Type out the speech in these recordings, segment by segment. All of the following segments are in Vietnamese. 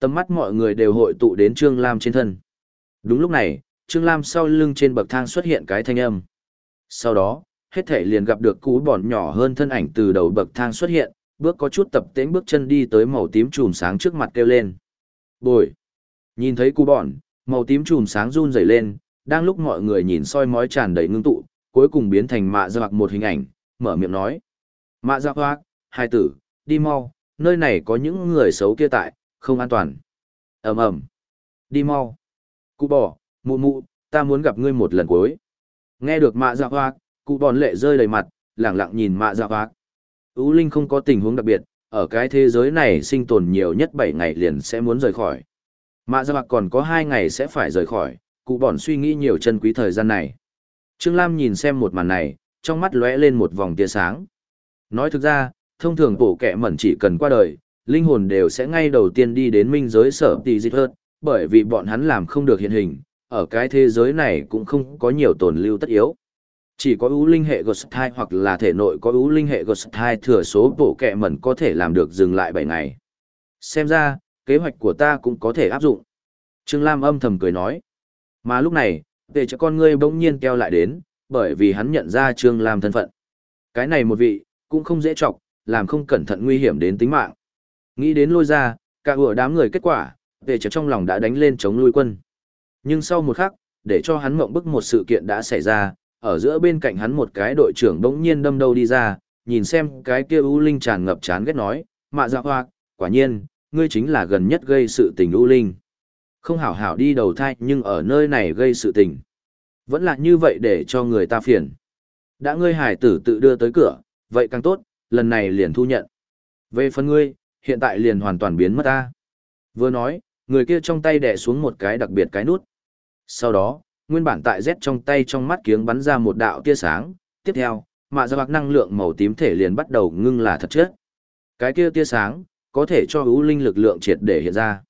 Tầm mắt mọi người đều hội tụ đến Trương Lam trên thân. Đúng lúc này, Trương Lam sau lưng trên bậc thang xuất hiện cái thanh âm. Sau đó, hết thể liền gặp được cú bọn nhỏ hơn thân ảnh từ đầu bậc thang xuất hiện, bước có chút tập tễnh bước chân đi tới màu tím chùm sáng trước mặt kêu lên. Bồi! Nhìn thấy cú bọn, màu tím chùm sáng run rẩy lên, đang lúc mọi người nhìn soi mói tràn đầy ngưng tụ, cuối cùng biến thành mạ giặc một hình ảnh, mở miệng nói. Mạ giặc hoác, hai tử, đi mau, nơi này có những người xấu kia tại, không an toàn. ầm ầm Đi mau. Cụ bỏ, mụ mụ, ta muốn gặp ngươi một lần cuối. Nghe được mạ dạ hoác, cụ bòn lệ rơi đầy mặt, lẳng lặng nhìn mạ dạ hoác. Ú Linh không có tình huống đặc biệt, ở cái thế giới này sinh tồn nhiều nhất 7 ngày liền sẽ muốn rời khỏi. Mạ dạ giặc còn có 2 ngày sẽ phải rời khỏi, cụ bòn suy nghĩ nhiều chân quý thời gian này. Trương Lam nhìn xem một màn này, trong mắt lóe lên một vòng tia sáng. Nói thực ra, thông thường bộ kẻ mẩn chỉ cần qua đời, linh hồn đều sẽ ngay đầu tiên đi đến minh giới sở tỷ dịch hơn, bởi vì bọn hắn làm không được hiện hình, ở cái thế giới này cũng không có nhiều tồn lưu tất yếu. Chỉ có ưu linh hệ Ghost hoặc là thể nội có ưu linh hệ Ghost thừa số bộ kẹ mẩn có thể làm được dừng lại 7 ngày. Xem ra, kế hoạch của ta cũng có thể áp dụng. Trương Lam âm thầm cười nói. Mà lúc này, về cho con ngươi bỗng nhiên keo lại đến, bởi vì hắn nhận ra Trương Lam thân phận. Cái này một vị, cũng không dễ chọc, làm không cẩn thận nguy hiểm đến tính mạng. Nghĩ đến lôi ra, cả ủa đám người kết quả, về trở trong lòng đã đánh lên chống lui quân. Nhưng sau một khắc, để cho hắn mộng bức một sự kiện đã xảy ra, ở giữa bên cạnh hắn một cái đội trưởng bỗng nhiên đâm đầu đi ra, nhìn xem cái kia U Linh tràn ngập chán ghét nói, mạ dạ hoa, quả nhiên, ngươi chính là gần nhất gây sự tình U Linh. Không hảo hảo đi đầu thai nhưng ở nơi này gây sự tình. Vẫn là như vậy để cho người ta phiền. Đã ngươi hải tử tự đưa tới cửa, vậy càng tốt, lần này liền thu nhận. Về phần ngươi, hiện tại liền hoàn toàn biến mất ta. Vừa nói, người kia trong tay đè xuống một cái đặc biệt cái nút. Sau đó, nguyên bản tại Z trong tay trong mắt kiếng bắn ra một đạo tia sáng, tiếp theo, mạ ra bạc năng lượng màu tím thể liền bắt đầu ngưng là thật chất. Cái kia tia sáng, có thể cho ưu linh lực lượng triệt để hiện ra.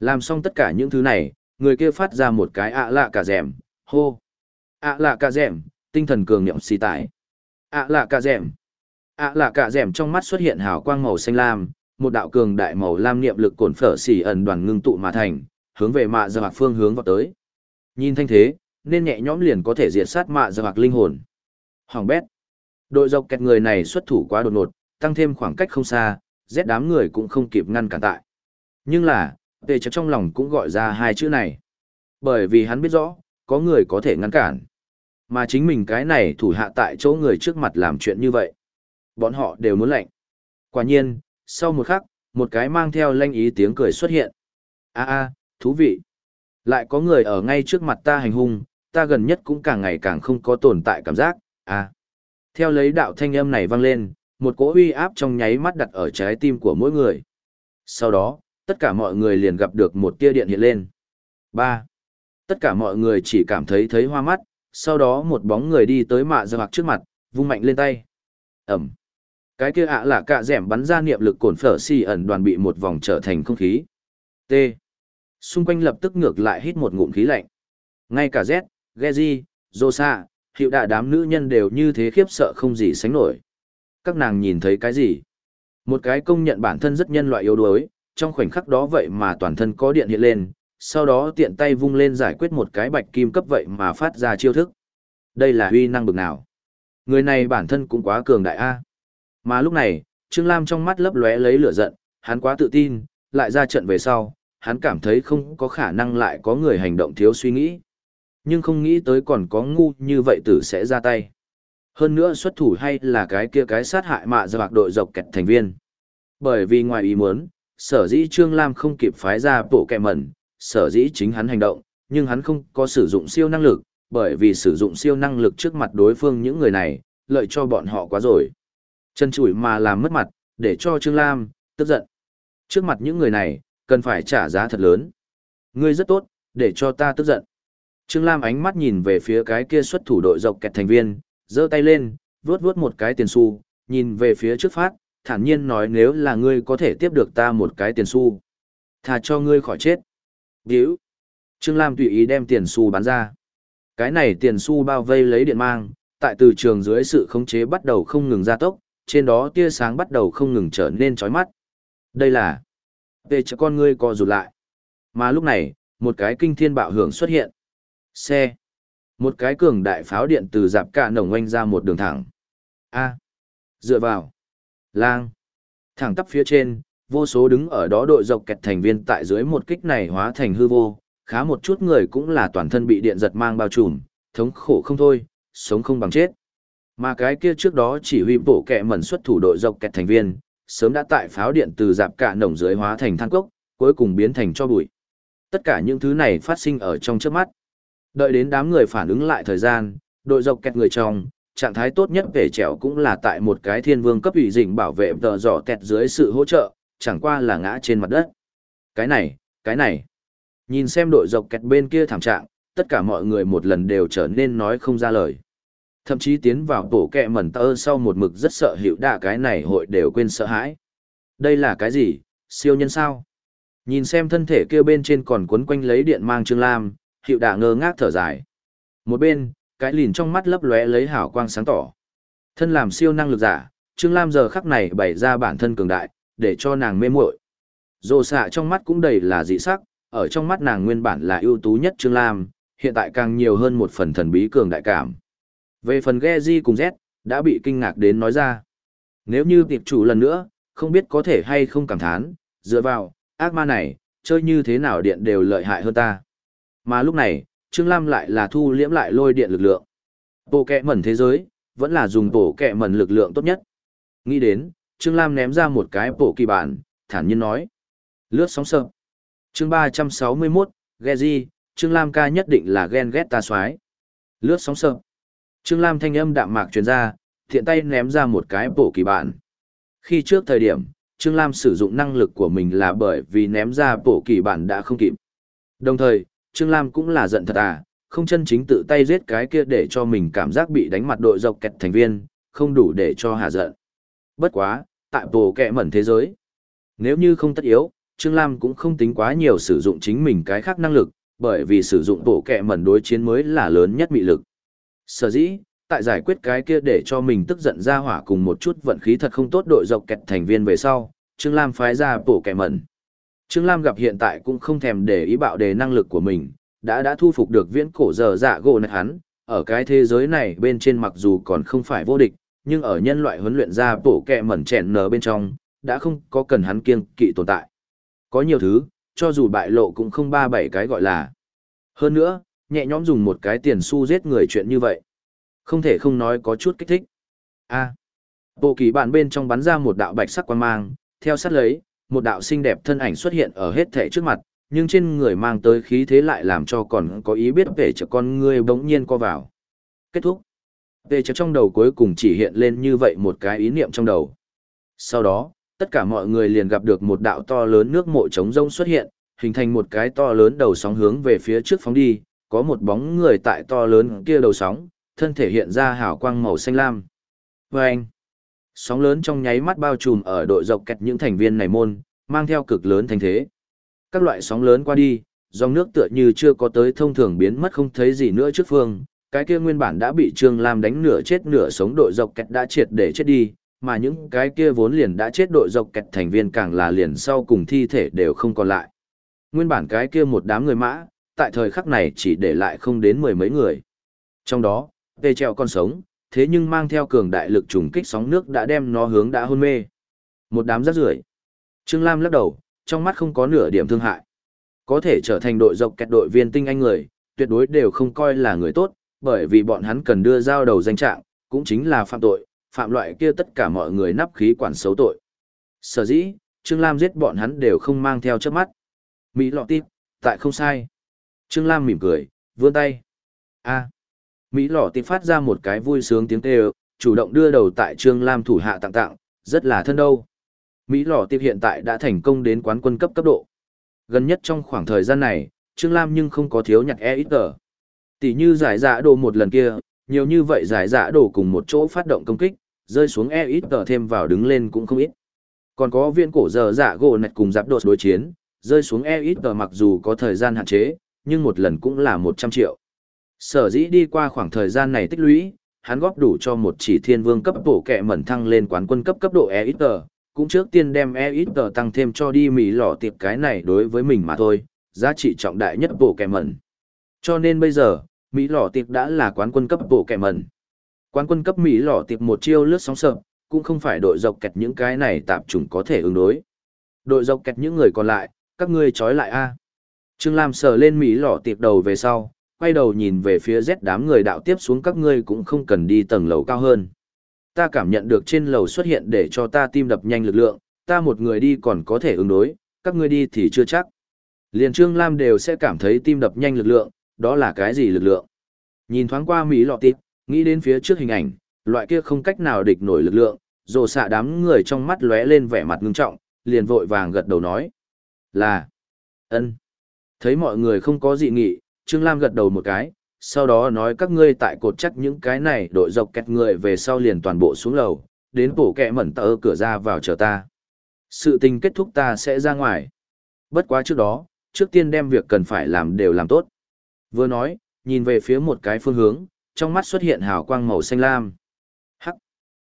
Làm xong tất cả những thứ này, người kia phát ra một cái ạ lạ cả rèm, hô. ạ lạ cả rèm, tinh thần cường niệm xì tải. ạ lạ cả rèm. ạ lạ cả rèm trong mắt xuất hiện hào quang màu xanh lam, một đạo cường đại màu lam niệm lực cồn phở xỉ ẩn đoàn ngưng tụ mà thành, hướng về mạ ra hoặc phương hướng vào tới. Nhìn thanh thế, nên nhẹ nhõm liền có thể diệt sát mạ ra hoặc linh hồn. Hoàng bét. Đội dọc kẹt người này xuất thủ quá đột ngột, tăng thêm khoảng cách không xa, rét đám người cũng không kịp ngăn cản tại. Nhưng là, tề chắc trong lòng cũng gọi ra hai chữ này. Bởi vì hắn biết rõ, có người có thể ngăn cản. Mà chính mình cái này thủ hạ tại chỗ người trước mặt làm chuyện như vậy. Bọn họ đều muốn lệnh Quả nhiên, sau một khắc, một cái mang theo lanh ý tiếng cười xuất hiện. a a thú vị. Lại có người ở ngay trước mặt ta hành hung, ta gần nhất cũng càng ngày càng không có tồn tại cảm giác, à. Theo lấy đạo thanh âm này vang lên, một cỗ uy áp trong nháy mắt đặt ở trái tim của mỗi người. Sau đó, tất cả mọi người liền gặp được một tia điện hiện lên. ba Tất cả mọi người chỉ cảm thấy thấy hoa mắt, sau đó một bóng người đi tới mạ ra trước mặt, vung mạnh lên tay. Ẩm. Cái kia ạ là cạ dẻm bắn ra niệm lực cồn phở xì ẩn đoàn bị một vòng trở thành không khí. T. Xung quanh lập tức ngược lại hít một ngụm khí lạnh. Ngay cả Z, Gezi, Rosa, hiệu đạ đám nữ nhân đều như thế khiếp sợ không gì sánh nổi. Các nàng nhìn thấy cái gì? Một cái công nhận bản thân rất nhân loại yếu đuối, trong khoảnh khắc đó vậy mà toàn thân có điện hiện lên, sau đó tiện tay vung lên giải quyết một cái bạch kim cấp vậy mà phát ra chiêu thức. Đây là huy năng bực nào? Người này bản thân cũng quá cường đại A. Mà lúc này, Trương Lam trong mắt lấp lóe lấy lửa giận, hắn quá tự tin, lại ra trận về sau, hắn cảm thấy không có khả năng lại có người hành động thiếu suy nghĩ. Nhưng không nghĩ tới còn có ngu như vậy tử sẽ ra tay. Hơn nữa xuất thủ hay là cái kia cái sát hại mạ ra bạc đội dọc kẹt thành viên. Bởi vì ngoài ý muốn, sở dĩ Trương Lam không kịp phái ra bộ kẹ mẩn, sở dĩ chính hắn hành động, nhưng hắn không có sử dụng siêu năng lực, bởi vì sử dụng siêu năng lực trước mặt đối phương những người này, lợi cho bọn họ quá rồi. Chân chủi mà làm mất mặt, để cho Trương Lam, tức giận. Trước mặt những người này, cần phải trả giá thật lớn. Ngươi rất tốt, để cho ta tức giận. Trương Lam ánh mắt nhìn về phía cái kia xuất thủ đội dọc kẹt thành viên, giơ tay lên, vuốt vuốt một cái tiền xu, nhìn về phía trước phát, thản nhiên nói nếu là ngươi có thể tiếp được ta một cái tiền xu. Thà cho ngươi khỏi chết. Điếu. Trương Lam tùy ý đem tiền xu bán ra. Cái này tiền xu bao vây lấy điện mang, tại từ trường dưới sự khống chế bắt đầu không ngừng gia tốc, trên đó tia sáng bắt đầu không ngừng trở nên chói mắt. Đây là Về cho con ngươi co rụt lại. Mà lúc này, một cái kinh thiên bạo hưởng xuất hiện. Xe. Một cái cường đại pháo điện từ dạp cả nồng oanh ra một đường thẳng. A. Dựa vào. Lang. Thẳng tắp phía trên, vô số đứng ở đó đội dọc kẹt thành viên tại dưới một kích này hóa thành hư vô, khá một chút người cũng là toàn thân bị điện giật mang bao trùm, thống khổ không thôi, sống không bằng chết. Mà cái kia trước đó chỉ huy bộ kẹ mẩn xuất thủ đội dọc kẹt thành viên, sớm đã tại pháo điện từ dạp cả nồng dưới hóa thành than cốc, cuối cùng biến thành cho bụi. Tất cả những thứ này phát sinh ở trong trước mắt. Đợi đến đám người phản ứng lại thời gian, đội dọc kẹt người trong, trạng thái tốt nhất về trèo cũng là tại một cái thiên vương cấp ủy dình bảo vệ tờ dò kẹt dưới sự hỗ trợ, chẳng qua là ngã trên mặt đất. Cái này, cái này. Nhìn xem đội dọc kẹt bên kia thảm trạng, tất cả mọi người một lần đều trở nên nói không ra lời. Thậm chí tiến vào tổ kẹ mẩn tơ sau một mực rất sợ hiệu đạ cái này hội đều quên sợ hãi. Đây là cái gì, siêu nhân sao? Nhìn xem thân thể kia bên trên còn quấn quanh lấy điện mang Trương Lam, hiệu đạ ngơ ngác thở dài. Một bên, cái lìn trong mắt lấp lóe lấy hào quang sáng tỏ. Thân làm siêu năng lực giả, Trương Lam giờ khắc này bày ra bản thân cường đại, để cho nàng mê muội. Rồ xạ trong mắt cũng đầy là dị sắc, ở trong mắt nàng nguyên bản là ưu tú nhất Trương Lam, hiện tại càng nhiều hơn một phần thần bí cường đại cảm. Về phần Geji cùng Z, đã bị kinh ngạc đến nói ra. Nếu như tiệp chủ lần nữa, không biết có thể hay không cảm thán, dựa vào, ác ma này, chơi như thế nào điện đều lợi hại hơn ta. Mà lúc này, Trương Lam lại là thu liễm lại lôi điện lực lượng. Bộ kẹ mẩn thế giới, vẫn là dùng bộ kẹ mẩn lực lượng tốt nhất. Nghĩ đến, Trương Lam ném ra một cái bộ kỳ bản, thản nhiên nói. Lướt sóng sợ. chương 361, Geji, Trương Lam ca nhất định là ghen ghét ta xoái. Lướt sóng sợ. Trương Lam thanh âm đạm mạc truyền ra, thiện tay ném ra một cái bổ kỳ bản. Khi trước thời điểm, Trương Lam sử dụng năng lực của mình là bởi vì ném ra bổ kỳ bản đã không kịp. Đồng thời, Trương Lam cũng là giận thật à, không chân chính tự tay giết cái kia để cho mình cảm giác bị đánh mặt đội dọc kẹt thành viên, không đủ để cho hạ giận. Bất quá, tại bộ kẹ mẩn thế giới. Nếu như không tất yếu, Trương Lam cũng không tính quá nhiều sử dụng chính mình cái khác năng lực, bởi vì sử dụng bộ kẹ mẩn đối chiến mới là lớn nhất mị lực. Sở dĩ, tại giải quyết cái kia để cho mình tức giận ra hỏa cùng một chút vận khí thật không tốt đội dọc kẹt thành viên về sau, Trương Lam phái ra bổ kẻ mẩn. Trương Lam gặp hiện tại cũng không thèm để ý bạo đề năng lực của mình, đã đã thu phục được viễn cổ giờ dạ gỗ này hắn, ở cái thế giới này bên trên mặc dù còn không phải vô địch, nhưng ở nhân loại huấn luyện ra bổ kẹ mẩn chèn nở bên trong, đã không có cần hắn kiêng kỵ tồn tại. Có nhiều thứ, cho dù bại lộ cũng không ba bảy cái gọi là. Hơn nữa, nhẹ nhõm dùng một cái tiền xu giết người chuyện như vậy. Không thể không nói có chút kích thích. A. bộ kỳ bản bên trong bắn ra một đạo bạch sắc quan mang, theo sát lấy, một đạo xinh đẹp thân ảnh xuất hiện ở hết thể trước mặt, nhưng trên người mang tới khí thế lại làm cho còn có ý biết về cho con ngươi bỗng nhiên co vào. Kết thúc. Về cho trong đầu cuối cùng chỉ hiện lên như vậy một cái ý niệm trong đầu. Sau đó, tất cả mọi người liền gặp được một đạo to lớn nước mộ trống rông xuất hiện, hình thành một cái to lớn đầu sóng hướng về phía trước phóng đi, có một bóng người tại to lớn kia đầu sóng, thân thể hiện ra hào quang màu xanh lam. Vâng! sóng lớn trong nháy mắt bao trùm ở đội dọc kẹt những thành viên này môn, mang theo cực lớn thành thế. Các loại sóng lớn qua đi, dòng nước tựa như chưa có tới thông thường biến mất không thấy gì nữa trước phương, cái kia nguyên bản đã bị Trương Lam đánh nửa chết nửa sống đội dọc kẹt đã triệt để chết đi, mà những cái kia vốn liền đã chết đội dọc kẹt thành viên càng là liền sau cùng thi thể đều không còn lại. Nguyên bản cái kia một đám người mã, tại thời khắc này chỉ để lại không đến mười mấy người. Trong đó, tê treo con sống, thế nhưng mang theo cường đại lực trùng kích sóng nước đã đem nó hướng đã hôn mê. Một đám rác rưởi. Trương Lam lắc đầu, trong mắt không có nửa điểm thương hại. Có thể trở thành đội dọc kẹt đội viên tinh anh người, tuyệt đối đều không coi là người tốt, bởi vì bọn hắn cần đưa giao đầu danh trạng, cũng chính là phạm tội, phạm loại kia tất cả mọi người nắp khí quản xấu tội. Sở dĩ, Trương Lam giết bọn hắn đều không mang theo chấp mắt. Mỹ lọ tiếp, tại không sai. Trương Lam mỉm cười, vươn tay. a Mỹ lọ tiếp phát ra một cái vui sướng tiếng kêu, chủ động đưa đầu tại Trương Lam thủ hạ tặng tặng, rất là thân đâu. Mỹ lọ tiếp hiện tại đã thành công đến quán quân cấp cấp độ. Gần nhất trong khoảng thời gian này, Trương Lam nhưng không có thiếu nhặt e ít tờ. Tỷ như giải dạ đồ một lần kia, nhiều như vậy giải dạ đồ cùng một chỗ phát động công kích, rơi xuống e ít tờ thêm vào đứng lên cũng không ít. Còn có viên cổ giờ dạ gỗ nạch cùng giáp đột đối chiến, rơi xuống e ít tờ mặc dù có thời gian hạn chế, nhưng một lần cũng là 100 triệu. Sở dĩ đi qua khoảng thời gian này tích lũy, hắn góp đủ cho một chỉ thiên vương cấp bổ kẹ mẩn thăng lên quán quân cấp cấp độ e cũng trước tiên đem e tăng thêm cho đi mì lò tiệp cái này đối với mình mà thôi, giá trị trọng đại nhất bổ kẹ mẩn. Cho nên bây giờ, Mỹ lò tiệp đã là quán quân cấp bổ kẹ mẩn. Quán quân cấp Mỹ lò tiệp một chiêu lướt sóng sợ, cũng không phải đội dọc kẹt những cái này tạp chủng có thể ứng đối. Đội dọc kẹt những người còn lại, các ngươi trói lại a. Trương Lam sờ lên Mỹ lọ tiệp đầu về sau, quay đầu nhìn về phía Z đám người đạo tiếp xuống các ngươi cũng không cần đi tầng lầu cao hơn. Ta cảm nhận được trên lầu xuất hiện để cho ta tim đập nhanh lực lượng, ta một người đi còn có thể ứng đối, các ngươi đi thì chưa chắc. Liền Trương Lam đều sẽ cảm thấy tim đập nhanh lực lượng, đó là cái gì lực lượng? Nhìn thoáng qua Mỹ lọ tiệp, nghĩ đến phía trước hình ảnh, loại kia không cách nào địch nổi lực lượng, rồ xạ đám người trong mắt lóe lên vẻ mặt ngưng trọng, liền vội vàng gật đầu nói. Là, ân Thấy mọi người không có dị nghị, Trương Lam gật đầu một cái, sau đó nói các ngươi tại cột chắc những cái này đội dọc kẹt người về sau liền toàn bộ xuống lầu, đến bổ kẹ mẩn tờ cửa ra vào chờ ta. Sự tình kết thúc ta sẽ ra ngoài. Bất quá trước đó, trước tiên đem việc cần phải làm đều làm tốt. Vừa nói, nhìn về phía một cái phương hướng, trong mắt xuất hiện hào quang màu xanh lam. Hắc.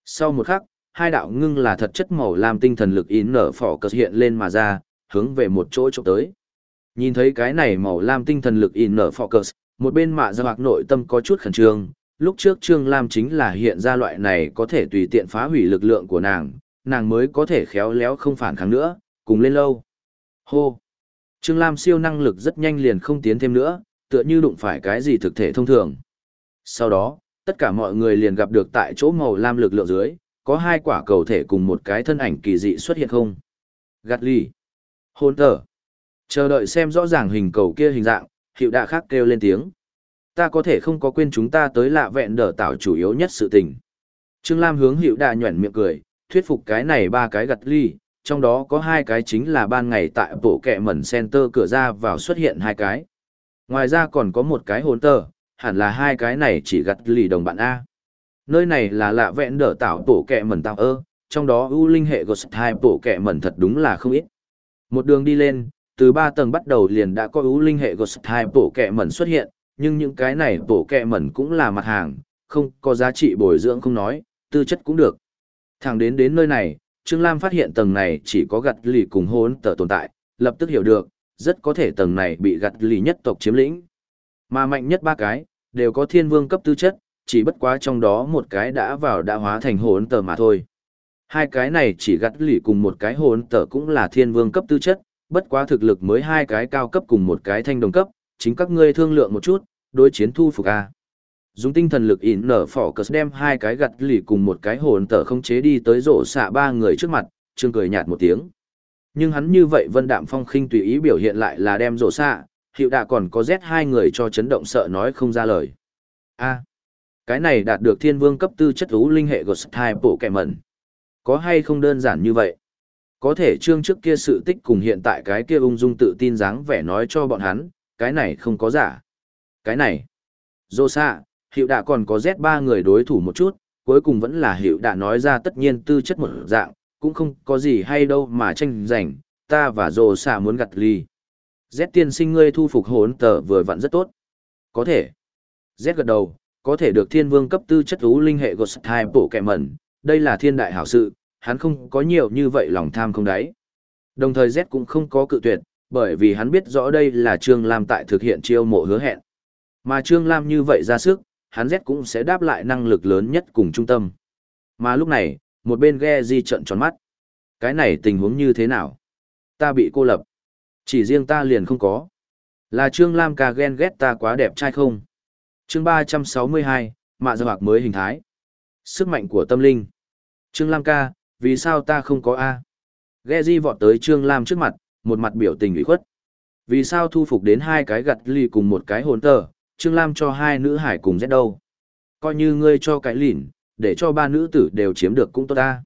Sau một khắc, hai đạo ngưng là thật chất màu lam tinh thần lực in nở phỏ cờ hiện lên mà ra, hướng về một chỗ chỗ tới. Nhìn thấy cái này màu lam tinh thần lực in nở focus, một bên mạ ra hoặc nội tâm có chút khẩn trương, lúc trước Trương Lam chính là hiện ra loại này có thể tùy tiện phá hủy lực lượng của nàng, nàng mới có thể khéo léo không phản kháng nữa, cùng lên lâu. Hô! Trương Lam siêu năng lực rất nhanh liền không tiến thêm nữa, tựa như đụng phải cái gì thực thể thông thường. Sau đó, tất cả mọi người liền gặp được tại chỗ màu lam lực lượng dưới, có hai quả cầu thể cùng một cái thân ảnh kỳ dị xuất hiện không. Gạt ly. Hôn tờ. Chờ đợi xem rõ ràng hình cầu kia hình dạng, hiệu đạ khác kêu lên tiếng. Ta có thể không có quên chúng ta tới lạ vẹn đỡ tạo chủ yếu nhất sự tình. Trương Lam hướng hiệu đạ nhuẩn miệng cười, thuyết phục cái này ba cái gặt ly, trong đó có hai cái chính là ban ngày tại bộ kẹ mẩn center cửa ra vào xuất hiện hai cái. Ngoài ra còn có một cái hồn tờ, hẳn là hai cái này chỉ gặt lì đồng bạn A. Nơi này là lạ vẹn đỡ tạo bộ kẹ mẩn tạo ơ, trong đó ưu linh hệ ghost hai bộ kẹ mẩn thật đúng là không ít. Một đường đi lên, từ ba tầng bắt đầu liền đã có ưu linh hệ ghost hai bổ kẹ mẩn xuất hiện, nhưng những cái này bổ kẹ mẩn cũng là mặt hàng, không có giá trị bồi dưỡng không nói, tư chất cũng được. Thẳng đến đến nơi này, Trương Lam phát hiện tầng này chỉ có gặt lì cùng hôn tờ tồn tại, lập tức hiểu được, rất có thể tầng này bị gặt lì nhất tộc chiếm lĩnh. Mà mạnh nhất ba cái, đều có thiên vương cấp tư chất, chỉ bất quá trong đó một cái đã vào đã hóa thành hồn tờ mà thôi. Hai cái này chỉ gặt lì cùng một cái hồn tờ cũng là thiên vương cấp tư chất, bất quá thực lực mới hai cái cao cấp cùng một cái thanh đồng cấp, chính các ngươi thương lượng một chút, đối chiến thu phục A. Dùng tinh thần lực ỉn nở phỏ cờ đem hai cái gặt lì cùng một cái hồn tở không chế đi tới rổ xạ ba người trước mặt, trương cười nhạt một tiếng. Nhưng hắn như vậy vân đạm phong khinh tùy ý biểu hiện lại là đem rổ xạ, hiệu đã còn có rét hai người cho chấn động sợ nói không ra lời. A. cái này đạt được thiên vương cấp tư chất ú linh hệ ghost type bộ kẻ mẩn. Có hay không đơn giản như vậy? Có thể trương trước kia sự tích cùng hiện tại cái kia ung dung tự tin dáng vẻ nói cho bọn hắn, cái này không có giả. Cái này, dô xạ, hiệu đạ còn có z ba người đối thủ một chút, cuối cùng vẫn là hiệu đạ nói ra tất nhiên tư chất một dạng, cũng không có gì hay đâu mà tranh giành, ta và dô xạ muốn gặt ly. Z tiên sinh ngươi thu phục hồn tờ vừa vặn rất tốt. Có thể. Z gật đầu, có thể được thiên vương cấp tư chất ú linh hệ Ghost hai bổ kẹ mẩn, đây là thiên đại hảo sự, hắn không có nhiều như vậy lòng tham không đáy. Đồng thời Z cũng không có cự tuyệt, bởi vì hắn biết rõ đây là Trương Lam tại thực hiện chiêu mộ hứa hẹn. Mà Trương Lam như vậy ra sức, hắn Z cũng sẽ đáp lại năng lực lớn nhất cùng trung tâm. Mà lúc này, một bên ghe di trận tròn mắt. Cái này tình huống như thế nào? Ta bị cô lập. Chỉ riêng ta liền không có. Là Trương Lam ca ghen ghét ta quá đẹp trai không? chương 362, mạ gia bạc mới hình thái. Sức mạnh của tâm linh. Trương Lam ca, vì sao ta không có A? Ghe di vọt tới Trương Lam trước mặt, một mặt biểu tình ủy khuất. Vì sao thu phục đến hai cái gặt ly cùng một cái hồn tờ, Trương Lam cho hai nữ hải cùng rét đâu? Coi như ngươi cho cái lỉn, để cho ba nữ tử đều chiếm được cũng tốt ta.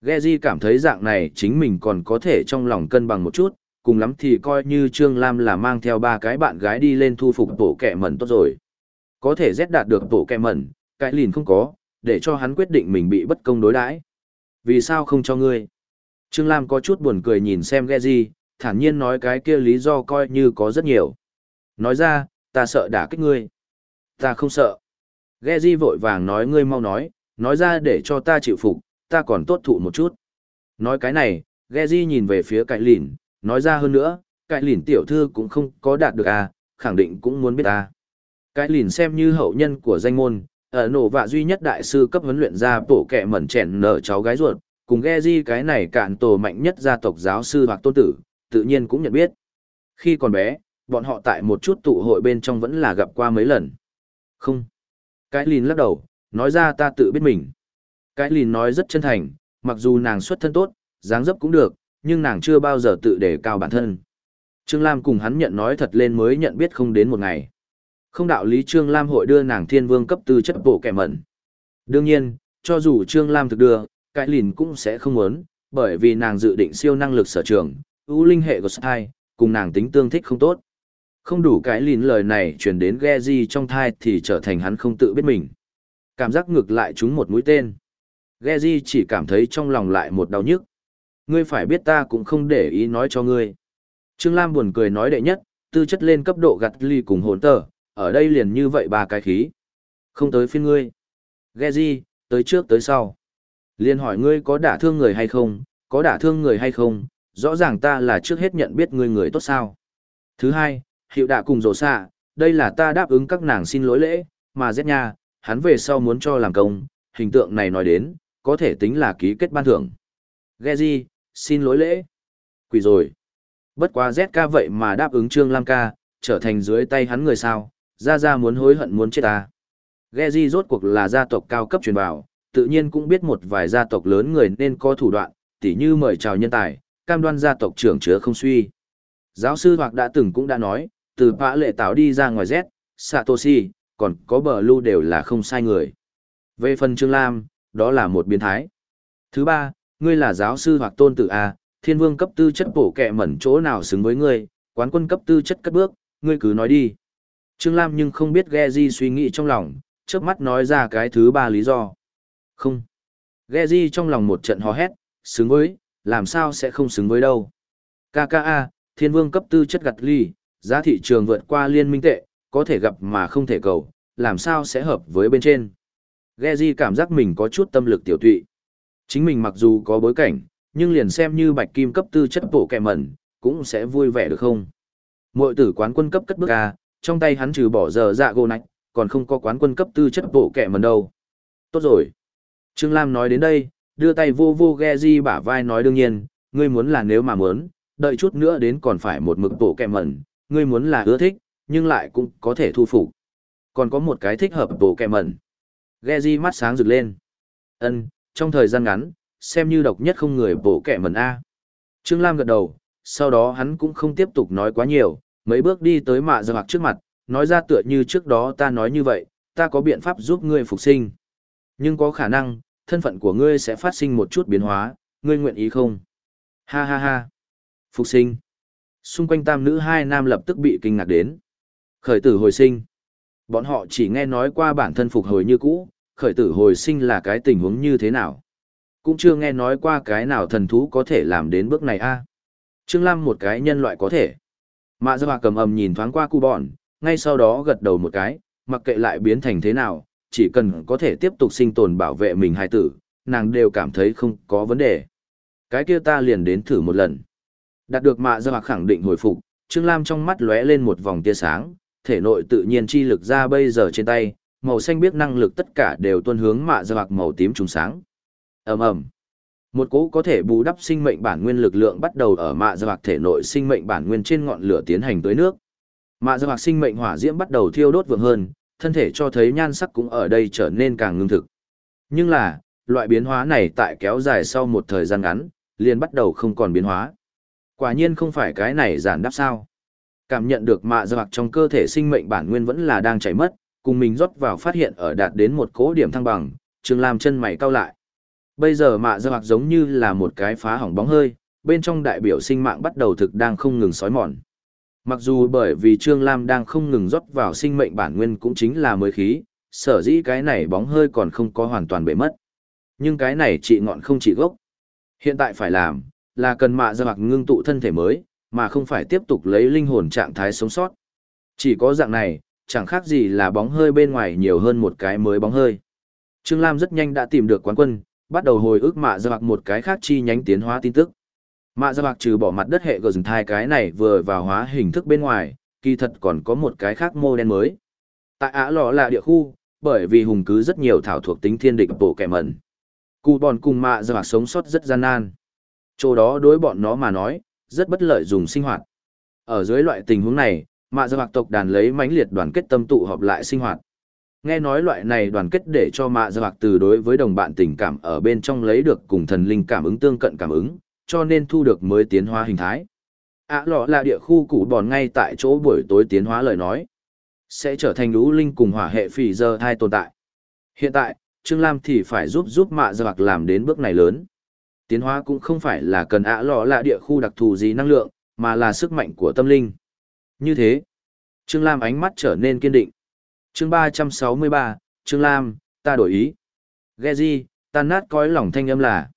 Ghe di cảm thấy dạng này chính mình còn có thể trong lòng cân bằng một chút, cùng lắm thì coi như Trương Lam là mang theo ba cái bạn gái đi lên thu phục tổ kẻ mẩn tốt rồi. Có thể rét đạt được tổ kẻ mẩn, cái lìn không có, để cho hắn quyết định mình bị bất công đối đãi vì sao không cho ngươi? Trương Lam có chút buồn cười nhìn xem Geji, thản nhiên nói cái kia lý do coi như có rất nhiều. Nói ra, ta sợ đả kích ngươi. Ta không sợ. Geji vội vàng nói ngươi mau nói, nói ra để cho ta chịu phục, ta còn tốt thụ một chút. Nói cái này, Geji nhìn về phía cải lìn, nói ra hơn nữa, cải lìn tiểu thư cũng không có đạt được à, khẳng định cũng muốn biết ta. Cải lìn xem như hậu nhân của danh môn, ở nổ vạ duy nhất đại sư cấp huấn luyện ra bổ kẹ mẩn chèn nở cháu gái ruột, cùng ghe di cái này cạn tổ mạnh nhất gia tộc giáo sư hoặc tôn tử, tự nhiên cũng nhận biết. Khi còn bé, bọn họ tại một chút tụ hội bên trong vẫn là gặp qua mấy lần. Không. Cái lìn lắc đầu, nói ra ta tự biết mình. Cái lìn nói rất chân thành, mặc dù nàng xuất thân tốt, dáng dấp cũng được, nhưng nàng chưa bao giờ tự đề cao bản thân. Trương Lam cùng hắn nhận nói thật lên mới nhận biết không đến một ngày. Không đạo lý Trương Lam hội đưa nàng thiên vương cấp tư chất bộ kẻ mẩn. Đương nhiên, cho dù Trương Lam thực đưa, cái lìn cũng sẽ không muốn, bởi vì nàng dự định siêu năng lực sở trường, ưu linh hệ của sai, cùng nàng tính tương thích không tốt. Không đủ cái lìn lời này truyền đến Geji trong thai thì trở thành hắn không tự biết mình. Cảm giác ngược lại chúng một mũi tên. Geji chỉ cảm thấy trong lòng lại một đau nhức. Ngươi phải biết ta cũng không để ý nói cho ngươi. Trương Lam buồn cười nói đệ nhất, tư chất lên cấp độ gặt ly cùng hồn tờ, ở đây liền như vậy ba cái khí. Không tới phiên ngươi. Geji, tới trước tới sau. Liên hỏi ngươi có đả thương người hay không, có đả thương người hay không, rõ ràng ta là trước hết nhận biết ngươi người tốt sao. Thứ hai, hiệu đạ cùng rổ xạ, đây là ta đáp ứng các nàng xin lỗi lễ, mà Z nha, hắn về sau muốn cho làm công, hình tượng này nói đến, có thể tính là ký kết ban thưởng. Geji, xin lỗi lễ. Quỷ rồi. Bất quá ZK vậy mà đáp ứng Trương Lam ca, trở thành dưới tay hắn người sao, Gia gia muốn hối hận muốn chết ta. Geji rốt cuộc là gia tộc cao cấp truyền bảo, tự nhiên cũng biết một vài gia tộc lớn người nên có thủ đoạn, tỉ như mời chào nhân tài, cam đoan gia tộc trưởng chứa không suy. Giáo sư hoặc đã từng cũng đã nói, từ bạ lệ táo đi ra ngoài Z, Satoshi, còn có bờ lưu đều là không sai người. Về phần Trương Lam, đó là một biến thái. Thứ ba, ngươi là giáo sư hoặc tôn tử A, thiên vương cấp tư chất bổ kẹ mẩn chỗ nào xứng với ngươi, quán quân cấp tư chất cất bước, ngươi cứ nói đi. Trương Lam nhưng không biết Geji suy nghĩ trong lòng, trước mắt nói ra cái thứ ba lý do. Không. Geji trong lòng một trận hò hét, xứng với, làm sao sẽ không xứng với đâu. KKA, thiên vương cấp tư chất gặt ly, giá thị trường vượt qua liên minh tệ, có thể gặp mà không thể cầu, làm sao sẽ hợp với bên trên. Geji cảm giác mình có chút tâm lực tiểu tụy. Chính mình mặc dù có bối cảnh, nhưng liền xem như bạch kim cấp tư chất bộ kẹ mẩn, cũng sẽ vui vẻ được không. Mội tử quán quân cấp cất bước A, trong tay hắn trừ bỏ giờ dạ gỗ nạch, còn không có quán quân cấp tư chất bộ kẹ mần đâu. Tốt rồi. Trương Lam nói đến đây, đưa tay vô vô Geji bả vai nói đương nhiên, ngươi muốn là nếu mà muốn, đợi chút nữa đến còn phải một mực bộ kẹ mẩn, ngươi muốn là ưa thích, nhưng lại cũng có thể thu phục. Còn có một cái thích hợp bộ kẹ mẩn. Geji mắt sáng rực lên. Ân, trong thời gian ngắn, xem như độc nhất không người bộ kẹ mẩn A. Trương Lam gật đầu, sau đó hắn cũng không tiếp tục nói quá nhiều, mấy bước đi tới mạ giờ hoặc trước mặt, nói ra tựa như trước đó ta nói như vậy, ta có biện pháp giúp ngươi phục sinh. Nhưng có khả năng, thân phận của ngươi sẽ phát sinh một chút biến hóa, ngươi nguyện ý không? Ha ha ha. Phục sinh. Xung quanh tam nữ hai nam lập tức bị kinh ngạc đến. Khởi tử hồi sinh. Bọn họ chỉ nghe nói qua bản thân phục hồi như cũ, khởi tử hồi sinh là cái tình huống như thế nào. Cũng chưa nghe nói qua cái nào thần thú có thể làm đến bước này a. Trương Lam một cái nhân loại có thể. Mạ Gia cầm ầm nhìn thoáng qua cu bọn, ngay sau đó gật đầu một cái, mặc kệ lại biến thành thế nào, chỉ cần có thể tiếp tục sinh tồn bảo vệ mình hai tử, nàng đều cảm thấy không có vấn đề. Cái kia ta liền đến thử một lần. Đạt được mạ Gia khẳng định hồi phục, Trương Lam trong mắt lóe lên một vòng tia sáng, thể nội tự nhiên chi lực ra bây giờ trên tay, màu xanh biết năng lực tất cả đều tuân hướng mạ Gia màu tím trùng sáng. ầm ầm một cỗ có thể bù đắp sinh mệnh bản nguyên lực lượng bắt đầu ở mạ Gia thể nội sinh mệnh bản nguyên trên ngọn lửa tiến hành tới nước. Mạ Gia sinh mệnh hỏa diễm bắt đầu thiêu đốt vượng hơn, thân thể cho thấy nhan sắc cũng ở đây trở nên càng ngưng thực. Nhưng là, loại biến hóa này tại kéo dài sau một thời gian ngắn, liền bắt đầu không còn biến hóa. Quả nhiên không phải cái này giản đáp sao. Cảm nhận được mạ giặc trong cơ thể sinh mệnh bản nguyên vẫn là đang chảy mất, cùng mình rót vào phát hiện ở đạt đến một cố điểm thăng bằng, Trương Lam chân mày cau lại. Bây giờ mạ dơ hoặc giống như là một cái phá hỏng bóng hơi, bên trong đại biểu sinh mạng bắt đầu thực đang không ngừng sói mòn. Mặc dù bởi vì Trương Lam đang không ngừng rót vào sinh mệnh bản nguyên cũng chính là mới khí, sở dĩ cái này bóng hơi còn không có hoàn toàn bể mất. Nhưng cái này trị ngọn không trị gốc. Hiện tại phải làm, là cần mạ dơ hoặc ngưng tụ thân thể mới, mà không phải tiếp tục lấy linh hồn trạng thái sống sót. Chỉ có dạng này, chẳng khác gì là bóng hơi bên ngoài nhiều hơn một cái mới bóng hơi. Trương Lam rất nhanh đã tìm được quán quân, bắt đầu hồi ức mạ ra bạc một cái khác chi nhánh tiến hóa tin tức. Mạ ra bạc trừ bỏ mặt đất hệ gờ thai cái này vừa vào hóa hình thức bên ngoài, kỳ thật còn có một cái khác mô đen mới. Tại Ả Lọ là địa khu, bởi vì hùng cứ rất nhiều thảo thuộc tính thiên địch bộ kẻ mẩn. Cụ bọn cùng mạ ra bạc sống sót rất gian nan. Chỗ đó đối bọn nó mà nói, rất bất lợi dùng sinh hoạt. Ở dưới loại tình huống này, mạ ra bạc tộc đàn lấy mãnh liệt đoàn kết tâm tụ họp lại sinh hoạt. Nghe nói loại này đoàn kết để cho mạ dạ ra từ đối với đồng bạn tình cảm ở bên trong lấy được cùng thần linh cảm ứng tương cận cảm ứng, cho nên thu được mới tiến hóa hình thái. Ả lọ là địa khu cũ bòn ngay tại chỗ buổi tối tiến hóa lời nói. Sẽ trở thành lũ linh cùng hỏa hệ phỉ giờ hai tồn tại. Hiện tại, Trương Lam thì phải giúp giúp mạ dạ ra làm đến bước này lớn. Tiến hóa cũng không phải là cần ả lọ là địa khu đặc thù gì năng lượng, mà là sức mạnh của tâm linh. Như thế, Trương Lam ánh mắt trở nên kiên định chương 363, Trương Lam, ta đổi ý. Geji, tan nát cõi lòng thanh âm là.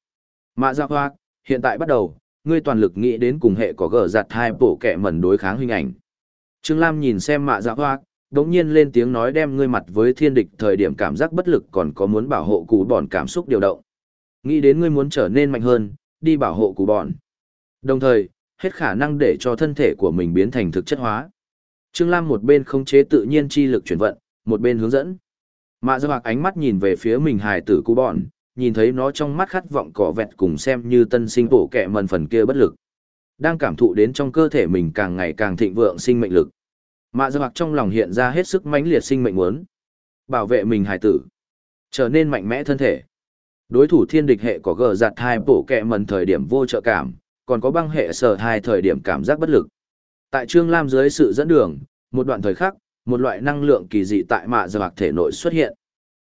Mạ Dạ Hoa, hiện tại bắt đầu, ngươi toàn lực nghĩ đến cùng hệ có gờ giặt hai bộ kẻ mẩn đối kháng hình ảnh. Trương Lam nhìn xem Mạ Dạ Hoa, đống nhiên lên tiếng nói đem ngươi mặt với thiên địch thời điểm cảm giác bất lực còn có muốn bảo hộ cụ bọn cảm xúc điều động. Nghĩ đến ngươi muốn trở nên mạnh hơn, đi bảo hộ cụ bọn. Đồng thời, hết khả năng để cho thân thể của mình biến thành thực chất hóa. Trương Lam một bên khống chế tự nhiên chi lực chuyển vận, một bên hướng dẫn. Mạ Dơ Mạc ánh mắt nhìn về phía mình hài tử cụ bọn, nhìn thấy nó trong mắt khát vọng cỏ vẹt cùng xem như tân sinh bổ kẹ mần phần kia bất lực. Đang cảm thụ đến trong cơ thể mình càng ngày càng thịnh vượng sinh mệnh lực. Mạ Dơ Mạc trong lòng hiện ra hết sức mãnh liệt sinh mệnh muốn. Bảo vệ mình hài tử. Trở nên mạnh mẽ thân thể. Đối thủ thiên địch hệ có gờ giặt hai bổ kẹ mần thời điểm vô trợ cảm, còn có băng hệ sở hai thời điểm cảm giác bất lực. Tại Trương Lam dưới sự dẫn đường, một đoạn thời khắc, một loại năng lượng kỳ dị tại mạ giờ bạc thể nội xuất hiện.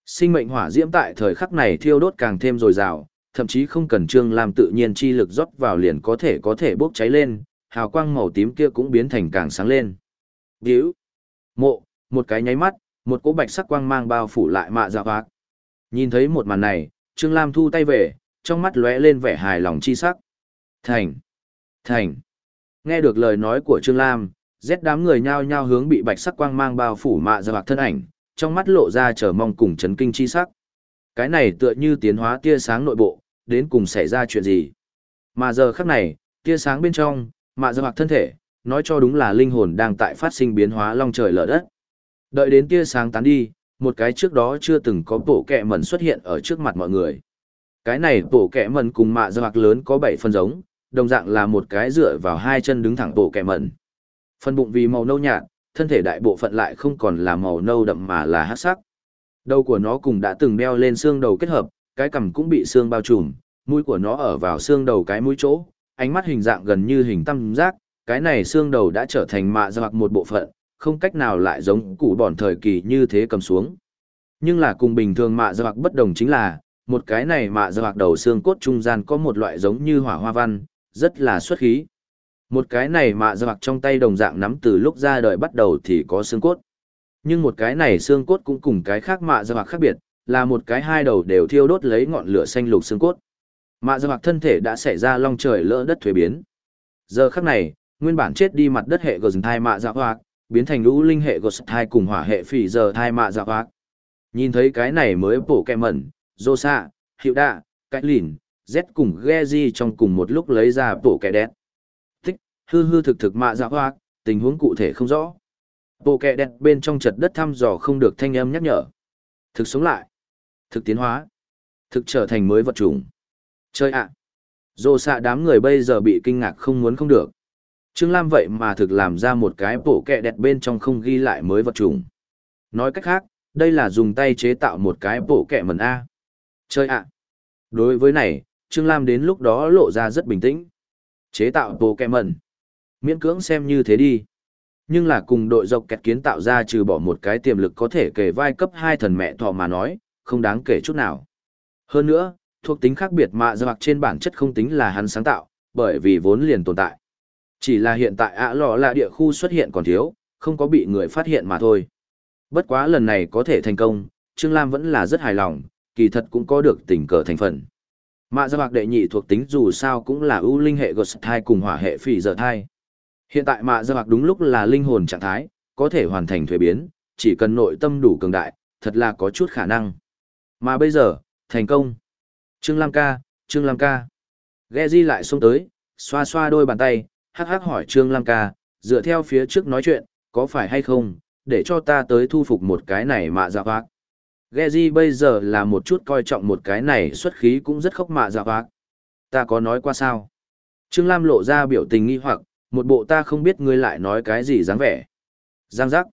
Sinh mệnh hỏa diễm tại thời khắc này thiêu đốt càng thêm dồi dào, thậm chí không cần Trương Lam tự nhiên chi lực rót vào liền có thể có thể bốc cháy lên, hào quang màu tím kia cũng biến thành càng sáng lên. Điếu, mộ, một cái nháy mắt, một cỗ bạch sắc quang mang bao phủ lại mạ dạ bạc. Nhìn thấy một màn này, Trương Lam thu tay về, trong mắt lóe lên vẻ hài lòng chi sắc. Thành! Thành! Nghe được lời nói của Trương Lam, rét đám người nhao nhao hướng bị bạch sắc quang mang bao phủ mạ ra bạc thân ảnh, trong mắt lộ ra chờ mong cùng chấn kinh chi sắc. Cái này tựa như tiến hóa tia sáng nội bộ, đến cùng xảy ra chuyện gì. Mà giờ khắc này, tia sáng bên trong, mạ ra bạc thân thể, nói cho đúng là linh hồn đang tại phát sinh biến hóa long trời lở đất. Đợi đến tia sáng tán đi, một cái trước đó chưa từng có bộ kẹ mẩn xuất hiện ở trước mặt mọi người. Cái này bộ kẹ mẩn cùng mạ ra bạc lớn có bảy phần giống, đồng dạng là một cái dựa vào hai chân đứng thẳng bộ kẹ mẩn. Phần bụng vì màu nâu nhạt, thân thể đại bộ phận lại không còn là màu nâu đậm mà là hắc sắc. Đầu của nó cùng đã từng đeo lên xương đầu kết hợp, cái cằm cũng bị xương bao trùm, mũi của nó ở vào xương đầu cái mũi chỗ, ánh mắt hình dạng gần như hình tam giác, cái này xương đầu đã trở thành mạ giặc một bộ phận, không cách nào lại giống củ bòn thời kỳ như thế cầm xuống. Nhưng là cùng bình thường mạ giặc bất đồng chính là, một cái này mạ giặc đầu xương cốt trung gian có một loại giống như hỏa hoa văn, rất là xuất khí. Một cái này mạ giặc trong tay đồng dạng nắm từ lúc ra đời bắt đầu thì có xương cốt. Nhưng một cái này xương cốt cũng cùng cái khác mạ giặc khác biệt, là một cái hai đầu đều thiêu đốt lấy ngọn lửa xanh lục xương cốt. Mạ giặc thân thể đã xảy ra long trời lỡ đất thuế biến. Giờ khắc này, nguyên bản chết đi mặt đất hệ gờ thai mạ giặc hoặc, biến thành lũ linh hệ gờ thai cùng hỏa hệ phỉ giờ thai mạ giặc hoặc. Nhìn thấy cái này mới bổ kẹ mẩn, rô xạ, hiệu đạ, cái lìn, Z cùng Geji trong cùng một lúc lấy ra bộ kẻ đen Hư hư thực thực mạ dạ hoa, tình huống cụ thể không rõ. Bộ kẹ đẹp bên trong chật đất thăm dò không được thanh âm nhắc nhở. Thực sống lại. Thực tiến hóa. Thực trở thành mới vật chủng. Chơi ạ. À. Dô xạ đám người bây giờ bị kinh ngạc không muốn không được. Trương Lam vậy mà thực làm ra một cái bộ kẹ đẹp bên trong không ghi lại mới vật chủng. Nói cách khác, đây là dùng tay chế tạo một cái bộ kẹ mần A. Chơi ạ. Đối với này, Trương Lam đến lúc đó lộ ra rất bình tĩnh. Chế tạo bộ kẹ mần. Miễn cưỡng xem như thế đi. Nhưng là cùng đội dọc kẹt kiến tạo ra trừ bỏ một cái tiềm lực có thể kể vai cấp 2 thần mẹ thọ mà nói, không đáng kể chút nào. Hơn nữa, thuộc tính khác biệt mạ ra trên bản chất không tính là hắn sáng tạo, bởi vì vốn liền tồn tại. Chỉ là hiện tại ạ lọ là địa khu xuất hiện còn thiếu, không có bị người phát hiện mà thôi. Bất quá lần này có thể thành công, Trương Lam vẫn là rất hài lòng, kỳ thật cũng có được tình cờ thành phần. Mạ gia bạc đệ nhị thuộc tính dù sao cũng là ưu linh hệ gột thai cùng hỏa hệ phỉ giờ thai. Hiện tại mạ gia bạc đúng lúc là linh hồn trạng thái, có thể hoàn thành thuế biến, chỉ cần nội tâm đủ cường đại, thật là có chút khả năng. Mà bây giờ, thành công. Trương Lam ca, Trương Lam ca. Ghe di lại xông tới, xoa xoa đôi bàn tay, hắc hắc hỏi Trương Lam ca, dựa theo phía trước nói chuyện, có phải hay không, để cho ta tới thu phục một cái này mạ dạ hoác. Ghe di bây giờ là một chút coi trọng một cái này xuất khí cũng rất khốc mạ dạ hoác. Ta có nói qua sao? Trương Lam lộ ra biểu tình nghi hoặc, một bộ ta không biết ngươi lại nói cái gì dáng vẻ. Giang giác.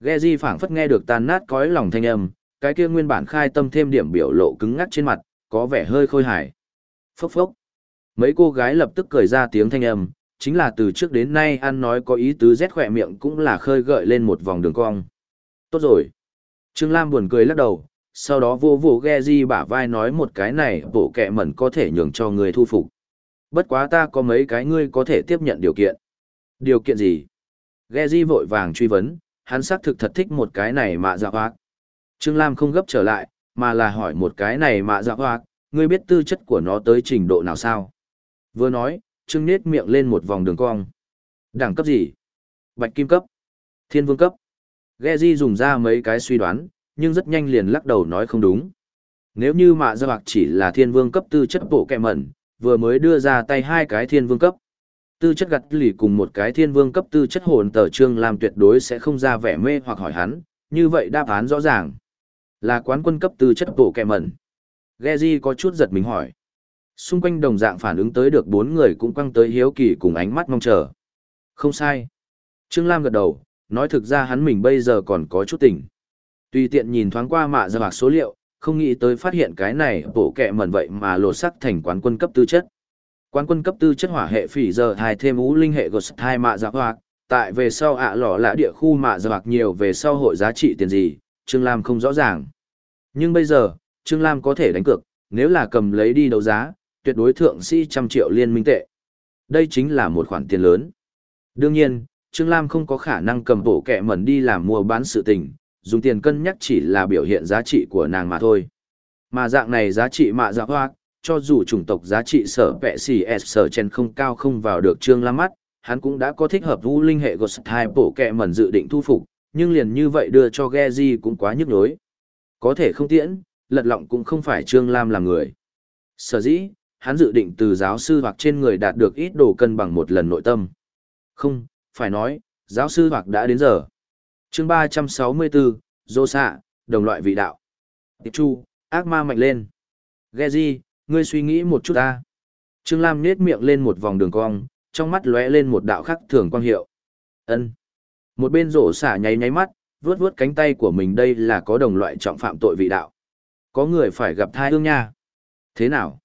Ghe di phảng phất nghe được tan nát cõi lòng thanh âm, cái kia nguyên bản khai tâm thêm điểm biểu lộ cứng ngắc trên mặt, có vẻ hơi khôi hài. Phốc phốc. Mấy cô gái lập tức cười ra tiếng thanh âm, chính là từ trước đến nay ăn nói có ý tứ rét khỏe miệng cũng là khơi gợi lên một vòng đường cong. Tốt rồi. Trương Lam buồn cười lắc đầu, sau đó vô vô ghe di bả vai nói một cái này bộ kẹ mẩn có thể nhường cho người thu phục. Bất quá ta có mấy cái ngươi có thể tiếp nhận điều kiện. Điều kiện gì? Ghe di vội vàng truy vấn, hắn xác thực thật thích một cái này mạ dạ hoác. Trương Lam không gấp trở lại, mà là hỏi một cái này mạ dạ hoác, ngươi biết tư chất của nó tới trình độ nào sao? Vừa nói, Trương nết miệng lên một vòng đường cong. Đẳng cấp gì? Bạch kim cấp. Thiên vương cấp. Ghe di dùng ra mấy cái suy đoán, nhưng rất nhanh liền lắc đầu nói không đúng. Nếu như mạ dạ hoác chỉ là thiên vương cấp tư chất bộ kẹ mẩn, vừa mới đưa ra tay hai cái thiên vương cấp. Tư chất gặt lì cùng một cái thiên vương cấp tư chất hồn tờ trương làm tuyệt đối sẽ không ra vẻ mê hoặc hỏi hắn, như vậy đáp án rõ ràng. Là quán quân cấp tư chất bộ kẹ mẩn. Geji có chút giật mình hỏi. Xung quanh đồng dạng phản ứng tới được bốn người cũng quăng tới hiếu kỳ cùng ánh mắt mong chờ. Không sai. Trương Lam gật đầu, nói thực ra hắn mình bây giờ còn có chút tỉnh. Tùy tiện nhìn thoáng qua mạ ra bạc số liệu, không nghĩ tới phát hiện cái này bổ kẹ mẩn vậy mà lột sắc thành quán quân cấp tư chất. Quán quân cấp tư chất hỏa hệ phỉ giờ hai thêm ú linh hệ gột hai mạ giặc hoạt, tại về sau ạ lỏ lạ địa khu mạ giặc nhiều về sau hội giá trị tiền gì, Trương Lam không rõ ràng. Nhưng bây giờ, Trương Lam có thể đánh cược, nếu là cầm lấy đi đấu giá, tuyệt đối thượng sĩ trăm triệu liên minh tệ. Đây chính là một khoản tiền lớn. Đương nhiên, Trương Lam không có khả năng cầm bổ kẹ mẩn đi làm mua bán sự tình, dùng tiền cân nhắc chỉ là biểu hiện giá trị của nàng mà thôi. Mà dạng này giá trị mạ dạ hoa, cho dù chủng tộc giá trị sở vẹ xì s sở chen không cao không vào được trương lam mắt, hắn cũng đã có thích hợp vũ linh hệ gột hai bộ kẹ mẩn dự định thu phục, nhưng liền như vậy đưa cho Geji cũng quá nhức nhối. Có thể không tiễn, lật lọng cũng không phải trương lam là người. Sở dĩ, hắn dự định từ giáo sư hoặc trên người đạt được ít đồ cân bằng một lần nội tâm. Không, phải nói, giáo sư hoặc đã đến giờ chương ba trăm sáu mươi bốn dô xạ đồng loại vị đạo. Tiệp chu, ác ma mạnh lên. Ghe di, ngươi suy nghĩ một chút ta. Trương lam nết miệng lên một vòng đường cong, trong mắt lóe lên một đạo khắc thường quang hiệu. Ân. Một bên rổ xả nháy nháy mắt vớt vớt cánh tay của mình đây là có đồng loại trọng phạm tội vị đạo. Có người phải gặp thai ương nha. Thế nào?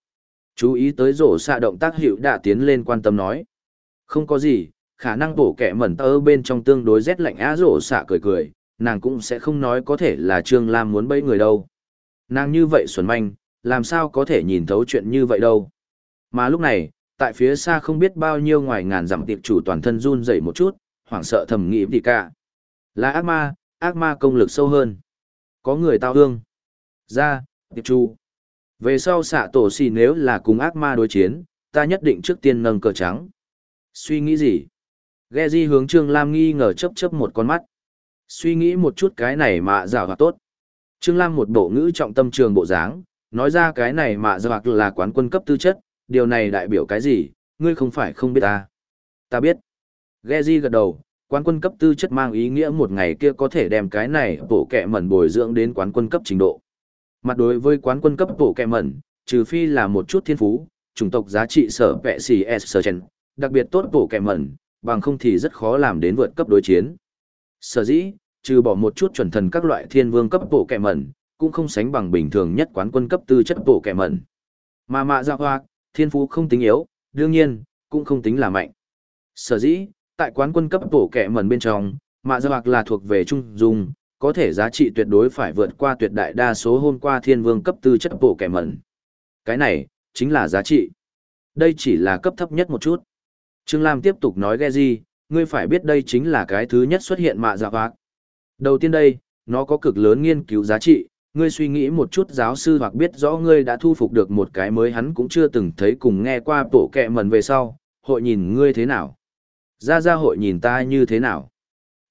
Chú ý tới rổ xạ động tác hiệu đã tiến lên quan tâm nói. Không có gì khả năng bổ kẻ mẩn tơ bên trong tương đối rét lạnh á rổ xạ cười cười, nàng cũng sẽ không nói có thể là Trương Lam muốn bẫy người đâu. Nàng như vậy xuẩn manh, làm sao có thể nhìn thấu chuyện như vậy đâu. Mà lúc này, tại phía xa không biết bao nhiêu ngoài ngàn dặm tiệp chủ toàn thân run dậy một chút, hoảng sợ thầm nghĩ gì cả. Là ác ma, ác ma công lực sâu hơn. Có người tao hương. Ra, tiệp chủ. Về sau xạ tổ xì nếu là cùng ác ma đối chiến, ta nhất định trước tiên nâng cờ trắng. Suy nghĩ gì? Ghe di hướng Trương Lam nghi ngờ chấp chấp một con mắt. Suy nghĩ một chút cái này mà giả hoạt tốt. Trương Lam một bộ ngữ trọng tâm trường bộ dáng, nói ra cái này mà giả hoạt là quán quân cấp tư chất, điều này đại biểu cái gì, ngươi không phải không biết ta. Ta biết. Ghe di gật đầu, quán quân cấp tư chất mang ý nghĩa một ngày kia có thể đem cái này bổ kẹ mẩn bồi dưỡng đến quán quân cấp trình độ. Mặt đối với quán quân cấp bổ kẹ mẩn, trừ phi là một chút thiên phú, chủng tộc giá trị sở vẹ xì s sở chen, đặc biệt tốt bổ kẹ mẩn, bằng không thì rất khó làm đến vượt cấp đối chiến. Sở dĩ, trừ bỏ một chút chuẩn thần các loại thiên vương cấp bộ kẹ mẩn, cũng không sánh bằng bình thường nhất quán quân cấp tư chất bộ kẹ mẩn. Mà mạ dạ hoa, thiên phú không tính yếu, đương nhiên, cũng không tính là mạnh. Sở dĩ, tại quán quân cấp bộ kẹ mẩn bên trong, mạ dạ hoa là thuộc về trung dung, có thể giá trị tuyệt đối phải vượt qua tuyệt đại đa số hôm qua thiên vương cấp tư chất bộ kẹ mẩn. Cái này, chính là giá trị. Đây chỉ là cấp thấp nhất một chút. Trương Lam tiếp tục nói ghe gì, ngươi phải biết đây chính là cái thứ nhất xuất hiện mạ dạ hoác. Đầu tiên đây, nó có cực lớn nghiên cứu giá trị, ngươi suy nghĩ một chút giáo sư hoặc biết rõ ngươi đã thu phục được một cái mới hắn cũng chưa từng thấy cùng nghe qua bộ kẹ mần về sau, hội nhìn ngươi thế nào. Ra ra hội nhìn ta như thế nào.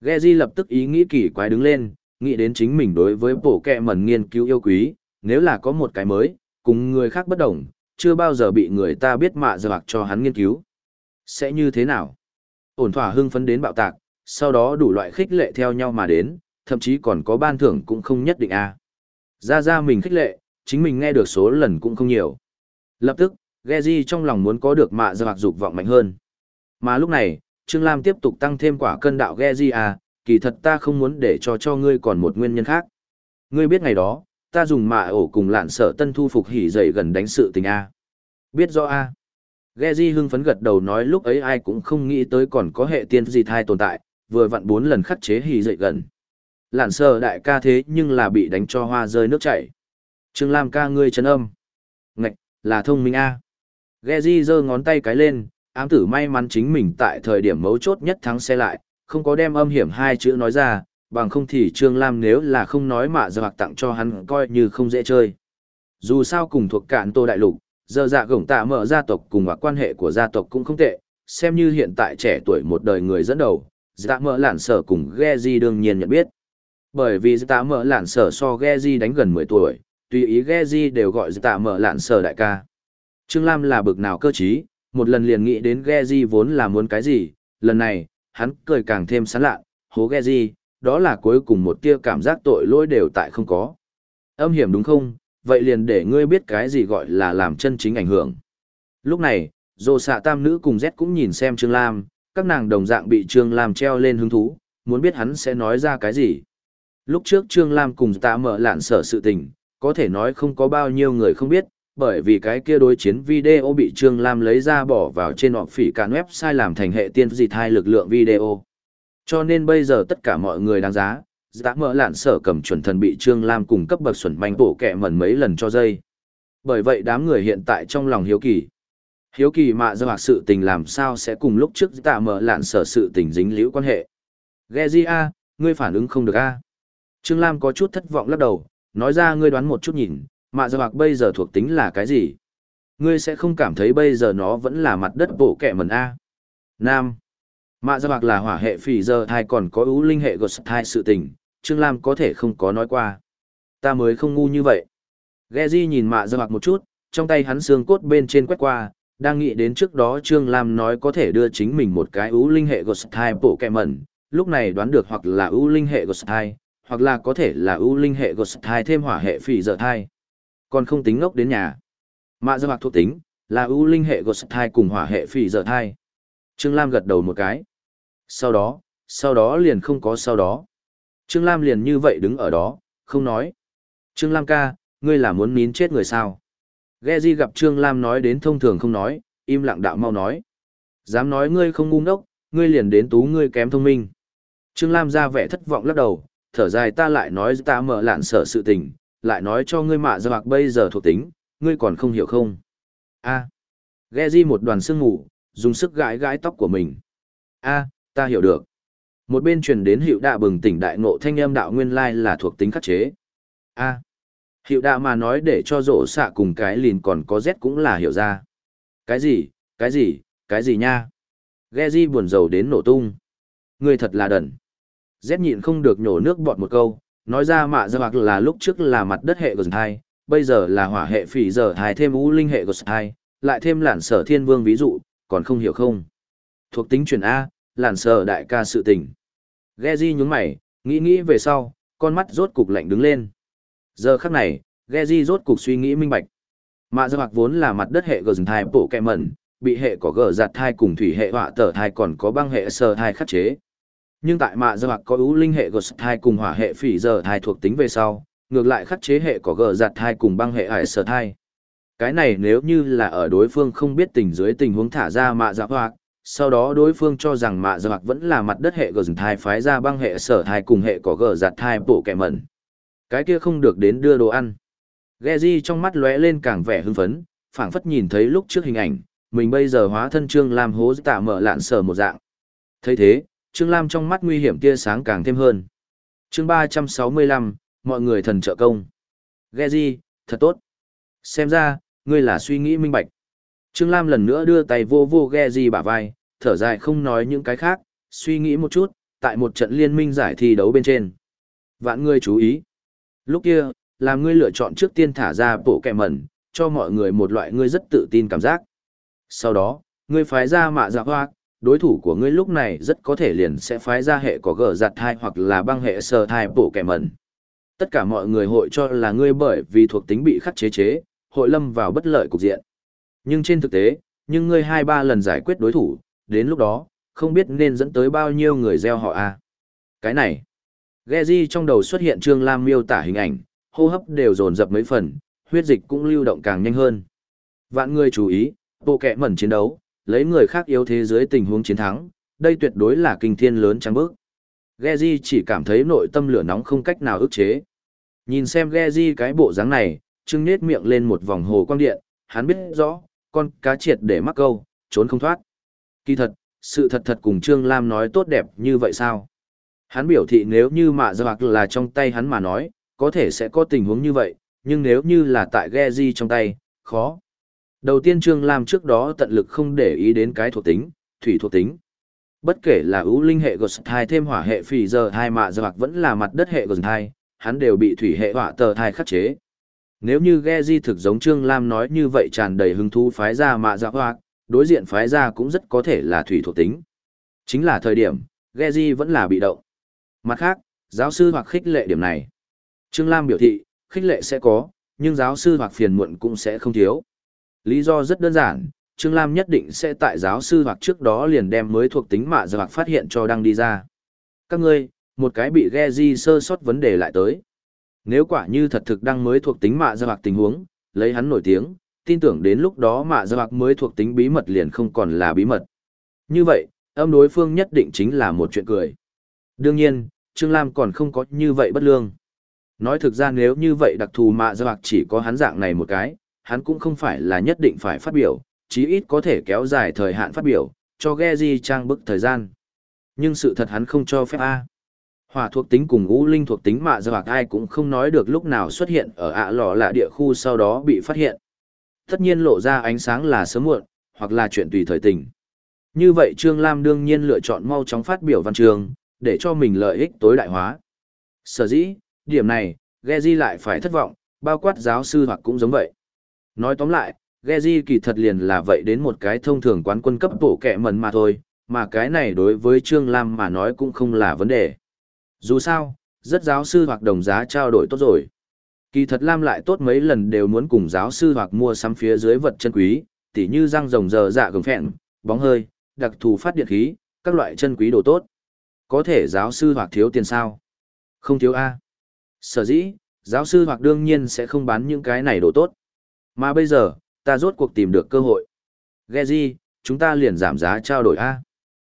Ghe di lập tức ý nghĩ kỳ quái đứng lên, nghĩ đến chính mình đối với bộ kẹ mần nghiên cứu yêu quý, nếu là có một cái mới, cùng người khác bất đồng, chưa bao giờ bị người ta biết mạ dạ giờ hoặc cho hắn nghiên cứu. Sẽ như thế nào? Ổn thỏa hưng phấn đến bạo tạc, sau đó đủ loại khích lệ theo nhau mà đến, thậm chí còn có ban thưởng cũng không nhất định a. Ra ra mình khích lệ, chính mình nghe được số lần cũng không nhiều. Lập tức, Geji trong lòng muốn có được mạ giờ hoặc dục vọng mạnh hơn. Mà lúc này, Trương Lam tiếp tục tăng thêm quả cân đạo Geji à, kỳ thật ta không muốn để cho cho ngươi còn một nguyên nhân khác. Ngươi biết ngày đó, ta dùng mạ ổ cùng lạn sở tân thu phục hỉ dậy gần đánh sự tình A. Biết rõ A. Geji hưng phấn gật đầu nói lúc ấy ai cũng không nghĩ tới còn có hệ tiên gì thai tồn tại, vừa vặn bốn lần khắc chế hỉ dậy gần. Lạn sờ đại ca thế nhưng là bị đánh cho hoa rơi nước chảy. Trương Lam ca ngươi chấn âm. Ngạch, là thông minh A. Geji giơ ngón tay cái lên, ám tử may mắn chính mình tại thời điểm mấu chốt nhất thắng xe lại, không có đem âm hiểm hai chữ nói ra, bằng không thì Trương Lam nếu là không nói mạ giờ hoặc tặng cho hắn coi như không dễ chơi. Dù sao cùng thuộc cạn tô đại lục, giờ dạ gổng tạ mở gia tộc cùng hoặc quan hệ của gia tộc cũng không tệ, xem như hiện tại trẻ tuổi một đời người dẫn đầu, dạ mở lản sở cùng Geji đương nhiên nhận biết. Bởi vì dạ mở lản sở so Geji đánh gần 10 tuổi, tùy ý Geji đều gọi dạ mở lản sở đại ca. Trương Lam là bực nào cơ trí, một lần liền nghĩ đến Geji vốn là muốn cái gì, lần này, hắn cười càng thêm sán lạ, hố Geji, đó là cuối cùng một tia cảm giác tội lỗi đều tại không có. Âm hiểm đúng không? Vậy liền để ngươi biết cái gì gọi là làm chân chính ảnh hưởng. Lúc này, dồ xạ tam nữ cùng Z cũng nhìn xem Trương Lam, các nàng đồng dạng bị Trương Lam treo lên hứng thú, muốn biết hắn sẽ nói ra cái gì. Lúc trước Trương Lam cùng ta mở lạn sở sự tình, có thể nói không có bao nhiêu người không biết, bởi vì cái kia đối chiến video bị Trương Lam lấy ra bỏ vào trên họp phỉ cản website làm thành hệ tiên dịch hai lực lượng video. Cho nên bây giờ tất cả mọi người đáng giá, đã mở lạn sở cầm chuẩn thần bị Trương Lam cùng cấp bậc xuẩn manh bổ kẹ mẩn mấy lần cho dây. Bởi vậy đám người hiện tại trong lòng hiếu kỳ. Hiếu kỳ mạ do hoặc sự tình làm sao sẽ cùng lúc trước tạ mở lạn sở sự tình dính liễu quan hệ. Geji A, ngươi phản ứng không được A. Trương Lam có chút thất vọng lắc đầu, nói ra ngươi đoán một chút nhìn, mạ do hoặc bây giờ thuộc tính là cái gì? Ngươi sẽ không cảm thấy bây giờ nó vẫn là mặt đất bổ kẹ mẩn A. Nam. Mạ Gia bạc là hỏa hệ phỉ giờ thai còn có ưu linh hệ gột thai sự tình, Trương Lam có thể không có nói qua. Ta mới không ngu như vậy. Geji nhìn mạ ra mặt một chút, trong tay hắn xương cốt bên trên quét qua, đang nghĩ đến trước đó Trương Lam nói có thể đưa chính mình một cái ưu linh hệ Ghost Type bộ kẹ mẩn, lúc này đoán được hoặc là ưu linh hệ Ghost Type, hoặc là có thể là ưu linh hệ Ghost Type thêm hỏa hệ phỉ giờ thai. Còn không tính ngốc đến nhà. Mạ ra mặt thuộc tính, là ưu linh hệ Ghost Type cùng hỏa hệ phỉ giờ thai. Trương Lam gật đầu một cái. Sau đó, sau đó liền không có sau đó. Trương Lam liền như vậy đứng ở đó, không nói. Trương Lam ca, ngươi là muốn nín chết người sao? Ghe Di gặp Trương Lam nói đến thông thường không nói, im lặng đạo mau nói. Dám nói ngươi không ngu ngốc, ngươi liền đến tú ngươi kém thông minh. Trương Lam ra vẻ thất vọng lắc đầu, thở dài ta lại nói ta mở lạn sở sự tình, lại nói cho ngươi mạ ra bạc bây giờ thuộc tính, ngươi còn không hiểu không? A. À. Ghe Di một đoàn sương ngủ, dùng sức gãi gãi tóc của mình. A, ta hiểu được. Một bên truyền đến hiệu đạ bừng tỉnh đại ngộ thanh âm đạo nguyên lai là thuộc tính khắc chế. A. hiệu đạ mà nói để cho rổ xạ cùng cái lìn còn có Z cũng là hiểu ra. Cái gì, cái gì, cái gì nha? Geji buồn rầu đến nổ tung. Người thật là đần. Z nhịn không được nhổ nước bọt một câu, nói ra mạ ra bạc là lúc trước là mặt đất hệ gos 2, bây giờ là hỏa hệ phỉ giờ hai thêm u linh hệ gos 2, lại thêm lản sở thiên vương ví dụ, còn không hiểu không? Thuộc tính chuyển A, làn sờ đại ca sự tình. Geji nhún mày, nghĩ nghĩ về sau, con mắt rốt cục lạnh đứng lên. Giờ khắc này, Geji rốt cục suy nghĩ minh bạch. Mạ gia mặc vốn là mặt đất hệ gờ dừng thai bộ kẹ mẩn, bị hệ có gờ giặt thai cùng thủy hệ họa tở thai còn có băng hệ sờ thai khắc chế. Nhưng tại mạ gia mặc có ưu linh hệ gờ thai cùng hỏa hệ phỉ giờ thai thuộc tính về sau, ngược lại khắc chế hệ có gờ giặt thai cùng băng hệ hải sờ thai. Cái này nếu như là ở đối phương không biết tình dưới tình huống thả ra mạ gia hoặc, sau đó đối phương cho rằng mạ giặc vẫn là mặt đất hệ gờ dừng thai phái ra băng hệ sở thai cùng hệ có gờ giặt thai bộ kẻ mẩn. Cái kia không được đến đưa đồ ăn. Ghe di trong mắt lóe lên càng vẻ hưng phấn, phảng phất nhìn thấy lúc trước hình ảnh, mình bây giờ hóa thân trương lam hố tạ mở lạn sở một dạng. Thấy thế, trương lam trong mắt nguy hiểm tia sáng càng thêm hơn. Chương ba trăm sáu mươi lăm, mọi người thần trợ công. Ghe di thật tốt. Xem ra, ngươi là suy nghĩ minh bạch. Trương Lam lần nữa đưa tay vô vô ghe gì bả vai, thở dài không nói những cái khác, suy nghĩ một chút, tại một trận liên minh giải thi đấu bên trên. Vạn ngươi chú ý. Lúc kia, làm ngươi lựa chọn trước tiên thả ra bộ kẹ mẩn, cho mọi người một loại ngươi rất tự tin cảm giác. Sau đó, ngươi phái ra mạ dạ hoa, đối thủ của ngươi lúc này rất có thể liền sẽ phái ra hệ có gờ giặt thai hoặc là băng hệ sờ thai bộ kẻ mẩn. Tất cả mọi người hội cho là ngươi bởi vì thuộc tính bị khắc chế chế, hội lâm vào bất lợi cục diện. Nhưng trên thực tế, nhưng ngươi hai ba lần giải quyết đối thủ, đến lúc đó, không biết nên dẫn tới bao nhiêu người gieo họ a. Cái này, Geji trong đầu xuất hiện Trương Lam miêu tả hình ảnh, hô hấp đều dồn dập mấy phần, huyết dịch cũng lưu động càng nhanh hơn. Vạn người chú ý, bộ kẹ mẩn chiến đấu, lấy người khác yếu thế dưới tình huống chiến thắng, đây tuyệt đối là kinh thiên lớn trắng bước. Geji chỉ cảm thấy nội tâm lửa nóng không cách nào ức chế. Nhìn xem Geji cái bộ dáng này, Trương nết miệng lên một vòng hồ quang điện, hắn biết rõ, con cá triệt để mắc câu, trốn không thoát. Kỳ thật, sự thật thật cùng Trương Lam nói tốt đẹp như vậy sao? Hắn biểu thị nếu như mạ giặc là trong tay hắn mà nói, có thể sẽ có tình huống như vậy, nhưng nếu như là tại Geji trong tay, khó. Đầu tiên Trương Lam trước đó tận lực không để ý đến cái thuộc tính, thủy thuộc tính. Bất kể là ưu linh hệ Ghost 2 thêm hỏa hệ phì giờ hai mạ giặc vẫn là mặt đất hệ Ghost 2, hắn đều bị thủy hệ hỏa tờ 2 khắc chế. Nếu như Geji thực giống Trương Lam nói như vậy tràn đầy hứng thú phái ra mạ dạ hoặc, đối diện phái ra cũng rất có thể là thủy thuộc tính. Chính là thời điểm, Geji vẫn là bị động. Mặt khác, giáo sư hoặc khích lệ điểm này. Trương Lam biểu thị, khích lệ sẽ có, nhưng giáo sư hoặc phiền muộn cũng sẽ không thiếu. Lý do rất đơn giản, Trương Lam nhất định sẽ tại giáo sư hoặc trước đó liền đem mới thuộc tính mạ dạ hoặc phát hiện cho đăng đi ra. Các ngươi, một cái bị Geji sơ sót vấn đề lại tới. Nếu quả như thật thực đang mới thuộc tính mạ hoặc tình huống, lấy hắn nổi tiếng, tin tưởng đến lúc đó mạ hoặc mới thuộc tính bí mật liền không còn là bí mật. Như vậy, âm đối phương nhất định chính là một chuyện cười. Đương nhiên, Trương Lam còn không có như vậy bất lương. Nói thực ra nếu như vậy đặc thù mạ hoặc chỉ có hắn dạng này một cái, hắn cũng không phải là nhất định phải phát biểu, chí ít có thể kéo dài thời hạn phát biểu, cho Geji trang bức thời gian. Nhưng sự thật hắn không cho phép A. Hỏa thuộc tính cùng ngũ linh thuộc tính mạ hoặc ai cũng không nói được lúc nào xuất hiện ở ạ lò lạ địa khu sau đó bị phát hiện. Tất nhiên lộ ra ánh sáng là sớm muộn, hoặc là chuyện tùy thời tình. Như vậy Trương Lam đương nhiên lựa chọn mau chóng phát biểu văn trường, để cho mình lợi ích tối đại hóa. Sở dĩ, điểm này, Geji lại phải thất vọng, bao quát giáo sư hoặc cũng giống vậy. Nói tóm lại, Geji kỳ thật liền là vậy đến một cái thông thường quán quân cấp bổ kẹ mần mà thôi, mà cái này đối với Trương Lam mà nói cũng không là vấn đề. Dù sao, rất giáo sư hoặc đồng giá trao đổi tốt rồi. Kỳ thật Lam lại tốt mấy lần đều muốn cùng giáo sư hoặc mua sắm phía dưới vật chân quý, tỉ như răng rồng giờ dạ gừng phẹn, bóng hơi, đặc thù phát điện khí, các loại chân quý đồ tốt. Có thể giáo sư hoặc thiếu tiền sao? Không thiếu A. Sở dĩ, giáo sư hoặc đương nhiên sẽ không bán những cái này đồ tốt. Mà bây giờ, ta rốt cuộc tìm được cơ hội. ghe di chúng ta liền giảm giá trao đổi A.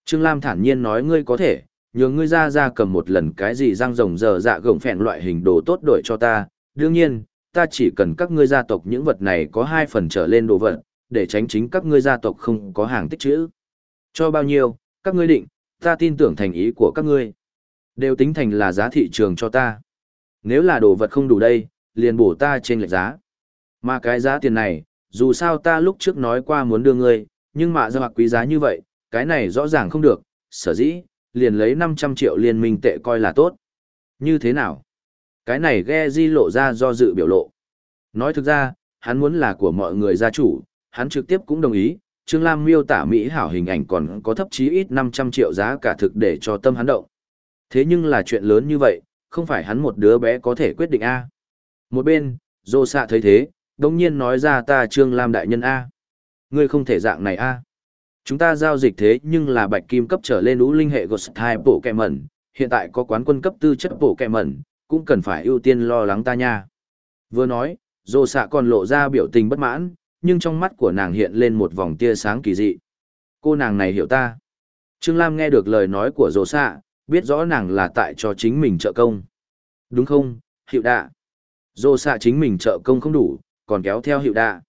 Trương Lam thản nhiên nói ngươi có thể, nhường ngươi ra ra cầm một lần cái gì răng rồng dở dạ gồng phèn loại hình đồ tốt đổi cho ta. Đương nhiên, ta chỉ cần các ngươi gia tộc những vật này có hai phần trở lên đồ vật, để tránh chính các ngươi gia tộc không có hàng tích trữ. Cho bao nhiêu, các ngươi định, ta tin tưởng thành ý của các ngươi. Đều tính thành là giá thị trường cho ta. Nếu là đồ vật không đủ đây, liền bổ ta trên lệch giá. Mà cái giá tiền này, dù sao ta lúc trước nói qua muốn đưa ngươi, nhưng mà ra mặt quý giá như vậy, cái này rõ ràng không được, sở dĩ, liền lấy 500 triệu liên minh tệ coi là tốt. Như thế nào? Cái này ghe di lộ ra do dự biểu lộ. Nói thực ra, hắn muốn là của mọi người gia chủ, hắn trực tiếp cũng đồng ý, Trương Lam miêu tả Mỹ hảo hình ảnh còn có thấp chí ít 500 triệu giá cả thực để cho tâm hắn động. Thế nhưng là chuyện lớn như vậy, không phải hắn một đứa bé có thể quyết định A. Một bên, Dô Sạ thấy thế, đồng nhiên nói ra ta Trương Lam đại nhân A. Ngươi không thể dạng này A. Chúng ta giao dịch thế nhưng là bạch kim cấp trở lên ú linh hệ Ghost Type bộ kẹ mẩn, hiện tại có quán quân cấp tư chất bộ kẹ mẩn, cũng cần phải ưu tiên lo lắng ta nha. Vừa nói, Dô xạ còn lộ ra biểu tình bất mãn, nhưng trong mắt của nàng hiện lên một vòng tia sáng kỳ dị. Cô nàng này hiểu ta. Trương Lam nghe được lời nói của Dô xạ, biết rõ nàng là tại cho chính mình trợ công. Đúng không, hiệu đạ. Dô xạ chính mình trợ công không đủ, còn kéo theo hiệu đạ.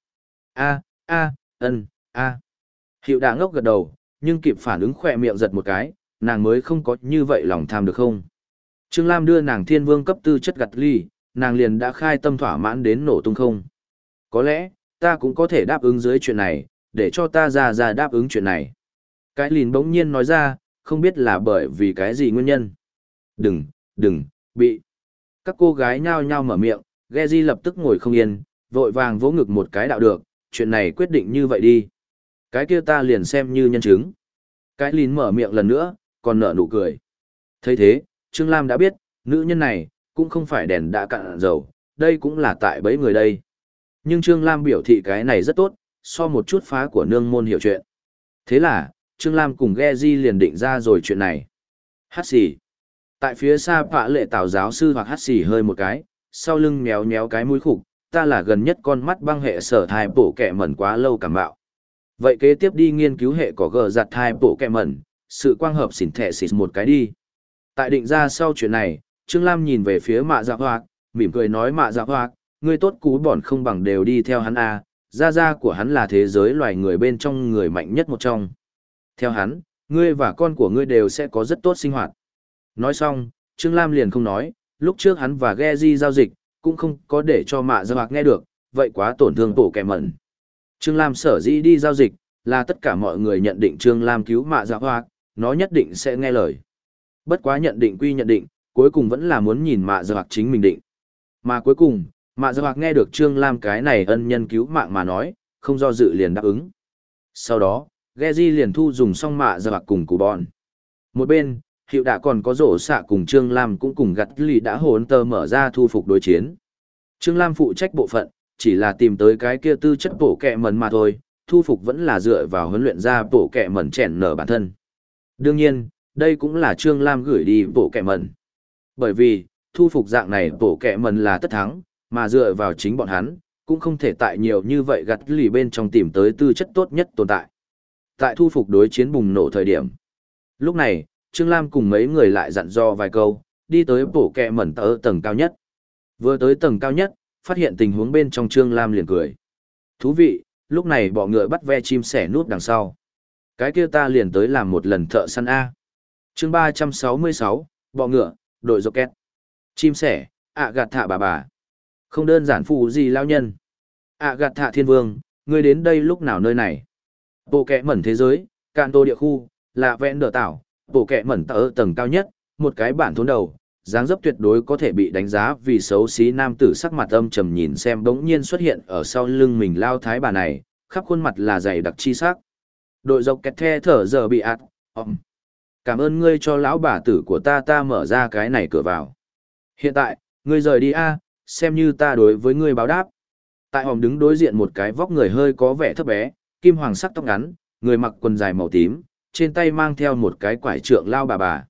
A, a, ân, a. Hiệu đã ngốc gật đầu, nhưng kịp phản ứng khỏe miệng giật một cái, nàng mới không có như vậy lòng tham được không. Trương Lam đưa nàng thiên vương cấp tư chất gặt ly, nàng liền đã khai tâm thỏa mãn đến nổ tung không. Có lẽ, ta cũng có thể đáp ứng dưới chuyện này, để cho ta ra ra đáp ứng chuyện này. Cái lìn bỗng nhiên nói ra, không biết là bởi vì cái gì nguyên nhân. Đừng, đừng, bị. Các cô gái nhao nhao mở miệng, Geji lập tức ngồi không yên, vội vàng vỗ ngực một cái đạo được, chuyện này quyết định như vậy đi. Cái kia ta liền xem như nhân chứng. Cái lín mở miệng lần nữa, còn nở nụ cười. thấy thế, Trương Lam đã biết, nữ nhân này, cũng không phải đèn đã cạn dầu, đây cũng là tại bấy người đây. Nhưng Trương Lam biểu thị cái này rất tốt, so một chút phá của nương môn hiểu chuyện. Thế là, Trương Lam cùng Geji liền định ra rồi chuyện này. Hát xì. Tại phía xa phạ lệ tào giáo sư hoặc hát xì hơi một cái, sau lưng méo méo cái mũi khục, ta là gần nhất con mắt băng hệ sở thai bổ kẻ mẩn quá lâu cảm bạo. Vậy kế tiếp đi nghiên cứu hệ có gờ giặt thai bộ kẹ mẩn, sự quang hợp xỉn thẻ xỉn một cái đi. Tại định ra sau chuyện này, Trương Lam nhìn về phía mạ dạ hoạc, mỉm cười nói mạ dạ hoạc, ngươi tốt cú bỏn không bằng đều đi theo hắn a gia gia của hắn là thế giới loài người bên trong người mạnh nhất một trong. Theo hắn, ngươi và con của ngươi đều sẽ có rất tốt sinh hoạt. Nói xong, Trương Lam liền không nói, lúc trước hắn và Geji giao dịch, cũng không có để cho mạ dạ hoạc nghe được, vậy quá tổn thương tổ kẻ mẩn. Trương Lam sở dĩ đi giao dịch, là tất cả mọi người nhận định Trương Lam cứu mạ Giả Hoa, nó nhất định sẽ nghe lời. Bất quá nhận định quy nhận định, cuối cùng vẫn là muốn nhìn mạ dạ gia bạc chính mình định. Mà cuối cùng, mạ dạ gia bạc nghe được Trương Lam cái này ân nhân cứu mạng mà nói, không do dự liền đáp ứng. Sau đó, Geji liền thu dùng xong mạ gia bạc cùng cụ bọn. Một bên, hiệu đã còn có rổ xạ cùng Trương Lam cũng cùng gặt lì đã hồn tờ mở ra thu phục đối chiến. Trương Lam phụ trách bộ phận, chỉ là tìm tới cái kia tư chất bổ kẹ mẩn mà thôi, thu phục vẫn là dựa vào huấn luyện ra bổ kẹ mẩn chèn nở bản thân. Đương nhiên, đây cũng là Trương Lam gửi đi bổ kẹ mẩn. Bởi vì, thu phục dạng này bổ kẹ mẩn là tất thắng, mà dựa vào chính bọn hắn, cũng không thể tại nhiều như vậy gặt lì bên trong tìm tới tư chất tốt nhất tồn tại. Tại thu phục đối chiến bùng nổ thời điểm. Lúc này, Trương Lam cùng mấy người lại dặn dò vài câu, đi tới bổ kẹ mẩn tờ tầng cao nhất. Vừa tới tầng cao nhất, phát hiện tình huống bên trong Trương Lam liền cười. Thú vị, lúc này bọ ngựa bắt ve chim sẻ nút đằng sau. Cái kia ta liền tới làm một lần thợ săn A. chương 366, bọ ngựa, đội dọc két. Chim sẻ, ạ gạt thạ bà bà. Không đơn giản phụ gì lao nhân. ạ gạt thạ thiên vương, ngươi đến đây lúc nào nơi này. Bộ kẹ mẩn thế giới, can tô địa khu, là vẹn đỡ tảo, bộ kẹ mẩn tờ tầng cao nhất, một cái bản thốn đầu, dáng dấp tuyệt đối có thể bị đánh giá vì xấu xí nam tử sắc mặt âm trầm nhìn xem bỗng nhiên xuất hiện ở sau lưng mình lao thái bà này, khắp khuôn mặt là dày đặc chi sắc. Đội dọc kẹt the thở giờ bị ạt, ом. Cảm ơn ngươi cho lão bà tử của ta ta mở ra cái này cửa vào. Hiện tại, ngươi rời đi a, xem như ta đối với ngươi báo đáp. Tại hòm đứng đối diện một cái vóc người hơi có vẻ thấp bé, kim hoàng sắc tóc ngắn, người mặc quần dài màu tím, trên tay mang theo một cái quải trượng lao bà bà.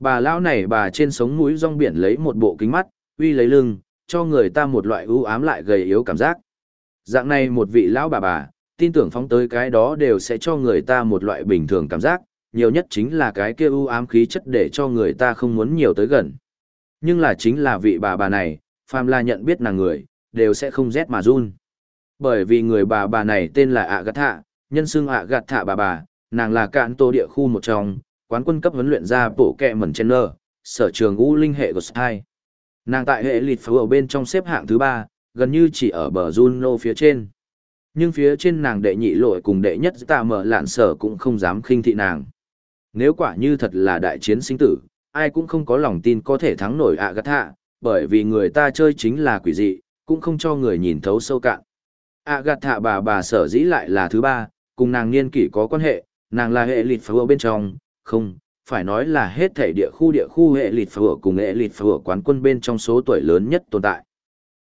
Bà lao này bà trên sống mũi rong biển lấy một bộ kính mắt, uy lấy lưng, cho người ta một loại ưu ám lại gầy yếu cảm giác. Dạng này một vị lão bà bà, tin tưởng phóng tới cái đó đều sẽ cho người ta một loại bình thường cảm giác, nhiều nhất chính là cái kia ưu ám khí chất để cho người ta không muốn nhiều tới gần. Nhưng là chính là vị bà bà này, phàm là nhận biết nàng người, đều sẽ không rét mà run. Bởi vì người bà bà này tên là ạ gạt thạ, nhân xưng ạ gạt thạ bà bà, nàng là cạn tô địa khu một trong, quán quân cấp huấn luyện ra bộ kẹ mẩn chen nơ, sở trường U Linh hệ Ghost 2. Nàng tại hệ lịt phú ở bên trong xếp hạng thứ ba, gần như chỉ ở bờ Juno phía trên. Nhưng phía trên nàng đệ nhị lội cùng đệ nhất tạ mở lạn sở cũng không dám khinh thị nàng. Nếu quả như thật là đại chiến sinh tử, ai cũng không có lòng tin có thể thắng nổi ạ gắt thạ, bởi vì người ta chơi chính là quỷ dị, cũng không cho người nhìn thấu sâu cạn. ạ gạt thạ bà bà sở dĩ lại là thứ ba, cùng nàng niên kỷ có quan hệ, nàng là hệ lịt phú ở bên trong, không, phải nói là hết thể địa khu địa khu hệ lịt phở cùng hệ lịt phở quán quân bên trong số tuổi lớn nhất tồn tại.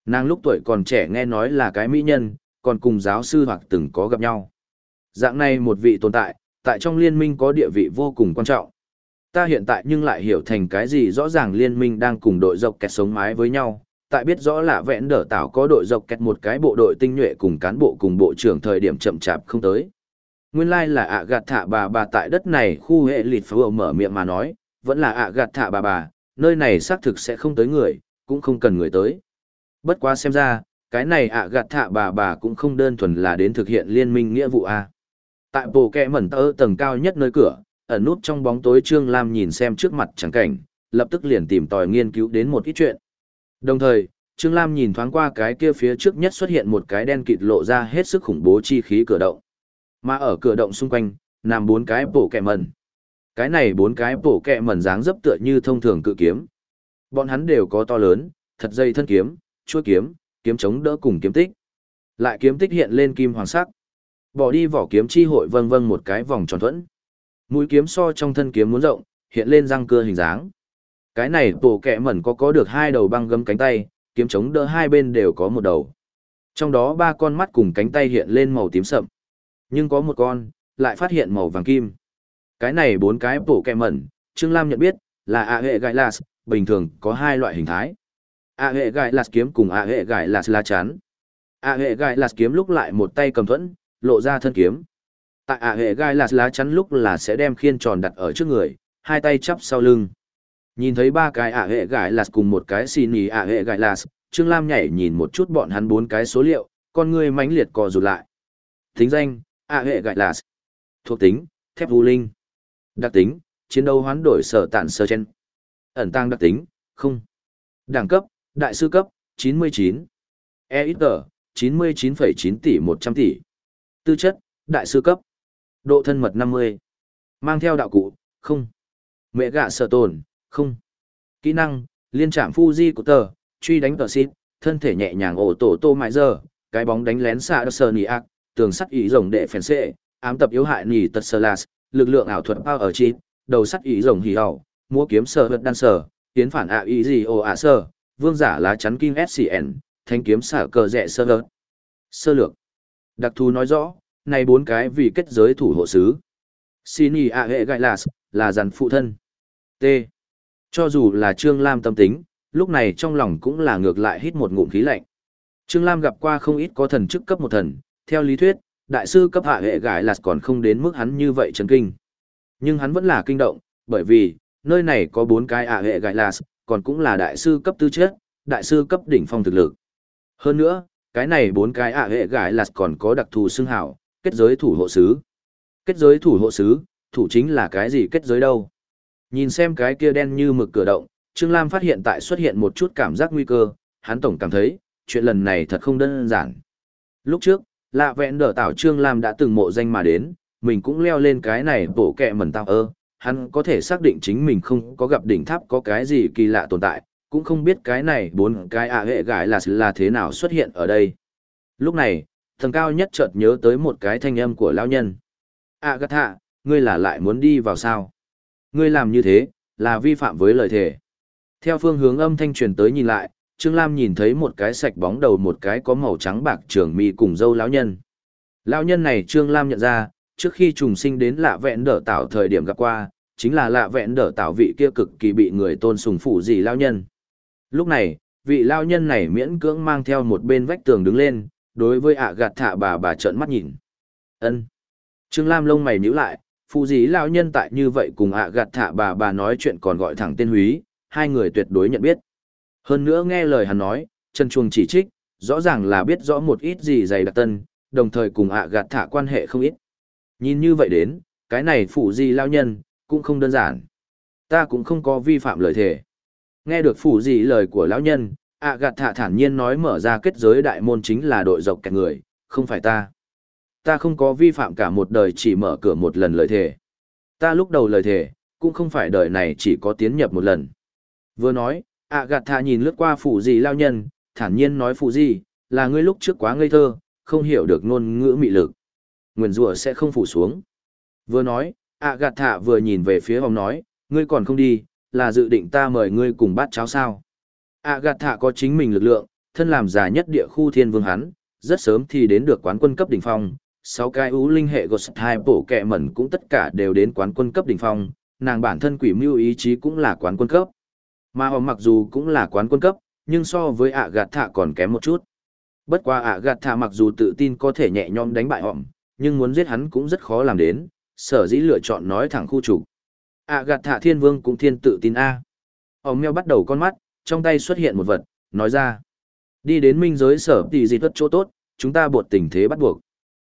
Nàng lúc tuổi còn trẻ nghe nói là cái mỹ nhân, còn cùng giáo sư hoặc từng có gặp nhau. Dạng này một vị tồn tại, tại trong liên minh có địa vị vô cùng quan trọng. Ta hiện tại nhưng lại hiểu thành cái gì rõ ràng liên minh đang cùng đội dọc kẹt sống mái với nhau, tại biết rõ là vẹn đỡ tạo có đội dọc kẹt một cái bộ đội tinh nhuệ cùng cán bộ cùng bộ trưởng thời điểm chậm chạp không tới nguyên lai là ạ gạt thạ bà bà tại đất này khu hệ lịt phở mở miệng mà nói, vẫn là ạ gạt thạ bà bà, nơi này xác thực sẽ không tới người, cũng không cần người tới. Bất quá xem ra, cái này ạ gạt thạ bà bà cũng không đơn thuần là đến thực hiện liên minh nghĩa vụ A. Tại bộ kẽ mẩn tơ tầng cao nhất nơi cửa, ẩn nút trong bóng tối Trương Lam nhìn xem trước mặt chẳng cảnh, lập tức liền tìm tòi nghiên cứu đến một ít chuyện. Đồng thời, Trương Lam nhìn thoáng qua cái kia phía trước nhất xuất hiện một cái đen kịt lộ ra hết sức khủng bố chi khí cửa động. Mà ở cửa động xung quanh, nằm bốn cái bổ kẹ mẩn. Cái này bốn cái bổ kẹ mẩn dáng dấp tựa như thông thường cự kiếm. Bọn hắn đều có to lớn, thật dây thân kiếm, chuôi kiếm, kiếm chống đỡ cùng kiếm tích. Lại kiếm tích hiện lên kim hoàng sắc. Bỏ đi vỏ kiếm chi hội vâng vâng một cái vòng tròn thuẫn. Mũi kiếm so trong thân kiếm muốn rộng, hiện lên răng cưa hình dáng. Cái này tổ kẹ mẩn có có được hai đầu băng gấm cánh tay, kiếm chống đỡ hai bên đều có một đầu. Trong đó ba con mắt cùng cánh tay hiện lên màu tím sậm. Nhưng có một con, lại phát hiện màu vàng kim. Cái này bốn cái bổ kẹ mẩn, Trương Lam nhận biết, là A hệ gai lạt, bình thường có hai loại hình thái. A hệ gai lạt kiếm cùng A hệ gai lạt la chắn. A hệ gai lạt kiếm lúc lại một tay cầm thuẫn, lộ ra thân kiếm. Tại A hệ gai lạt lá chắn lúc là sẽ đem khiên tròn đặt ở trước người, hai tay chắp sau lưng. Nhìn thấy ba cái A hệ gai lạt cùng một cái xì nì A hệ gai lạt, Trương Lam nhảy nhìn một chút bọn hắn bốn cái số liệu, con người mãnh liệt cò rụt lại. thính danh, A hệ gai las. Thuộc tính, thép vũ linh. Đặc tính, chiến đấu hoán đổi sở tản sơ chen. Ẩn tăng đặc tính, không. Đẳng cấp, đại sư cấp, 99. phẩy 99,9 tỷ 100 tỷ. Tư chất, đại sư cấp. Độ thân mật 50. Mang theo đạo cụ, không. Mẹ gạ sở tồn, không. Kỹ năng, liên trạm Fuji của tờ, truy đánh tờ xin thân thể nhẹ nhàng ổ tổ tô mãi giờ, cái bóng đánh lén xạ sờ nỉ ạc tường sắt ý rồng đệ phèn xệ, ám tập yếu hại nhì tật sơ lạt, lực lượng ảo thuật bao ở chi, đầu sắt ý rồng hỉ hậu, múa kiếm sờ vật đan sờ, tiến phản ạ ý gì ồ ạ sờ, vương giả lá chắn kim SCN, thanh kiếm xả cờ rẽ sơ vật. Sơ lược. Đặc thù nói rõ, này bốn cái vì kết giới thủ hộ sứ. Sini ạ hệ gai lạt, là dàn phụ thân. T. Cho dù là Trương Lam tâm tính, lúc này trong lòng cũng là ngược lại hít một ngụm khí lạnh. Trương Lam gặp qua không ít có thần chức cấp một thần, theo lý thuyết, đại sư cấp hạ hệ gái là còn không đến mức hắn như vậy chấn kinh. Nhưng hắn vẫn là kinh động, bởi vì, nơi này có bốn cái hạ hệ gái là, còn cũng là đại sư cấp tư chất, đại sư cấp đỉnh phong thực lực. Hơn nữa, cái này bốn cái hạ hệ gái là còn có đặc thù xưng hảo, kết giới thủ hộ sứ. Kết giới thủ hộ sứ, thủ chính là cái gì kết giới đâu? Nhìn xem cái kia đen như mực cửa động, Trương Lam phát hiện tại xuất hiện một chút cảm giác nguy cơ, hắn tổng cảm thấy, chuyện lần này thật không đơn giản. Lúc trước, lạ vẹn đỡ tảo Trương Lam đã từng mộ danh mà đến, mình cũng leo lên cái này bổ kẹ mẩn tạo ơ, hắn có thể xác định chính mình không có gặp đỉnh tháp có cái gì kỳ lạ tồn tại, cũng không biết cái này bốn cái ạ hệ gái là là thế nào xuất hiện ở đây. Lúc này, thần cao nhất chợt nhớ tới một cái thanh âm của lão nhân. A gắt hạ, ngươi là lại muốn đi vào sao? Ngươi làm như thế, là vi phạm với lời thề. Theo phương hướng âm thanh truyền tới nhìn lại, Trương Lam nhìn thấy một cái sạch bóng đầu một cái có màu trắng bạc trưởng mì cùng dâu lão nhân. Lão nhân này Trương Lam nhận ra, trước khi trùng sinh đến lạ vẹn đỡ tạo thời điểm gặp qua, chính là lạ vẹn đỡ tạo vị kia cực kỳ bị người tôn sùng phụ gì lão nhân. Lúc này, vị lão nhân này miễn cưỡng mang theo một bên vách tường đứng lên, đối với ạ gạt thạ bà bà trợn mắt nhìn. ân Trương Lam lông mày nhíu lại, phụ dí lão nhân tại như vậy cùng ạ gạt thạ bà bà nói chuyện còn gọi thẳng tên húy, hai người tuyệt đối nhận biết. Hơn nữa nghe lời hắn nói, chân chuồng chỉ trích, rõ ràng là biết rõ một ít gì dày đặc tân, đồng thời cùng ạ gạt thả quan hệ không ít. Nhìn như vậy đến, cái này phụ gì lao nhân, cũng không đơn giản. Ta cũng không có vi phạm lời thề. Nghe được phụ gì lời của lão nhân, ạ gạt thả thản nhiên nói mở ra kết giới đại môn chính là đội dọc kẹt người, không phải ta. Ta không có vi phạm cả một đời chỉ mở cửa một lần lời thề. Ta lúc đầu lời thề, cũng không phải đời này chỉ có tiến nhập một lần. Vừa nói, ạ gạt thạ nhìn lướt qua phụ gì lao nhân, thản nhiên nói phụ gì, là ngươi lúc trước quá ngây thơ, không hiểu được ngôn ngữ mị lực. Nguyền rủa sẽ không phủ xuống. Vừa nói, ạ gạt thạ vừa nhìn về phía ông nói, ngươi còn không đi, là dự định ta mời ngươi cùng bát cháo sao. ạ gạt thạ có chính mình lực lượng, thân làm già nhất địa khu thiên vương hắn, rất sớm thì đến được quán quân cấp đỉnh phong. Sáu cái ú linh hệ gột hai bổ kẹ mẩn cũng tất cả đều đến quán quân cấp đỉnh phong, nàng bản thân quỷ mưu ý chí cũng là quán quân cấp. Mà họ mặc dù cũng là quán quân cấp, nhưng so với ạ gạt thạ còn kém một chút. Bất qua ạ gạt thạ mặc dù tự tin có thể nhẹ nhõm đánh bại họ, nhưng muốn giết hắn cũng rất khó làm đến, sở dĩ lựa chọn nói thẳng khu trục. ạ gạt thạ thiên vương cũng thiên tự tin A. Ông mèo bắt đầu con mắt, trong tay xuất hiện một vật, nói ra. Đi đến minh giới sở tỷ dị tuất chỗ tốt, chúng ta buộc tình thế bắt buộc.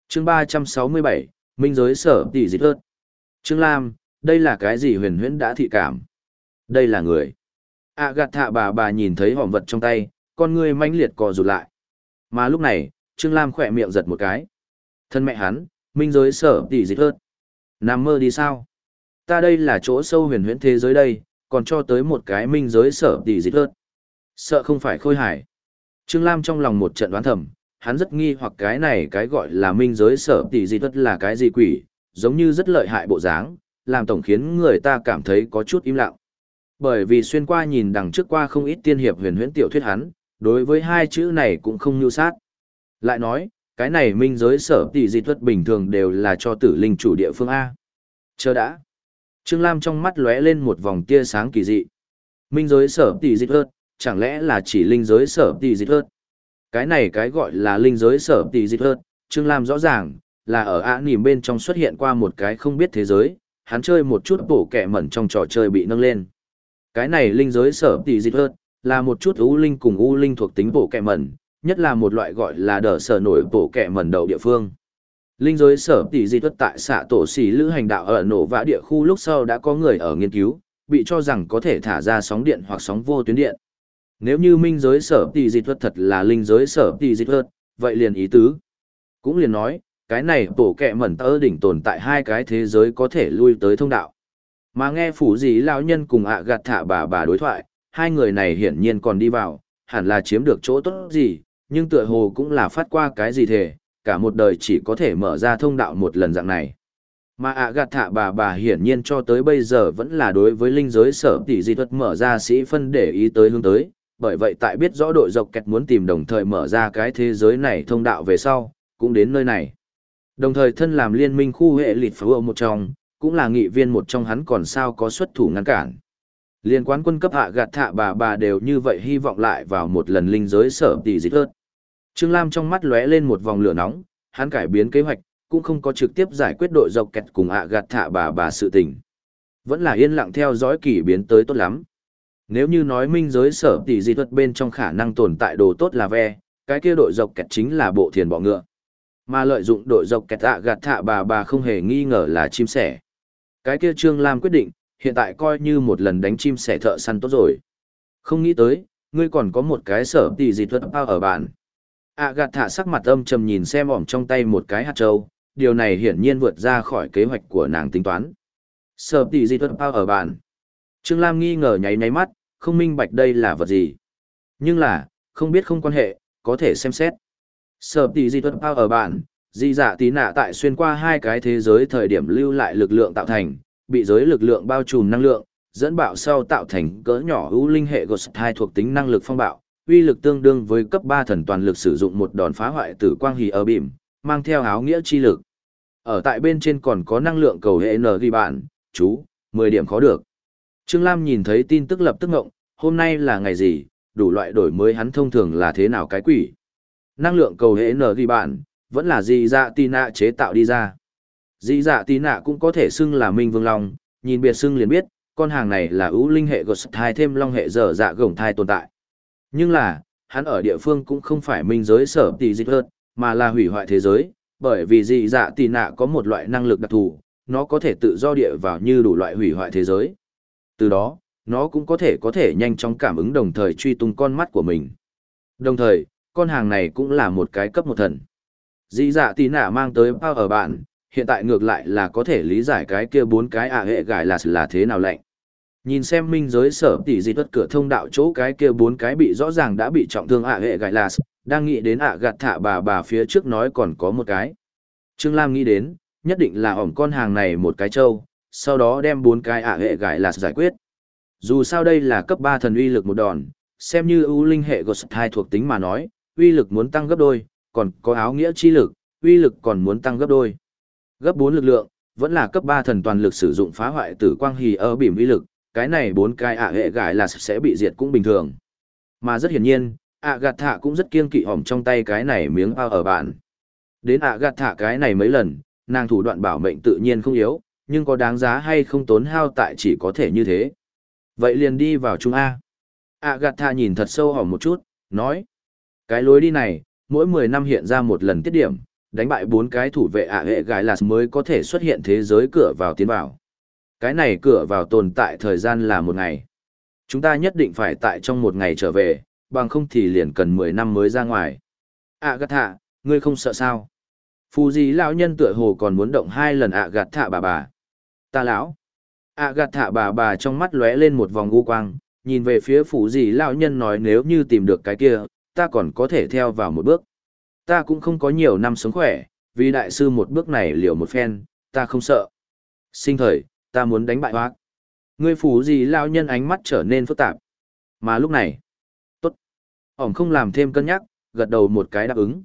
chương ba trăm sáu mươi bảy minh giới sở tỷ dị tuất. Trương Lam, đây là cái gì huyền huyễn đã thị cảm? Đây là người ạ gạt thạ bà bà nhìn thấy hòm vật trong tay con ngươi manh liệt cò rụt lại. Mà lúc này trương lam khỏe miệng giật một cái. Thân mẹ hắn minh giới sở tỉ dịch hơn nằm mơ đi sao? Ta đây là chỗ sâu huyền huyễn thế giới đây còn cho tới một cái minh giới sở tỉ dịch hơn sợ không phải khôi hải trương lam trong lòng một trận đoán thầm hắn rất nghi hoặc cái này cái gọi là minh giới sở tỷ dị hơn là cái gì quỷ, giống như rất lợi hại bộ dáng, làm tổng khiến người ta cảm thấy có chút im lặng. Bởi vì xuyên qua nhìn đằng trước qua không ít tiên hiệp huyền huyễn tiểu thuyết hắn, đối với hai chữ này cũng không nhu sát. Lại nói, cái này minh giới sở tỷ di thuật bình thường đều là cho tử linh chủ địa phương A. Chờ đã. Trương Lam trong mắt lóe lên một vòng tia sáng kỳ dị. Minh giới sở tỷ di thuật, chẳng lẽ là chỉ linh giới sở tỷ di thuật? Cái này cái gọi là linh giới sở tỷ di thuật, Trương Lam rõ ràng, là ở a nỉm bên trong xuất hiện qua một cái không biết thế giới, hắn chơi một chút bổ kẻ mẩn trong trò chơi bị nâng lên. Cái này linh giới sở tỷ dịch hơn, là một chút u linh cùng u linh thuộc tính bổ kẹ mẩn, nhất là một loại gọi là đờ sở nổi bổ kẹ mẩn đầu địa phương. Linh giới sở tỷ dị thuật tại xạ tổ xỉ lữ hành đạo ở nổ vã địa khu lúc sau đã có người ở nghiên cứu, bị cho rằng có thể thả ra sóng điện hoặc sóng vô tuyến điện. Nếu như minh giới sở tỷ dị thuật thật là linh giới sở tỷ dị thuật, vậy liền ý tứ. Cũng liền nói, cái này bổ kẹ mẩn tơ đỉnh tồn tại hai cái thế giới có thể lui tới thông đạo. Mà nghe phủ dĩ lão nhân cùng ạ gạt thả bà bà đối thoại, hai người này hiển nhiên còn đi vào, hẳn là chiếm được chỗ tốt gì, nhưng tựa hồ cũng là phát qua cái gì thể, cả một đời chỉ có thể mở ra thông đạo một lần dạng này. Mà ạ gạt thạ bà bà hiển nhiên cho tới bây giờ vẫn là đối với linh giới sở tỷ di thuật mở ra sĩ phân để ý tới hướng tới, bởi vậy tại biết rõ đội dọc kẹt muốn tìm đồng thời mở ra cái thế giới này thông đạo về sau, cũng đến nơi này. Đồng thời thân làm liên minh khu hệ lịt phú một trong, cũng là nghị viên một trong hắn còn sao có xuất thủ ngăn cản. Liên quán quân cấp hạ gạt thạ bà bà đều như vậy hy vọng lại vào một lần linh giới sở tỷ dịch hơn. Trương Lam trong mắt lóe lên một vòng lửa nóng, hắn cải biến kế hoạch, cũng không có trực tiếp giải quyết đội dọc kẹt cùng hạ gạt thạ bà bà sự tình. Vẫn là yên lặng theo dõi kỳ biến tới tốt lắm. Nếu như nói minh giới sở tỷ di thuật bên trong khả năng tồn tại đồ tốt là ve, cái kia đội dọc kẹt chính là bộ thiền bọ ngựa. Mà lợi dụng đội dọc kẹt ạ gạt thạ bà bà không hề nghi ngờ là chim sẻ. Cái kia Trương Lam quyết định, hiện tại coi như một lần đánh chim sẻ thợ săn tốt rồi. Không nghĩ tới, ngươi còn có một cái sở tỷ dị thuật bao ở bạn. ạ gạt thả sắc mặt âm trầm nhìn xem ỏm trong tay một cái hạt trâu, điều này hiển nhiên vượt ra khỏi kế hoạch của nàng tính toán. Sở tỷ dị thuật bao ở bạn. Trương Lam nghi ngờ nháy nháy mắt, không minh bạch đây là vật gì. Nhưng là, không biết không quan hệ, có thể xem xét. Sở tỷ di thuật bao ở bản, di dạ tí nạ tại xuyên qua hai cái thế giới thời điểm lưu lại lực lượng tạo thành, bị giới lực lượng bao trùm năng lượng, dẫn bạo sau tạo thành cỡ nhỏ hữu linh hệ Ghost 2 thuộc tính năng lực phong bạo, uy lực tương đương với cấp ba thần toàn lực sử dụng một đòn phá hoại tử quang hì ở bìm, mang theo áo nghĩa chi lực. Ở tại bên trên còn có năng lượng cầu hệ N ghi bản, chú, 10 điểm khó được. Trương Lam nhìn thấy tin tức lập tức ngộng, hôm nay là ngày gì, đủ loại đổi mới hắn thông thường là thế nào cái quỷ. Năng lượng cầu hệ N ghi bản, vẫn là dị dạ tì nạ chế tạo đi ra. Dị dạ tì nạ cũng có thể xưng là Minh Vương Long, nhìn biệt xưng liền biết, con hàng này là ưu linh hệ gột thai thêm long hệ dở dạ gồng thai tồn tại. Nhưng là, hắn ở địa phương cũng không phải minh giới sở tỷ dịch hơn, mà là hủy hoại thế giới, bởi vì dị dạ tì nạ có một loại năng lực đặc thù, nó có thể tự do địa vào như đủ loại hủy hoại thế giới. Từ đó, nó cũng có thể có thể nhanh chóng cảm ứng đồng thời truy tung con mắt của mình. Đồng thời, con hàng này cũng là một cái cấp một thần. Dĩ dạ tí nạ mang tới bao ở bạn, hiện tại ngược lại là có thể lý giải cái kia bốn cái ạ hệ gải là là thế nào lạnh. Nhìn xem minh giới sở tỷ dị tuất cửa thông đạo chỗ cái kia bốn cái bị rõ ràng đã bị trọng thương ạ hệ gải là đang nghĩ đến ạ gạt thả bà bà phía trước nói còn có một cái. Trương Lam nghĩ đến, nhất định là ổng con hàng này một cái trâu, sau đó đem bốn cái ạ hệ gải là giải quyết. Dù sao đây là cấp ba thần uy lực một đòn, xem như ưu linh hệ Ghost 2 thuộc tính mà nói, uy lực muốn tăng gấp đôi, còn có áo nghĩa chi lực, uy lực còn muốn tăng gấp đôi. Gấp 4 lực lượng, vẫn là cấp 3 thần toàn lực sử dụng phá hoại tử quang hì ở bìm uy lực, cái này bốn cái ạ hệ gải là sẽ bị diệt cũng bình thường. Mà rất hiển nhiên, ạ gạt thạ cũng rất kiên kỵ hỏng trong tay cái này miếng bao ở bạn. Đến ạ gạt thạ cái này mấy lần, nàng thủ đoạn bảo mệnh tự nhiên không yếu, nhưng có đáng giá hay không tốn hao tại chỉ có thể như thế. Vậy liền đi vào Trung A. Agatha gạt nhìn thật sâu hỏng một chút, nói. Cái lối đi này, mỗi 10 năm hiện ra một lần tiết điểm, đánh bại bốn cái thủ vệ ạ hệ gái là mới có thể xuất hiện thế giới cửa vào tiến vào. Cái này cửa vào tồn tại thời gian là một ngày. Chúng ta nhất định phải tại trong một ngày trở về, bằng không thì liền cần 10 năm mới ra ngoài. ạ gạt thạ, ngươi không sợ sao? Phù gì lão nhân tựa hồ còn muốn động hai lần ạ gạt thạ bà bà. Ta lão. ạ gạt thạ bà bà trong mắt lóe lên một vòng u quang, nhìn về phía phù gì lão nhân nói nếu như tìm được cái kia, ta còn có thể theo vào một bước. Ta cũng không có nhiều năm sống khỏe, vì đại sư một bước này liều một phen, ta không sợ. Sinh thời, ta muốn đánh bại hoác. Ngươi phủ gì lao nhân ánh mắt trở nên phức tạp. Mà lúc này, tốt. Ổng không làm thêm cân nhắc, gật đầu một cái đáp ứng.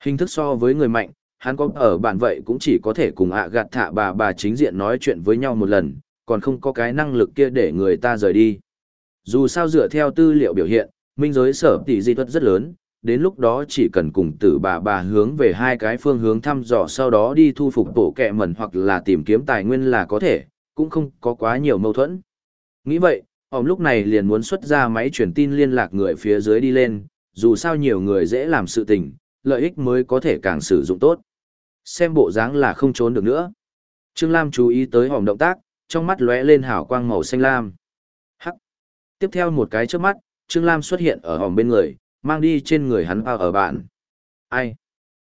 Hình thức so với người mạnh, hắn có ở bản vậy cũng chỉ có thể cùng ạ gạt thạ bà bà chính diện nói chuyện với nhau một lần, còn không có cái năng lực kia để người ta rời đi. Dù sao dựa theo tư liệu biểu hiện, minh giới sở tỷ di thuật rất lớn, đến lúc đó chỉ cần cùng tử bà bà hướng về hai cái phương hướng thăm dò sau đó đi thu phục tổ kẹ mẩn hoặc là tìm kiếm tài nguyên là có thể, cũng không có quá nhiều mâu thuẫn. Nghĩ vậy, ông lúc này liền muốn xuất ra máy truyền tin liên lạc người phía dưới đi lên, dù sao nhiều người dễ làm sự tình, lợi ích mới có thể càng sử dụng tốt. Xem bộ dáng là không trốn được nữa. Trương Lam chú ý tới hòm động tác, trong mắt lóe lên hào quang màu xanh lam. Hắc. Tiếp theo một cái trước mắt, Trương Lam xuất hiện ở hòm bên người, mang đi trên người hắn vào ở bạn. Ai?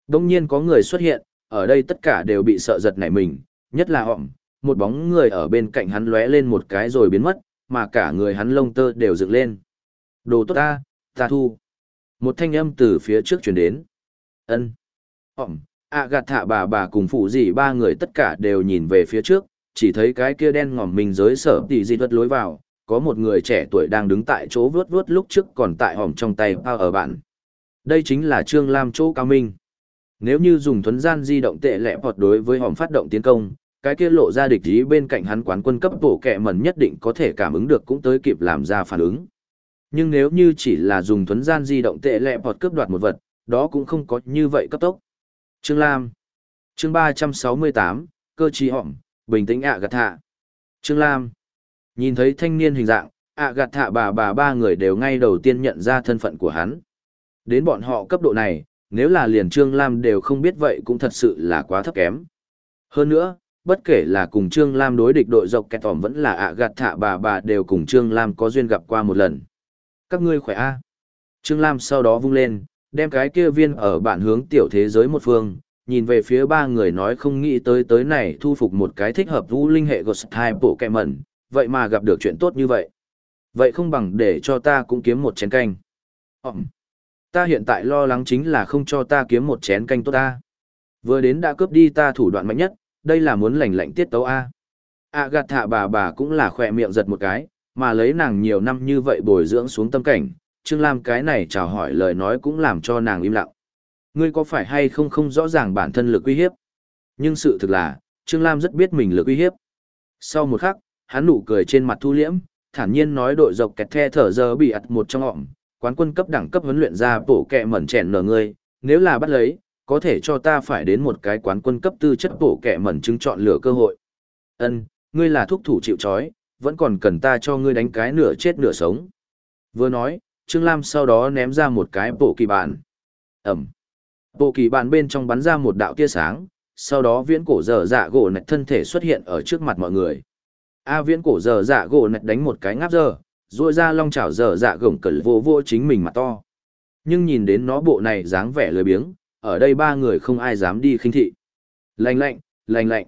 Đông nhiên có người xuất hiện, ở đây tất cả đều bị sợ giật nảy mình, nhất là hòm, một bóng người ở bên cạnh hắn lóe lên một cái rồi biến mất, mà cả người hắn lông tơ đều dựng lên. Đồ tốt ta, ta thu. Một thanh âm từ phía trước chuyển đến. ân Hòm, ạ gạt thạ bà bà cùng phụ gì ba người tất cả đều nhìn về phía trước, chỉ thấy cái kia đen ngòm mình giới sở tỷ di thuật lối vào, có một người trẻ tuổi đang đứng tại chỗ vớt vớt lúc trước còn tại hòm trong tay bao ở bạn. Đây chính là Trương Lam chỗ cao minh. Nếu như dùng thuấn gian di động tệ lẹ hoặc đối với hòm phát động tiến công, cái kia lộ ra địch ý bên cạnh hắn quán quân cấp bổ kẹ mẩn nhất định có thể cảm ứng được cũng tới kịp làm ra phản ứng. Nhưng nếu như chỉ là dùng thuấn gian di động tệ lẹ hoặc cướp đoạt một vật, đó cũng không có như vậy cấp tốc. Trương Lam chương 368, cơ trí hỏng, bình tĩnh ạ gạt hạ Trương Lam nhìn thấy thanh niên hình dạng, ạ gạt thạ bà bà ba người đều ngay đầu tiên nhận ra thân phận của hắn. Đến bọn họ cấp độ này, nếu là liền Trương Lam đều không biết vậy cũng thật sự là quá thấp kém. Hơn nữa, bất kể là cùng Trương Lam đối địch đội dọc kẹt tỏm vẫn là ạ gạt thạ bà bà đều cùng Trương Lam có duyên gặp qua một lần. Các ngươi khỏe a Trương Lam sau đó vung lên, đem cái kia viên ở bản hướng tiểu thế giới một phương, nhìn về phía ba người nói không nghĩ tới tới này thu phục một cái thích hợp vũ linh hệ Ghost Type bộ kẹ mẩn, vậy mà gặp được chuyện tốt như vậy. Vậy không bằng để cho ta cũng kiếm một chén canh. Ừm. Ta hiện tại lo lắng chính là không cho ta kiếm một chén canh tốt ta. Vừa đến đã cướp đi ta thủ đoạn mạnh nhất, đây là muốn lành lạnh tiết tấu A. A gạt thạ bà bà cũng là khỏe miệng giật một cái, mà lấy nàng nhiều năm như vậy bồi dưỡng xuống tâm cảnh, Trương Lam cái này chào hỏi lời nói cũng làm cho nàng im lặng. Ngươi có phải hay không không rõ ràng bản thân lực uy hiếp? Nhưng sự thực là, Trương Lam rất biết mình lực uy hiếp. Sau một khắc, hắn nụ cười trên mặt thu liễm, thản nhiên nói đội dọc kẹt the thở giờ bị ặt một trong họng, quán quân cấp đẳng cấp huấn luyện ra bổ kẹ mẩn chèn nở ngươi, nếu là bắt lấy, có thể cho ta phải đến một cái quán quân cấp tư chất bổ kẹ mẩn chứng chọn lựa cơ hội. Ân, ngươi là thuốc thủ chịu trói, vẫn còn cần ta cho ngươi đánh cái nửa chết nửa sống. Vừa nói, Trương Lam sau đó ném ra một cái bộ kỳ bản. Ẩm. Bộ kỳ bản bên trong bắn ra một đạo tia sáng, sau đó viễn cổ dở dạ gỗ nạch thân thể xuất hiện ở trước mặt mọi người. A viễn cổ dở dạ gỗ nạch đánh một cái ngáp dơ, rồi ra long chảo dở dạ gổng cẩn vô vô chính mình mà to. Nhưng nhìn đến nó bộ này dáng vẻ lười biếng, ở đây ba người không ai dám đi khinh thị. Lạnh lạnh, lạnh lạnh.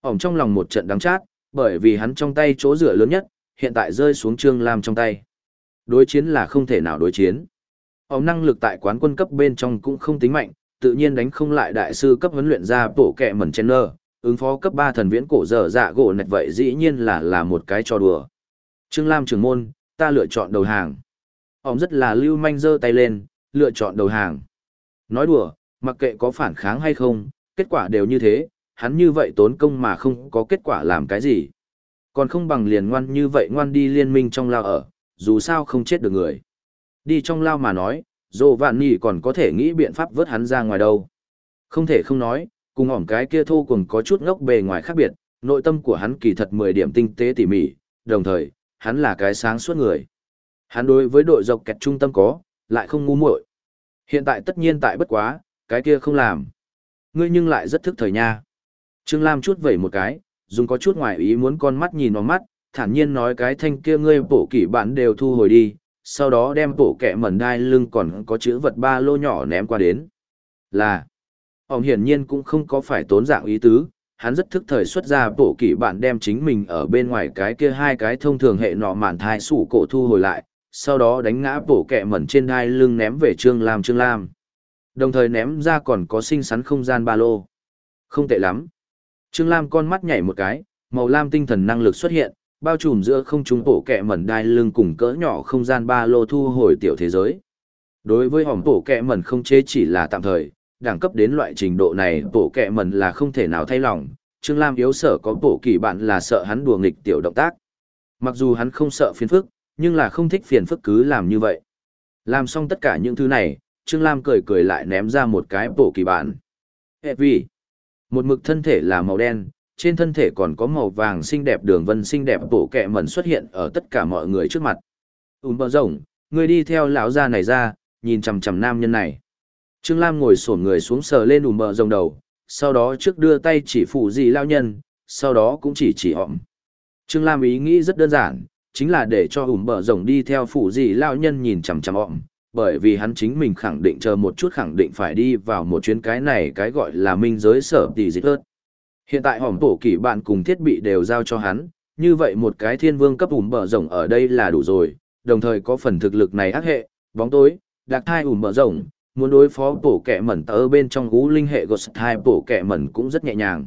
Ổng trong lòng một trận đắng chát, bởi vì hắn trong tay chỗ rửa lớn nhất, hiện tại rơi xuống Trương Lam trong tay. Đối chiến là không thể nào đối chiến. Ông năng lực tại quán quân cấp bên trong cũng không tính mạnh, tự nhiên đánh không lại đại sư cấp huấn luyện ra bộ kẹ mẩn chen lơ ứng phó cấp 3 thần viễn cổ dở dạ gỗ nạch vậy dĩ nhiên là là một cái trò đùa. Trương Lam trưởng môn, ta lựa chọn đầu hàng. Ông rất là lưu manh giơ tay lên, lựa chọn đầu hàng. Nói đùa, mặc kệ có phản kháng hay không, kết quả đều như thế, hắn như vậy tốn công mà không có kết quả làm cái gì. Còn không bằng liền ngoan như vậy ngoan đi liên minh trong lao ở, dù sao không chết được người. Đi trong lao mà nói, dồ vạn nhỉ còn có thể nghĩ biện pháp vớt hắn ra ngoài đâu. Không thể không nói, cùng ỏm cái kia thô cùng có chút ngốc bề ngoài khác biệt, nội tâm của hắn kỳ thật 10 điểm tinh tế tỉ mỉ, đồng thời, hắn là cái sáng suốt người. Hắn đối với đội dọc kẹt trung tâm có, lại không ngu muội. Hiện tại tất nhiên tại bất quá, cái kia không làm. Ngươi nhưng lại rất thức thời nha. Trương Lam chút vẩy một cái, dùng có chút ngoài ý muốn con mắt nhìn nó mắt, thản nhiên nói cái thanh kia ngươi bổ kỷ bạn đều thu hồi đi, sau đó đem bổ kẻ mẩn đai lưng còn có chữ vật ba lô nhỏ ném qua đến. Là, ông hiển nhiên cũng không có phải tốn dạng ý tứ, hắn rất thức thời xuất ra bộ kỷ bạn đem chính mình ở bên ngoài cái kia hai cái thông thường hệ nọ mạn thai sủ cổ thu hồi lại, sau đó đánh ngã bộ kẹ mẩn trên đai lưng ném về Trương Lam Trương Lam. Đồng thời ném ra còn có xinh xắn không gian ba lô. Không tệ lắm. Trương Lam con mắt nhảy một cái, màu lam tinh thần năng lực xuất hiện, bao trùm giữa không trung bộ kẹ mẩn đai lưng cùng cỡ nhỏ không gian ba lô thu hồi tiểu thế giới. Đối với hỏng bộ kẹ mẩn không chế chỉ là tạm thời, đẳng cấp đến loại trình độ này bộ kẹ mẩn là không thể nào thay lòng. Trương Lam yếu sợ có bộ kỳ bạn là sợ hắn đùa nghịch tiểu động tác. Mặc dù hắn không sợ phiền phức, nhưng là không thích phiền phức cứ làm như vậy. Làm xong tất cả những thứ này, Trương Lam cười cười lại ném ra một cái bộ kỳ bản. Hệ vì, một mực thân thể là màu đen, trên thân thể còn có màu vàng xinh đẹp đường vân xinh đẹp bổ kẹ mẩn xuất hiện ở tất cả mọi người trước mặt. ùm bờ rồng, người đi theo lão gia này ra, nhìn chằm chằm nam nhân này. Trương Lam ngồi sổn người xuống sờ lên ùm bờ rồng đầu, sau đó trước đưa tay chỉ phụ gì lao nhân, sau đó cũng chỉ chỉ họm. Trương Lam ý nghĩ rất đơn giản, chính là để cho ủm bờ rồng đi theo phụ gì lao nhân nhìn chằm chằm họm, bởi vì hắn chính mình khẳng định chờ một chút khẳng định phải đi vào một chuyến cái này cái gọi là minh giới sở tỷ dịch hơn. Hiện tại hỏng tổ kỷ bạn cùng thiết bị đều giao cho hắn, như vậy một cái thiên vương cấp ủm bờ rồng ở đây là đủ rồi, đồng thời có phần thực lực này ác hệ, bóng tối, đặc thai ủm bờ rồng, muốn đối phó bổ kẻ mẩn tớ bên trong gú linh hệ gột hai bổ kẻ mẩn cũng rất nhẹ nhàng.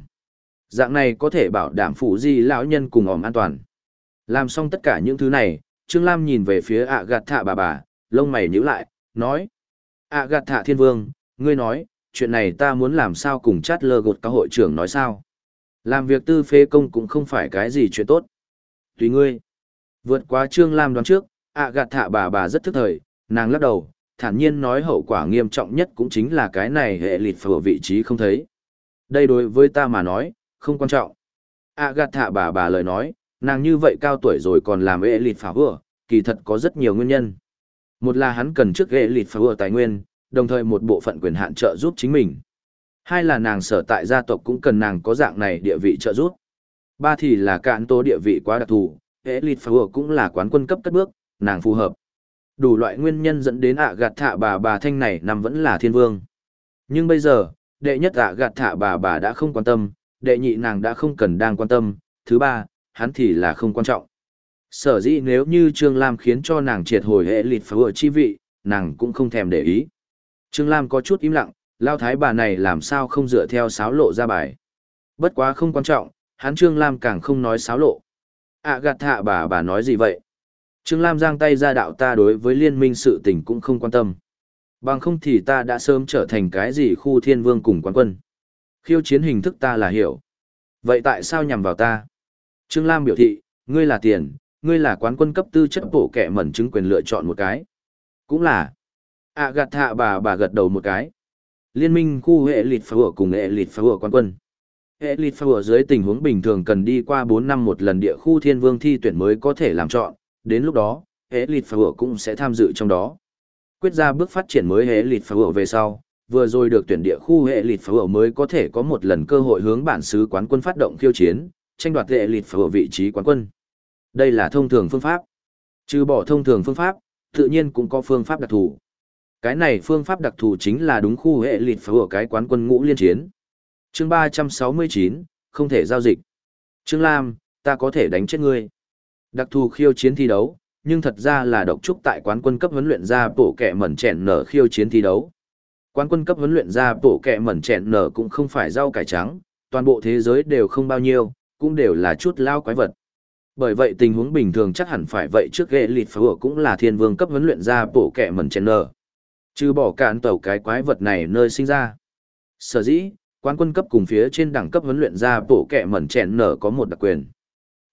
Dạng này có thể bảo đảm phụ di lão nhân cùng ỏm an toàn. Làm xong tất cả những thứ này, Trương Lam nhìn về phía ạ gạt thạ bà bà, lông mày nhíu lại, nói. ạ gạt thạ thiên vương, ngươi nói, chuyện này ta muốn làm sao cùng chát lơ gột cao hội trưởng nói sao. Làm việc tư phê công cũng không phải cái gì chuyện tốt. Tùy ngươi. Vượt qua Trương Lam đoán trước, ạ gạt thạ bà bà rất thức thời, nàng lắc đầu, thản nhiên nói hậu quả nghiêm trọng nhất cũng chính là cái này hệ lịt phở vị trí không thấy. Đây đối với ta mà nói, không quan trọng. Agatha bà bà lời nói, nàng như vậy cao tuổi rồi còn làm hệ lịt phở vừa, kỳ thật có rất nhiều nguyên nhân. Một là hắn cần trước hệ lịt phở tài nguyên, đồng thời một bộ phận quyền hạn trợ giúp chính mình. Hai là nàng sở tại gia tộc cũng cần nàng có dạng này địa vị trợ giúp. Ba thì là cạn tố địa vị quá đặc thù, hệ lịt phở cũng là quán quân cấp cất bước, nàng phù hợp. Đủ loại nguyên nhân dẫn đến ạ gạt thạ bà bà thanh này nằm vẫn là thiên vương. Nhưng bây giờ, đệ nhất ạ gạt thạ bà bà đã không quan tâm, đệ nhị nàng đã không cần đang quan tâm, thứ ba, hắn thì là không quan trọng. Sở dĩ nếu như Trương Lam khiến cho nàng triệt hồi hệ lịt phở chi vị, nàng cũng không thèm để ý. Trương Lam có chút im lặng, lao thái bà này làm sao không dựa theo sáo lộ ra bài. Bất quá không quan trọng, hắn Trương Lam càng không nói sáo lộ. À gạt thạ bà bà nói gì vậy? Trương Lam giang tay ra đạo ta đối với liên minh sự tình cũng không quan tâm. Bằng không thì ta đã sớm trở thành cái gì khu thiên vương cùng quán quân. Khiêu chiến hình thức ta là hiểu. Vậy tại sao nhằm vào ta? Trương Lam biểu thị, ngươi là tiền, ngươi là quán quân cấp tư chất bổ kẻ mẩn chứng quyền lựa chọn một cái. Cũng là. À gạt thạ bà bà gật đầu một cái. Liên minh khu hệ lịt phở cùng hệ lịt phở quán quân. Hệ lịt phở dưới tình huống bình thường cần đi qua 4 năm một lần địa khu thiên vương thi tuyển mới có thể làm chọn, đến lúc đó, hệ lịt phở cũng sẽ tham dự trong đó. Quyết ra bước phát triển mới hệ lịt phở về sau, vừa rồi được tuyển địa khu hệ lịt phở mới có thể có một lần cơ hội hướng bản xứ quán quân phát động khiêu chiến, tranh đoạt hệ lịt phở vị trí quán quân. Đây là thông thường phương pháp. Trừ bỏ thông thường phương pháp, tự nhiên cũng có phương pháp đặc thù. Cái này phương pháp đặc thù chính là đúng khu hệ lịt phở cái quán quân ngũ liên chiến. Chương 369, không thể giao dịch. Trương Lam, ta có thể đánh chết ngươi. Đặc thù khiêu chiến thi đấu, nhưng thật ra là độc trúc tại quán quân cấp huấn luyện ra bổ kẹ mẩn chèn nở khiêu chiến thi đấu. Quán quân cấp huấn luyện ra bổ kẹ mẩn chèn nở cũng không phải rau cải trắng, toàn bộ thế giới đều không bao nhiêu, cũng đều là chút lao quái vật. Bởi vậy tình huống bình thường chắc hẳn phải vậy trước ghệ lịt phở cũng là thiên vương cấp huấn luyện ra bổ kẹ mẩn chèn nở. Chứ bỏ cạn tàu cái quái vật này nơi sinh ra. Sở dĩ, quán quân cấp cùng phía trên đẳng cấp huấn luyện ra bổ kẹ mẩn chèn nở có một đặc quyền.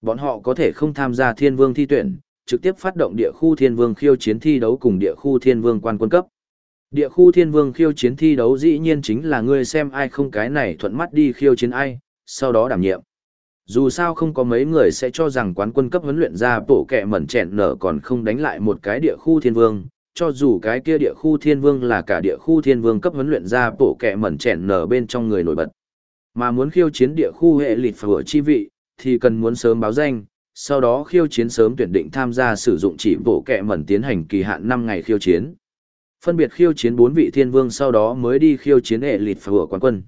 Bọn họ có thể không tham gia thiên vương thi tuyển, trực tiếp phát động địa khu thiên vương khiêu chiến thi đấu cùng địa khu thiên vương quan quân cấp. Địa khu thiên vương khiêu chiến thi đấu dĩ nhiên chính là ngươi xem ai không cái này thuận mắt đi khiêu chiến ai, sau đó đảm nhiệm. Dù sao không có mấy người sẽ cho rằng quán quân cấp huấn luyện ra bộ kẹ mẩn chẹn nở còn không đánh lại một cái địa khu thiên vương, cho dù cái kia địa khu thiên vương là cả địa khu thiên vương cấp huấn luyện ra bộ kẹ mẩn chẹn nở bên trong người nổi bật. Mà muốn khiêu chiến địa khu hệ lịt phở chi vị, thì cần muốn sớm báo danh, sau đó khiêu chiến sớm tuyển định tham gia sử dụng chỉ bộ kẹ mẩn tiến hành kỳ hạn 5 ngày khiêu chiến. Phân biệt khiêu chiến 4 vị thiên vương sau đó mới đi khiêu chiến hệ lịt phở quán quân.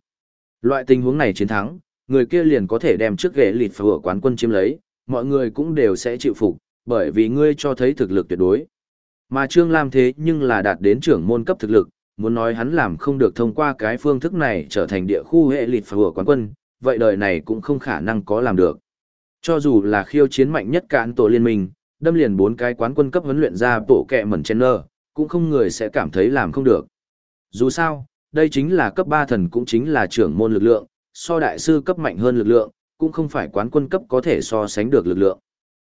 Loại tình huống này chiến thắng, người kia liền có thể đem trước ghế lịt phở quán quân chiếm lấy, mọi người cũng đều sẽ chịu phục, bởi vì ngươi cho thấy thực lực tuyệt đối. Mà Trương Lam thế nhưng là đạt đến trưởng môn cấp thực lực, muốn nói hắn làm không được thông qua cái phương thức này trở thành địa khu hệ lịt phở quán quân, vậy đời này cũng không khả năng có làm được. Cho dù là khiêu chiến mạnh nhất cạn tổ liên minh, đâm liền bốn cái quán quân cấp huấn luyện ra bộ kẹ mẩn chen nơ, cũng không người sẽ cảm thấy làm không được. Dù sao, đây chính là cấp 3 thần cũng chính là trưởng môn lực lượng, so đại sư cấp mạnh hơn lực lượng, cũng không phải quán quân cấp có thể so sánh được lực lượng.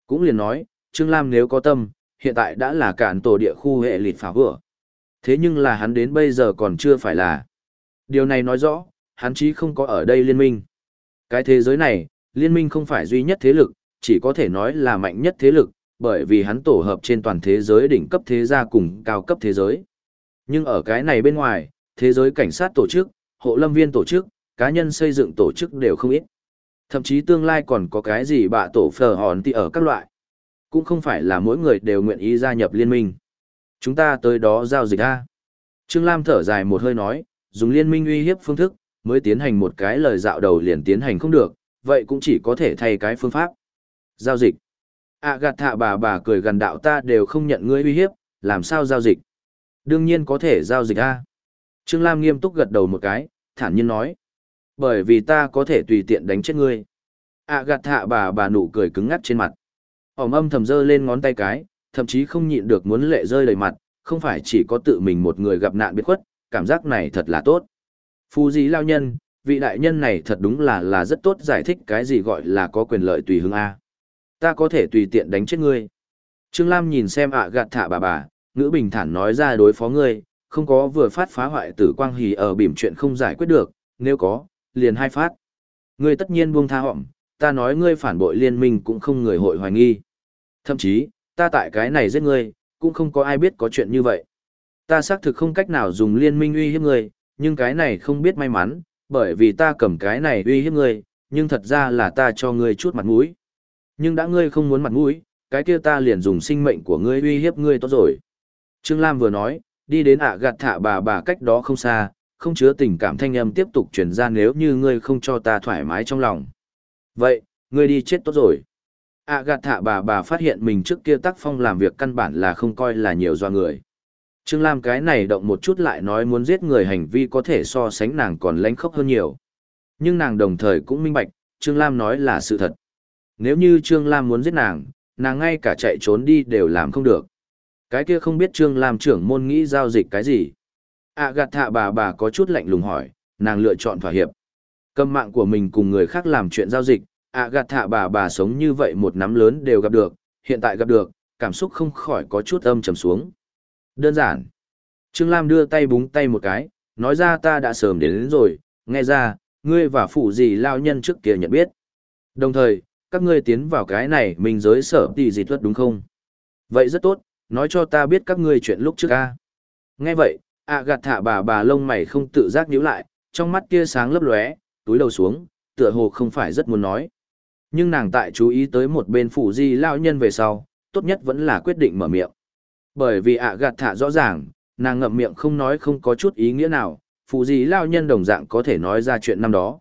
Cũng liền nói, Trương Lam nếu có tâm, hiện tại đã là cản tổ địa khu hệ lịt phá vừa. Thế nhưng là hắn đến bây giờ còn chưa phải là. Điều này nói rõ, hắn chí không có ở đây liên minh. Cái thế giới này, liên minh không phải duy nhất thế lực, chỉ có thể nói là mạnh nhất thế lực, bởi vì hắn tổ hợp trên toàn thế giới đỉnh cấp thế gia cùng cao cấp thế giới. Nhưng ở cái này bên ngoài, thế giới cảnh sát tổ chức, hộ lâm viên tổ chức, cá nhân xây dựng tổ chức đều không ít. Thậm chí tương lai còn có cái gì bạ tổ phở hòn tì ở các loại. Cũng không phải là mỗi người đều nguyện ý gia nhập liên minh. Chúng ta tới đó giao dịch A. Trương Lam thở dài một hơi nói, dùng liên minh uy hiếp phương thức, mới tiến hành một cái lời dạo đầu liền tiến hành không được, vậy cũng chỉ có thể thay cái phương pháp. Giao dịch. À gạt thạ bà bà cười gần đạo ta đều không nhận ngươi uy hiếp, làm sao giao dịch? Đương nhiên có thể giao dịch A. Trương Lam nghiêm túc gật đầu một cái, thản nhiên nói. Bởi vì ta có thể tùy tiện đánh chết ngươi. À gạt thạ bà bà nụ cười cứng ngắt trên mặt. Ỏm âm thầm dơ lên ngón tay cái, thậm chí không nhịn được muốn lệ rơi đầy mặt, không phải chỉ có tự mình một người gặp nạn biệt khuất, cảm giác này thật là tốt. Phu dí lao nhân, vị đại nhân này thật đúng là là rất tốt giải thích cái gì gọi là có quyền lợi tùy hứng A. Ta có thể tùy tiện đánh chết ngươi. Trương Lam nhìn xem ạ gạt thả bà bà, ngữ bình thản nói ra đối phó ngươi, không có vừa phát phá hoại tử quang hỉ ở bìm chuyện không giải quyết được, nếu có, liền hai phát. Ngươi tất nhiên buông tha họng, ta nói ngươi phản bội liên minh cũng không người hội hoài nghi. Thậm chí, ta tại cái này giết ngươi, cũng không có ai biết có chuyện như vậy. Ta xác thực không cách nào dùng liên minh uy hiếp ngươi, nhưng cái này không biết may mắn, bởi vì ta cầm cái này uy hiếp ngươi, nhưng thật ra là ta cho ngươi chút mặt mũi. Nhưng đã ngươi không muốn mặt mũi, cái kia ta liền dùng sinh mệnh của ngươi uy hiếp ngươi tốt rồi. Trương Lam vừa nói, đi đến ạ gạt thả bà bà cách đó không xa, không chứa tình cảm thanh âm tiếp tục truyền ra nếu như ngươi không cho ta thoải mái trong lòng. Vậy, ngươi đi chết tốt rồi. ạ gạt thả bà bà phát hiện mình trước kia tác phong làm việc căn bản là không coi là nhiều do người. Trương Lam cái này động một chút lại nói muốn giết người hành vi có thể so sánh nàng còn lánh khốc hơn nhiều. Nhưng nàng đồng thời cũng minh bạch, Trương Lam nói là sự thật. Nếu như Trương Lam muốn giết nàng, nàng ngay cả chạy trốn đi đều làm không được. Cái kia không biết Trương Lam trưởng môn nghĩ giao dịch cái gì. À gạt thạ bà bà có chút lạnh lùng hỏi, nàng lựa chọn thỏa hiệp. Cầm mạng của mình cùng người khác làm chuyện giao dịch, à gạt thạ bà bà sống như vậy một nắm lớn đều gặp được, hiện tại gặp được, cảm xúc không khỏi có chút âm trầm xuống. Đơn giản. Trương Lam đưa tay búng tay một cái, nói ra ta đã sớm đến, đến rồi, nghe ra, ngươi và phụ gì lao nhân trước kia nhận biết. Đồng thời, các ngươi tiến vào cái này mình giới sở tỷ gì thuật đúng không? Vậy rất tốt, nói cho ta biết các ngươi chuyện lúc trước ca. Nghe vậy, ạ gạt thả bà bà lông mày không tự giác nhíu lại, trong mắt kia sáng lấp lóe, túi đầu xuống, tựa hồ không phải rất muốn nói. Nhưng nàng tại chú ý tới một bên phụ di lao nhân về sau, tốt nhất vẫn là quyết định mở miệng. Bởi vì ạ gạt thả rõ ràng, nàng ngậm miệng không nói không có chút ý nghĩa nào, phụ gì lao nhân đồng dạng có thể nói ra chuyện năm đó.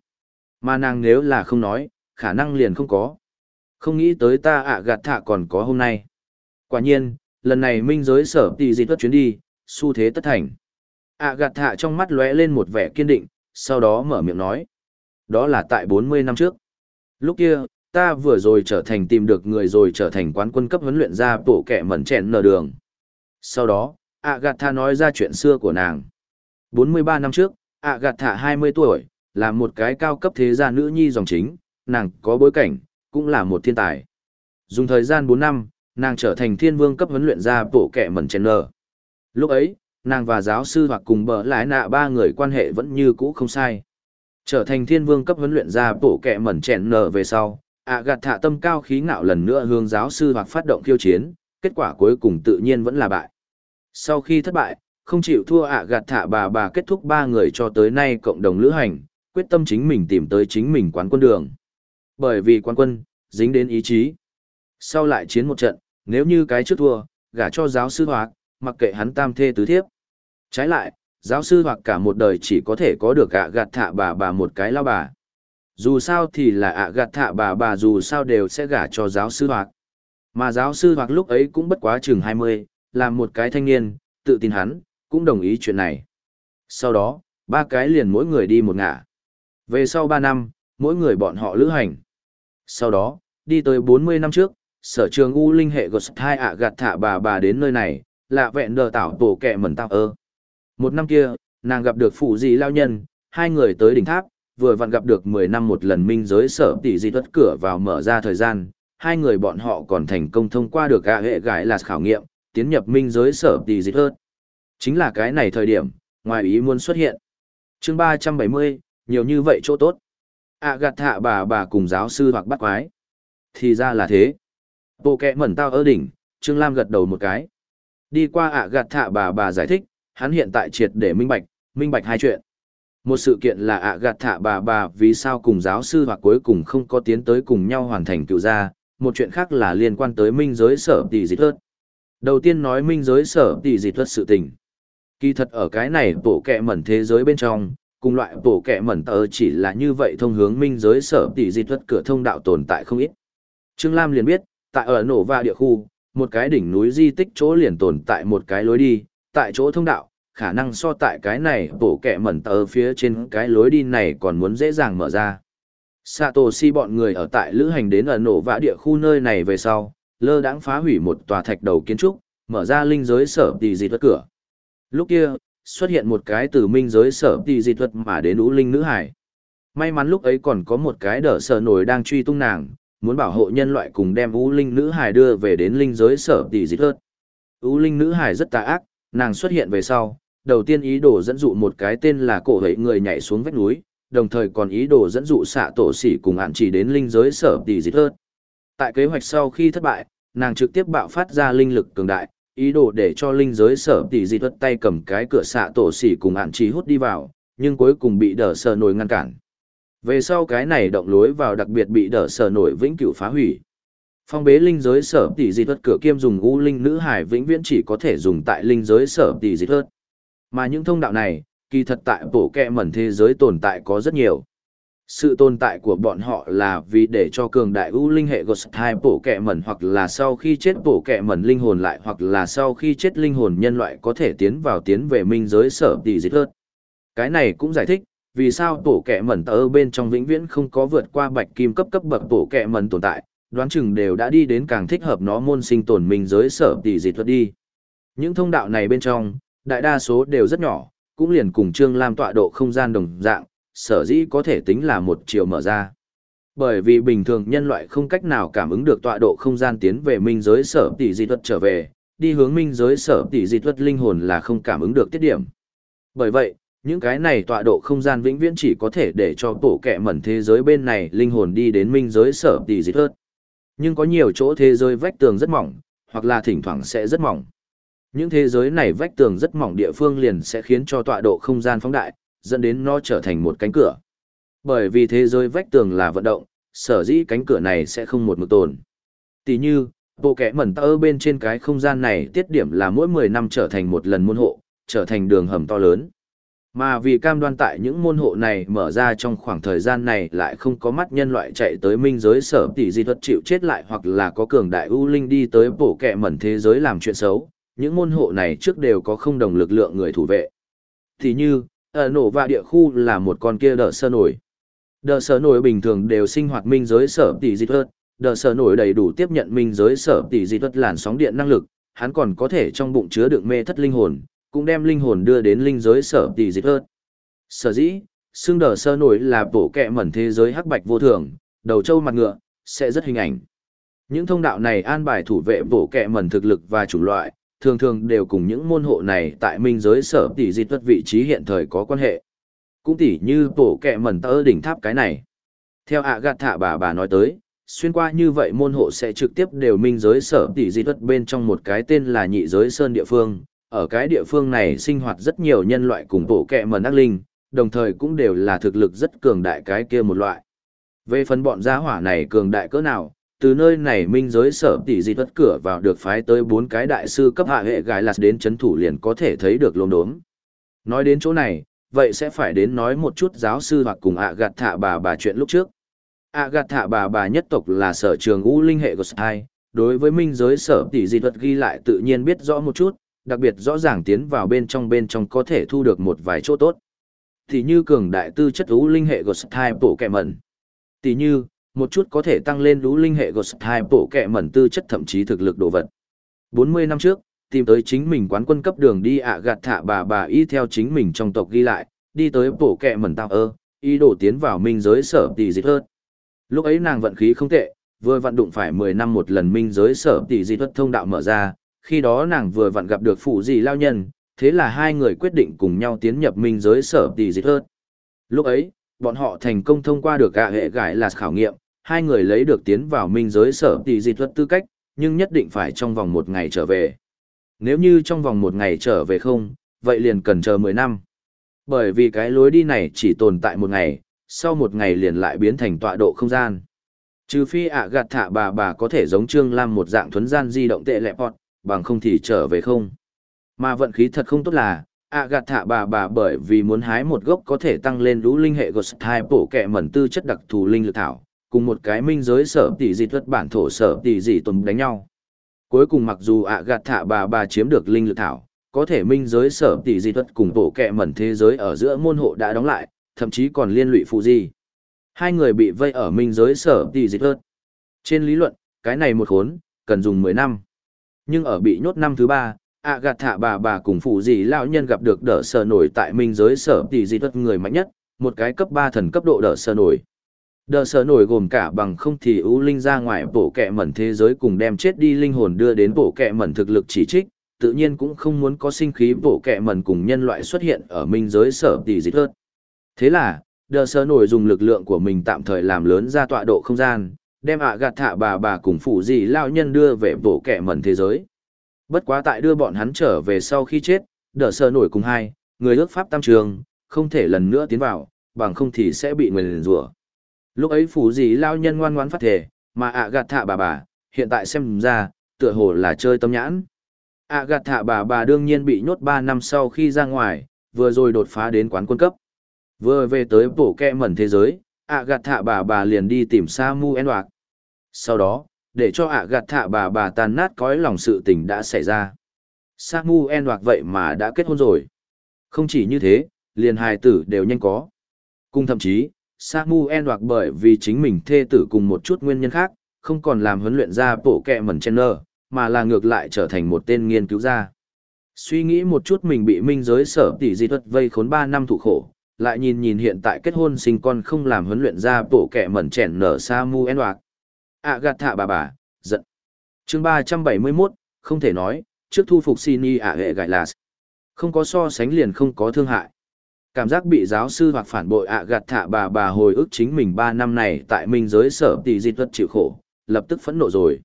Mà nàng nếu là không nói, khả năng liền không có. Không nghĩ tới ta ạ gạt thả còn có hôm nay. Quả nhiên, lần này minh giới sở tỷ dị tuất chuyến đi, xu thế tất thành. ạ gạt thạ trong mắt lóe lên một vẻ kiên định, sau đó mở miệng nói. Đó là tại 40 năm trước. Lúc kia, ta vừa rồi trở thành tìm được người rồi trở thành quán quân cấp huấn luyện ra tổ kẻ mẩn chèn nở đường. Sau đó, Agatha nói ra chuyện xưa của nàng. 43 năm trước, ạ gạt 20 tuổi, là một cái cao cấp thế gia nữ nhi dòng chính, nàng có bối cảnh, cũng là một thiên tài. Dùng thời gian 4 năm, nàng trở thành thiên vương cấp huấn luyện ra bộ kẻ mẩn chèn lờ. Lúc ấy, nàng và giáo sư hoặc cùng bờ lái nạ ba người quan hệ vẫn như cũ không sai. Trở thành thiên vương cấp huấn luyện ra bộ kẻ mẩn chèn lờ về sau, ạ gạt thạ tâm cao khí ngạo lần nữa hướng giáo sư hoặc phát động khiêu chiến, kết quả cuối cùng tự nhiên vẫn là bại. Sau khi thất bại, không chịu thua ạ gạt thả bà bà kết thúc ba người cho tới nay cộng đồng lữ hành, quyết tâm chính mình tìm tới chính mình quán quân đường. Bởi vì quán quân, dính đến ý chí. Sau lại chiến một trận, nếu như cái trước thua, gả cho giáo sư hoặc, mặc kệ hắn tam thê tứ thiếp. Trái lại, giáo sư hoặc cả một đời chỉ có thể có được ạ gạt thả bà bà một cái lao bà. Dù sao thì là ạ gạt thả bà bà dù sao đều sẽ gả cho giáo sư hoặc. Mà giáo sư hoặc lúc ấy cũng bất quá chừng 20, làm một cái thanh niên, tự tin hắn, cũng đồng ý chuyện này. Sau đó, ba cái liền mỗi người đi một ngả. Về sau ba năm, mỗi người bọn họ lữ hành. Sau đó, đi tới 40 năm trước, sở trường U Linh hệ Ghost 2 ạ gạt thả bà bà đến nơi này, lạ vẹn đờ tảo tổ kẹ mẩn tạo ơ. Một năm kia, nàng gặp được phụ gì lao nhân, hai người tới đỉnh tháp, vừa vặn gặp được 10 năm một lần minh giới sở tỷ di tuất cửa vào mở ra thời gian, hai người bọn họ còn thành công thông qua được gạ hệ gái là khảo nghiệm, tiến nhập minh giới sở tỷ dịch hơn. Chính là cái này thời điểm, ngoài ý muốn xuất hiện. chương 370, nhiều như vậy chỗ tốt. ạ gạt thạ bà bà cùng giáo sư hoặc bắt quái. Thì ra là thế. Bộ kẹ mẩn tao ở đỉnh, Trương Lam gật đầu một cái. Đi qua ạ gạt thạ bà bà giải thích, hắn hiện tại triệt để minh bạch, minh bạch hai chuyện. Một sự kiện là ạ gạt thạ bà bà vì sao cùng giáo sư hoặc cuối cùng không có tiến tới cùng nhau hoàn thành cựu gia, một chuyện khác là liên quan tới minh giới sở tỷ dịch thuật. Đầu tiên nói minh giới sở tỷ dịch thuật sự tình. Kỳ thật ở cái này bộ kẹ mẩn thế giới bên trong, cùng loại bộ kẹ mẩn tờ chỉ là như vậy thông hướng minh giới sở tỷ dịch thuật cửa thông đạo tồn tại không ít. Trương Lam liền biết, tại ở nổ và địa khu, một cái đỉnh núi di tích chỗ liền tồn tại một cái lối đi, tại chỗ thông đạo, khả năng so tại cái này bộ kẹ mẩn tờ phía trên cái lối đi này còn muốn dễ dàng mở ra. Sato si bọn người ở tại lữ hành đến ở nổ vã địa khu nơi này về sau, lơ đãng phá hủy một tòa thạch đầu kiến trúc, mở ra linh giới sở tỷ dị thuật cửa. Lúc kia, xuất hiện một cái từ minh giới sở tỷ dị thuật mà đến ú linh nữ hải. May mắn lúc ấy còn có một cái đỡ sở nổi đang truy tung nàng, muốn bảo hộ nhân loại cùng đem ú linh nữ hải đưa về đến linh giới sở tỷ dị thuật. Ú linh nữ hải rất tà ác, nàng xuất hiện về sau, đầu tiên ý đồ dẫn dụ một cái tên là cổ hậy người nhảy xuống vách núi, đồng thời còn ý đồ dẫn dụ xạ tổ sỉ cùng ạn chỉ đến linh giới sở tỷ dịch hơn. Tại kế hoạch sau khi thất bại, nàng trực tiếp bạo phát ra linh lực cường đại, ý đồ để cho linh giới sở tỷ dịch thuật tay cầm cái cửa xạ tổ sỉ cùng ạn chỉ hút đi vào, nhưng cuối cùng bị đỡ sở nổi ngăn cản. Về sau cái này động lối vào đặc biệt bị đỡ sở nổi vĩnh cửu phá hủy. Phong bế linh giới sở tỷ dị thuật cửa kiêm dùng u linh nữ hải vĩnh viễn chỉ có thể dùng tại linh giới sở tỷ dị thuật. Mà những thông đạo này, kỳ thật tại bộ kẹ mẩn thế giới tồn tại có rất nhiều. Sự tồn tại của bọn họ là vì để cho cường đại ưu linh hệ Ghost hai bộ kẹ mẩn hoặc là sau khi chết bộ kẹ mẩn linh hồn lại hoặc là sau khi chết linh hồn nhân loại có thể tiến vào tiến về minh giới sở tỷ dịch hơn. Cái này cũng giải thích, vì sao bộ kẹ mẩn tờ bên trong vĩnh viễn không có vượt qua bạch kim cấp cấp bậc bộ kẹ mẩn tồn tại, đoán chừng đều đã đi đến càng thích hợp nó môn sinh tồn minh giới sở tỷ dịch thuật đi. Những thông đạo này bên trong, đại đa số đều rất nhỏ, cũng liền cùng Trương Lam tọa độ không gian đồng dạng, sở dĩ có thể tính là một chiều mở ra. Bởi vì bình thường nhân loại không cách nào cảm ứng được tọa độ không gian tiến về minh giới sở tỷ di thuật trở về, đi hướng minh giới sở tỷ di thuật linh hồn là không cảm ứng được tiết điểm. Bởi vậy, những cái này tọa độ không gian vĩnh viễn chỉ có thể để cho tổ kẹ mẩn thế giới bên này linh hồn đi đến minh giới sở tỷ di thuật. Nhưng có nhiều chỗ thế giới vách tường rất mỏng, hoặc là thỉnh thoảng sẽ rất mỏng. Những thế giới này vách tường rất mỏng địa phương liền sẽ khiến cho tọa độ không gian phóng đại, dẫn đến nó trở thành một cánh cửa. Bởi vì thế giới vách tường là vận động, sở dĩ cánh cửa này sẽ không một mực tồn. Tỷ như, bộ kẻ mẩn tơ bên trên cái không gian này tiết điểm là mỗi 10 năm trở thành một lần môn hộ, trở thành đường hầm to lớn. Mà vì cam đoan tại những môn hộ này mở ra trong khoảng thời gian này lại không có mắt nhân loại chạy tới minh giới sở tỷ di thuật chịu chết lại hoặc là có cường đại ưu linh đi tới bổ kẹ mẩn thế giới làm chuyện xấu, những môn hộ này trước đều có không đồng lực lượng người thủ vệ. Thì như, ở nổ và địa khu là một con kia đỡ sơ nổi. Đỡ sơ nổi bình thường đều sinh hoạt minh giới sở tỷ dịch thuật, đỡ sơ nổi đầy đủ tiếp nhận minh giới sở tỷ dịch thuật làn sóng điện năng lực, hắn còn có thể trong bụng chứa đựng mê thất linh hồn, cũng đem linh hồn đưa đến linh giới sở tỷ dịch hơn. Sở dĩ, xương đờ sơ nổi là bổ kẹ mẩn thế giới hắc bạch vô thường, đầu trâu mặt ngựa, sẽ rất hình ảnh. Những thông đạo này an bài thủ vệ bổ kẹ mẩn thực lực và chủng loại, thường thường đều cùng những môn hộ này tại minh giới sở tỷ di tuất vị trí hiện thời có quan hệ. Cũng tỷ như bổ kẹ mẩn tơ đỉnh tháp cái này. Theo ạ gạt thạ bà bà nói tới, xuyên qua như vậy môn hộ sẽ trực tiếp đều minh giới sở tỷ di tuất bên trong một cái tên là nhị giới sơn địa phương ở cái địa phương này sinh hoạt rất nhiều nhân loại cùng bổ kẹ mẩn ác linh, đồng thời cũng đều là thực lực rất cường đại cái kia một loại. Về phần bọn gia hỏa này cường đại cỡ nào, từ nơi này minh giới sở tỷ di tuất cửa vào được phái tới bốn cái đại sư cấp hạ hệ gái lạt đến chấn thủ liền có thể thấy được lồn đốm. Nói đến chỗ này, vậy sẽ phải đến nói một chút giáo sư hoặc cùng ạ gạt thạ bà bà chuyện lúc trước. ạ gạt thạ bà bà nhất tộc là sở trường u linh hệ của Sai, đối với minh giới sở tỷ di tuất ghi lại tự nhiên biết rõ một chút, đặc biệt rõ ràng tiến vào bên trong bên trong có thể thu được một vài chỗ tốt. Tỷ như cường đại tư chất u linh hệ Ghost Type bổ kẹ mẩn. Tỷ như, một chút có thể tăng lên lũ linh hệ Ghost Type bổ kệ mẩn tư chất thậm chí thực lực đồ vật. 40 năm trước, tìm tới chính mình quán quân cấp đường đi ạ gạt thả bà bà y theo chính mình trong tộc ghi lại, đi tới bổ kệ mẩn tạo ơ, y đổ tiến vào minh giới sở tỷ dịch hơn. Lúc ấy nàng vận khí không tệ, vừa vận đụng phải 10 năm một lần minh giới sở tỷ dịch thuật thông đạo mở ra, khi đó nàng vừa vặn gặp được phụ gì lao nhân, thế là hai người quyết định cùng nhau tiến nhập minh giới sở tỷ dịch hơn. Lúc ấy, bọn họ thành công thông qua được cả hệ gải là khảo nghiệm, hai người lấy được tiến vào minh giới sở tỷ di thuật tư cách, nhưng nhất định phải trong vòng một ngày trở về. Nếu như trong vòng một ngày trở về không, vậy liền cần chờ 10 năm. Bởi vì cái lối đi này chỉ tồn tại một ngày, sau một ngày liền lại biến thành tọa độ không gian. Trừ phi ạ gạt thả bà bà có thể giống Trương Lam một dạng thuấn gian di động tệ lẹ bọt, bằng không thì trở về không. Mà vận khí thật không tốt là, ạ gạt thả bà bà bởi vì muốn hái một gốc có thể tăng lên lũ linh hệ gột thai bổ kẹ mẩn tư chất đặc thù linh lực thảo, cùng một cái minh giới sở tỷ dị thuật bản thổ sở tỷ dị tuần đánh nhau. Cuối cùng mặc dù ạ gạt thả bà bà chiếm được linh lực thảo, có thể minh giới sở tỷ dị thuật cùng bộ kẹ mẩn thế giới ở giữa môn hộ đã đóng lại, thậm chí còn liên lụy phụ di. Hai người bị vây ở minh giới sở tỷ dị thuật. Trên lý luận, cái này một khốn, cần dùng 10 năm. Nhưng ở bị nhốt năm thứ ba, ạ gạt thả bà bà cùng phụ dị lão nhân gặp được đỡ sở nổi tại minh giới sở tỷ dị thuật người mạnh nhất, một cái cấp 3 thần cấp độ đỡ sở nổi. Đờ sở nổi gồm cả bằng không thì ưu linh ra ngoài bổ kẹ mẩn thế giới cùng đem chết đi linh hồn đưa đến bổ kẹ mẩn thực lực chỉ trích, tự nhiên cũng không muốn có sinh khí bổ kẹ mẩn cùng nhân loại xuất hiện ở minh giới sở tỷ dịch hơn. Thế là, đờ sở nổi dùng lực lượng của mình tạm thời làm lớn ra tọa độ không gian, đem ạ gạt thả bà bà cùng phụ dì lao nhân đưa về bổ kẹ mẩn thế giới. Bất quá tại đưa bọn hắn trở về sau khi chết, đờ sở nổi cùng hai, người ước pháp tam trường, không thể lần nữa tiến vào, bằng không thì sẽ bị người rủa Lúc ấy phủ gì lao nhân ngoan ngoan phát thể, mà ạ gạt thạ bà bà, hiện tại xem ra, tựa hồ là chơi tâm nhãn. ạ gạt thạ bà bà đương nhiên bị nhốt ba năm sau khi ra ngoài, vừa rồi đột phá đến quán quân cấp. Vừa về tới bổ kẹ mẩn thế giới, ạ gạt thạ bà bà liền đi tìm sa mu en đoạc. Sau đó, để cho ạ gạt thạ bà bà tàn nát cõi lòng sự tình đã xảy ra. Sa mu en đoạc vậy mà đã kết hôn rồi. Không chỉ như thế, liền hài tử đều nhanh có. Cùng thậm chí, Samuel hoặc bởi vì chính mình thê tử cùng một chút nguyên nhân khác, không còn làm huấn luyện ra bộ kẹ mẩn chen nơ, mà là ngược lại trở thành một tên nghiên cứu gia. Suy nghĩ một chút mình bị minh giới sở tỷ di thuật vây khốn 3 năm thụ khổ, lại nhìn nhìn hiện tại kết hôn sinh con không làm huấn luyện ra bộ kẻ mẩn chèn nở Samuel hoặc. À gạt thạ bà bà, giận. chương 371, không thể nói, trước thu phục Sini ạ hệ gại là không có so sánh liền không có thương hại. Cảm giác bị giáo sư hoặc phản bội ạ gạt thạ bà bà hồi ức chính mình ba năm này tại minh giới sở tỷ di tuất chịu khổ, lập tức phẫn nộ rồi.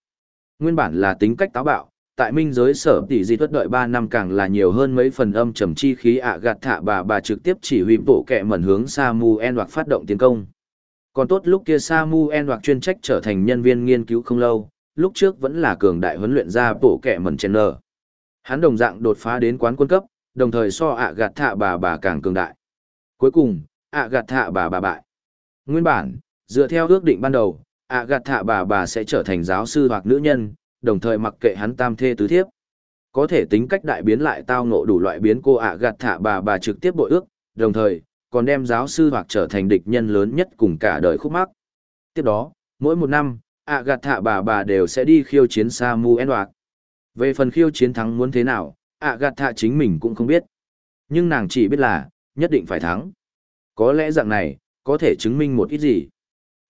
Nguyên bản là tính cách táo bạo, tại minh giới sở tỷ di tuất đợi ba năm càng là nhiều hơn mấy phần âm trầm chi khí ạ gạt thạ bà bà trực tiếp chỉ huy bộ kẹ mẩn hướng Samu En hoặc phát động tiến công. Còn tốt lúc kia Samu En hoặc chuyên trách trở thành nhân viên nghiên cứu không lâu, lúc trước vẫn là cường đại huấn luyện ra bộ kẹ mẩn chen nở. Hắn đồng dạng đột phá đến quán quân cấp, đồng thời so ạ gạt thạ bà bà càng cường đại. Cuối cùng, ạ gạt thạ bà bà bại. Nguyên bản, dựa theo ước định ban đầu, ạ gạt thạ bà bà sẽ trở thành giáo sư hoặc nữ nhân, đồng thời mặc kệ hắn tam thê tứ thiếp. Có thể tính cách đại biến lại tao ngộ đủ loại biến cô ạ gạt thạ bà bà trực tiếp bội ước, đồng thời, còn đem giáo sư hoặc trở thành địch nhân lớn nhất cùng cả đời khúc mắc. Tiếp đó, mỗi một năm, ạ gạt thạ bà bà đều sẽ đi khiêu chiến Samu En Hoặc. Về phần khiêu chiến thắng muốn thế nào, ạ gạt thạ chính mình cũng không biết. Nhưng nàng chỉ biết là, nhất định phải thắng. Có lẽ dạng này, có thể chứng minh một ít gì.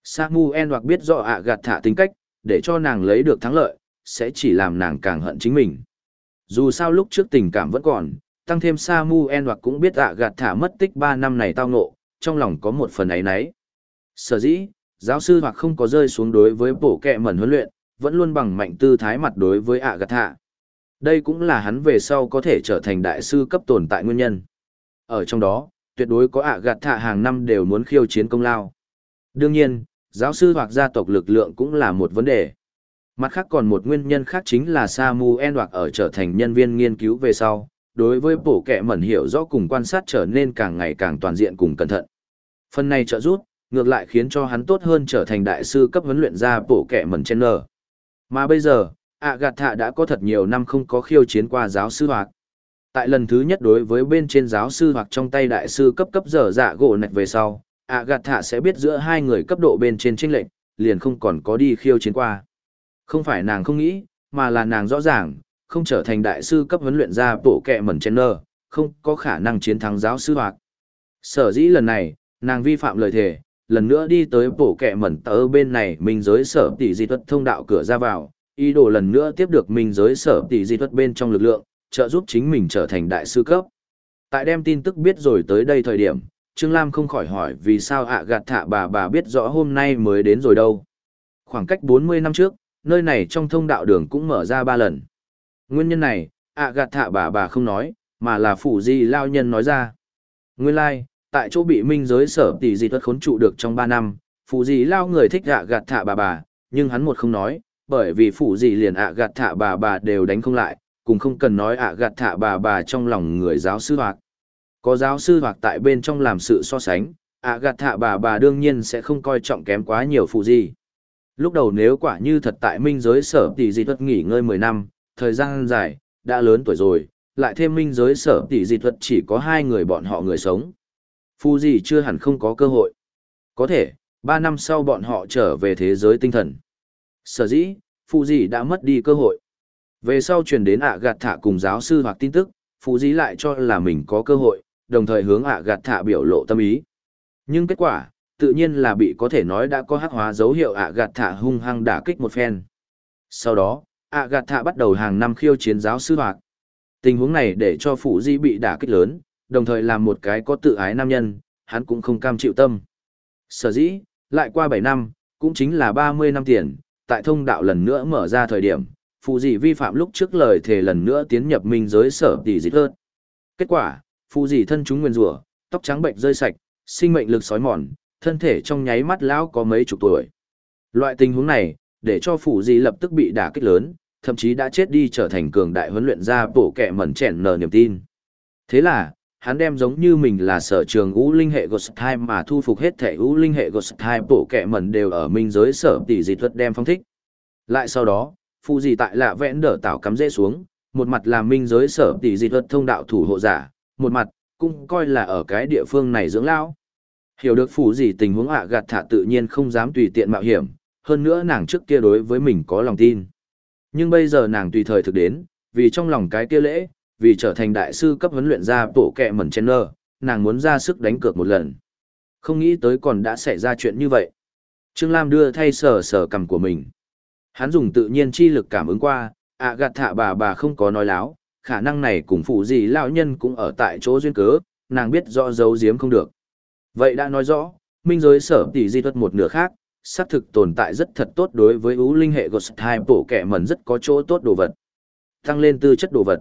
Samuel hoặc biết rõ ạ gạt thạ tính cách, để cho nàng lấy được thắng lợi, sẽ chỉ làm nàng càng hận chính mình. Dù sao lúc trước tình cảm vẫn còn, tăng thêm Samuel hoặc cũng biết ạ gạt thả mất tích 3 năm này tao ngộ, trong lòng có một phần ấy nấy. Sở dĩ, giáo sư hoặc không có rơi xuống đối với bổ kẹ mẩn huấn luyện, vẫn luôn bằng mạnh tư thái mặt đối với ạ gạt thả. Đây cũng là hắn về sau có thể trở thành đại sư cấp tồn tại nguyên nhân. Ở trong đó, tuyệt đối có ạ gạt thạ hàng năm đều muốn khiêu chiến công lao. Đương nhiên, giáo sư hoặc gia tộc lực lượng cũng là một vấn đề. Mặt khác còn một nguyên nhân khác chính là Samuel hoặc ở trở thành nhân viên nghiên cứu về sau, đối với bổ kẹ mẩn hiểu rõ cùng quan sát trở nên càng ngày càng toàn diện cùng cẩn thận. Phần này trợ giúp, ngược lại khiến cho hắn tốt hơn trở thành đại sư cấp huấn luyện ra bổ kẹ mẩn trên nở. Mà bây giờ, ạ gạt thạ đã có thật nhiều năm không có khiêu chiến qua giáo sư hoặc. Tại lần thứ nhất đối với bên trên giáo sư hoặc trong tay đại sư cấp cấp dở dạ gỗ nạch về sau, ạ gạt thạ sẽ biết giữa hai người cấp độ bên trên tranh lệnh, liền không còn có đi khiêu chiến qua. Không phải nàng không nghĩ, mà là nàng rõ ràng, không trở thành đại sư cấp huấn luyện ra bộ kẹ mẩn chen nơ, không có khả năng chiến thắng giáo sư hoặc. Sở dĩ lần này, nàng vi phạm lời thề, lần nữa đi tới bộ kẹ mẩn tớ bên này mình giới sở tỷ di tuất thông đạo cửa ra vào, ý đồ lần nữa tiếp được minh giới sở tỷ di thuật bên trong lực lượng, trợ giúp chính mình trở thành đại sư cấp. Tại đem tin tức biết rồi tới đây thời điểm, Trương Lam không khỏi hỏi vì sao ạ gạt thạ bà bà biết rõ hôm nay mới đến rồi đâu. Khoảng cách 40 năm trước, nơi này trong thông đạo đường cũng mở ra ba lần. Nguyên nhân này, ạ gạt thạ bà bà không nói, mà là phủ di lao nhân nói ra. Nguyên lai, like, tại chỗ bị minh giới sở tỷ di thuật khốn trụ được trong 3 năm, phủ di lao người thích ạ gạt thạ bà bà, nhưng hắn một không nói, bởi vì phụ gì liền ạ gạt thả bà bà đều đánh không lại, cùng không cần nói ạ gạt thả bà bà trong lòng người giáo sư hoặc Có giáo sư hoặc tại bên trong làm sự so sánh, ạ gạt thả bà bà đương nhiên sẽ không coi trọng kém quá nhiều phụ gì. Lúc đầu nếu quả như thật tại minh giới sở tỷ dị thuật nghỉ ngơi 10 năm, thời gian dài, đã lớn tuổi rồi, lại thêm minh giới sở tỷ dị thuật chỉ có hai người bọn họ người sống. Phu gì chưa hẳn không có cơ hội. Có thể, 3 năm sau bọn họ trở về thế giới tinh thần. Sở dĩ, phụ gì đã mất đi cơ hội. Về sau truyền đến ạ gạt thả cùng giáo sư hoặc tin tức, phụ gì lại cho là mình có cơ hội, đồng thời hướng ạ gạt thả biểu lộ tâm ý. Nhưng kết quả, tự nhiên là bị có thể nói đã có hắc hóa dấu hiệu ạ gạt thả hung hăng đả kích một phen. Sau đó, ạ gạt thả bắt đầu hàng năm khiêu chiến giáo sư hoặc Tình huống này để cho phụ di bị đả kích lớn, đồng thời làm một cái có tự ái nam nhân, hắn cũng không cam chịu tâm. Sở dĩ, lại qua 7 năm, cũng chính là 30 năm tiền, tại thông đạo lần nữa mở ra thời điểm, phụ dị vi phạm lúc trước lời thề lần nữa tiến nhập minh giới sở tỷ dịch hơn. Kết quả, phụ dị thân chúng nguyên rủa tóc trắng bệnh rơi sạch, sinh mệnh lực sói mòn, thân thể trong nháy mắt lão có mấy chục tuổi. Loại tình huống này, để cho phụ dị lập tức bị đả kích lớn, thậm chí đã chết đi trở thành cường đại huấn luyện gia bổ kẹ mẩn chèn nở niềm tin. Thế là, hắn đem giống như mình là sở trường ngũ linh hệ Ghost Time mà thu phục hết thể ngũ linh hệ Ghost Time bổ kệ mẩn đều ở minh giới sở tỷ dị thuật đem phong thích. Lại sau đó, phụ dị tại lạ vẽn đỡ tạo cắm dễ xuống, một mặt là minh giới sở tỷ dị thuật thông đạo thủ hộ giả, một mặt, cũng coi là ở cái địa phương này dưỡng lão. Hiểu được phụ gì tình huống ạ gạt thả tự nhiên không dám tùy tiện mạo hiểm, hơn nữa nàng trước kia đối với mình có lòng tin. Nhưng bây giờ nàng tùy thời thực đến, vì trong lòng cái kia lễ, vì trở thành đại sư cấp huấn luyện ra bộ kẹ mẩn chen nơ, nàng muốn ra sức đánh cược một lần. Không nghĩ tới còn đã xảy ra chuyện như vậy. Trương Lam đưa thay sở sở cầm của mình. Hắn dùng tự nhiên chi lực cảm ứng qua, ạ gạt thạ bà bà không có nói láo, khả năng này cùng phụ gì lão nhân cũng ở tại chỗ duyên cớ, nàng biết rõ giấu giếm không được. Vậy đã nói rõ, minh giới sở tỷ di thuật một nửa khác, xác thực tồn tại rất thật tốt đối với ưu linh hệ Ghost hai bộ kẻ mẩn rất có chỗ tốt đồ vật. Tăng lên tư chất đồ vật,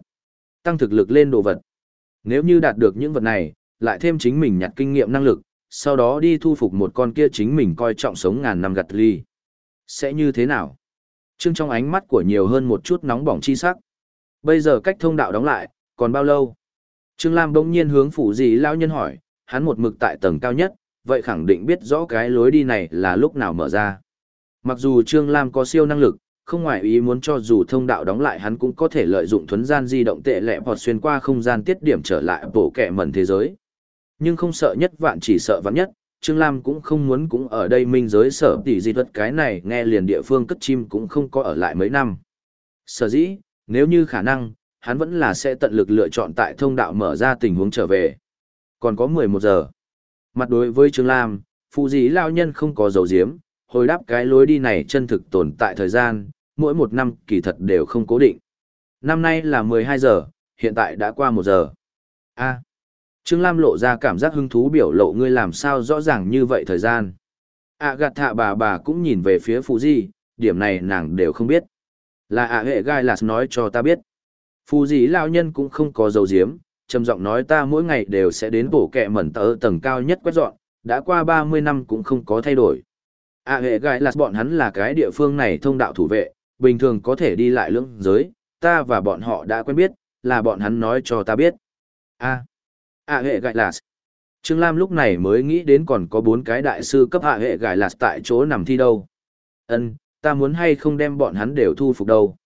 tăng thực lực lên đồ vật. Nếu như đạt được những vật này, lại thêm chính mình nhặt kinh nghiệm năng lực, sau đó đi thu phục một con kia chính mình coi trọng sống ngàn năm gặt ly. Sẽ như thế nào? Trương trong ánh mắt của nhiều hơn một chút nóng bỏng chi sắc. Bây giờ cách thông đạo đóng lại, còn bao lâu? Trương Lam bỗng nhiên hướng phủ dì lao nhân hỏi, hắn một mực tại tầng cao nhất, vậy khẳng định biết rõ cái lối đi này là lúc nào mở ra. Mặc dù Trương Lam có siêu năng lực, không ngoài ý muốn cho dù thông đạo đóng lại hắn cũng có thể lợi dụng thuấn gian di động tệ lẹ hoặc xuyên qua không gian tiết điểm trở lại bổ kẹ mẩn thế giới. Nhưng không sợ nhất vạn chỉ sợ vạn nhất, Trương Lam cũng không muốn cũng ở đây minh giới sở tỷ di thuật cái này nghe liền địa phương cất chim cũng không có ở lại mấy năm. Sở dĩ, nếu như khả năng, hắn vẫn là sẽ tận lực lựa chọn tại thông đạo mở ra tình huống trở về. Còn có 11 giờ. Mặt đối với Trương Lam, phụ dĩ lao nhân không có dấu diếm, hồi đáp cái lối đi này chân thực tồn tại thời gian, mỗi một năm kỳ thật đều không cố định. Năm nay là 12 giờ, hiện tại đã qua 1 giờ. a Trương Lam lộ ra cảm giác hứng thú biểu lộ ngươi làm sao rõ ràng như vậy thời gian. À gạt thạ bà bà cũng nhìn về phía phụ di, điểm này nàng đều không biết. Là ạ hệ gai là nói cho ta biết. Phù dĩ lao nhân cũng không có dấu diếm, trầm giọng nói ta mỗi ngày đều sẽ đến bổ kẹ mẩn tờ tầng cao nhất quét dọn, đã qua ba mươi năm cũng không có thay đổi ạ hệ gai là bọn hắn là cái địa phương này thông đạo thủ vệ, bình thường có thể đi lại lưỡng giới, ta và bọn họ đã quen biết, là bọn hắn nói cho ta biết. a ạ hệ gai là Trương Lam lúc này mới nghĩ đến còn có bốn cái đại sư cấp hạ hệ gài lạt tại chỗ nằm thi đâu. Ân, ta muốn hay không đem bọn hắn đều thu phục đâu.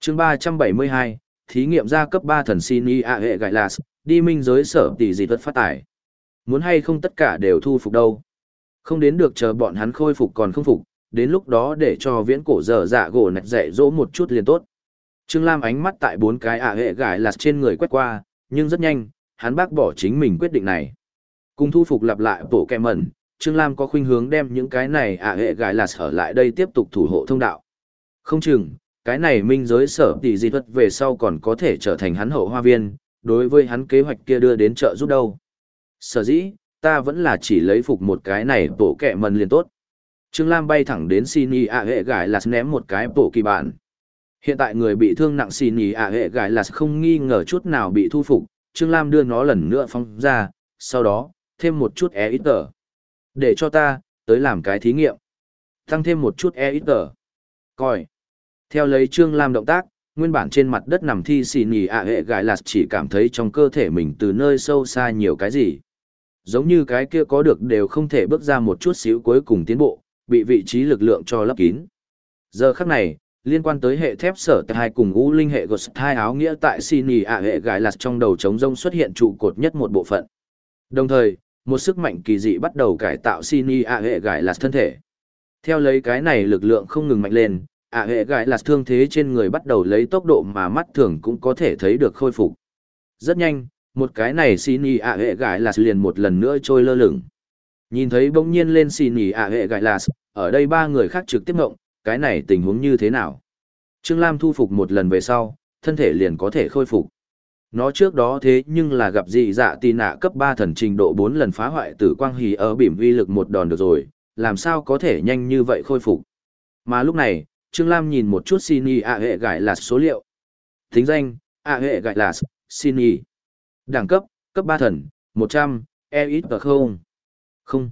chương ba trăm bảy mươi hai thí nghiệm ra cấp 3 thần xin y hạ hệ gài là đi minh giới sở tỷ gì vật phát tải. Muốn hay không tất cả đều thu phục đâu. Không đến được chờ bọn hắn khôi phục còn không phục, đến lúc đó để cho viễn cổ dở dạ gỗ nạch dạy dỗ một chút liền tốt. Trương Lam ánh mắt tại bốn cái ạ hệ gải lạt trên người quét qua, nhưng rất nhanh, hắn bác bỏ chính mình quyết định này. Cùng thu phục lặp lại bộ kẹ mẩn, Trương Lam có khuynh hướng đem những cái này ạ hệ gải lạt ở lại đây tiếp tục thủ hộ thông đạo. Không chừng, cái này minh giới sở tỷ di thuật về sau còn có thể trở thành hắn hậu hoa viên, đối với hắn kế hoạch kia đưa đến trợ giúp đâu. Sở dĩ, ta vẫn là chỉ lấy phục một cái này bổ kẹ mần liền tốt. Trương Lam bay thẳng đến Sini ạ hệ gái lạt ném một cái bổ kỳ bản. Hiện tại người bị thương nặng xì nhì ạ hệ gái là không nghi ngờ chút nào bị thu phục, Trương Lam đưa nó lần nữa phong ra, sau đó, thêm một chút e ít tờ. Để cho ta, tới làm cái thí nghiệm. Tăng thêm một chút e ít tờ. Coi. Theo lấy Trương Lam động tác, nguyên bản trên mặt đất nằm thi xì nhì ạ hệ gái là chỉ cảm thấy trong cơ thể mình từ nơi sâu xa nhiều cái gì. Giống như cái kia có được đều không thể bước ra một chút xíu cuối cùng tiến bộ, bị vị trí lực lượng cho lấp kín. Giờ khắc này, liên quan tới hệ thép sở hai cùng ngũ linh hệ gột hai áo nghĩa tại Sini ạ hệ gái lạt trong đầu chống rông xuất hiện trụ cột nhất một bộ phận. Đồng thời, một sức mạnh kỳ dị bắt đầu cải tạo Sini ạ hệ gái lạt thân thể. Theo lấy cái này lực lượng không ngừng mạnh lên, ạ hệ gái lạt thương thế trên người bắt đầu lấy tốc độ mà mắt thường cũng có thể thấy được khôi phục. Rất nhanh, một cái này xin ý ạ hệ gãi là liền một lần nữa trôi lơ lửng. Nhìn thấy bỗng nhiên lên xin ý ạ hệ gãi là ở đây ba người khác trực tiếp ngộng, cái này tình huống như thế nào? Trương Lam thu phục một lần về sau, thân thể liền có thể khôi phục. Nó trước đó thế nhưng là gặp dị dạ tì nạ cấp ba thần trình độ bốn lần phá hoại tử quang hì ở bỉm uy lực một đòn được rồi, làm sao có thể nhanh như vậy khôi phục. Mà lúc này, Trương Lam nhìn một chút xin Sini ạ hệ gãi là số liệu. Thính danh, ạ hệ gãi là xin Sini. Đẳng cấp, cấp 3 thần, 100, E ít và không. Không.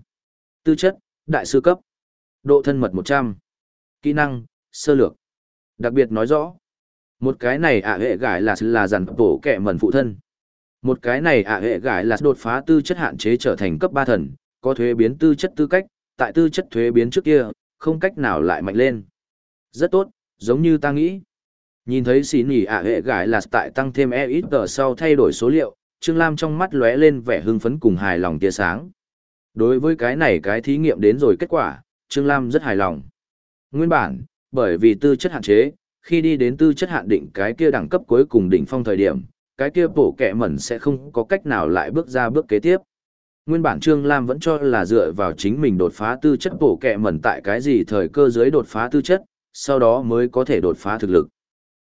Tư chất, đại sư cấp. Độ thân mật 100. Kỹ năng, sơ lược. Đặc biệt nói rõ, một cái này ạ hệ gải là là dàn tổ kẻ mẩn phụ thân. Một cái này ạ hệ gải là đột phá tư chất hạn chế trở thành cấp ba thần, có thuế biến tư chất tư cách, tại tư chất thuế biến trước kia, không cách nào lại mạnh lên. Rất tốt, giống như ta nghĩ. Nhìn thấy xì nỉ ạ hệ gải là tại tăng thêm e ít tờ sau thay đổi số liệu, Trương Lam trong mắt lóe lên vẻ hưng phấn cùng hài lòng tia sáng. Đối với cái này cái thí nghiệm đến rồi kết quả, Trương Lam rất hài lòng. Nguyên bản, bởi vì tư chất hạn chế, khi đi đến tư chất hạn định cái kia đẳng cấp cuối cùng đỉnh phong thời điểm, cái kia bổ kẹ mẩn sẽ không có cách nào lại bước ra bước kế tiếp. Nguyên bản Trương Lam vẫn cho là dựa vào chính mình đột phá tư chất bổ kẹ mẩn tại cái gì thời cơ dưới đột phá tư chất, sau đó mới có thể đột phá thực lực.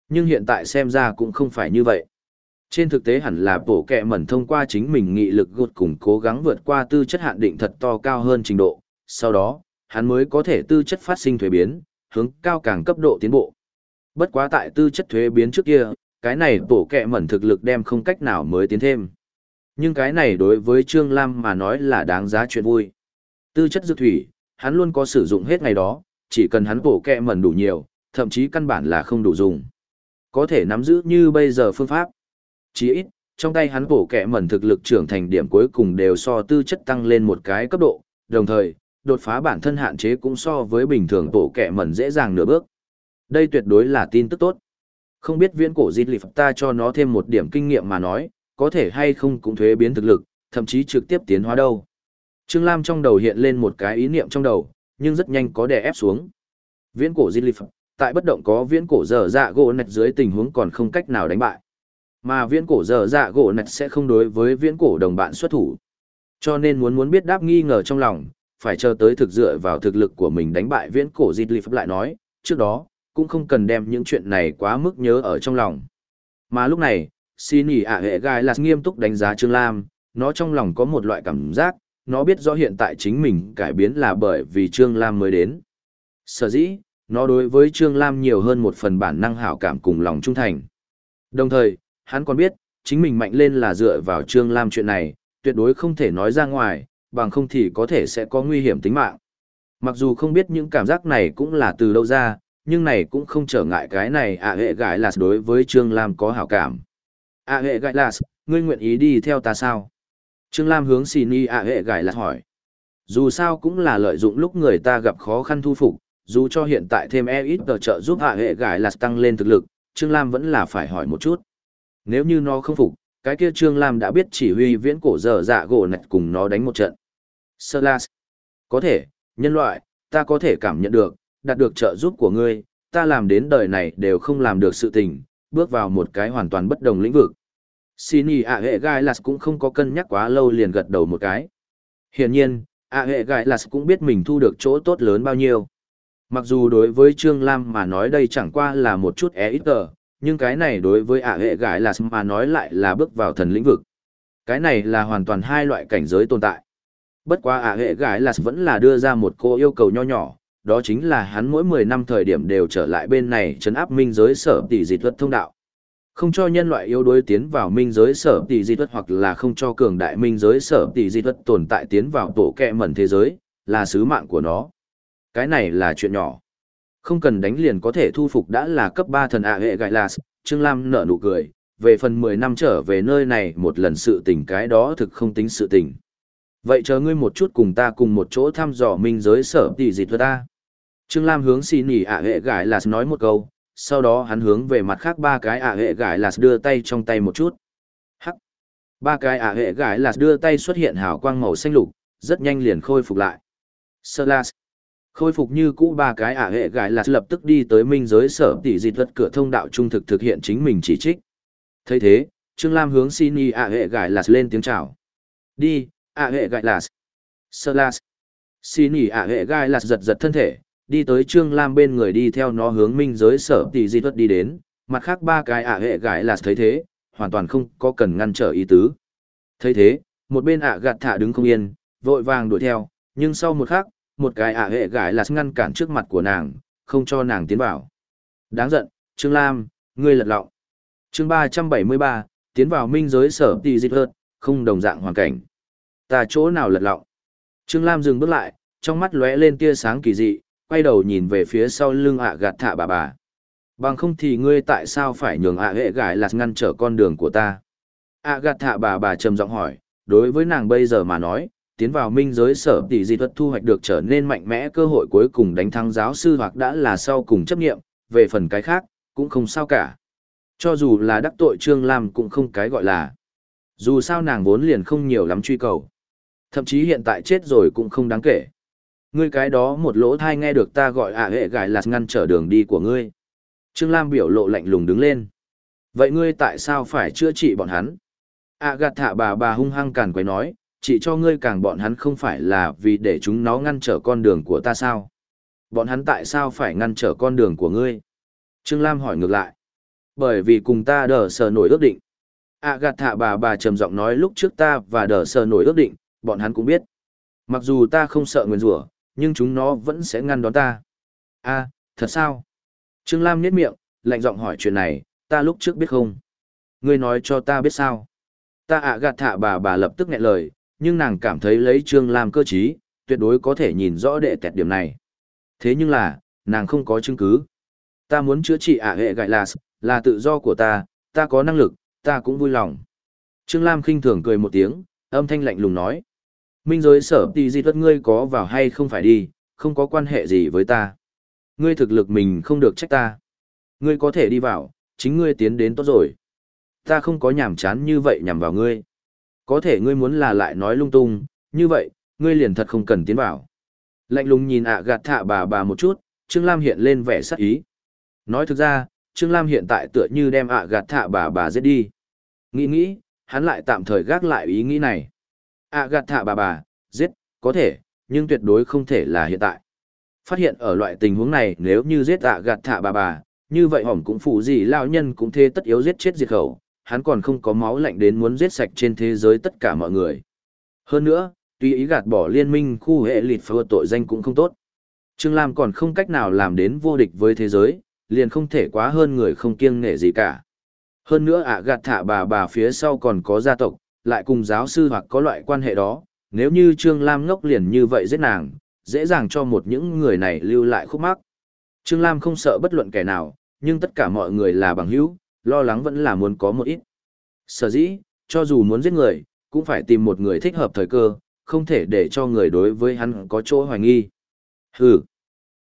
Nhưng hiện tại xem ra cũng không phải như vậy. Trên thực tế hẳn là bổ kẹ mẩn thông qua chính mình nghị lực gột cùng cố gắng vượt qua tư chất hạn định thật to cao hơn trình độ, sau đó, hắn mới có thể tư chất phát sinh thuế biến, hướng cao càng cấp độ tiến bộ. Bất quá tại tư chất thuế biến trước kia, cái này bổ kẹ mẩn thực lực đem không cách nào mới tiến thêm. Nhưng cái này đối với Trương Lam mà nói là đáng giá chuyện vui. Tư chất dược thủy, hắn luôn có sử dụng hết ngày đó, chỉ cần hắn bổ kẹ mẩn đủ nhiều, thậm chí căn bản là không đủ dùng. Có thể nắm giữ như bây giờ phương pháp. Chỉ ít, trong tay hắn bổ kẻ mẩn thực lực trưởng thành điểm cuối cùng đều so tư chất tăng lên một cái cấp độ, đồng thời, đột phá bản thân hạn chế cũng so với bình thường tổ kẻ mẩn dễ dàng nửa bước. Đây tuyệt đối là tin tức tốt. Không biết viễn cổ dịch lì phật ta cho nó thêm một điểm kinh nghiệm mà nói, có thể hay không cũng thuế biến thực lực, thậm chí trực tiếp tiến hóa đâu. Trương Lam trong đầu hiện lên một cái ý niệm trong đầu, nhưng rất nhanh có đè ép xuống. Viễn cổ dịch lì phật, tại bất động có viễn cổ dở dạ gỗ nạch dưới tình huống còn không cách nào đánh bại. Mà viễn cổ dở dạ gỗ nạch sẽ không đối với viễn cổ đồng bạn xuất thủ. Cho nên muốn muốn biết đáp nghi ngờ trong lòng, phải chờ tới thực dựa vào thực lực của mình đánh bại viễn cổ dịt lì pháp lại nói, trước đó, cũng không cần đem những chuyện này quá mức nhớ ở trong lòng. Mà lúc này, xin ỉ ạ hệ gai là nghiêm túc đánh giá Trương Lam, nó trong lòng có một loại cảm giác, nó biết rõ hiện tại chính mình cải biến là bởi vì Trương Lam mới đến. Sở dĩ, nó đối với Trương Lam nhiều hơn một phần bản năng hảo cảm cùng lòng trung thành. Đồng thời, hắn còn biết, chính mình mạnh lên là dựa vào Trương Lam chuyện này, tuyệt đối không thể nói ra ngoài, bằng không thì có thể sẽ có nguy hiểm tính mạng. Mặc dù không biết những cảm giác này cũng là từ đâu ra, nhưng này cũng không trở ngại cái này ạ hệ gãi là đối với Trương Lam có hảo cảm. ạ hệ gãi là, ngươi nguyện ý đi theo ta sao? Trương Lam hướng xì ni ạ hệ gãi là hỏi. Dù sao cũng là lợi dụng lúc người ta gặp khó khăn thu phục, dù cho hiện tại thêm e ít tờ trợ giúp ạ hệ gãi là tăng lên thực lực, Trương Lam vẫn là phải hỏi một chút. Nếu như nó không phục, cái kia Trương Lam đã biết chỉ huy viễn cổ dở dạ gỗ nạch cùng nó đánh một trận. Sơ Las. Có thể, nhân loại, ta có thể cảm nhận được, đạt được trợ giúp của ngươi, ta làm đến đời này đều không làm được sự tình, bước vào một cái hoàn toàn bất đồng lĩnh vực. Sini ạ hệ gai Las cũng không có cân nhắc quá lâu liền gật đầu một cái. Hiển nhiên, ạ hệ gai Las cũng biết mình thu được chỗ tốt lớn bao nhiêu. Mặc dù đối với Trương Lam mà nói đây chẳng qua là một chút é ít tờ, nhưng cái này đối với ả hệ gai là mà nói lại là bước vào thần lĩnh vực. Cái này là hoàn toàn hai loại cảnh giới tồn tại. Bất quá ả hệ gai là vẫn là đưa ra một cô yêu cầu nho nhỏ, đó chính là hắn mỗi 10 năm thời điểm đều trở lại bên này chấn áp minh giới sở tỷ dị thuật thông đạo. Không cho nhân loại yếu đuối tiến vào minh giới sở tỷ dị thuật hoặc là không cho cường đại minh giới sở tỷ dị thuật tồn tại tiến vào tổ kẹ mẩn thế giới, là sứ mạng của nó. Cái này là chuyện nhỏ. Không cần đánh liền có thể thu phục đã là cấp 3 thần ạ hệ gại là Trương Lam nở nụ cười, về phần 10 năm trở về nơi này một lần sự tình cái đó thực không tính sự tình. Vậy chờ ngươi một chút cùng ta cùng một chỗ thăm dò minh giới sở tỷ dịch thuật ta. Trương Lam hướng xin nhỉ ạ hệ gãi là nói một câu, sau đó hắn hướng về mặt khác ba cái ạ hệ gãi là đưa tay trong tay một chút. Hắc. Ba cái ạ hệ gãi là đưa tay xuất hiện hào quang màu xanh lục, rất nhanh liền khôi phục lại. Sơ Las. Khôi phục như cũ ba cái ả hệ gãi là lập tức đi tới minh giới sở tỷ dịch vật cửa thông đạo trung thực thực hiện chính mình chỉ trích. thấy thế, Trương Lam hướng xin y ả hệ gãi là lên tiếng chào. Đi, ả hệ gãi là. Sơ Las. Xin y ả hệ gãi là giật giật thân thể, đi tới Trương Lam bên người đi theo nó hướng minh giới sở tỷ di vật đi đến, mặt khác ba cái ả hệ gái là thấy thế, hoàn toàn không có cần ngăn trở ý tứ. thấy thế, một bên ả gạt thả đứng không yên, vội vàng đuổi theo, nhưng sau một khắc, một cái ả hệ gãi là ngăn cản trước mặt của nàng, không cho nàng tiến vào. Đáng giận, Trương Lam, ngươi lật lọng. chương ba trăm bảy mươi ba tiến vào minh giới sở tỷ di hợt, không đồng dạng hoàn cảnh. Ta chỗ nào lật lọng? Trương Lam dừng bước lại, trong mắt lóe lên tia sáng kỳ dị, quay đầu nhìn về phía sau lưng ạ gạt thạ bà bà. Bằng không thì ngươi tại sao phải nhường ạ hệ gái là ngăn trở con đường của ta? ạ gạt thạ bà bà trầm giọng hỏi, đối với nàng bây giờ mà nói, tiến vào minh giới sở tỷ di thuật thu hoạch được trở nên mạnh mẽ cơ hội cuối cùng đánh thắng giáo sư hoặc đã là sau cùng chấp nghiệm, về phần cái khác, cũng không sao cả. Cho dù là đắc tội Trương Lam cũng không cái gọi là. Dù sao nàng vốn liền không nhiều lắm truy cầu. Thậm chí hiện tại chết rồi cũng không đáng kể. Ngươi cái đó một lỗ thai nghe được ta gọi ạ hệ gài là ngăn trở đường đi của ngươi. Trương Lam biểu lộ lạnh lùng đứng lên. Vậy ngươi tại sao phải chữa trị bọn hắn? ạ gạt thả bà bà hung hăng càn quấy nói, chỉ cho ngươi càng bọn hắn không phải là vì để chúng nó ngăn trở con đường của ta sao? Bọn hắn tại sao phải ngăn trở con đường của ngươi? Trương Lam hỏi ngược lại. Bởi vì cùng ta đỡ sờ nổi ước định. À gạt thả bà bà trầm giọng nói lúc trước ta và đỡ sờ nổi ước định, bọn hắn cũng biết. Mặc dù ta không sợ nguyên rủa nhưng chúng nó vẫn sẽ ngăn đón ta. a thật sao? Trương Lam nhếch miệng, lạnh giọng hỏi chuyện này, ta lúc trước biết không? Ngươi nói cho ta biết sao? Ta ạ gạt thạ bà bà lập tức nghẹn lời, nhưng nàng cảm thấy lấy Trương Lam cơ trí, tuyệt đối có thể nhìn rõ đệ tẹt điểm này. Thế nhưng là, nàng không có chứng cứ. Ta muốn chữa trị ả hệ gại là, là tự do của ta, ta có năng lực, ta cũng vui lòng. Trương Lam khinh thường cười một tiếng, âm thanh lạnh lùng nói. Minh giới sở tỷ di tuất ngươi có vào hay không phải đi, không có quan hệ gì với ta. Ngươi thực lực mình không được trách ta. Ngươi có thể đi vào, chính ngươi tiến đến tốt rồi. Ta không có nhảm chán như vậy nhằm vào ngươi. Có thể ngươi muốn là lại nói lung tung, như vậy, ngươi liền thật không cần tiến vào. Lạnh lùng nhìn ạ gạt thạ bà bà một chút, Trương Lam hiện lên vẻ sắc ý. Nói thực ra, Trương Lam hiện tại tựa như đem ạ gạt thạ bà bà giết đi. Nghĩ nghĩ, hắn lại tạm thời gác lại ý nghĩ này ạ gạt thạ bà bà, giết, có thể, nhưng tuyệt đối không thể là hiện tại. Phát hiện ở loại tình huống này nếu như giết ạ gạt thạ bà bà, như vậy hỏng cũng phụ gì lao nhân cũng thế tất yếu giết chết diệt khẩu, hắn còn không có máu lạnh đến muốn giết sạch trên thế giới tất cả mọi người. Hơn nữa, tuy ý gạt bỏ liên minh khu hệ lịt phơ tội danh cũng không tốt. Trương Lam còn không cách nào làm đến vô địch với thế giới, liền không thể quá hơn người không kiêng nể gì cả. Hơn nữa ạ gạt thả bà bà phía sau còn có gia tộc, lại cùng giáo sư hoặc có loại quan hệ đó, nếu như Trương Lam ngốc liền như vậy giết nàng, dễ dàng cho một những người này lưu lại khúc mắc. Trương Lam không sợ bất luận kẻ nào, nhưng tất cả mọi người là bằng hữu, lo lắng vẫn là muốn có một ít. Sở dĩ, cho dù muốn giết người, cũng phải tìm một người thích hợp thời cơ, không thể để cho người đối với hắn có chỗ hoài nghi. Hừ.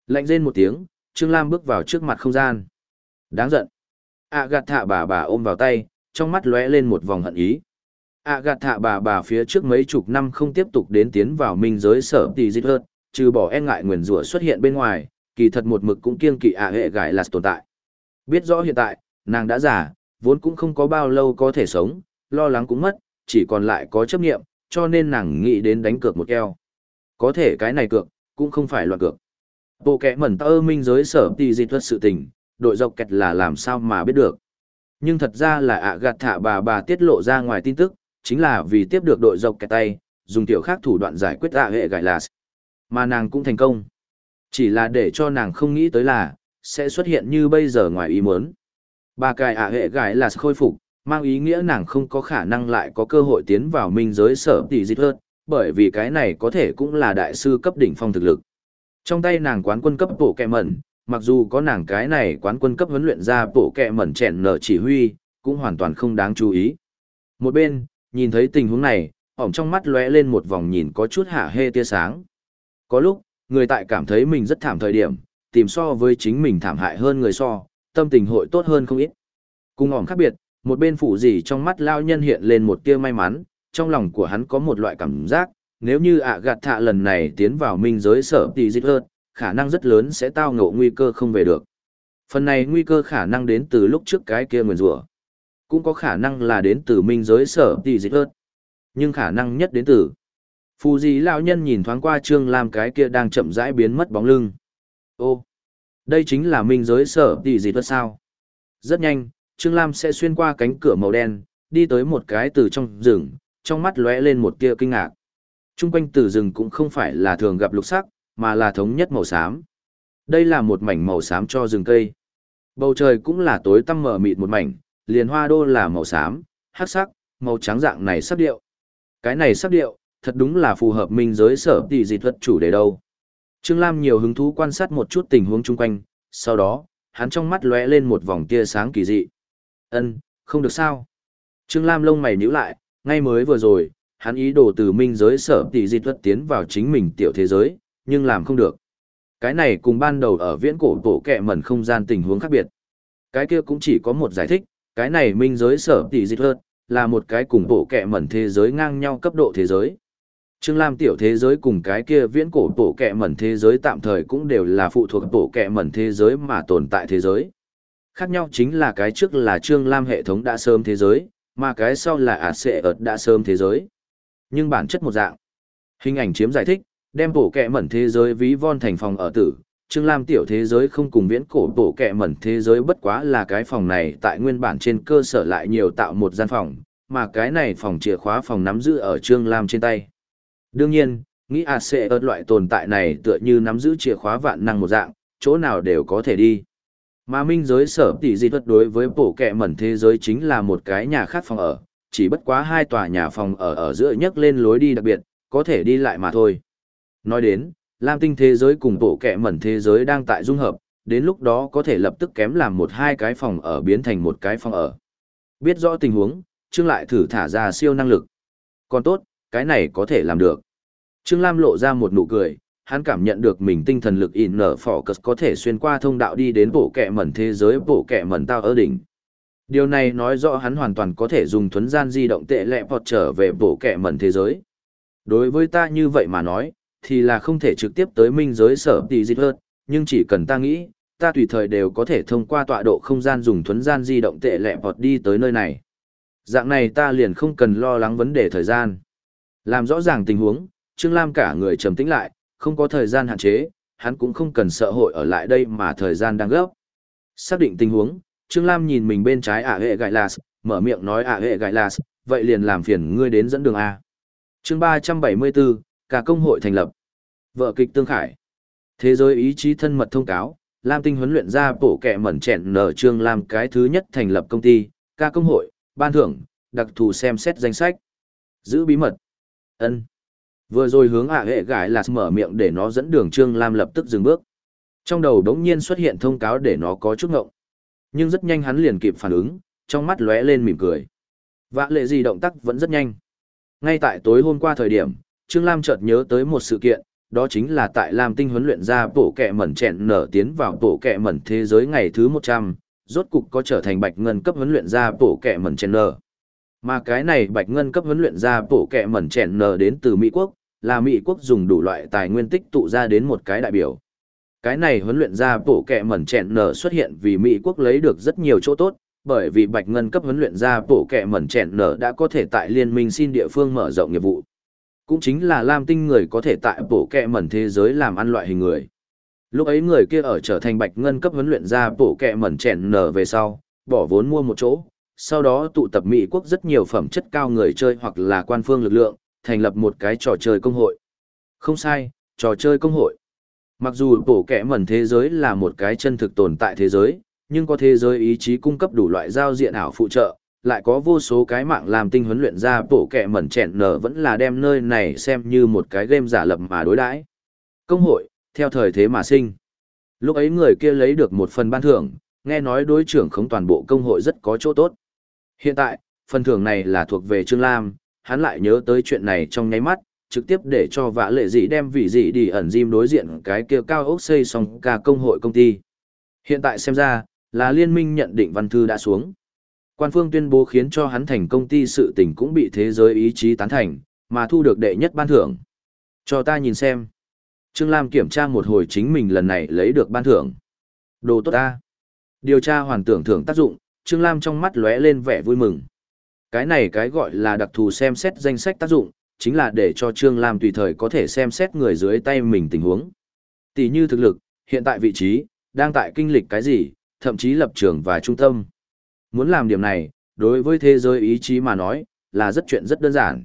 Lạnh rên một tiếng, Trương Lam bước vào trước mặt không gian. Đáng giận. À gạt thạ bà bà ôm vào tay, trong mắt lóe lên một vòng hận ý. ạ gạt thạ bà bà phía trước mấy chục năm không tiếp tục đến tiến vào minh giới sở tỷ dịch hơn, trừ bỏ e ngại nguyền rủa xuất hiện bên ngoài, kỳ thật một mực cũng kiêng kỵ ạ hệ gãi là tồn tại. Biết rõ hiện tại, nàng đã già, vốn cũng không có bao lâu có thể sống, lo lắng cũng mất, chỉ còn lại có chấp nghiệm, cho nên nàng nghĩ đến đánh cược một keo. Có thể cái này cược, cũng không phải loạn cược. Bộ kẻ mẩn tơ minh giới sở tì dịch thuật sự tình, đội dọc kẹt là làm sao mà biết được. Nhưng thật ra là ạ gạt thả bà bà tiết lộ ra ngoài tin tức, chính là vì tiếp được đội dọc kẹt tay, dùng tiểu khác thủ đoạn giải quyết ạ hệ gãi là mà nàng cũng thành công. Chỉ là để cho nàng không nghĩ tới là, sẽ xuất hiện như bây giờ ngoài ý muốn. Ba cài ạ hệ gái là khôi phục, mang ý nghĩa nàng không có khả năng lại có cơ hội tiến vào minh giới sở tỷ dịch hơn, bởi vì cái này có thể cũng là đại sư cấp đỉnh phong thực lực. Trong tay nàng quán quân cấp bộ kẹ mẩn, mặc dù có nàng cái này quán quân cấp huấn luyện ra bộ kẹ mẩn chèn nở chỉ huy, cũng hoàn toàn không đáng chú ý. Một bên, nhìn thấy tình huống này, ỏm trong mắt lóe lên một vòng nhìn có chút hạ hê tia sáng. Có lúc, người tại cảm thấy mình rất thảm thời điểm, tìm so với chính mình thảm hại hơn người so, tâm tình hội tốt hơn không ít. Cùng ỏm khác biệt, một bên phụ gì trong mắt lao nhân hiện lên một tia may mắn, trong lòng của hắn có một loại cảm giác, nếu như ạ gạt thạ lần này tiến vào minh giới sở tỷ dịch hơn, khả năng rất lớn sẽ tao ngộ nguy cơ không về được. Phần này nguy cơ khả năng đến từ lúc trước cái kia nguyền rủa cũng có khả năng là đến từ minh giới sở tỷ dịch hơn. Nhưng khả năng nhất đến từ Phù gì lão nhân nhìn thoáng qua Trương Lam cái kia đang chậm rãi biến mất bóng lưng. Ô, đây chính là minh giới sở tỷ dị thuật sao? Rất nhanh, Trương Lam sẽ xuyên qua cánh cửa màu đen, đi tới một cái từ trong rừng, trong mắt lóe lên một tia kinh ngạc. Trung quanh từ rừng cũng không phải là thường gặp lục sắc, mà là thống nhất màu xám. Đây là một mảnh màu xám cho rừng cây. Bầu trời cũng là tối tăm mờ mịt một mảnh, liền hoa đô là màu xám, hắc sắc, màu trắng dạng này sắp điệu. Cái này sắp điệu, thật đúng là phù hợp minh giới sở tỷ dị thuật chủ đề đâu. Trương Lam nhiều hứng thú quan sát một chút tình huống chung quanh, sau đó, hắn trong mắt lóe lên một vòng tia sáng kỳ dị. Ân, không được sao. Trương Lam lông mày nhíu lại, ngay mới vừa rồi, hắn ý đồ từ minh giới sở tỷ dị thuật tiến vào chính mình tiểu thế giới, nhưng làm không được. Cái này cùng ban đầu ở viễn cổ tổ kẹ mẩn không gian tình huống khác biệt. Cái kia cũng chỉ có một giải thích, cái này minh giới sở tỷ dị thuật, là một cái cùng bộ kẹ mẩn thế giới ngang nhau cấp độ thế giới. Trương Lam tiểu thế giới cùng cái kia viễn cổ tổ kẹ mẩn thế giới tạm thời cũng đều là phụ thuộc tổ kẹ mẩn thế giới mà tồn tại thế giới. Khác nhau chính là cái trước là Trương Lam hệ thống đã sớm thế giới, mà cái sau là ả sệ ợt đã sớm thế giới. Nhưng bản chất một dạng. Hình ảnh chiếm giải thích, đem tổ kẹ mẩn thế giới ví von thành phòng ở tử. Trương Lam tiểu thế giới không cùng viễn cổ tổ kẹ mẩn thế giới bất quá là cái phòng này tại nguyên bản trên cơ sở lại nhiều tạo một gian phòng, mà cái này phòng chìa khóa phòng nắm giữ ở Trương Lam trên tay. Đương nhiên, nghĩ à sẽ ớt loại tồn tại này tựa như nắm giữ chìa khóa vạn năng một dạng, chỗ nào đều có thể đi. Mà minh giới sở tỷ di thuật đối với bổ kẹ mẩn thế giới chính là một cái nhà khác phòng ở, chỉ bất quá hai tòa nhà phòng ở ở giữa nhấc lên lối đi đặc biệt, có thể đi lại mà thôi. Nói đến, Lam tinh thế giới cùng bổ kẹ mẩn thế giới đang tại dung hợp, đến lúc đó có thể lập tức kém làm một hai cái phòng ở biến thành một cái phòng ở. Biết rõ tình huống, Trương lại thử thả ra siêu năng lực. Còn tốt, cái này có thể làm được. Trương Lam lộ ra một nụ cười, hắn cảm nhận được mình tinh thần lực in nở phỏ cất có thể xuyên qua thông đạo đi đến bộ kẹ mẩn thế giới bộ kẹ mẩn tao ở đỉnh. Điều này nói rõ hắn hoàn toàn có thể dùng thuấn gian di động tệ lẹ vọt trở về bộ kẹ mẩn thế giới. Đối với ta như vậy mà nói, thì là không thể trực tiếp tới minh giới sở tỷ dịch hơn, nhưng chỉ cần ta nghĩ, ta tùy thời đều có thể thông qua tọa độ không gian dùng thuấn gian di động tệ lẹ vọt đi tới nơi này. Dạng này ta liền không cần lo lắng vấn đề thời gian. Làm rõ ràng tình huống, Trương Lam cả người trầm tĩnh lại, không có thời gian hạn chế, hắn cũng không cần sợ hội ở lại đây mà thời gian đang gấp. Xác định tình huống, Trương Lam nhìn mình bên trái ả hệ gại lạt, mở miệng nói ả hệ gại lạt, vậy liền làm phiền ngươi đến dẫn đường A. chương 374, cả công hội thành lập. Vợ kịch Tương Khải. Thế giới ý chí thân mật thông cáo, Lam Tinh huấn luyện ra bổ kẹ mẩn chẹn nở Trương Lam cái thứ nhất thành lập công ty, ca công hội, ban thưởng, đặc thù xem xét danh sách. Giữ bí mật ân. Vừa rồi hướng ạ hệ gái là mở miệng để nó dẫn đường trương lam lập tức dừng bước. Trong đầu đống nhiên xuất hiện thông cáo để nó có chút ngộng. Nhưng rất nhanh hắn liền kịp phản ứng, trong mắt lóe lên mỉm cười. Vạ lệ gì động tác vẫn rất nhanh. Ngay tại tối hôm qua thời điểm, trương lam chợt nhớ tới một sự kiện, đó chính là tại lam tinh huấn luyện ra bộ kẹ mẩn chẹn nở tiến vào bộ kẹ mẩn thế giới ngày thứ một trăm, rốt cục có trở thành bạch ngân cấp huấn luyện ra bổ kẹ mẩn chèn nở. Mà cái này bạch ngân cấp huấn luyện ra bổ kẹ mẩn chèn nờ đến từ Mỹ Quốc, là Mỹ Quốc dùng đủ loại tài nguyên tích tụ ra đến một cái đại biểu. Cái này huấn luyện ra bổ kẹ mẩn chèn nờ xuất hiện vì Mỹ Quốc lấy được rất nhiều chỗ tốt, bởi vì bạch ngân cấp huấn luyện ra bổ kẹ mẩn chèn nở đã có thể tại liên minh xin địa phương mở rộng nghiệp vụ. Cũng chính là lam tinh người có thể tại bổ kẹ mẩn thế giới làm ăn loại hình người. Lúc ấy người kia ở trở thành bạch ngân cấp huấn luyện ra bổ kẹ mẩn chèn nở về sau bỏ vốn mua một chỗ sau đó tụ tập mỹ quốc rất nhiều phẩm chất cao người chơi hoặc là quan phương lực lượng thành lập một cái trò chơi công hội không sai trò chơi công hội mặc dù bổ kẻ mẩn thế giới là một cái chân thực tồn tại thế giới nhưng có thế giới ý chí cung cấp đủ loại giao diện ảo phụ trợ, lại có vô số cái mạng làm tinh huấn luyện ra bổ kẻ mẩn chẹn nở vẫn là đem nơi này xem như một cái game giả lập mà đối đãi. Công hội, theo thời thế mà sinh. Lúc ấy người kia lấy được một phần ban thưởng, nghe nói đối trưởng không toàn bộ công hội rất có chỗ tốt. Hiện tại, phần thưởng này là thuộc về Trương Lam, hắn lại nhớ tới chuyện này trong nháy mắt, trực tiếp để cho vã lệ dị đem vị dị đi ẩn diêm đối diện cái kia cao ốc xây xong cả công hội công ty. Hiện tại xem ra, là liên minh nhận định văn thư đã xuống. Quan phương tuyên bố khiến cho hắn thành công ty sự tình cũng bị thế giới ý chí tán thành, mà thu được đệ nhất ban thưởng. Cho ta nhìn xem. Trương Lam kiểm tra một hồi chính mình lần này lấy được ban thưởng. Đồ tốt ta. Điều tra hoàn tưởng thưởng tác dụng, Trương Lam trong mắt lóe lên vẻ vui mừng. Cái này cái gọi là đặc thù xem xét danh sách tác dụng, chính là để cho Trương Lam tùy thời có thể xem xét người dưới tay mình tình huống. Tỷ như thực lực, hiện tại vị trí, đang tại kinh lịch cái gì, thậm chí lập trường và trung tâm. Muốn làm điểm này, đối với thế giới ý chí mà nói, là rất chuyện rất đơn giản.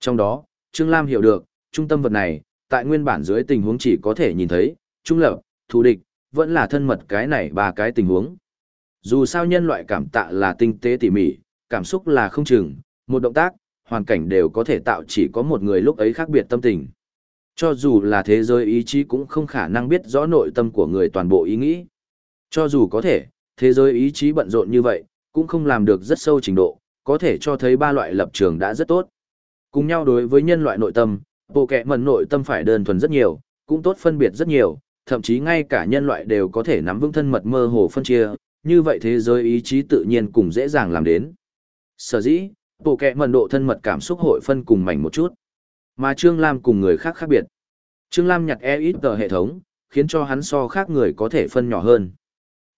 Trong đó, Trương Lam hiểu được, trung tâm vật này, tại nguyên bản dưới tình huống chỉ có thể nhìn thấy, trung lập, thù địch, vẫn là thân mật cái này ba cái tình huống. Dù sao nhân loại cảm tạ là tinh tế tỉ mỉ, cảm xúc là không chừng, một động tác, hoàn cảnh đều có thể tạo chỉ có một người lúc ấy khác biệt tâm tình. Cho dù là thế giới ý chí cũng không khả năng biết rõ nội tâm của người toàn bộ ý nghĩ. Cho dù có thể, thế giới ý chí bận rộn như vậy, cũng không làm được rất sâu trình độ, có thể cho thấy ba loại lập trường đã rất tốt. Cùng nhau đối với nhân loại nội tâm, bộ kẹ mần nội tâm phải đơn thuần rất nhiều, cũng tốt phân biệt rất nhiều, thậm chí ngay cả nhân loại đều có thể nắm vững thân mật mơ hồ phân chia, như vậy thế giới ý chí tự nhiên cũng dễ dàng làm đến. Sở dĩ, bộ kẹ mần độ thân mật cảm xúc hội phân cùng mảnh một chút. Mà Trương Lam cùng người khác khác biệt. Trương Lam nhặt e ít tờ hệ thống, khiến cho hắn so khác người có thể phân nhỏ hơn.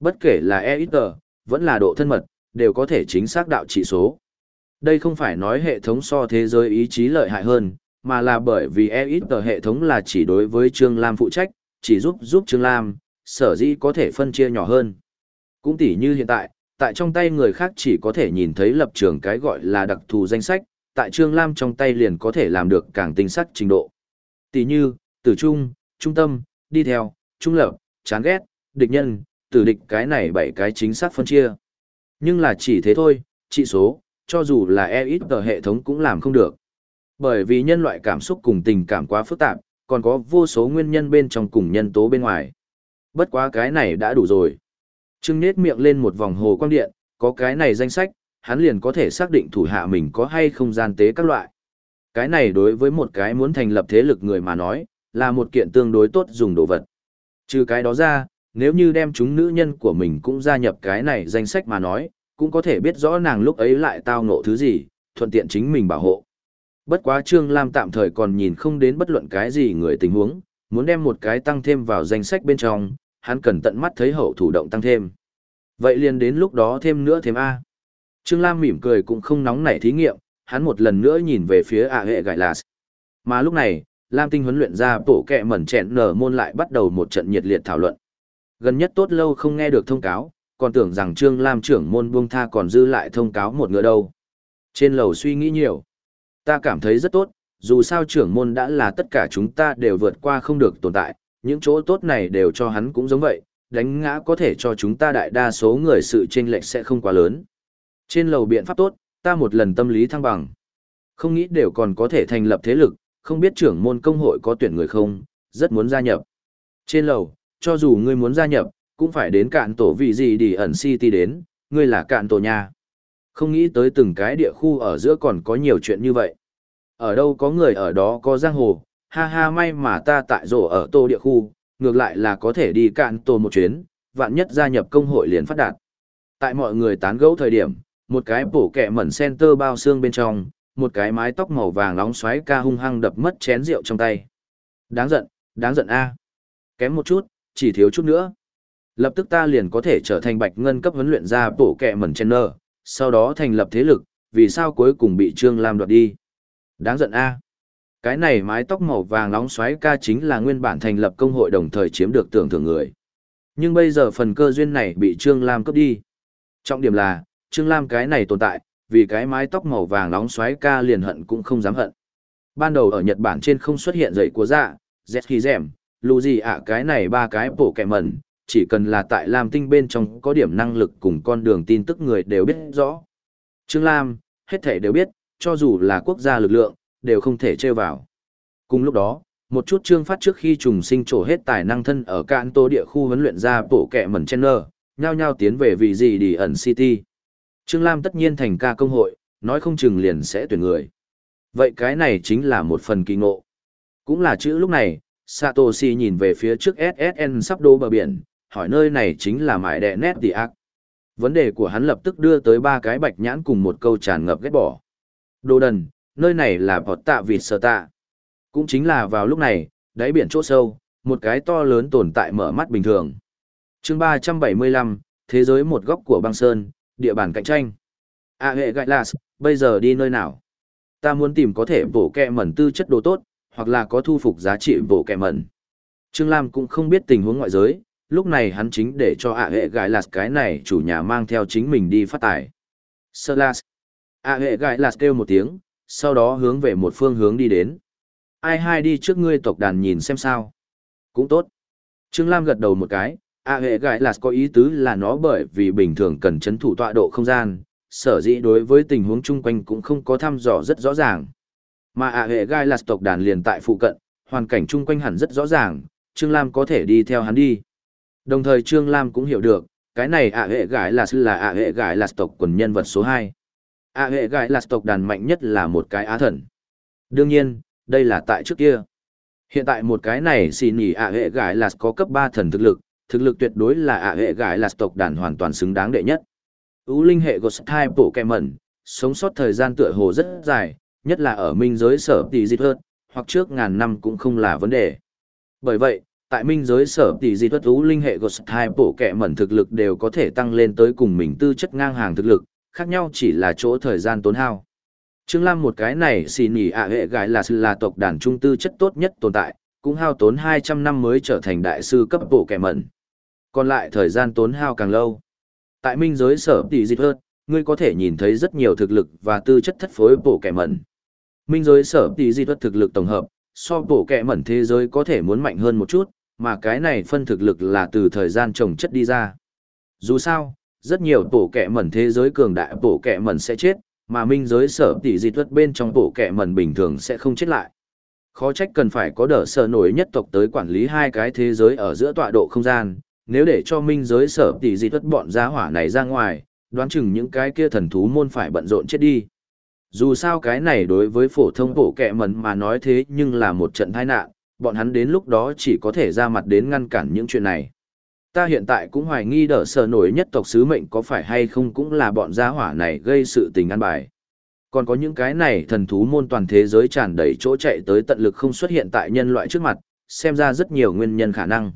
Bất kể là e ít tờ, vẫn là độ thân mật, đều có thể chính xác đạo trị số. Đây không phải nói hệ thống so thế giới ý chí lợi hại hơn, mà là bởi vì e ít tờ hệ thống là chỉ đối với Trương Lam phụ trách, chỉ giúp giúp Trương Lam, sở dĩ có thể phân chia nhỏ hơn. Cũng tỉ như hiện tại, tại trong tay người khác chỉ có thể nhìn thấy lập trường cái gọi là đặc thù danh sách, tại Trương Lam trong tay liền có thể làm được càng tinh sắc trình độ. Tỉ như, tử trung, trung tâm, đi theo, trung lập, chán ghét, địch nhân, tử địch cái này bảy cái chính xác phân chia. Nhưng là chỉ thế thôi, trị số, cho dù là e ít tờ hệ thống cũng làm không được. Bởi vì nhân loại cảm xúc cùng tình cảm quá phức tạp, còn có vô số nguyên nhân bên trong cùng nhân tố bên ngoài. Bất quá cái này đã đủ rồi. Trưng nết miệng lên một vòng hồ quang điện, có cái này danh sách, hắn liền có thể xác định thủ hạ mình có hay không gian tế các loại. Cái này đối với một cái muốn thành lập thế lực người mà nói, là một kiện tương đối tốt dùng đồ vật. Trừ cái đó ra, nếu như đem chúng nữ nhân của mình cũng gia nhập cái này danh sách mà nói, cũng có thể biết rõ nàng lúc ấy lại tao ngộ thứ gì, thuận tiện chính mình bảo hộ. Bất quá Trương Lam tạm thời còn nhìn không đến bất luận cái gì người tình huống, muốn đem một cái tăng thêm vào danh sách bên trong, hắn cần tận mắt thấy hậu thủ động tăng thêm. Vậy liền đến lúc đó thêm nữa thêm A. Trương Lam mỉm cười cũng không nóng nảy thí nghiệm, hắn một lần nữa nhìn về phía ạ hệ gại là Mà lúc này, Lam tinh huấn luyện ra bổ kẹ mẩn chẹn nở môn lại bắt đầu một trận nhiệt liệt thảo luận gần nhất tốt lâu không nghe được thông cáo, còn tưởng rằng Trương Lam trưởng môn buông tha còn dư lại thông cáo một ngựa đâu. Trên lầu suy nghĩ nhiều. Ta cảm thấy rất tốt, dù sao trưởng môn đã là tất cả chúng ta đều vượt qua không được tồn tại, những chỗ tốt này đều cho hắn cũng giống vậy, đánh ngã có thể cho chúng ta đại đa số người sự chênh lệch sẽ không quá lớn. Trên lầu biện pháp tốt, ta một lần tâm lý thăng bằng. Không nghĩ đều còn có thể thành lập thế lực, không biết trưởng môn công hội có tuyển người không, rất muốn gia nhập. Trên lầu, cho dù ngươi muốn gia nhập, cũng phải đến cạn tổ vị gì đi ẩn city đến, ngươi là cạn tổ nhà. Không nghĩ tới từng cái địa khu ở giữa còn có nhiều chuyện như vậy. Ở đâu có người ở đó có giang hồ, ha ha may mà ta tại rổ ở tô địa khu, ngược lại là có thể đi cạn tô một chuyến, vạn nhất gia nhập công hội liền phát đạt. Tại mọi người tán gẫu thời điểm, một cái bổ kẹ mẩn center bao xương bên trong, một cái mái tóc màu vàng nóng xoáy ca hung hăng đập mất chén rượu trong tay. Đáng giận, đáng giận a. Kém một chút, chỉ thiếu chút nữa. Lập tức ta liền có thể trở thành bạch ngân cấp huấn luyện gia bổ kẹ mẩn trainer, sau đó thành lập thế lực, vì sao cuối cùng bị Trương Lam đoạt đi. Đáng giận a. Cái này mái tóc màu vàng nóng xoáy ca chính là nguyên bản thành lập công hội đồng thời chiếm được tưởng thưởng người. Nhưng bây giờ phần cơ duyên này bị Trương Lam cướp đi. Trọng điểm là, Trương Lam cái này tồn tại, vì cái mái tóc màu vàng nóng xoáy ca liền hận cũng không dám hận. Ban đầu ở Nhật Bản trên không xuất hiện dậy của dạ, dẹt khi dẻm, lù gì ạ cái này ba cái bổ kẻ mẩn, chỉ cần là tại Lam Tinh bên trong có điểm năng lực cùng con đường tin tức người đều biết rõ. Trương Lam, hết thể đều biết, cho dù là quốc gia lực lượng, đều không thể trêu vào. Cùng lúc đó, một chút trương phát trước khi trùng sinh trổ hết tài năng thân ở cạn tô địa khu huấn luyện ra bộ kẹ mẩn chen nơ, nhao nhao tiến về vị gì đi ẩn city. Trương Lam tất nhiên thành ca công hội, nói không chừng liền sẽ tuyển người. Vậy cái này chính là một phần kỳ ngộ. Cũng là chữ lúc này, Satoshi nhìn về phía trước SSN sắp đô bờ biển, hỏi nơi này chính là mải đệ nét tỉ ác. Vấn đề của hắn lập tức đưa tới ba cái bạch nhãn cùng một câu tràn ngập ghét bỏ. Đồ đần, nơi này là bọt tạ vịt sơ tạ. Cũng chính là vào lúc này, đáy biển chỗ sâu, một cái to lớn tồn tại mở mắt bình thường. chương 375, thế giới một góc của băng sơn, địa bàn cạnh tranh. À hệ gại là, bây giờ đi nơi nào? Ta muốn tìm có thể bổ kẹ mẩn tư chất đồ tốt, hoặc là có thu phục giá trị bổ kẹ mẩn. Trương Lam cũng không biết tình huống ngoại giới, lúc này hắn chính để cho ạ hệ gái lạt cái này chủ nhà mang theo chính mình đi phát tài. Sơ lạt. ạ hệ gái lạt kêu một tiếng, sau đó hướng về một phương hướng đi đến. Ai hai đi trước ngươi tộc đàn nhìn xem sao. Cũng tốt. Trương Lam gật đầu một cái, à hệ gãi là có ý tứ là nó bởi vì bình thường cần chấn thủ tọa độ không gian, sở dĩ đối với tình huống chung quanh cũng không có thăm dò rất rõ ràng. Mà à hệ gai là tộc đàn liền tại phụ cận, hoàn cảnh chung quanh hẳn rất rõ ràng, Trương Lam có thể đi theo hắn đi. Đồng thời Trương Lam cũng hiểu được, cái này à hệ gái là là a hệ gái là tộc quần nhân vật số 2 a hệ gãi là tộc đàn mạnh nhất là một cái á thần. Đương nhiên, đây là tại trước kia. Hiện tại một cái này xì nhỉ a hệ gãi là có cấp ba thần thực lực, thực lực tuyệt đối là a hệ gãi là tộc đàn hoàn toàn xứng đáng đệ nhất. ưu linh hệ Ghost Type bộ kem mẩn, sống sót thời gian tựa hồ rất dài, nhất là ở minh giới sở tỷ di thuật hoặc trước ngàn năm cũng không là vấn đề. Bởi vậy, tại minh giới sở tỷ di thuật ú linh hệ Ghost hai bộ kẹ mẩn thực lực đều có thể tăng lên tới cùng mình tư chất ngang hàng thực lực, khác nhau chỉ là chỗ thời gian tốn hao. Trương Lam một cái này xì nỉ ạ hệ gái là sư là tộc đàn trung tư chất tốt nhất tồn tại, cũng hao tốn 200 năm mới trở thành đại sư cấp bộ kẻ mẩn. Còn lại thời gian tốn hao càng lâu tại minh giới sở tỷ dịch hơn, ngươi có thể nhìn thấy rất nhiều thực lực và tư chất thất phối bộ kẻ mẩn. Minh giới sở tỷ dịch thuật thực lực tổng hợp, so bộ kẻ mẩn thế giới có thể muốn mạnh hơn một chút, mà cái này phân thực lực là từ thời gian trồng chất đi ra. Dù sao, rất nhiều tổ kẻ mẩn thế giới cường đại tổ kẻ mẩn sẽ chết, mà minh giới sở tỷ di thuật bên trong tổ kẻ mẩn bình thường sẽ không chết lại. Khó trách cần phải có đỡ sở nổi nhất tộc tới quản lý hai cái thế giới ở giữa tọa độ không gian, nếu để cho minh giới sở tỷ di thuật bọn gia hỏa này ra ngoài, đoán chừng những cái kia thần thú môn phải bận rộn chết đi. Dù sao cái này đối với phổ thông bộ kẹ mẩn mà nói thế nhưng là một trận tai nạn, bọn hắn đến lúc đó chỉ có thể ra mặt đến ngăn cản những chuyện này. Ta hiện tại cũng hoài nghi đỡ sở nổi nhất tộc sứ mệnh có phải hay không cũng là bọn gia hỏa này gây sự tình ăn bài. Còn có những cái này thần thú môn toàn thế giới tràn đầy chỗ chạy tới tận lực không xuất hiện tại nhân loại trước mặt, xem ra rất nhiều nguyên nhân khả năng.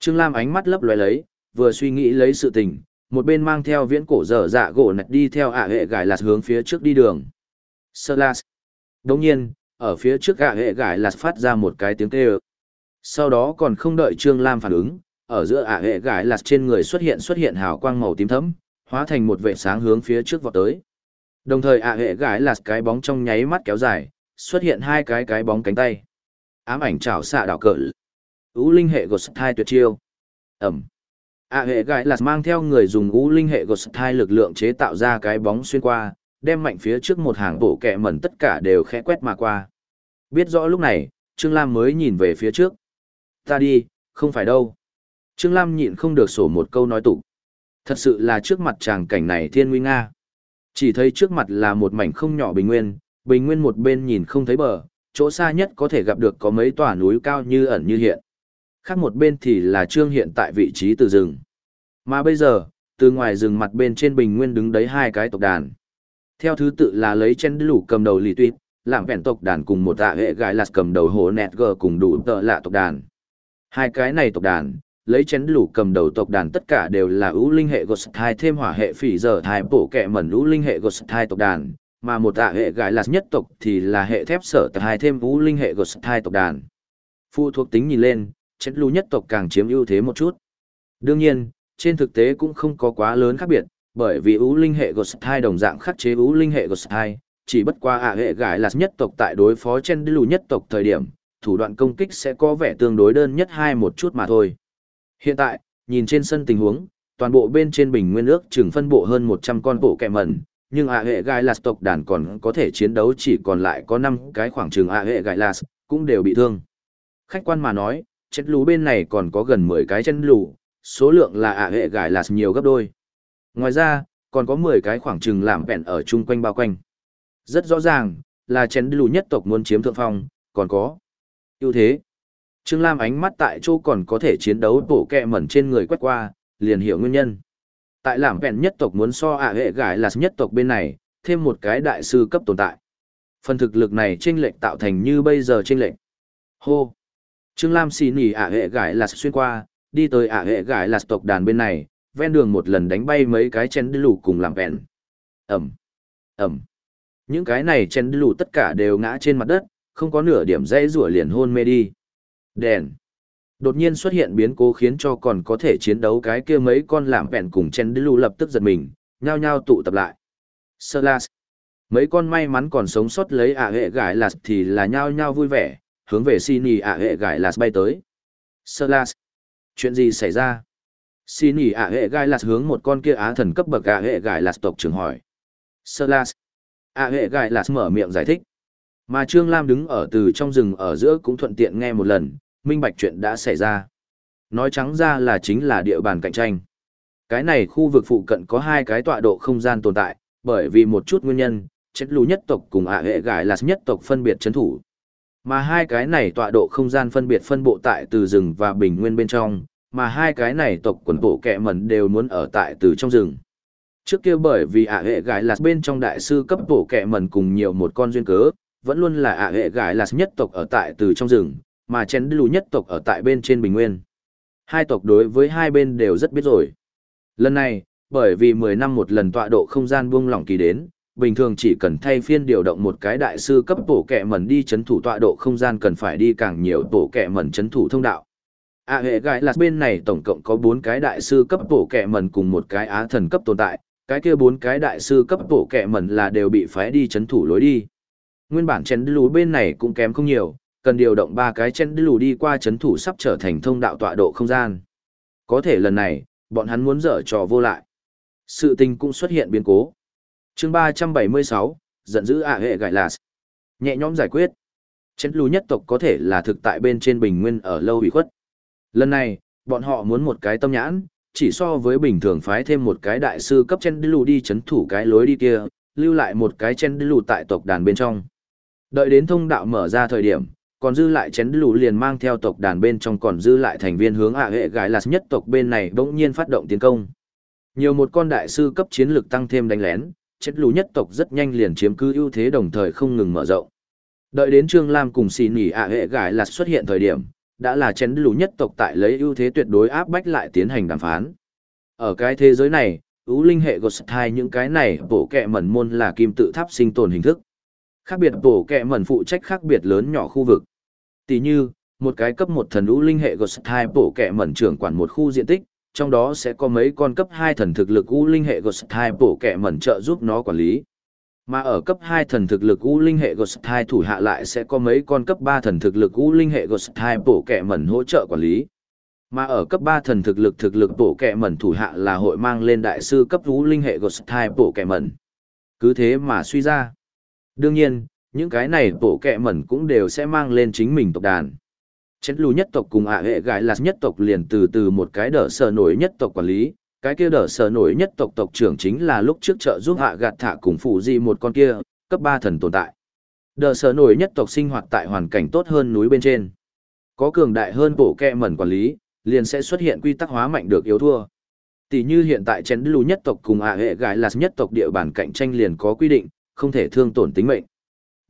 Trương Lam ánh mắt lấp loé lấy, vừa suy nghĩ lấy sự tình, một bên mang theo viễn cổ dở dạ gỗ nạch đi theo ạ hệ gải lạt hướng phía trước đi đường. Sơ lạt. Đồng nhiên, ở phía trước ạ hệ gải lạt phát ra một cái tiếng kêu. Sau đó còn không đợi Trương Lam phản ứng, ở giữa ạ hệ gải lạt trên người xuất hiện xuất hiện hào quang màu tím thẫm, hóa thành một vệ sáng hướng phía trước vọt tới. Đồng thời ạ hệ gải lạt cái bóng trong nháy mắt kéo dài, xuất hiện hai cái cái bóng cánh tay. Ám ảnh chảo xạ đảo cỡ ú linh hệ gột thai tuyệt chiêu. Ẩm. Ạ hệ gãi lạt mang theo người dùng ú linh hệ gột thai lực lượng chế tạo ra cái bóng xuyên qua đem mạnh phía trước một hàng bộ kẹ mẩn tất cả đều khẽ quét mà qua. Biết rõ lúc này trương lam mới nhìn về phía trước. Ta đi không phải đâu trương lam nhịn không được sổ một câu nói tục thật sự là trước mặt chàng cảnh này thiên nguy nga chỉ thấy trước mặt là một mảnh không nhỏ bình nguyên bình nguyên một bên nhìn không thấy bờ chỗ xa nhất có thể gặp được có mấy tòa núi cao như ẩn như hiện Khác một bên thì là trương hiện tại vị trí từ rừng. Mà bây giờ, từ ngoài rừng mặt bên trên bình nguyên đứng đấy hai cái tộc đàn. Theo thứ tự là lấy chen lũ cầm đầu lì tuyết, làm vẹn tộc đàn cùng một tạ hệ gái lạt cầm đầu hồ nẹt gờ cùng đủ tợ lạ tộc đàn. Hai cái này tộc đàn, lấy chén lũ cầm đầu tộc đàn tất cả đều là ưu linh hệ Ghost thai thêm hỏa hệ phỉ giờ thai bổ kẹ mẩn ưu linh hệ Ghost thai tộc đàn, mà một tạ hệ gái lạt nhất tộc thì là hệ thép sở thai thêm ưu linh hệ Ghost thai tộc đàn. Phụ thuộc tính nhìn lên, chén lũ nhất tộc càng chiếm ưu thế một chút. Đương nhiên, trên thực tế cũng không có quá lớn khác biệt, bởi vì ưu linh hệ Ghost thai đồng dạng khắc chế ưu linh hệ Ghost thai, chỉ bất qua ạ hệ gái là nhất tộc tại đối phó chen lù nhất tộc thời điểm, thủ đoạn công kích sẽ có vẻ tương đối đơn nhất hai một chút mà thôi. Hiện tại, nhìn trên sân tình huống, toàn bộ bên trên bình nguyên ước chừng phân bộ hơn 100 con bộ kẹ mẩn, nhưng ạ hệ gai lạt tộc đàn còn có thể chiến đấu chỉ còn lại có 5 cái khoảng chừng ạ hệ gai lạt, cũng đều bị thương. Khách quan mà nói, chết lũ bên này còn có gần 10 cái chân lũ số lượng là ạ hệ gai lạt nhiều gấp đôi. Ngoài ra, còn có 10 cái khoảng chừng làm vẹn ở chung quanh bao quanh. Rất rõ ràng, là chén lũ nhất tộc muốn chiếm thượng phong, còn có ưu thế. Trương Lam ánh mắt tại chỗ còn có thể chiến đấu bổ kẹ mẩn trên người quét qua, liền hiểu nguyên nhân. Tại làm vẹn nhất tộc muốn so ạ hệ gái là nhất tộc bên này, thêm một cái đại sư cấp tồn tại. Phần thực lực này chênh lệch tạo thành như bây giờ chênh lệch. Hô! Trương Lam xì nỉ ạ hệ gái là xuyên qua, đi tới ạ hệ gái là tộc đàn bên này, ven đường một lần đánh bay mấy cái chén đi lù cùng làm vẹn. Ẩm! Ẩm! Những cái này chén đi lù tất cả đều ngã trên mặt đất, không có nửa điểm dây rủa liền hôn mê đi. Đèn. Đột nhiên xuất hiện biến cố khiến cho còn có thể chiến đấu cái kia mấy con làm vẹn cùng chen đi lù lập tức giật mình, nhao nhao tụ tập lại. Sơ Las. Mấy con may mắn còn sống sót lấy ả hệ gải lạt thì là nhao nhao vui vẻ, hướng về Sini ả hệ gải lạt bay tới. Sơ Las. Chuyện gì xảy ra? Sini ả hệ gải lạt hướng một con kia á thần cấp bậc ả hệ gải lạt tộc trưởng hỏi. Sơ Las. ả hệ gải lạt mở miệng giải thích. Mà Trương Lam đứng ở từ trong rừng ở giữa cũng thuận tiện nghe một lần, minh bạch chuyện đã xảy ra. Nói trắng ra là chính là địa bàn cạnh tranh. Cái này khu vực phụ cận có hai cái tọa độ không gian tồn tại, bởi vì một chút nguyên nhân, chết lù nhất tộc cùng ạ hệ gải là nhất tộc phân biệt chấn thủ. Mà hai cái này tọa độ không gian phân biệt phân bộ tại từ rừng và bình nguyên bên trong, mà hai cái này tộc quần bộ kẹ mẩn đều muốn ở tại từ trong rừng. Trước kia bởi vì ạ hệ gái là bên trong đại sư cấp bộ kẹ mẩn cùng nhiều một con duyên cớ, vẫn luôn là ạ hệ gái là nhất tộc ở tại từ trong rừng, mà chén lù nhất tộc ở tại bên trên bình nguyên. Hai tộc đối với hai bên đều rất biết rồi. Lần này, bởi vì 10 năm một lần tọa độ không gian buông lỏng kỳ đến, bình thường chỉ cần thay phiên điều động một cái đại sư cấp bổ kẹ mẩn đi chấn thủ tọa độ không gian cần phải đi càng nhiều bổ kẹ mẩn chấn thủ thông đạo. À hệ gái là bên này tổng cộng có 4 cái đại sư cấp bổ kẹ mẩn cùng một cái á thần cấp tồn tại, cái kia 4 cái đại sư cấp bổ kẹ mẩn là đều bị phái đi chấn thủ lối đi. Nguyên bản chén lú bên này cũng kém không nhiều, cần điều động ba cái chen lù đi qua chấn thủ sắp trở thành thông đạo tọa độ không gian. Có thể lần này, bọn hắn muốn dở trò vô lại. Sự tình cũng xuất hiện biến cố. chương 376, giận dữ ạ hệ gại là Nhẹ nhõm giải quyết. Chén lù nhất tộc có thể là thực tại bên trên bình nguyên ở lâu bị khuất. Lần này, bọn họ muốn một cái tâm nhãn, chỉ so với bình thường phái thêm một cái đại sư cấp chen lù đi chấn thủ cái lối đi kia, lưu lại một cái chen lù tại tộc đàn bên trong. Đợi đến thông đạo mở ra thời điểm, còn dư lại chén lù liền mang theo tộc đàn bên trong còn dư lại thành viên hướng ạ hệ gái là nhất tộc bên này bỗng nhiên phát động tiến công. Nhiều một con đại sư cấp chiến lực tăng thêm đánh lén, chết lù nhất tộc rất nhanh liền chiếm cứ ưu thế đồng thời không ngừng mở rộng. Đợi đến Trương Lam cùng xì nỉ ạ hệ gái là xuất hiện thời điểm, đã là chén lù nhất tộc tại lấy ưu thế tuyệt đối áp bách lại tiến hành đàm phán. Ở cái thế giới này, ưu linh hệ gột hai những cái này bổ kẹ mẩn môn là kim tự tháp sinh tồn hình thức. Khác biệt bổ kẹ mẩn phụ trách khác biệt lớn nhỏ khu vực. Tỷ như, một cái cấp một thần lũ linh hệ Ghost hai bổ kẻ mẩn trưởng quản một khu diện tích, trong đó sẽ có mấy con cấp hai thần thực lực u linh hệ Ghost hai bổ kẻ mẩn trợ giúp nó quản lý. Mà ở cấp hai thần thực lực u linh hệ Ghost hai thủ hạ lại sẽ có mấy con cấp ba thần thực lực u linh hệ Ghost hai bổ kẻ mẩn hỗ trợ quản lý. Mà ở cấp ba thần thực lực thực lực bổ kẻ mẩn thủ hạ là hội mang lên đại sư cấp u linh hệ Ghost hai bổ kẻ mẩn. Cứ thế mà suy ra. Đương nhiên, những cái này bộ kẹ mẩn cũng đều sẽ mang lên chính mình tộc đàn. Chết lù nhất tộc cùng ạ hệ gái là nhất tộc liền từ từ một cái đỡ sở nổi nhất tộc quản lý, cái kia đỡ sở nổi nhất tộc tộc trưởng chính là lúc trước trợ giúp hạ gạt thả cùng phụ di một con kia, cấp ba thần tồn tại. Đỡ sở nổi nhất tộc sinh hoạt tại hoàn cảnh tốt hơn núi bên trên. Có cường đại hơn bộ kẹ mẩn quản lý, liền sẽ xuất hiện quy tắc hóa mạnh được yếu thua. Tỷ như hiện tại chén lù nhất tộc cùng ạ hệ gái là nhất tộc địa bàn cạnh tranh liền có quy định, không thể thương tổn tính mệnh.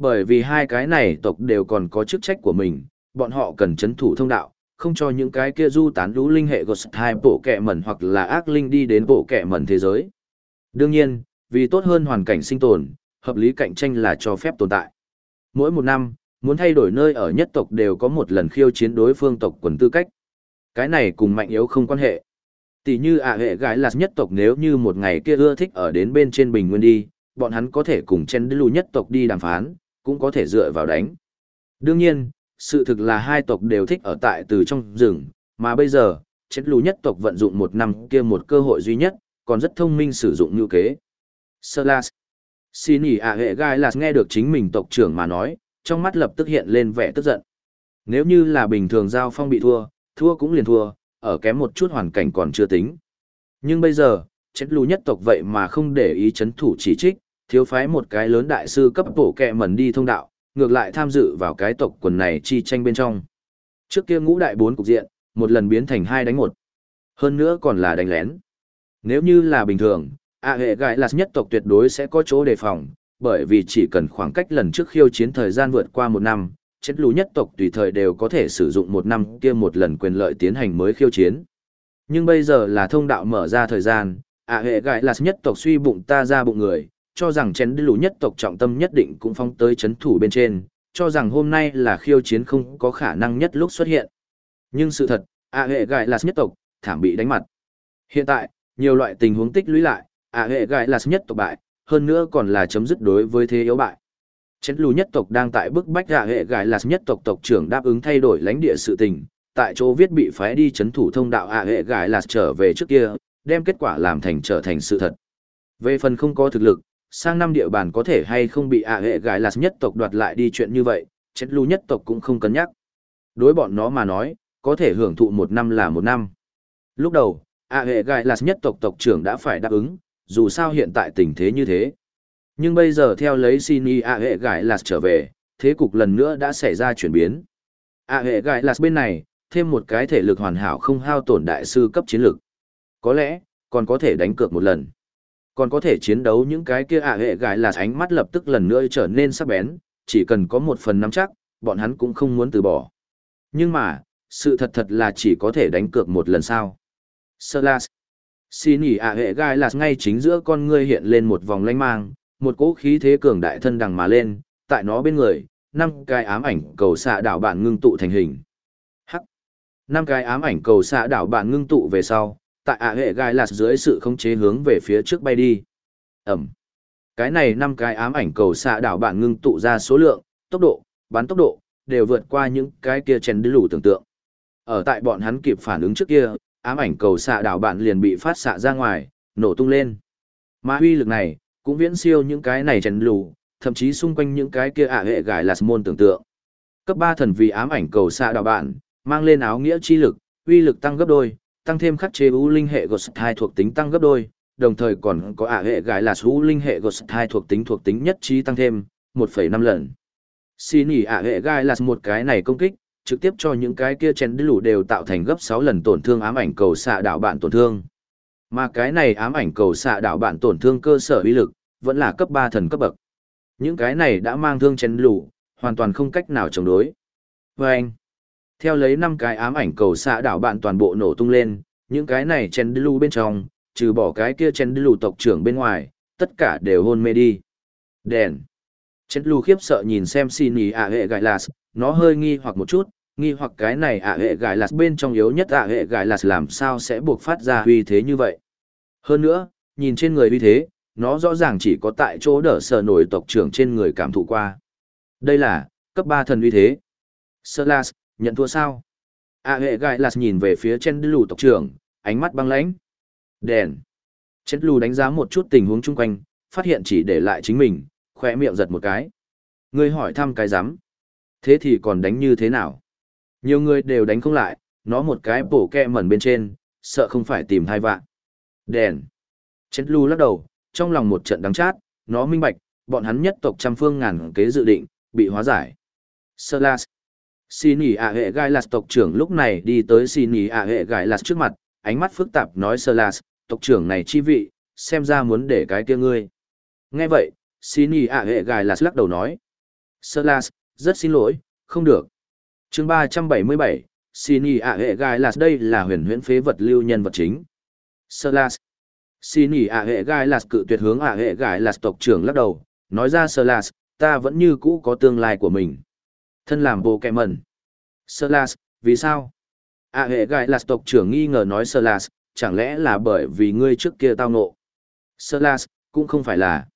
Bởi vì hai cái này tộc đều còn có chức trách của mình, bọn họ cần chấn thủ thông đạo, không cho những cái kia du tán lũ linh hệ Ghost hai bộ kẹ mẩn hoặc là ác linh đi đến bộ kẹ mẩn thế giới. Đương nhiên, vì tốt hơn hoàn cảnh sinh tồn, hợp lý cạnh tranh là cho phép tồn tại. Mỗi một năm, muốn thay đổi nơi ở nhất tộc đều có một lần khiêu chiến đối phương tộc quần tư cách. Cái này cùng mạnh yếu không quan hệ. Tỷ như ạ hệ gái là nhất tộc nếu như một ngày kia ưa thích ở đến bên trên bình nguyên đi, bọn hắn có thể cùng chen lù nhất tộc đi đàm phán, cũng có thể dựa vào đánh. Đương nhiên, sự thực là hai tộc đều thích ở tại từ trong rừng, mà bây giờ, chết lù nhất tộc vận dụng một năm kia một cơ hội duy nhất, còn rất thông minh sử dụng như kế. Salas. Xin ý à hệ gai là nghe được chính mình tộc trưởng mà nói, trong mắt lập tức hiện lên vẻ tức giận. Nếu như là bình thường giao phong bị thua, thua cũng liền thua, ở kém một chút hoàn cảnh còn chưa tính. Nhưng bây giờ, chết lù nhất tộc vậy mà không để ý chấn thủ chỉ trích, thiếu phái một cái lớn đại sư cấp bổ kẹ mẩn đi thông đạo, ngược lại tham dự vào cái tộc quần này chi tranh bên trong. Trước kia ngũ đại bốn cục diện, một lần biến thành hai đánh một. Hơn nữa còn là đánh lén. Nếu như là bình thường, A hệ gai là nhất tộc tuyệt đối sẽ có chỗ đề phòng, bởi vì chỉ cần khoảng cách lần trước khiêu chiến thời gian vượt qua một năm, chết lù nhất tộc tùy thời đều có thể sử dụng một năm kia một lần quyền lợi tiến hành mới khiêu chiến. Nhưng bây giờ là thông đạo mở ra thời gian, ạ hệ gại là nhất tộc suy bụng ta ra bụng người, cho rằng chén lũ nhất tộc trọng tâm nhất định cũng phong tới chấn thủ bên trên, cho rằng hôm nay là khiêu chiến không có khả năng nhất lúc xuất hiện. Nhưng sự thật, ạ hệ gại là nhất tộc, thảm bị đánh mặt. Hiện tại, nhiều loại tình huống tích lũy lại, ạ hệ gại là nhất tộc bại, hơn nữa còn là chấm dứt đối với thế yếu bại. Chén lù nhất tộc đang tại bức bách gạ hệ gài là nhất tộc tộc trưởng đáp ứng thay đổi lãnh địa sự tình, tại chỗ viết bị phái đi chấn thủ thông đạo ạ hệ gài là trở về trước kia, đem kết quả làm thành trở thành sự thật. Về phần không có thực lực, sang năm địa bàn có thể hay không bị ạ hệ gái là nhất tộc đoạt lại đi chuyện như vậy, chết lưu nhất tộc cũng không cân nhắc. Đối bọn nó mà nói, có thể hưởng thụ một năm là một năm. Lúc đầu, ạ hệ gái là nhất tộc tộc trưởng đã phải đáp ứng, dù sao hiện tại tình thế như thế. Nhưng bây giờ theo lấy xin y a hệ gái lạt trở về, thế cục lần nữa đã xảy ra chuyển biến. A hệ gái lạt bên này, thêm một cái thể lực hoàn hảo không hao tổn đại sư cấp chiến lực. Có lẽ, còn có thể đánh cược một lần. Còn có thể chiến đấu những cái kia ạ hệ gái là ánh mắt lập tức lần nữa trở nên sắc bén, chỉ cần có một phần nắm chắc, bọn hắn cũng không muốn từ bỏ. Nhưng mà, sự thật thật là chỉ có thể đánh cược một lần sao. Sơ Las. Xin nhỉ ạ hệ gai là ngay chính giữa con ngươi hiện lên một vòng lanh mang, một cỗ khí thế cường đại thân đằng mà lên, tại nó bên người, năm cái ám ảnh cầu xạ đảo bạn ngưng tụ thành hình. Hắc. Năm cái ám ảnh cầu xạ đảo bạn ngưng tụ về sau, tại ạ hệ gai lạt dưới sự khống chế hướng về phía trước bay đi. Ẩm. Cái này năm cái ám ảnh cầu xạ đảo bạn ngưng tụ ra số lượng, tốc độ, bắn tốc độ, đều vượt qua những cái kia chèn lũ tưởng tượng. Ở tại bọn hắn kịp phản ứng trước kia, ám ảnh cầu xạ đảo bạn liền bị phát xạ ra ngoài, nổ tung lên. Mà huy lực này, cũng viễn siêu những cái này chèn lù, thậm chí xung quanh những cái kia ạ hệ gài lạt môn tưởng tượng. Cấp ba thần vì ám ảnh cầu xạ đảo bạn, mang lên áo nghĩa chi lực, uy lực tăng gấp đôi, tăng thêm khắc chế u linh hệ ghost hai thuộc tính tăng gấp đôi, đồng thời còn có ả hệ gái là u linh hệ ghost hai thuộc tính thuộc tính nhất trí tăng thêm 1,5 lần. Xin ý ả hệ gai là một cái này công kích, trực tiếp cho những cái kia chén lũ đều tạo thành gấp 6 lần tổn thương ám ảnh cầu xạ đạo bạn tổn thương. Mà cái này ám ảnh cầu xạ đạo bạn tổn thương cơ sở uy lực, vẫn là cấp 3 thần cấp bậc. Những cái này đã mang thương chén lũ, hoàn toàn không cách nào chống đối. Và anh, theo lấy năm cái ám ảnh cầu xạ đảo bạn toàn bộ nổ tung lên, những cái này Chen lũ bên trong, trừ bỏ cái kia Chen lũ tộc trưởng bên ngoài, tất cả đều hôn mê đi. Đèn. Chen lũ khiếp sợ nhìn xem xin ý ạ hệ gài lạt, nó hơi nghi hoặc một chút, nghi hoặc cái này ạ hệ gài lạt bên trong yếu nhất ạ hệ gài lạt làm sao sẽ buộc phát ra uy thế như vậy. Hơn nữa, nhìn trên người uy thế, nó rõ ràng chỉ có tại chỗ đỡ sở nổi tộc trưởng trên người cảm thụ qua. Đây là, cấp ba thần uy thế. Sơ Las, nhận thua sao? ạ hệ gai lạt nhìn về phía trên lù tộc trưởng, ánh mắt băng lãnh. Đèn. Chen lù đánh giá một chút tình huống chung quanh, phát hiện chỉ để lại chính mình, khỏe miệng giật một cái. Ngươi hỏi thăm cái rắm Thế thì còn đánh như thế nào? Nhiều người đều đánh không lại, nó một cái bổ kẹ mẩn bên trên, sợ không phải tìm hai vạn. Đèn. Chen lù lắc đầu, trong lòng một trận đắng chát, nó minh bạch, bọn hắn nhất tộc trăm phương ngàn kế dự định, bị hóa giải. Sơ Las. Xin ý ạ hệ gai lạt tộc trưởng lúc này đi tới xin ý ạ hệ gai lạt trước mặt, ánh mắt phức tạp nói Sơ lạt, tộc trưởng này chi vị, xem ra muốn để cái kia ngươi. Nghe vậy, xin ý ạ hệ gai lạt lắc đầu nói. Sơ lạt, rất xin lỗi, không được. chương 377, xin ý ạ hệ gai lạt đây là huyền huyễn phế vật lưu nhân vật chính. Sơ lạt, Xin ý ạ hệ gai lạt cự tuyệt hướng ạ hệ gai lạt tộc trưởng lắc đầu, nói ra Sơ lạt, ta vẫn như cũ có tương lai của mình. Thân làm bộ kẹ mẩn. Sơ Las, vì sao? ạ hệ gài là tộc trưởng nghi ngờ nói Sơ Las, chẳng lẽ là bởi vì ngươi trước kia tao nộ? Sơ Las, cũng không phải là.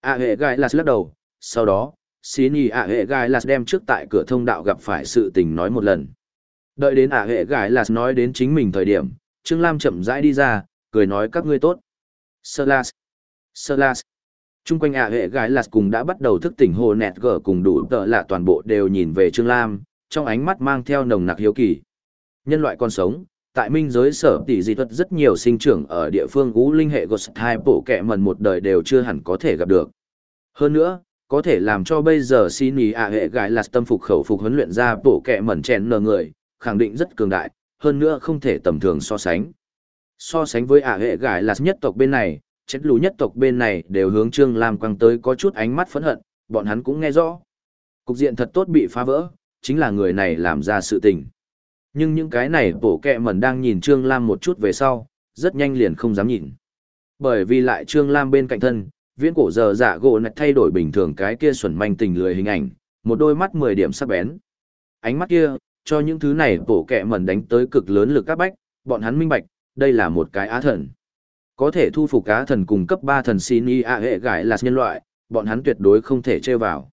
ạ hệ gài là lắc đầu, sau đó, xí nhì ạ à, hệ gai là đem trước tại cửa thông đạo gặp phải sự tình nói một lần đợi đến ạ hệ gai là nói đến chính mình thời điểm trương lam chậm rãi đi ra cười nói các ngươi tốt sơ las sơ las Trung quanh ạ hệ gai là cùng đã bắt đầu thức tỉnh hồ nẹt gở cùng đủ tợ lạ toàn bộ đều nhìn về trương lam trong ánh mắt mang theo nồng nặc hiếu kỳ nhân loại còn sống tại minh giới sở tỷ di thuật rất nhiều sinh trưởng ở địa phương ú linh hệ gos hai bộ kẹ mần một đời đều chưa hẳn có thể gặp được hơn nữa có thể làm cho bây giờ xin ý ạ hệ gái là tâm phục khẩu phục huấn luyện ra bộ kẹ mần chèn nờ người, khẳng định rất cường đại, hơn nữa không thể tầm thường so sánh. So sánh với ạ hệ gái là nhất tộc bên này, chết lù nhất tộc bên này đều hướng Trương Lam quăng tới có chút ánh mắt phẫn hận, bọn hắn cũng nghe rõ. Cục diện thật tốt bị phá vỡ, chính là người này làm ra sự tình. Nhưng những cái này bổ kẹ mẩn đang nhìn Trương Lam một chút về sau, rất nhanh liền không dám nhìn. Bởi vì lại Trương Lam bên cạnh thân, viễn cổ giờ giả gỗ nạch thay đổi bình thường cái kia xuẩn manh tình lười hình ảnh, một đôi mắt mười điểm sắc bén. Ánh mắt kia, cho những thứ này bổ kẹ mẩn đánh tới cực lớn lực các bách, bọn hắn minh bạch, đây là một cái á thần. Có thể thu phục cá thần cùng cấp ba thần xin y a hệ gãi là nhân loại, bọn hắn tuyệt đối không thể chơi vào.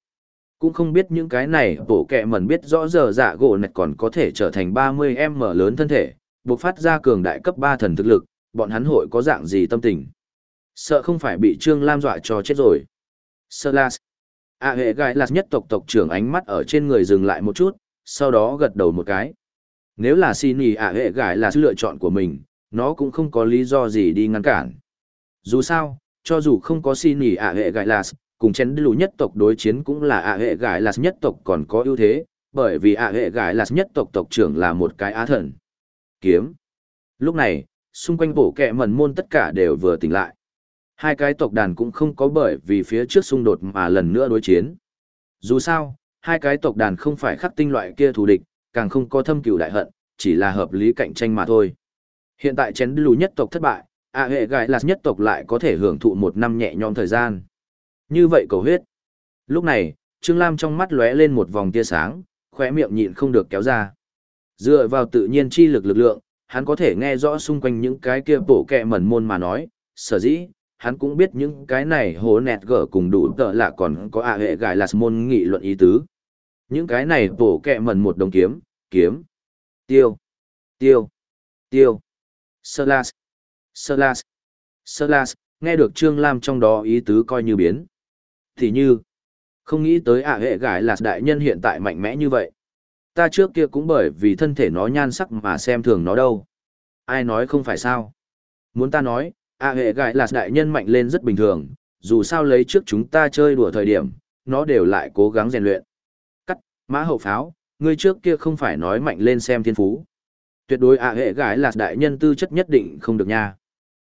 Cũng không biết những cái này bổ kẹ mẩn biết rõ giờ dạ gỗ này còn có thể trở thành ba mươi em mở lớn thân thể, buộc phát ra cường đại cấp ba thần thực lực, bọn hắn hội có dạng gì tâm tình. Sợ không phải bị Trương Lam dọa cho chết rồi. Sơ Las. A hệ gai lạt nhất tộc tộc trưởng ánh mắt ở trên người dừng lại một chút, sau đó gật đầu một cái. Nếu là xin ý A hệ gai là lựa chọn của mình, nó cũng không có lý do gì đi ngăn cản. Dù sao, cho dù không có xin nghỉ ạ hệ gai là cùng chén lù nhất tộc đối chiến cũng là ạ hệ gai là nhất tộc còn có ưu thế, bởi vì ạ hệ gai là nhất tộc tộc trưởng là một cái á thần. Kiếm. Lúc này, xung quanh bổ kẹ mẩn môn tất cả đều vừa tỉnh lại. Hai cái tộc đàn cũng không có bởi vì phía trước xung đột mà lần nữa đối chiến. Dù sao, hai cái tộc đàn không phải khắc tinh loại kia thù địch, càng không có thâm cửu đại hận, chỉ là hợp lý cạnh tranh mà thôi. Hiện tại chén lù nhất tộc thất bại, ạ hệ gái là nhất tộc lại có thể hưởng thụ một năm nhẹ nhõm thời gian. Như vậy cầu huyết. Lúc này, Trương Lam trong mắt lóe lên một vòng tia sáng, khóe miệng nhịn không được kéo ra. Dựa vào tự nhiên chi lực lực lượng, hắn có thể nghe rõ xung quanh những cái kia bổ kẹ mẩn môn mà nói, sở dĩ, hắn cũng biết những cái này hố nẹt gở cùng đủ tợ là còn có ạ hệ gài là môn nghị luận ý tứ. Những cái này bổ kẹ mẩn một đồng kiếm, kiếm, tiêu, tiêu, tiêu, Slas. Slas. Slas, nghe được Trương Lam trong đó ý tứ coi như biến. Thì như, không nghĩ tới ạ hệ gái là đại nhân hiện tại mạnh mẽ như vậy. Ta trước kia cũng bởi vì thân thể nó nhan sắc mà xem thường nó đâu. Ai nói không phải sao? Muốn ta nói, A hệ gái là đại nhân mạnh lên rất bình thường, dù sao lấy trước chúng ta chơi đùa thời điểm, nó đều lại cố gắng rèn luyện. Cắt, mã hậu pháo, ngươi trước kia không phải nói mạnh lên xem thiên phú. Tuyệt đối A hệ gái là đại nhân tư chất nhất định không được nha.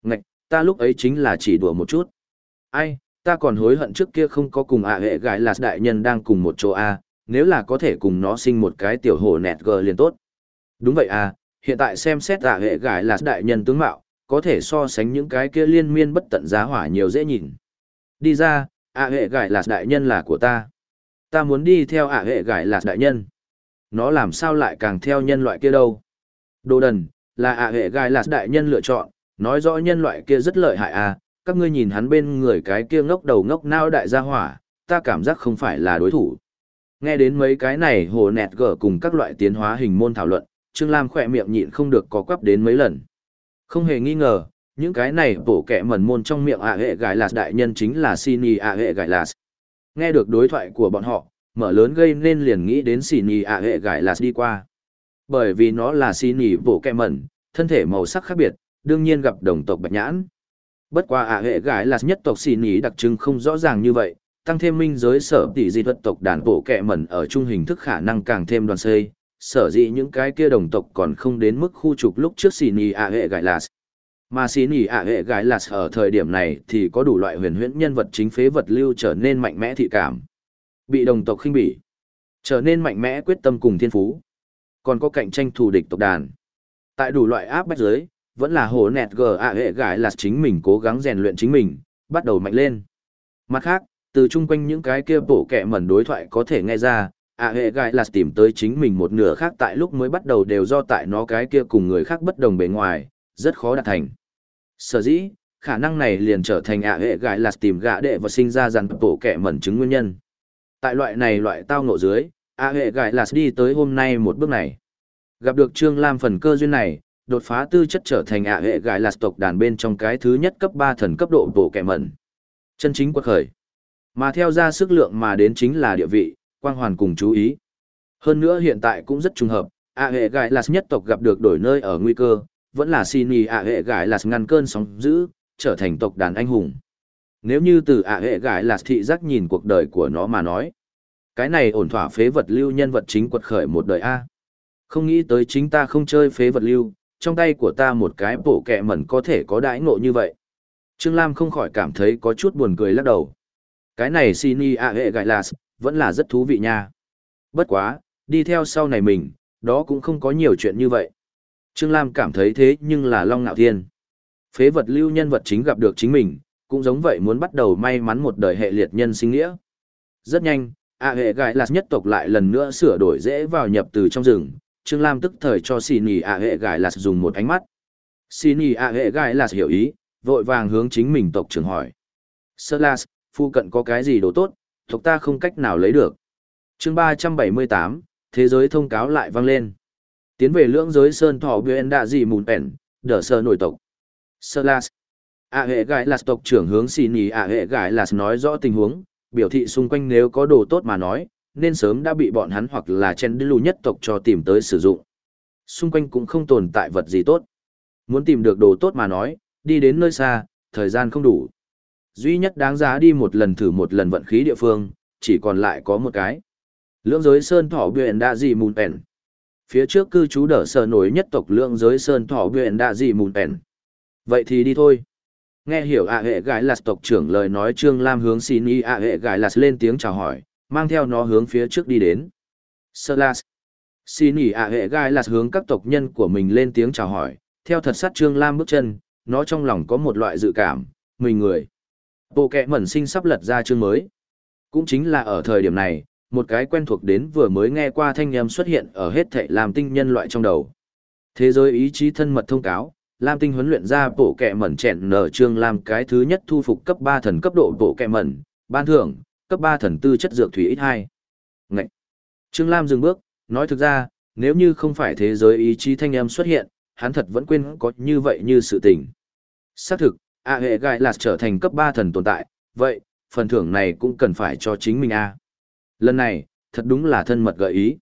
Ngạch, ta lúc ấy chính là chỉ đùa một chút. Ai, ta còn hối hận trước kia không có cùng A hệ gái là đại nhân đang cùng một chỗ A, nếu là có thể cùng nó sinh một cái tiểu hồ nẹt gờ liền tốt. Đúng vậy à, hiện tại xem xét A hệ gái là đại nhân tướng mạo, có thể so sánh những cái kia liên miên bất tận giá hỏa nhiều dễ nhìn. Đi ra, ạ hệ gải là đại nhân là của ta. Ta muốn đi theo ạ hệ gải là đại nhân. Nó làm sao lại càng theo nhân loại kia đâu. Đồ đần, là ạ hệ gai là đại nhân lựa chọn, nói rõ nhân loại kia rất lợi hại à, các ngươi nhìn hắn bên người cái kia ngốc đầu ngốc nao đại gia hỏa, ta cảm giác không phải là đối thủ. Nghe đến mấy cái này hồ nẹt gở cùng các loại tiến hóa hình môn thảo luận, Trương Lam khỏe miệng nhịn không được có quắp đến mấy lần. Không hề nghi ngờ, những cái này bổ kẻ mẩn môn trong miệng ạ hệ gài lạt đại nhân chính là Sini ạ hệ gài lạt. Nghe được đối thoại của bọn họ, mở lớn gây nên liền nghĩ đến Sini ạ hệ gài lạt đi qua. Bởi vì nó là xì nỉ bộ kẹ mẩn, thân thể màu sắc khác biệt, đương nhiên gặp đồng tộc bạch nhãn. Bất qua ạ hệ gái là nhất tộc xì nỉ đặc trưng không rõ ràng như vậy, tăng thêm minh giới sở tỷ di thuật tộc đàn bộ kẹ mẩn ở trung hình thức khả năng càng thêm đoàn xây, sở dĩ những cái kia đồng tộc còn không đến mức khu trục lúc trước xì nỉ ạ hệ gái là Mà xì nỉ ạ hệ gái là ở thời điểm này thì có đủ loại huyền huyễn nhân vật chính phế vật lưu trở nên mạnh mẽ thị cảm. Bị đồng tộc khinh bỉ, trở nên mạnh mẽ quyết tâm cùng thiên phú. Còn có cạnh tranh thù địch tộc đàn. Tại đủ loại áp bách giới, vẫn là hồ nẹt g ạ hệ gái là chính mình cố gắng rèn luyện chính mình, bắt đầu mạnh lên. Mặt khác, từ chung quanh những cái kia bổ kẹ mẩn đối thoại có thể nghe ra, ạ hệ gái là tìm tới chính mình một nửa khác tại lúc mới bắt đầu đều do tại nó cái kia cùng người khác bất đồng bề ngoài, rất khó đạt thành. Sở dĩ, khả năng này liền trở thành ạ hệ gái là tìm gạ đệ và sinh ra dàn bổ kẹ mẩn chứng nguyên nhân. Tại loại này loại tao ngộ dưới, A hệ gại là đi tới hôm nay một bước này. Gặp được Trương Lam phần cơ duyên này, đột phá tư chất trở thành ạ hệ gại là tộc đàn bên trong cái thứ nhất cấp ba thần cấp độ bổ kẻ mẩn. Chân chính quật khởi. Mà theo ra sức lượng mà đến chính là địa vị, quang hoàn cùng chú ý. Hơn nữa hiện tại cũng rất trùng hợp, ạ hệ gại là nhất tộc gặp được đổi nơi ở nguy cơ, vẫn là xin ý ạ hệ gại là ngăn cơn sóng dữ, trở thành tộc đàn anh hùng. Nếu như từ ạ hệ gại là thị giác nhìn cuộc đời của nó mà nói, cái này ổn thỏa phế vật lưu nhân vật chính quật khởi một đời A. Không nghĩ tới chính ta không chơi phế vật lưu, trong tay của ta một cái bộ kẹ mẩn có thể có đãi ngộ như vậy. Trương Lam không khỏi cảm thấy có chút buồn cười lắc đầu. Cái này xin y hệ gại là vẫn là rất thú vị nha. Bất quá, đi theo sau này mình, đó cũng không có nhiều chuyện như vậy. Trương Lam cảm thấy thế nhưng là Long Nạo Thiên. Phế vật lưu nhân vật chính gặp được chính mình, cũng giống vậy muốn bắt đầu may mắn một đời hệ liệt nhân sinh nghĩa. Rất nhanh, A hệ gãi lạt nhất tộc lại lần nữa sửa đổi dễ vào nhập từ trong rừng. Trương Lam tức thời cho xì nì A hệ gãi lạt dùng một ánh mắt. Xì nì A hệ gãi lạt hiểu ý, vội vàng hướng chính mình tộc trưởng hỏi. Sơ lạt phu cận có cái gì đồ tốt, tộc ta không cách nào lấy được. chương 378, thế giới thông cáo lại vang lên. Tiến về lưỡng giới sơn thọ biên đạ gì mùn pèn đỡ sơ nổi tộc. Sơ lạt ạ hệ gãi lạt tộc trưởng hướng xì nì ạ hệ gãi lạt nói rõ tình huống, biểu thị xung quanh nếu có đồ tốt mà nói, nên sớm đã bị bọn hắn hoặc là chen đi lù nhất tộc cho tìm tới sử dụng. Xung quanh cũng không tồn tại vật gì tốt. Muốn tìm được đồ tốt mà nói, đi đến nơi xa, thời gian không đủ. Duy nhất đáng giá đi một lần thử một lần vận khí địa phương, chỉ còn lại có một cái. Lưỡng giới sơn thỏ biển đa gì mùn ẻn. Phía trước cư trú đỡ sở nổi nhất tộc lưỡng giới sơn thỏ biển đa gì mùn ẻn. Vậy thì đi thôi. Nghe hiểu ạ hệ gái là tộc trưởng lời nói Trương Lam hướng xin y ạ hệ gái là lên tiếng chào hỏi, mang theo nó hướng phía trước đi đến. Sơ Lạt. Xin y ạ hệ gái là hướng các tộc nhân của mình lên tiếng chào hỏi, theo thật sát Trương Lam bước chân, nó trong lòng có một loại dự cảm, mình người. Bộ kẹ mẩn sinh sắp lật ra chương mới. Cũng chính là ở thời điểm này, một cái quen thuộc đến vừa mới nghe qua thanh âm xuất hiện ở hết thệ làm tinh nhân loại trong đầu. Thế giới ý chí thân mật thông cáo, Lam Tinh huấn luyện ra bộ kẹ mẩn chèn nở trương làm cái thứ nhất thu phục cấp 3 thần cấp độ bộ kẹ mẩn, ban thưởng, cấp 3 thần tư chất dược thủy ít 2. Ngậy! Trương Lam dừng bước, nói thực ra, nếu như không phải thế giới ý chí thanh âm xuất hiện, hắn thật vẫn quên có như vậy như sự tình. Xác thực, A hệ gai là trở thành cấp 3 thần tồn tại, vậy, phần thưởng này cũng cần phải cho chính mình A. Lần này, thật đúng là thân mật gợi ý.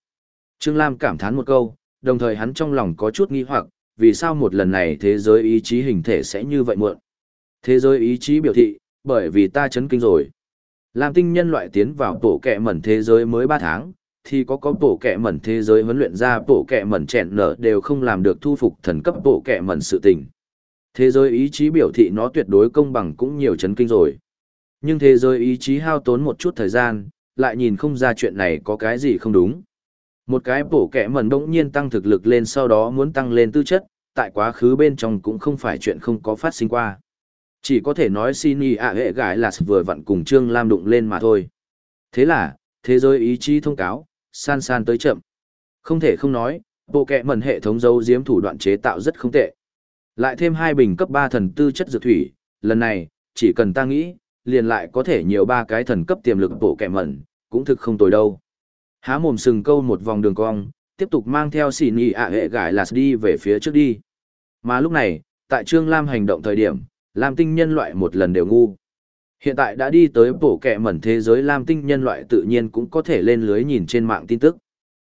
Trương Lam cảm thán một câu, đồng thời hắn trong lòng có chút nghi hoặc, vì sao một lần này thế giới ý chí hình thể sẽ như vậy muộn. Thế giới ý chí biểu thị, bởi vì ta chấn kinh rồi. làm tinh nhân loại tiến vào tổ kẹ mẩn thế giới mới 3 tháng, thì có có tổ kẹ mẩn thế giới huấn luyện ra tổ kẹ mẩn chẹn nở đều không làm được thu phục thần cấp tổ kẹ mẩn sự tình. Thế giới ý chí biểu thị nó tuyệt đối công bằng cũng nhiều chấn kinh rồi. Nhưng thế giới ý chí hao tốn một chút thời gian, lại nhìn không ra chuyện này có cái gì không đúng. Một cái bổ kẻ mẩn đông nhiên tăng thực lực lên sau đó muốn tăng lên tư chất, tại quá khứ bên trong cũng không phải chuyện không có phát sinh qua. Chỉ có thể nói xin y ạ hệ gái là vừa vặn cùng Trương Lam đụng lên mà thôi. Thế là, thế giới ý chí thông cáo, san san tới chậm. Không thể không nói, bộ kẹ mẩn hệ thống dấu diếm thủ đoạn chế tạo rất không tệ. Lại thêm hai bình cấp 3 thần tư chất dược thủy, lần này, chỉ cần ta nghĩ, liền lại có thể nhiều ba cái thần cấp tiềm lực bộ kẹ mẩn, cũng thực không tồi đâu. Há mồm sừng câu một vòng đường cong, tiếp tục mang theo xỉ nhị ạ hệ gải lạt đi về phía trước đi. Mà lúc này, tại Trương Lam hành động thời điểm, Lam tinh nhân loại một lần đều ngu. Hiện tại đã đi tới bổ kẹ mẩn thế giới Lam tinh nhân loại tự nhiên cũng có thể lên lưới nhìn trên mạng tin tức.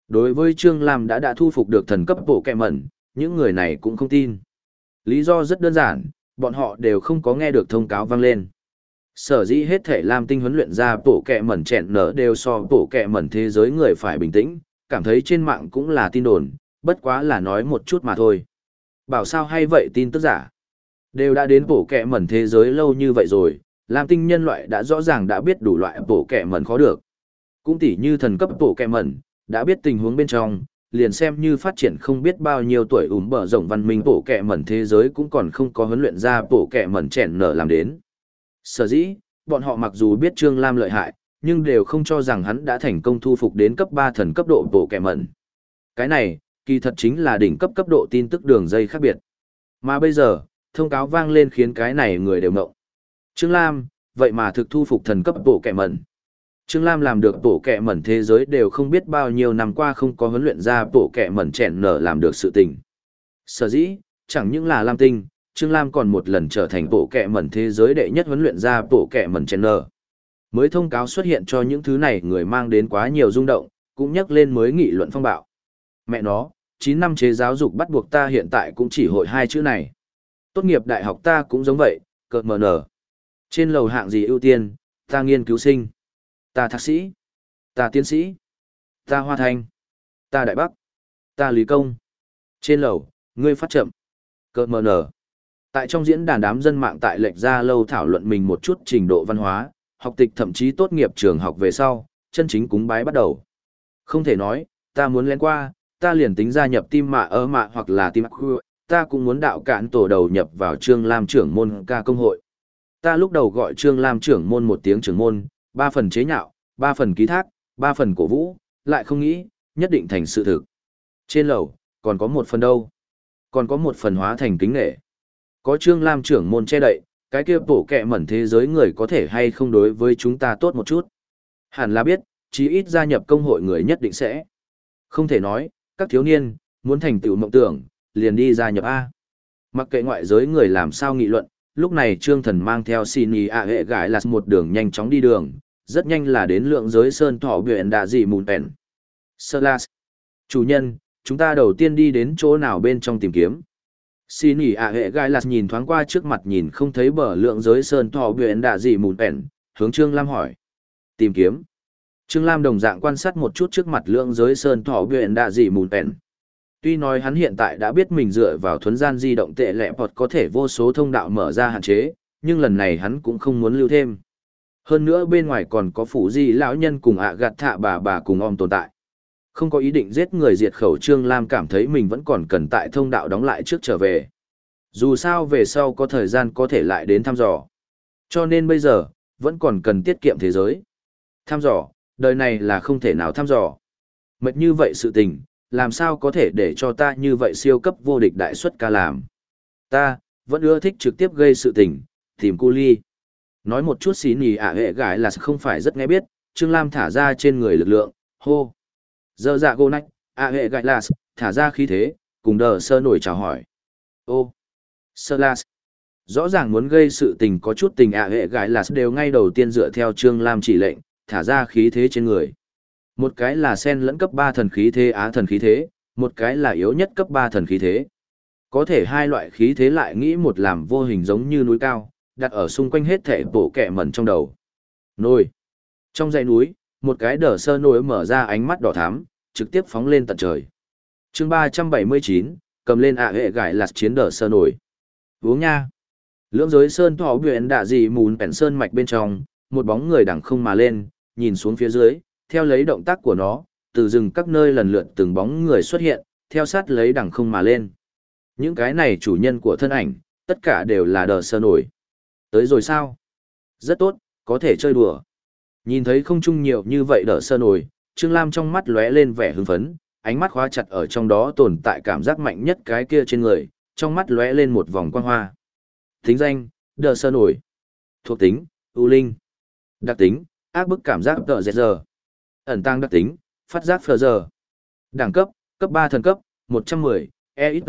Đối với Trương Lam đã đã thu phục được thần cấp bổ kẹ mẩn, những người này cũng không tin. Lý do rất đơn giản, bọn họ đều không có nghe được thông cáo vang lên. Sở dĩ hết thể Lam tinh huấn luyện ra bổ kẹ mẩn chẹn nở đều so bổ kẹ mẩn thế giới người phải bình tĩnh, cảm thấy trên mạng cũng là tin đồn, bất quá là nói một chút mà thôi. Bảo sao hay vậy tin tức giả. Đều đã đến bổ kẹ mẩn thế giới lâu như vậy rồi, Lam tinh nhân loại đã rõ ràng đã biết đủ loại bổ kẹ mẩn khó được. Cũng tỉ như thần cấp bổ kẹ mẩn, đã biết tình huống bên trong, liền xem như phát triển không biết bao nhiêu tuổi ủm bở rộng văn minh bổ kẹ mẩn thế giới cũng còn không có huấn luyện ra bổ kẹ mẩn chèn nở làm đến. Sở dĩ, bọn họ mặc dù biết Trương Lam lợi hại, nhưng đều không cho rằng hắn đã thành công thu phục đến cấp 3 thần cấp độ bộ kẻ mẩn. Cái này, kỳ thật chính là đỉnh cấp cấp độ tin tức đường dây khác biệt. Mà bây giờ, thông cáo vang lên khiến cái này người đều ngộng. Trương Lam, vậy mà thực thu phục thần cấp bộ kẻ mẩn. Trương Lam làm được bộ kẻ mẩn thế giới đều không biết bao nhiêu năm qua không có huấn luyện ra bộ kẻ mẩn chèn nở làm được sự tình. Sở dĩ, chẳng những là Lam Tinh, Trương Lam còn một lần trở thành bộ kẹ mẩn thế giới đệ nhất huấn luyện ra bộ kẹ mẩn channel. nở. Mới thông cáo xuất hiện cho những thứ này người mang đến quá nhiều rung động, cũng nhắc lên mới nghị luận phong bạo. Mẹ nó, 9 năm chế giáo dục bắt buộc ta hiện tại cũng chỉ hội hai chữ này. Tốt nghiệp đại học ta cũng giống vậy, cợt mờ nở. Trên lầu hạng gì ưu tiên, ta nghiên cứu sinh, ta thạc sĩ, ta tiến sĩ, ta hoa thanh, ta đại bắc, ta lý công. Trên lầu, ngươi phát chậm, cợt mờ nở. Tại trong diễn đàn đám dân mạng tại lệch ra lâu thảo luận mình một chút trình độ văn hóa, học tịch thậm chí tốt nghiệp trường học về sau, chân chính cúng bái bắt đầu. Không thể nói, ta muốn lén qua, ta liền tính gia nhập tim mạ ơ mạ hoặc là tim khu, ta cũng muốn đạo cạn tổ đầu nhập vào Trương Lam trưởng môn ca công hội. Ta lúc đầu gọi Trương Lam trưởng môn một tiếng trưởng môn, ba phần chế nhạo, ba phần ký thác, ba phần cổ vũ, lại không nghĩ, nhất định thành sự thực. Trên lầu, còn có một phần đâu? Còn có một phần hóa thành kính nghệ. Có Trương Lam trưởng môn che đậy, cái kia bổ kẹ mẩn thế giới người có thể hay không đối với chúng ta tốt một chút. Hẳn là biết, chí ít gia nhập công hội người nhất định sẽ. Không thể nói, các thiếu niên, muốn thành tựu mộng tưởng, liền đi gia nhập A. Mặc kệ ngoại giới người làm sao nghị luận, lúc này Trương Thần mang theo xin ý ạ hệ gãi là một đường nhanh chóng đi đường, rất nhanh là đến lượng giới sơn thọ huyện đạ dị mùn pèn. Sơ Las. Chủ nhân, chúng ta đầu tiên đi đến chỗ nào bên trong tìm kiếm. Xin ý ạ hệ Gai lạt nhìn thoáng qua trước mặt nhìn không thấy bờ lượng giới sơn thọ biển đạ dị mùn ẻn, hướng Trương Lam hỏi. Tìm kiếm. Trương Lam đồng dạng quan sát một chút trước mặt lượng giới sơn thọ biển đạ dị mùn ẻn. Tuy nói hắn hiện tại đã biết mình dựa vào thuấn gian di động tệ lẹ bọt có thể vô số thông đạo mở ra hạn chế, nhưng lần này hắn cũng không muốn lưu thêm. Hơn nữa bên ngoài còn có phủ di lão nhân cùng ạ gạt thạ bà bà cùng om tồn tại. Không có ý định giết người diệt khẩu Trương Lam cảm thấy mình vẫn còn cần tại thông đạo đóng lại trước trở về. Dù sao về sau có thời gian có thể lại đến thăm dò. Cho nên bây giờ, vẫn còn cần tiết kiệm thế giới. Thăm dò, đời này là không thể nào thăm dò. Mệt như vậy sự tình, làm sao có thể để cho ta như vậy siêu cấp vô địch đại suất ca làm. Ta, vẫn ưa thích trực tiếp gây sự tình, tìm cu ly. Nói một chút xí nì ả hệ gái là không phải rất nghe biết, Trương Lam thả ra trên người lực lượng, hô dơ dạ gô nách, a hệ gạch là thả ra khí thế, cùng đờ sơ nổi chào hỏi. Ô, sơ la Rõ ràng muốn gây sự tình có chút tình ạ hệ gái là đều ngay đầu tiên dựa theo Trương Lam chỉ lệnh, thả ra khí thế trên người. Một cái là sen lẫn cấp 3 thần khí thế á thần khí thế, một cái là yếu nhất cấp 3 thần khí thế. Có thể hai loại khí thế lại nghĩ một làm vô hình giống như núi cao, đặt ở xung quanh hết thể bộ kẹ mẩn trong đầu. Nôi. Trong dãy núi, một cái đờ sơ nổi mở ra ánh mắt đỏ thắm, trực tiếp phóng lên tận trời. chương 379, cầm lên ạ hệ gải lạt chiến đờ sơ nổi. Uống nha. Lưỡng giới sơn thỏ huyện đạ dị mùn bèn sơn mạch bên trong, một bóng người đằng không mà lên, nhìn xuống phía dưới, theo lấy động tác của nó, từ rừng các nơi lần lượt từng bóng người xuất hiện, theo sát lấy đằng không mà lên. Những cái này chủ nhân của thân ảnh, tất cả đều là đờ sơ nổi. Tới rồi sao? Rất tốt, có thể chơi đùa. Nhìn thấy không chung nhiều như vậy đờ sơ nổi, Trương Lam trong mắt lóe lên vẻ hưng phấn, ánh mắt khóa chặt ở trong đó tồn tại cảm giác mạnh nhất cái kia trên người, trong mắt lóe lên một vòng quang hoa. Tính danh, đờ sơ nổi. Thuộc tính, ưu linh. Đặc tính, ác bức cảm giác tợ dẹt giờ ẩn tăng đặc tính, phát giác phờ giờ. Đẳng cấp, cấp 3 thần cấp, 110, hai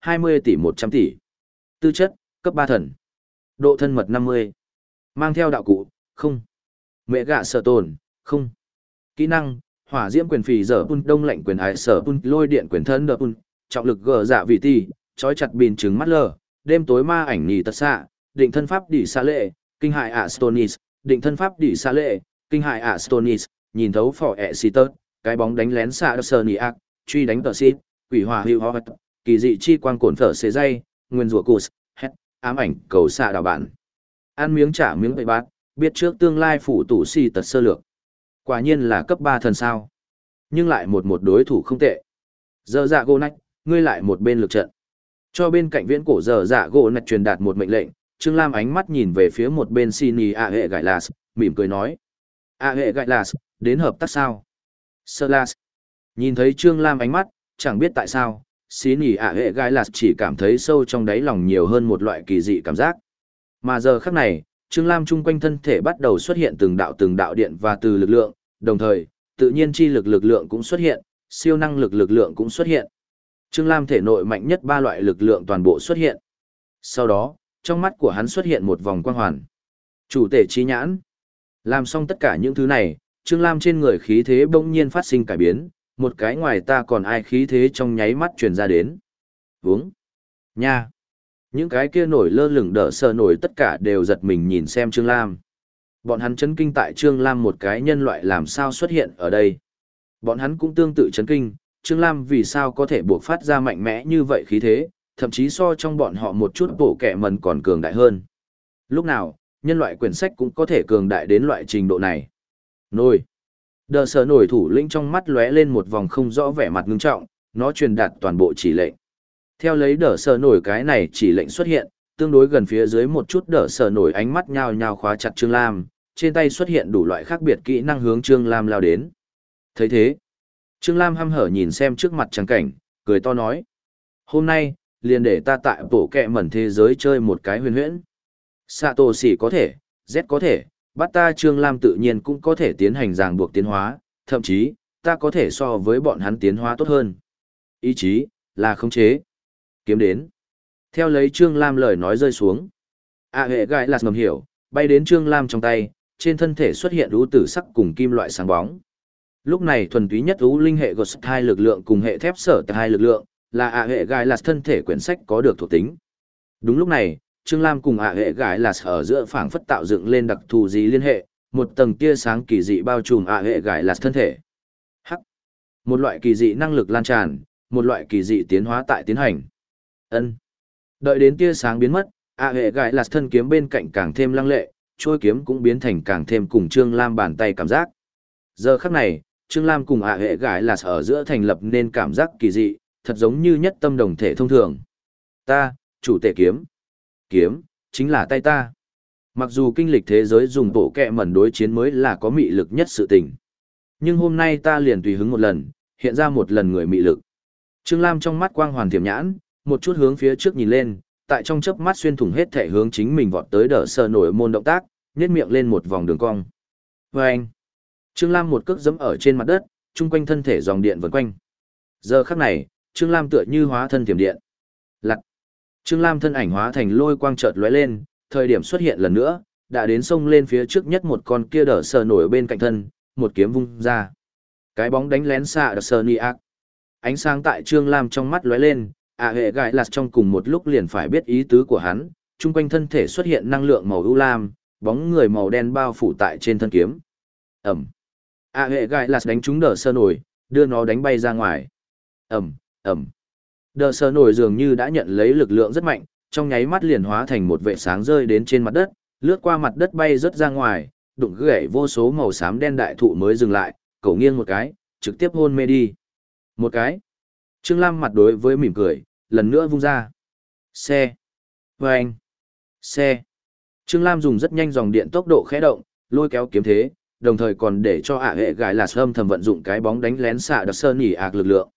20 tỷ 100 tỷ. Tư chất, cấp 3 thần. Độ thân mật 50. Mang theo đạo cụ, không. Mẹ gạ sở tồn, không. Kỹ năng, hỏa diễm quyền phì dở, pun đông lạnh quyền hải sở pun lôi điện quyền thân đờ pun, trọng lực gờ dạ vị ti, trói chặt bìn trứng mắt lờ, đêm tối ma ảnh nhì tật xạ, định thân pháp đỉ xa lệ, kinh hại astonis định thân pháp đỉ xa lệ, kinh hại astonis nhìn thấu phỏ ẹ xì tớt, cái bóng đánh lén xạ đơ sơ nì ác, truy đánh tờ xít, quỷ hòa hữu hoa kỳ dị chi quang cổn phở xế dây, nguyên rùa cụt, hét, ám ảnh cầu xạ đào bản, Ăn miếng trả miếng bậy bát, biết trước tương lai phủ tủ si tật sơ lược. Quả nhiên là cấp 3 thần sao. Nhưng lại một một đối thủ không tệ. Giờ dạ gỗ nách, ngươi lại một bên lực trận. Cho bên cạnh viễn cổ giờ dạ gỗ nách truyền đạt một mệnh lệnh, Trương Lam ánh mắt nhìn về phía một bên Sini A hệ gại lạt, mỉm cười nói. A hệ gại lạt, đến hợp tác sao? Sơ lạt. Nhìn thấy Trương Lam ánh mắt, chẳng biết tại sao, Sini A hệ gại lạt chỉ cảm thấy sâu trong đáy lòng nhiều hơn một loại kỳ dị cảm giác. Mà giờ khắc này, Trương Lam chung quanh thân thể bắt đầu xuất hiện từng đạo từng đạo điện và từ lực lượng, đồng thời, tự nhiên chi lực lực lượng cũng xuất hiện, siêu năng lực lực lượng cũng xuất hiện. Trương Lam thể nội mạnh nhất ba loại lực lượng toàn bộ xuất hiện. Sau đó, trong mắt của hắn xuất hiện một vòng quang hoàn. Chủ thể trí nhãn. Làm xong tất cả những thứ này, Trương Lam trên người khí thế bỗng nhiên phát sinh cải biến, một cái ngoài ta còn ai khí thế trong nháy mắt truyền ra đến. Vúng. Nha. Những cái kia nổi lơ lửng đỡ sờ nổi tất cả đều giật mình nhìn xem Trương Lam. Bọn hắn chấn kinh tại Trương Lam một cái nhân loại làm sao xuất hiện ở đây. Bọn hắn cũng tương tự chấn kinh, Trương Lam vì sao có thể buộc phát ra mạnh mẽ như vậy khí thế, thậm chí so trong bọn họ một chút bộ kẻ mần còn cường đại hơn. Lúc nào, nhân loại quyển sách cũng có thể cường đại đến loại trình độ này. Nổi. Đờ sở nổi thủ lĩnh trong mắt lóe lên một vòng không rõ vẻ mặt ngưng trọng, nó truyền đạt toàn bộ chỉ lệnh. Theo lấy đỡ sở nổi cái này chỉ lệnh xuất hiện, tương đối gần phía dưới một chút đỡ sở nổi ánh mắt nhao nhao khóa chặt Trương Lam, trên tay xuất hiện đủ loại khác biệt kỹ năng hướng Trương Lam lao đến. thấy thế, Trương Lam hăm hở nhìn xem trước mặt trắng cảnh, cười to nói. Hôm nay, liền để ta tại bộ kẹ mẩn thế giới chơi một cái huyền huyễn. Sato xỉ có thể, Z có thể, bắt ta Trương Lam tự nhiên cũng có thể tiến hành ràng buộc tiến hóa, thậm chí, ta có thể so với bọn hắn tiến hóa tốt hơn. Ý chí, là khống chế. Kiếm đến. Theo lấy Trương Lam lời nói rơi xuống. A hệ gai là ngầm hiểu, bay đến Trương Lam trong tay, trên thân thể xuất hiện ưu tử sắc cùng kim loại sáng bóng. Lúc này thuần túy nhất ưu linh hệ gột hai lực lượng cùng hệ thép sở hai lực lượng, là ạ hệ gai là thân thể quyển sách có được thuộc tính. Đúng lúc này, Trương Lam cùng ạ hệ gai là ở giữa phảng phất tạo dựng lên đặc thù gì liên hệ, một tầng tia sáng kỳ dị bao trùm ạ hệ gai là thân thể. Hắc. Một loại kỳ dị năng lực lan tràn, một loại kỳ dị tiến hóa tại tiến hành. Ân. Đợi đến tia sáng biến mất, ạ hệ gãi lạt thân kiếm bên cạnh càng thêm lăng lệ, trôi kiếm cũng biến thành càng thêm cùng Trương Lam bàn tay cảm giác. Giờ khắc này, Trương Lam cùng ạ hệ gãi lạt ở giữa thành lập nên cảm giác kỳ dị, thật giống như nhất tâm đồng thể thông thường. Ta, chủ tể kiếm. Kiếm, chính là tay ta. Mặc dù kinh lịch thế giới dùng bộ kẹ mẩn đối chiến mới là có mị lực nhất sự tình. Nhưng hôm nay ta liền tùy hứng một lần, hiện ra một lần người mị lực. Trương Lam trong mắt quang hoàn thiểm nhãn, một chút hướng phía trước nhìn lên, tại trong chớp mắt xuyên thủng hết thể hướng chính mình vọt tới đỡ sờ nổi môn động tác, nhét miệng lên một vòng đường cong. Và anh, Trương Lam một cước giẫm ở trên mặt đất, chung quanh thân thể dòng điện vần quanh. Giờ khắc này, Trương Lam tựa như hóa thân tiềm điện. Lặc. Trương Lam thân ảnh hóa thành lôi quang chợt lóe lên, thời điểm xuất hiện lần nữa, đã đến sông lên phía trước nhất một con kia đỡ sờ nổi bên cạnh thân, một kiếm vung ra. Cái bóng đánh lén xạ đỡ sờ ni ác. Ánh sáng tại Trương Lam trong mắt lóe lên, ạ hệ gãi lạt trong cùng một lúc liền phải biết ý tứ của hắn, chung quanh thân thể xuất hiện năng lượng màu ưu lam, bóng người màu đen bao phủ tại trên thân kiếm. Ẩm. ạ hệ gãi lạt đánh trúng đỡ sơ nổi, đưa nó đánh bay ra ngoài. Ẩm, ẩm đờ sơ nổi dường như đã nhận lấy lực lượng rất mạnh trong nháy mắt liền hóa thành một vệ sáng rơi đến trên mặt đất lướt qua mặt đất bay rớt ra ngoài đụng gãy vô số màu xám đen đại thụ mới dừng lại cậu nghiêng một cái trực tiếp hôn mê đi một cái trương lam mặt đối với mỉm cười lần nữa vung ra xe Vâng. anh xe trương lam dùng rất nhanh dòng điện tốc độ khẽ động lôi kéo kiếm thế đồng thời còn để cho ạ hệ gái là sâm thầm vận dụng cái bóng đánh lén xạ đặc sơn nhỉ ạc lực lượng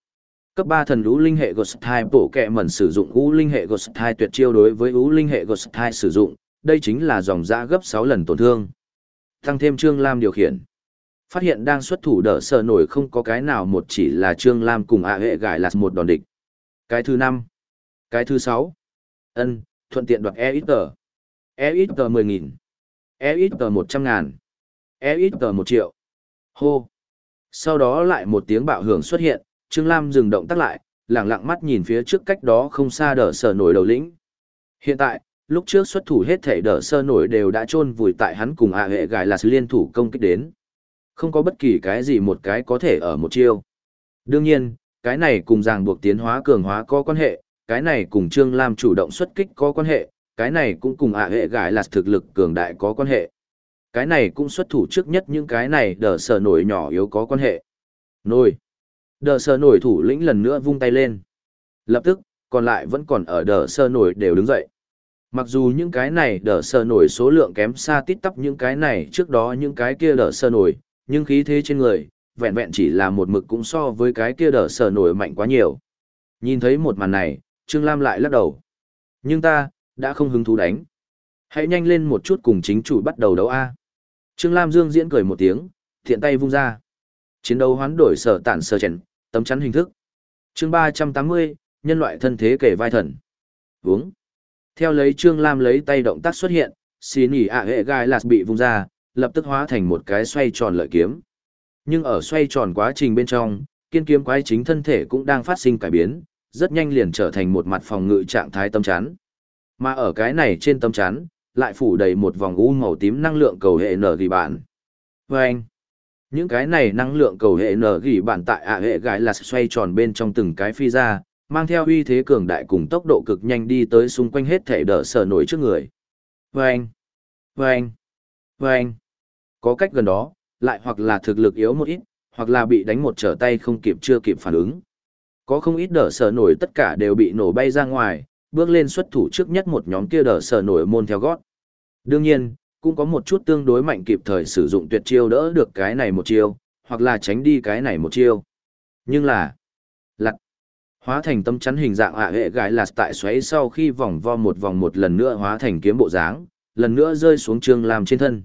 Cấp 3 thần lũ linh hệ Ghost 2 bổ kẹ mẩn sử dụng ú linh hệ Ghost 2 tuyệt chiêu đối với ú linh hệ Ghost 2 sử dụng, đây chính là dòng giã gấp 6 lần tổn thương. Tăng thêm Trương Lam điều khiển. Phát hiện đang xuất thủ đỡ sờ nổi không có cái nào một chỉ là Trương Lam cùng ạ hệ gái là một đòn địch. Cái thứ năm, Cái thứ sáu, ân thuận tiện đoạt EXP. EXP 10.000. EXP 100.000. EXP 1 triệu. Hô. Sau đó lại một tiếng bạo hưởng xuất hiện, Trương Lam dừng động tác lại, lẳng lặng mắt nhìn phía trước cách đó không xa đỡ sở nổi đầu lĩnh. Hiện tại, lúc trước xuất thủ hết thể đỡ sơ nổi đều đã chôn vùi tại hắn cùng ạ hệ gài là sự liên thủ công kích đến. Không có bất kỳ cái gì một cái có thể ở một chiêu. Đương nhiên, cái này cùng ràng buộc tiến hóa cường hóa có quan hệ, cái này cùng Trương Lam chủ động xuất kích có quan hệ, cái này cũng cùng ạ hệ gái là thực lực cường đại có quan hệ. Cái này cũng xuất thủ trước nhất những cái này đờ sở nổi nhỏ yếu có quan hệ. Nổi. Đờ sở nổi thủ lĩnh lần nữa vung tay lên. Lập tức, còn lại vẫn còn ở đờ sờ nổi đều đứng dậy. Mặc dù những cái này đờ sờ nổi số lượng kém xa tít tắp những cái này trước đó những cái kia đờ sờ nổi, nhưng khí thế trên người, vẹn vẹn chỉ là một mực cũng so với cái kia đỡ sở nổi mạnh quá nhiều. Nhìn thấy một màn này, Trương Lam lại lắc đầu. Nhưng ta, đã không hứng thú đánh. Hãy nhanh lên một chút cùng chính chủ bắt đầu đấu A. Trương Lam Dương diễn cười một tiếng, thiện tay vung ra. Chiến đấu hoán đổi sở tản sở chèn, tấm chắn hình thức. chương ba trăm tám mươi nhân loại thân thế kể vai thần. Vúng. Theo lấy Trương Lam lấy tay động tác xuất hiện, xì nỉ ạ hệ gai lạt bị vung ra, lập tức hóa thành một cái xoay tròn lợi kiếm. Nhưng ở xoay tròn quá trình bên trong, kiên kiếm quái chính thân thể cũng đang phát sinh cải biến, rất nhanh liền trở thành một mặt phòng ngự trạng thái tâm chắn. Mà ở cái này trên tâm chắn, lại phủ đầy một vòng u màu tím năng lượng cầu hệ nở ghi bạn. Và anh, những cái này năng lượng cầu hệ nở ghi bạn tại ạ hệ gái là xoay tròn bên trong từng cái phi ra, mang theo uy thế cường đại cùng tốc độ cực nhanh đi tới xung quanh hết thể đỡ sở nổi trước người. Vâng! Vâng! Vâng! Có cách gần đó, lại hoặc là thực lực yếu một ít, hoặc là bị đánh một trở tay không kịp chưa kịp phản ứng. Có không ít đỡ sở nổi tất cả đều bị nổ bay ra ngoài, bước lên xuất thủ trước nhất một nhóm kia đỡ sở nổi môn theo gót. Đương nhiên, cũng có một chút tương đối mạnh kịp thời sử dụng tuyệt chiêu đỡ được cái này một chiêu, hoặc là tránh đi cái này một chiêu. Nhưng là, lặt, hóa thành tâm chắn hình dạng ạ hệ gái lạt tại xoáy sau khi vòng vo một vòng một lần nữa hóa thành kiếm bộ dáng, lần nữa rơi xuống Trương Lam trên thân.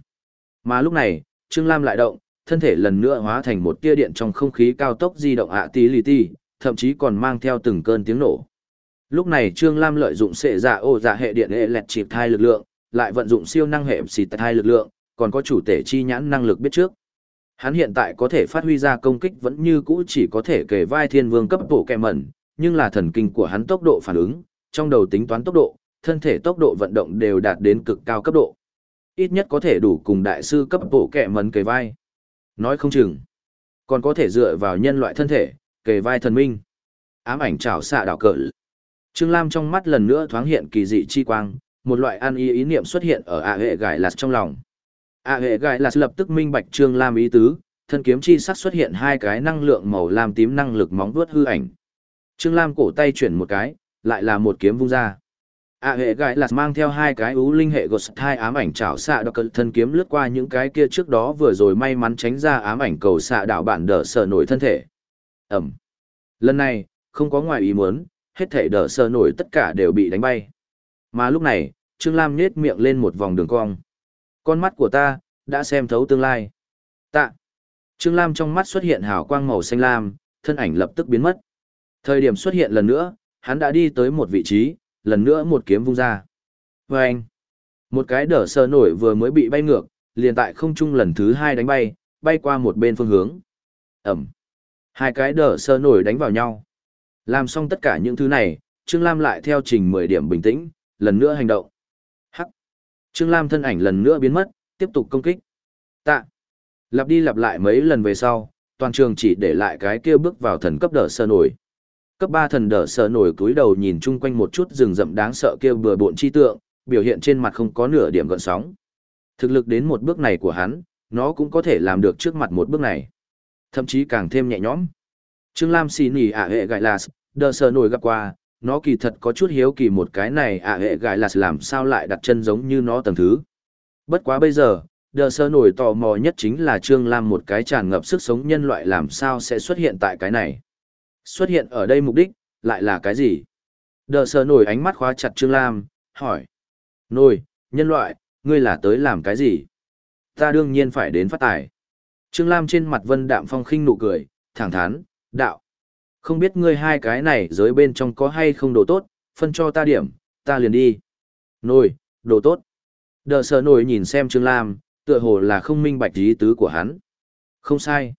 Mà lúc này, Trương Lam lại động, thân thể lần nữa hóa thành một tia điện trong không khí cao tốc di động ạ tí lì tí, thậm chí còn mang theo từng cơn tiếng nổ. Lúc này Trương Lam lợi dụng sệ giả ô giả hệ điện hệ lẹt chịp thai lực lượng, lại vận dụng siêu năng hệ xì thai lực lượng, còn có chủ thể chi nhãn năng lực biết trước. Hắn hiện tại có thể phát huy ra công kích vẫn như cũ chỉ có thể kể vai thiên vương cấp bộ kẻ mẩn, nhưng là thần kinh của hắn tốc độ phản ứng, trong đầu tính toán tốc độ, thân thể tốc độ vận động đều đạt đến cực cao cấp độ. Ít nhất có thể đủ cùng đại sư cấp bộ kẹ mấn kề vai. Nói không chừng, còn có thể dựa vào nhân loại thân thể, kề vai thần minh. Ám ảnh trảo xạ đảo cỡ. Trương Lam trong mắt lần nữa thoáng hiện kỳ dị chi quang, một loại an ý ý niệm xuất hiện ở ạ hệ gài lạt trong lòng. ạ hệ gài lạt lập tức minh bạch Trương Lam ý tứ, thân kiếm chi sắc xuất hiện hai cái năng lượng màu lam tím năng lực móng vuốt hư ảnh. Trương Lam cổ tay chuyển một cái, lại là một kiếm vung ra ạ hệ gãi lạt mang theo hai cái ú linh hệ gột hai ám ảnh chảo xạ đọc thân kiếm lướt qua những cái kia trước đó vừa rồi may mắn tránh ra ám ảnh cầu xạ đảo bản đỡ sở nổi thân thể. Ẩm. Lần này, không có ngoài ý muốn, hết thể đỡ sơ nổi tất cả đều bị đánh bay. Mà lúc này, Trương Lam nhết miệng lên một vòng đường cong. Con mắt của ta, đã xem thấu tương lai. Tạ. Trương Lam trong mắt xuất hiện hào quang màu xanh lam, thân ảnh lập tức biến mất. Thời điểm xuất hiện lần nữa, hắn đã đi tới một vị trí, lần nữa một kiếm vung ra. Và anh, một cái đỡ sơ nổi vừa mới bị bay ngược, liền tại không trung lần thứ hai đánh bay, bay qua một bên phương hướng. Ẩm. Hai cái đỡ sơ nổi đánh vào nhau. Làm xong tất cả những thứ này, Trương Lam lại theo trình 10 điểm bình tĩnh, lần nữa hành động. Hắc. Trương Lam thân ảnh lần nữa biến mất, tiếp tục công kích. Tạ. Lặp đi lặp lại mấy lần về sau, toàn trường chỉ để lại cái kia bước vào thần cấp đỡ sơ nổi. Cấp 3 thần đỡ sợ nổi cúi đầu nhìn chung quanh một chút rừng rậm đáng sợ kia bừa bộn chi tượng, biểu hiện trên mặt không có nửa điểm gợn sóng. Thực lực đến một bước này của hắn, nó cũng có thể làm được trước mặt một bước này. Thậm chí càng thêm nhẹ nhõm. Trương Lam xì nỉ ả hệ gại là đờ sờ nổi gặp qua, nó kỳ thật có chút hiếu kỳ một cái này ả hệ gại là làm sao lại đặt chân giống như nó tầng thứ. Bất quá bây giờ, đờ sờ nổi tò mò nhất chính là Trương Lam một cái tràn ngập sức sống nhân loại làm sao sẽ xuất hiện tại cái này. Xuất hiện ở đây mục đích, lại là cái gì? Đờ sơ nổi ánh mắt khóa chặt Trương Lam, hỏi. Nổi, nhân loại, ngươi là tới làm cái gì? Ta đương nhiên phải đến phát tài. Trương Lam trên mặt vân đạm phong khinh nụ cười, thẳng thắn, đạo. Không biết ngươi hai cái này dưới bên trong có hay không đồ tốt, phân cho ta điểm, ta liền đi. Nồi, đồ tốt. Đờ sờ nổi nhìn xem Trương Lam, tựa hồ là không minh bạch ý tứ của hắn. Không sai.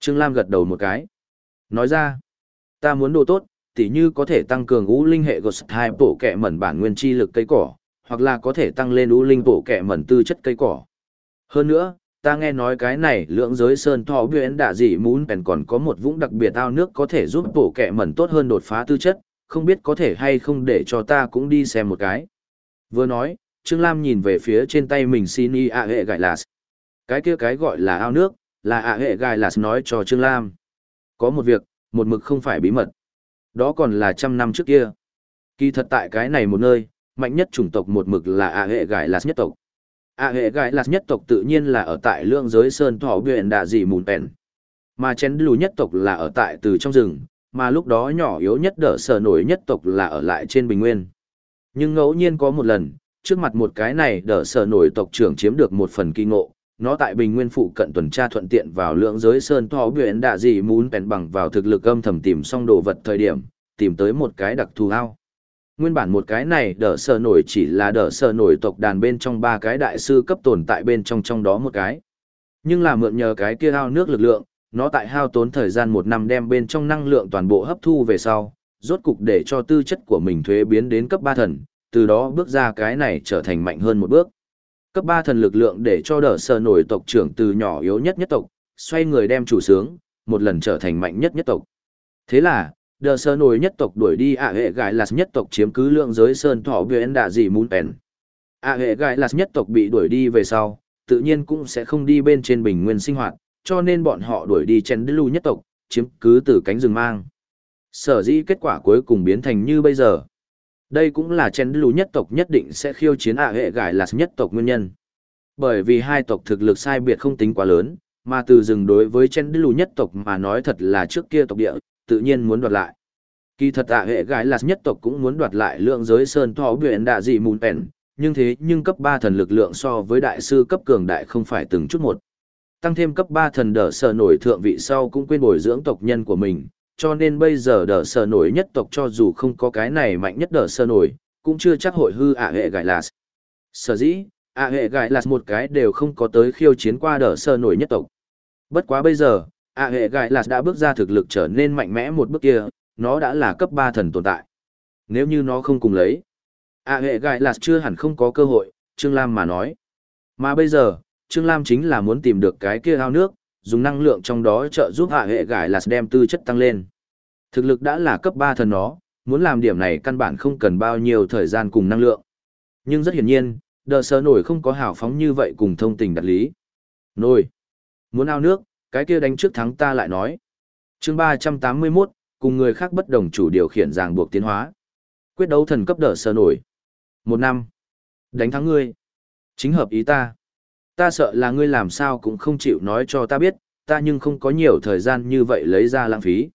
Trương Lam gật đầu một cái. Nói ra, ta muốn đồ tốt, tỉ như có thể tăng cường ú linh hệ gột hai bổ kẹ mẩn bản nguyên chi lực cây cỏ, hoặc là có thể tăng lên ú linh bổ kẹ mẩn tư chất cây cỏ. Hơn nữa, ta nghe nói cái này lượng giới sơn thọ biển đạ dị muốn bèn còn có một vũng đặc biệt ao nước có thể giúp bổ kẹ mẩn tốt hơn đột phá tư chất, không biết có thể hay không để cho ta cũng đi xem một cái. Vừa nói, Trương Lam nhìn về phía trên tay mình xin y ạ hệ gại là Cái kia cái gọi là ao nước, là ạ hệ gại là nói cho Trương Lam. Có một việc, một mực không phải bí mật. Đó còn là trăm năm trước kia. Kỳ thật tại cái này một nơi, mạnh nhất chủng tộc một mực là A hệ gái là nhất tộc. A hệ gái là nhất tộc tự nhiên là ở tại lương giới sơn thọ huyện đạ dị mùn bèn. Mà chén lù nhất tộc là ở tại từ trong rừng, mà lúc đó nhỏ yếu nhất đỡ sở nổi nhất tộc là ở lại trên bình nguyên. Nhưng ngẫu nhiên có một lần, trước mặt một cái này đỡ sở nổi tộc trưởng chiếm được một phần kỳ ngộ, nó tại bình nguyên phụ cận tuần tra thuận tiện vào lượng giới sơn thọ huyện đạ dị muốn bèn bằng vào thực lực âm thầm tìm xong đồ vật thời điểm, tìm tới một cái đặc thù ao. Nguyên bản một cái này đỡ sở nổi chỉ là đỡ sở nổi tộc đàn bên trong ba cái đại sư cấp tồn tại bên trong trong đó một cái. Nhưng là mượn nhờ cái kia ao nước lực lượng, nó tại hao tốn thời gian một năm đem bên trong năng lượng toàn bộ hấp thu về sau, rốt cục để cho tư chất của mình thuế biến đến cấp ba thần, từ đó bước ra cái này trở thành mạnh hơn một bước. Cấp ba thần lực lượng để cho đỡ sờ nổi tộc trưởng từ nhỏ yếu nhất nhất tộc, xoay người đem chủ sướng, một lần trở thành mạnh nhất nhất tộc. Thế là, đờ sơ nổi nhất tộc đuổi đi ạ hệ gái là nhất tộc chiếm cứ lượng giới sơn thọ viên đạ dị mún pèn. Ạ hệ gái là nhất tộc bị đuổi đi về sau tự nhiên cũng sẽ không đi bên trên bình nguyên sinh hoạt cho nên bọn họ đuổi đi chen lưu nhất tộc chiếm cứ từ cánh rừng mang. Sở dĩ kết quả cuối cùng biến thành như bây giờ đây cũng là chen lưu nhất tộc nhất định sẽ khiêu chiến ạ hệ Gải là nhất tộc nguyên nhân bởi vì hai tộc thực lực sai biệt không tính quá lớn mà từ rừng đối với chen lưu nhất tộc mà nói thật là trước kia tộc địa tự nhiên muốn đoạt lại. Kỳ thật ạ hệ gái là nhất tộc cũng muốn đoạt lại lượng giới sơn thọ biển đạ dị mùn ẻn, nhưng thế nhưng cấp 3 thần lực lượng so với đại sư cấp cường đại không phải từng chút một. Tăng thêm cấp 3 thần đỡ sở nổi thượng vị sau cũng quên bồi dưỡng tộc nhân của mình, cho nên bây giờ đỡ sờ nổi nhất tộc cho dù không có cái này mạnh nhất đỡ sờ nổi, cũng chưa chắc hội hư ạ hệ gái là. Sở dĩ, ạ hệ gái là một cái đều không có tới khiêu chiến qua đỡ sờ nổi nhất tộc. Bất quá bây giờ, ạ hệ gại là đã bước ra thực lực trở nên mạnh mẽ một bước kia nó đã là cấp ba thần tồn tại nếu như nó không cùng lấy ạ hệ gại là chưa hẳn không có cơ hội trương lam mà nói mà bây giờ trương lam chính là muốn tìm được cái kia ao nước dùng năng lượng trong đó trợ giúp hạ hệ gải là đem tư chất tăng lên thực lực đã là cấp ba thần nó muốn làm điểm này căn bản không cần bao nhiêu thời gian cùng năng lượng nhưng rất hiển nhiên đờ sơ nổi không có hào phóng như vậy cùng thông tình đặt lý nổi muốn ao nước cái kia đánh trước thắng ta lại nói. chương 381, cùng người khác bất đồng chủ điều khiển ràng buộc tiến hóa. Quyết đấu thần cấp đờ sơ nổi. Một năm. Đánh thắng ngươi. Chính hợp ý ta. Ta sợ là ngươi làm sao cũng không chịu nói cho ta biết, ta nhưng không có nhiều thời gian như vậy lấy ra lãng phí.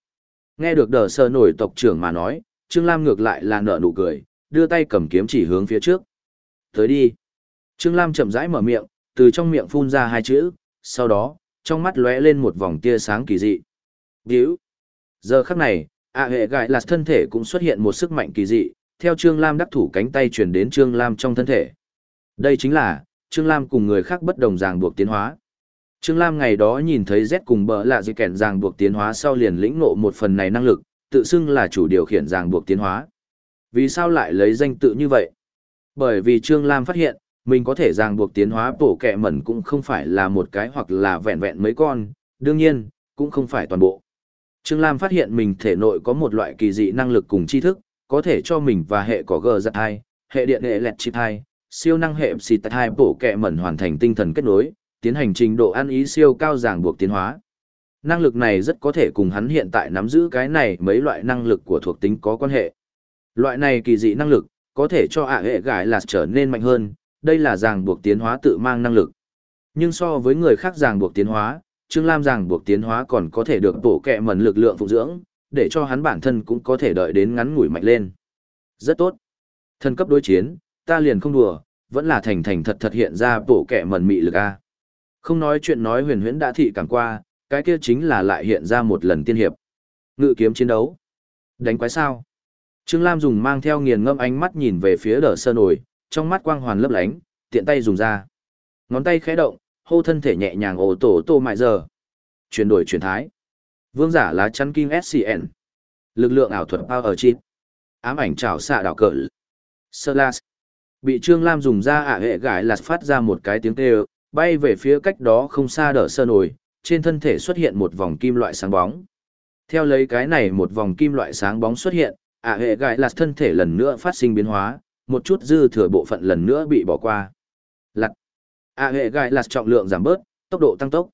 Nghe được đờ sơ nổi tộc trưởng mà nói, Trương Lam ngược lại là nở nụ cười, đưa tay cầm kiếm chỉ hướng phía trước. Tới đi. Trương Lam chậm rãi mở miệng, từ trong miệng phun ra hai chữ, sau đó, trong mắt lóe lên một vòng tia sáng kỳ dị. Điếu. Giờ khắc này, ạ hệ gại là thân thể cũng xuất hiện một sức mạnh kỳ dị, theo Trương Lam đắc thủ cánh tay truyền đến Trương Lam trong thân thể. Đây chính là, Trương Lam cùng người khác bất đồng ràng buộc tiến hóa. Trương Lam ngày đó nhìn thấy Z cùng bờ lạ dị kẹn ràng buộc tiến hóa sau liền lĩnh ngộ một phần này năng lực, tự xưng là chủ điều khiển ràng buộc tiến hóa. Vì sao lại lấy danh tự như vậy? Bởi vì Trương Lam phát hiện, mình có thể ràng buộc tiến hóa bổ kẹ mẩn cũng không phải là một cái hoặc là vẹn vẹn mấy con, đương nhiên, cũng không phải toàn bộ. Trương Lam phát hiện mình thể nội có một loại kỳ dị năng lực cùng tri thức, có thể cho mình và hệ có gờ giật hai, hệ điện hệ lẹt chip hai, siêu năng hệ xịt hai bổ kẹ mẩn hoàn thành tinh thần kết nối, tiến hành trình độ ăn ý siêu cao ràng buộc tiến hóa. Năng lực này rất có thể cùng hắn hiện tại nắm giữ cái này mấy loại năng lực của thuộc tính có quan hệ. Loại này kỳ dị năng lực, có thể cho ạ hệ gái là trở nên mạnh hơn, đây là ràng buộc tiến hóa tự mang năng lực. Nhưng so với người khác ràng buộc tiến hóa, Trương Lam ràng buộc tiến hóa còn có thể được bổ kẹ mẩn lực lượng phụ dưỡng, để cho hắn bản thân cũng có thể đợi đến ngắn ngủi mạnh lên. Rất tốt. Thân cấp đối chiến, ta liền không đùa, vẫn là thành thành thật thật hiện ra bộ kẻ mẩn mị lực A. Không nói chuyện nói huyền huyễn đã thị càng qua, cái kia chính là lại hiện ra một lần tiên hiệp. Ngự kiếm chiến đấu. Đánh quái sao? Trương Lam dùng mang theo nghiền ngâm ánh mắt nhìn về phía đờ sơ nổi, trong mắt quang hoàn lấp lánh, tiện tay dùng ra. Ngón tay khẽ động, hô thân thể nhẹ nhàng ổ tổ tô mại giờ. Chuyển đổi chuyển thái. Vương giả lá chắn kim SCN. Lực lượng ảo thuật Power Chip. Ám ảnh trảo xạ đảo cỡ. Sơ Bị Trương Lam dùng ra ả hệ gãi lạt phát ra một cái tiếng kêu, bay về phía cách đó không xa đỡ sơ nổi, trên thân thể xuất hiện một vòng kim loại sáng bóng. Theo lấy cái này một vòng kim loại sáng bóng xuất hiện, ả hệ gãi lạt thân thể lần nữa phát sinh biến hóa, một chút dư thừa bộ phận lần nữa bị bỏ qua. Lặt. A hệ gai lạt trọng lượng giảm bớt, tốc độ tăng tốc.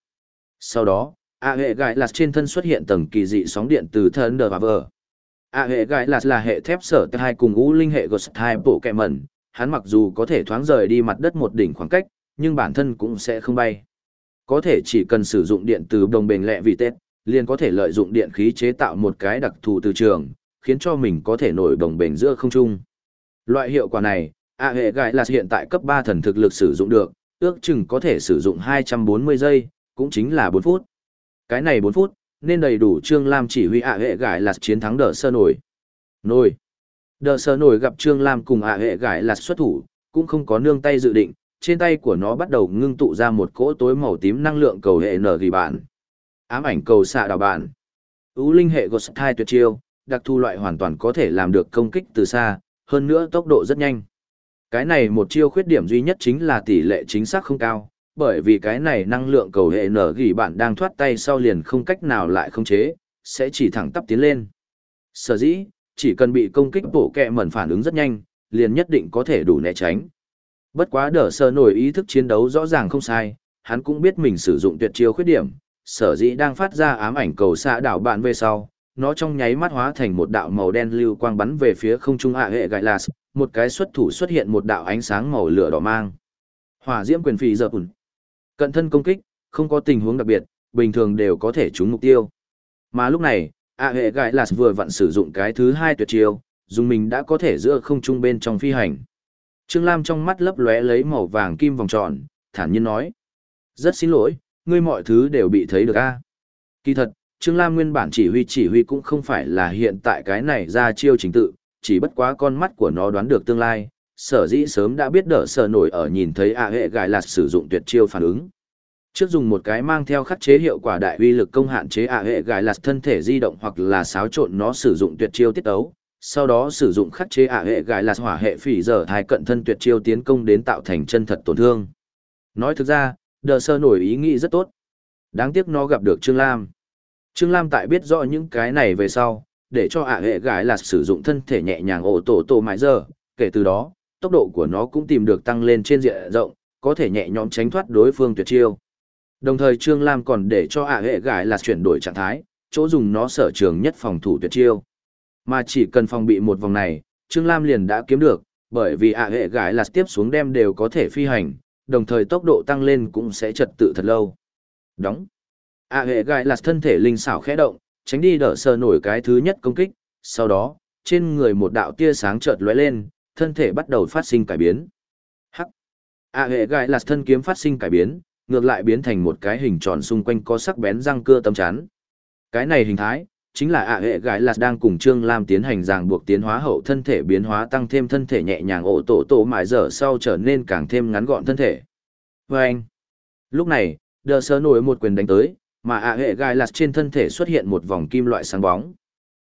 Sau đó, ả hệ gai lạt trên thân xuất hiện tầng kỳ dị sóng điện từ thân đờ và vờ. A hệ gai lạt là hệ thép sở hai cùng ngũ linh hệ ghost hai bộ kẹ mẩn, hắn mặc dù có thể thoáng rời đi mặt đất một đỉnh khoảng cách, nhưng bản thân cũng sẽ không bay. Có thể chỉ cần sử dụng điện từ đồng bền lẹ vì tết, liền có thể lợi dụng điện khí chế tạo một cái đặc thù từ trường, khiến cho mình có thể nổi đồng bền giữa không trung. Loại hiệu quả này, A hệ gãi là hiện tại cấp 3 thần thực lực sử dụng được, ước chừng có thể sử dụng 240 giây, cũng chính là 4 phút. Cái này 4 phút, nên đầy đủ Trương Lam chỉ huy ạ hệ gãi là chiến thắng đỡ sơ nổi. Nổi. Đờ sờ nổi gặp Trương Lam cùng ạ hệ gải là xuất thủ, cũng không có nương tay dự định, trên tay của nó bắt đầu ngưng tụ ra một cỗ tối màu tím năng lượng cầu hệ nở ghi bản. Ám ảnh cầu xạ đào bản. Ú linh hệ Ghost Thai tuyệt chiêu, đặc thu loại hoàn toàn có thể làm được công kích từ xa, hơn nữa tốc độ rất nhanh. Cái này một chiêu khuyết điểm duy nhất chính là tỷ lệ chính xác không cao, bởi vì cái này năng lượng cầu hệ nở gỉ bạn đang thoát tay sau liền không cách nào lại không chế, sẽ chỉ thẳng tắp tiến lên. Sở dĩ, chỉ cần bị công kích bổ kẹ mẩn phản ứng rất nhanh, liền nhất định có thể đủ né tránh. Bất quá đỡ sơ nổi ý thức chiến đấu rõ ràng không sai, hắn cũng biết mình sử dụng tuyệt chiêu khuyết điểm, sở dĩ đang phát ra ám ảnh cầu xạ đảo bạn về sau, nó trong nháy mắt hóa thành một đạo màu đen lưu quang bắn về phía không trung hạ hệ gại lạt, một cái xuất thủ xuất hiện một đạo ánh sáng màu lửa đỏ mang. Hỏa diễm quyền phì giờ ủn. Cận thân công kích, không có tình huống đặc biệt, bình thường đều có thể trúng mục tiêu. Mà lúc này, A hệ gãi lạt vừa vặn sử dụng cái thứ hai tuyệt chiêu, dùng mình đã có thể giữa không trung bên trong phi hành. Trương Lam trong mắt lấp lóe lấy màu vàng kim vòng tròn, thản nhiên nói. Rất xin lỗi, ngươi mọi thứ đều bị thấy được a Kỳ thật, Trương Lam nguyên bản chỉ huy chỉ huy cũng không phải là hiện tại cái này ra chiêu chính tự, chỉ bất quá con mắt của nó đoán được tương lai, sở dĩ sớm đã biết đỡ sở nổi ở nhìn thấy A hệ gãi lạt sử dụng tuyệt chiêu phản ứng. Trước dùng một cái mang theo khắc chế hiệu quả đại uy lực công hạn chế A hệ gài lạt thân thể di động hoặc là xáo trộn nó sử dụng tuyệt chiêu tiết ấu, sau đó sử dụng khắc chế A hệ gài lạt hỏa hệ phỉ giờ thai cận thân tuyệt chiêu tiến công đến tạo thành chân thật tổn thương. Nói thực ra, đờ sơ nổi ý nghĩ rất tốt. Đáng tiếc nó gặp được Trương Lam. Trương Lam tại biết rõ những cái này về sau, để cho ạ hệ gái là sử dụng thân thể nhẹ nhàng ổ tổ tổ mãi giờ, kể từ đó, tốc độ của nó cũng tìm được tăng lên trên diện rộng, có thể nhẹ nhõm tránh thoát đối phương tuyệt chiêu. Đồng thời Trương Lam còn để cho ạ hệ gái là chuyển đổi trạng thái, chỗ dùng nó sở trường nhất phòng thủ tuyệt chiêu. Mà chỉ cần phòng bị một vòng này, Trương Lam liền đã kiếm được, bởi vì ạ hệ gái là tiếp xuống đem đều có thể phi hành, đồng thời tốc độ tăng lên cũng sẽ trật tự thật lâu. Đóng ạ hệ gãi là thân thể linh xảo khẽ động tránh đi đỡ sờ nổi cái thứ nhất công kích sau đó trên người một đạo tia sáng chợt lóe lên thân thể bắt đầu phát sinh cải biến hắc a hệ gai là thân kiếm phát sinh cải biến ngược lại biến thành một cái hình tròn xung quanh có sắc bén răng cưa tấm chắn. Cái này hình thái, chính là ạ hệ gai lạt đang cùng trương lam tiến hành ràng buộc tiến hóa hậu thân thể biến hóa tăng thêm thân thể nhẹ nhàng ổ tổ tổ mãi dở sau trở nên càng thêm ngắn gọn thân thể. Và vâng. anh, lúc này, đờ sơ nổi một quyền đánh tới, mà ạ hệ gai lạt trên thân thể xuất hiện một vòng kim loại sáng bóng.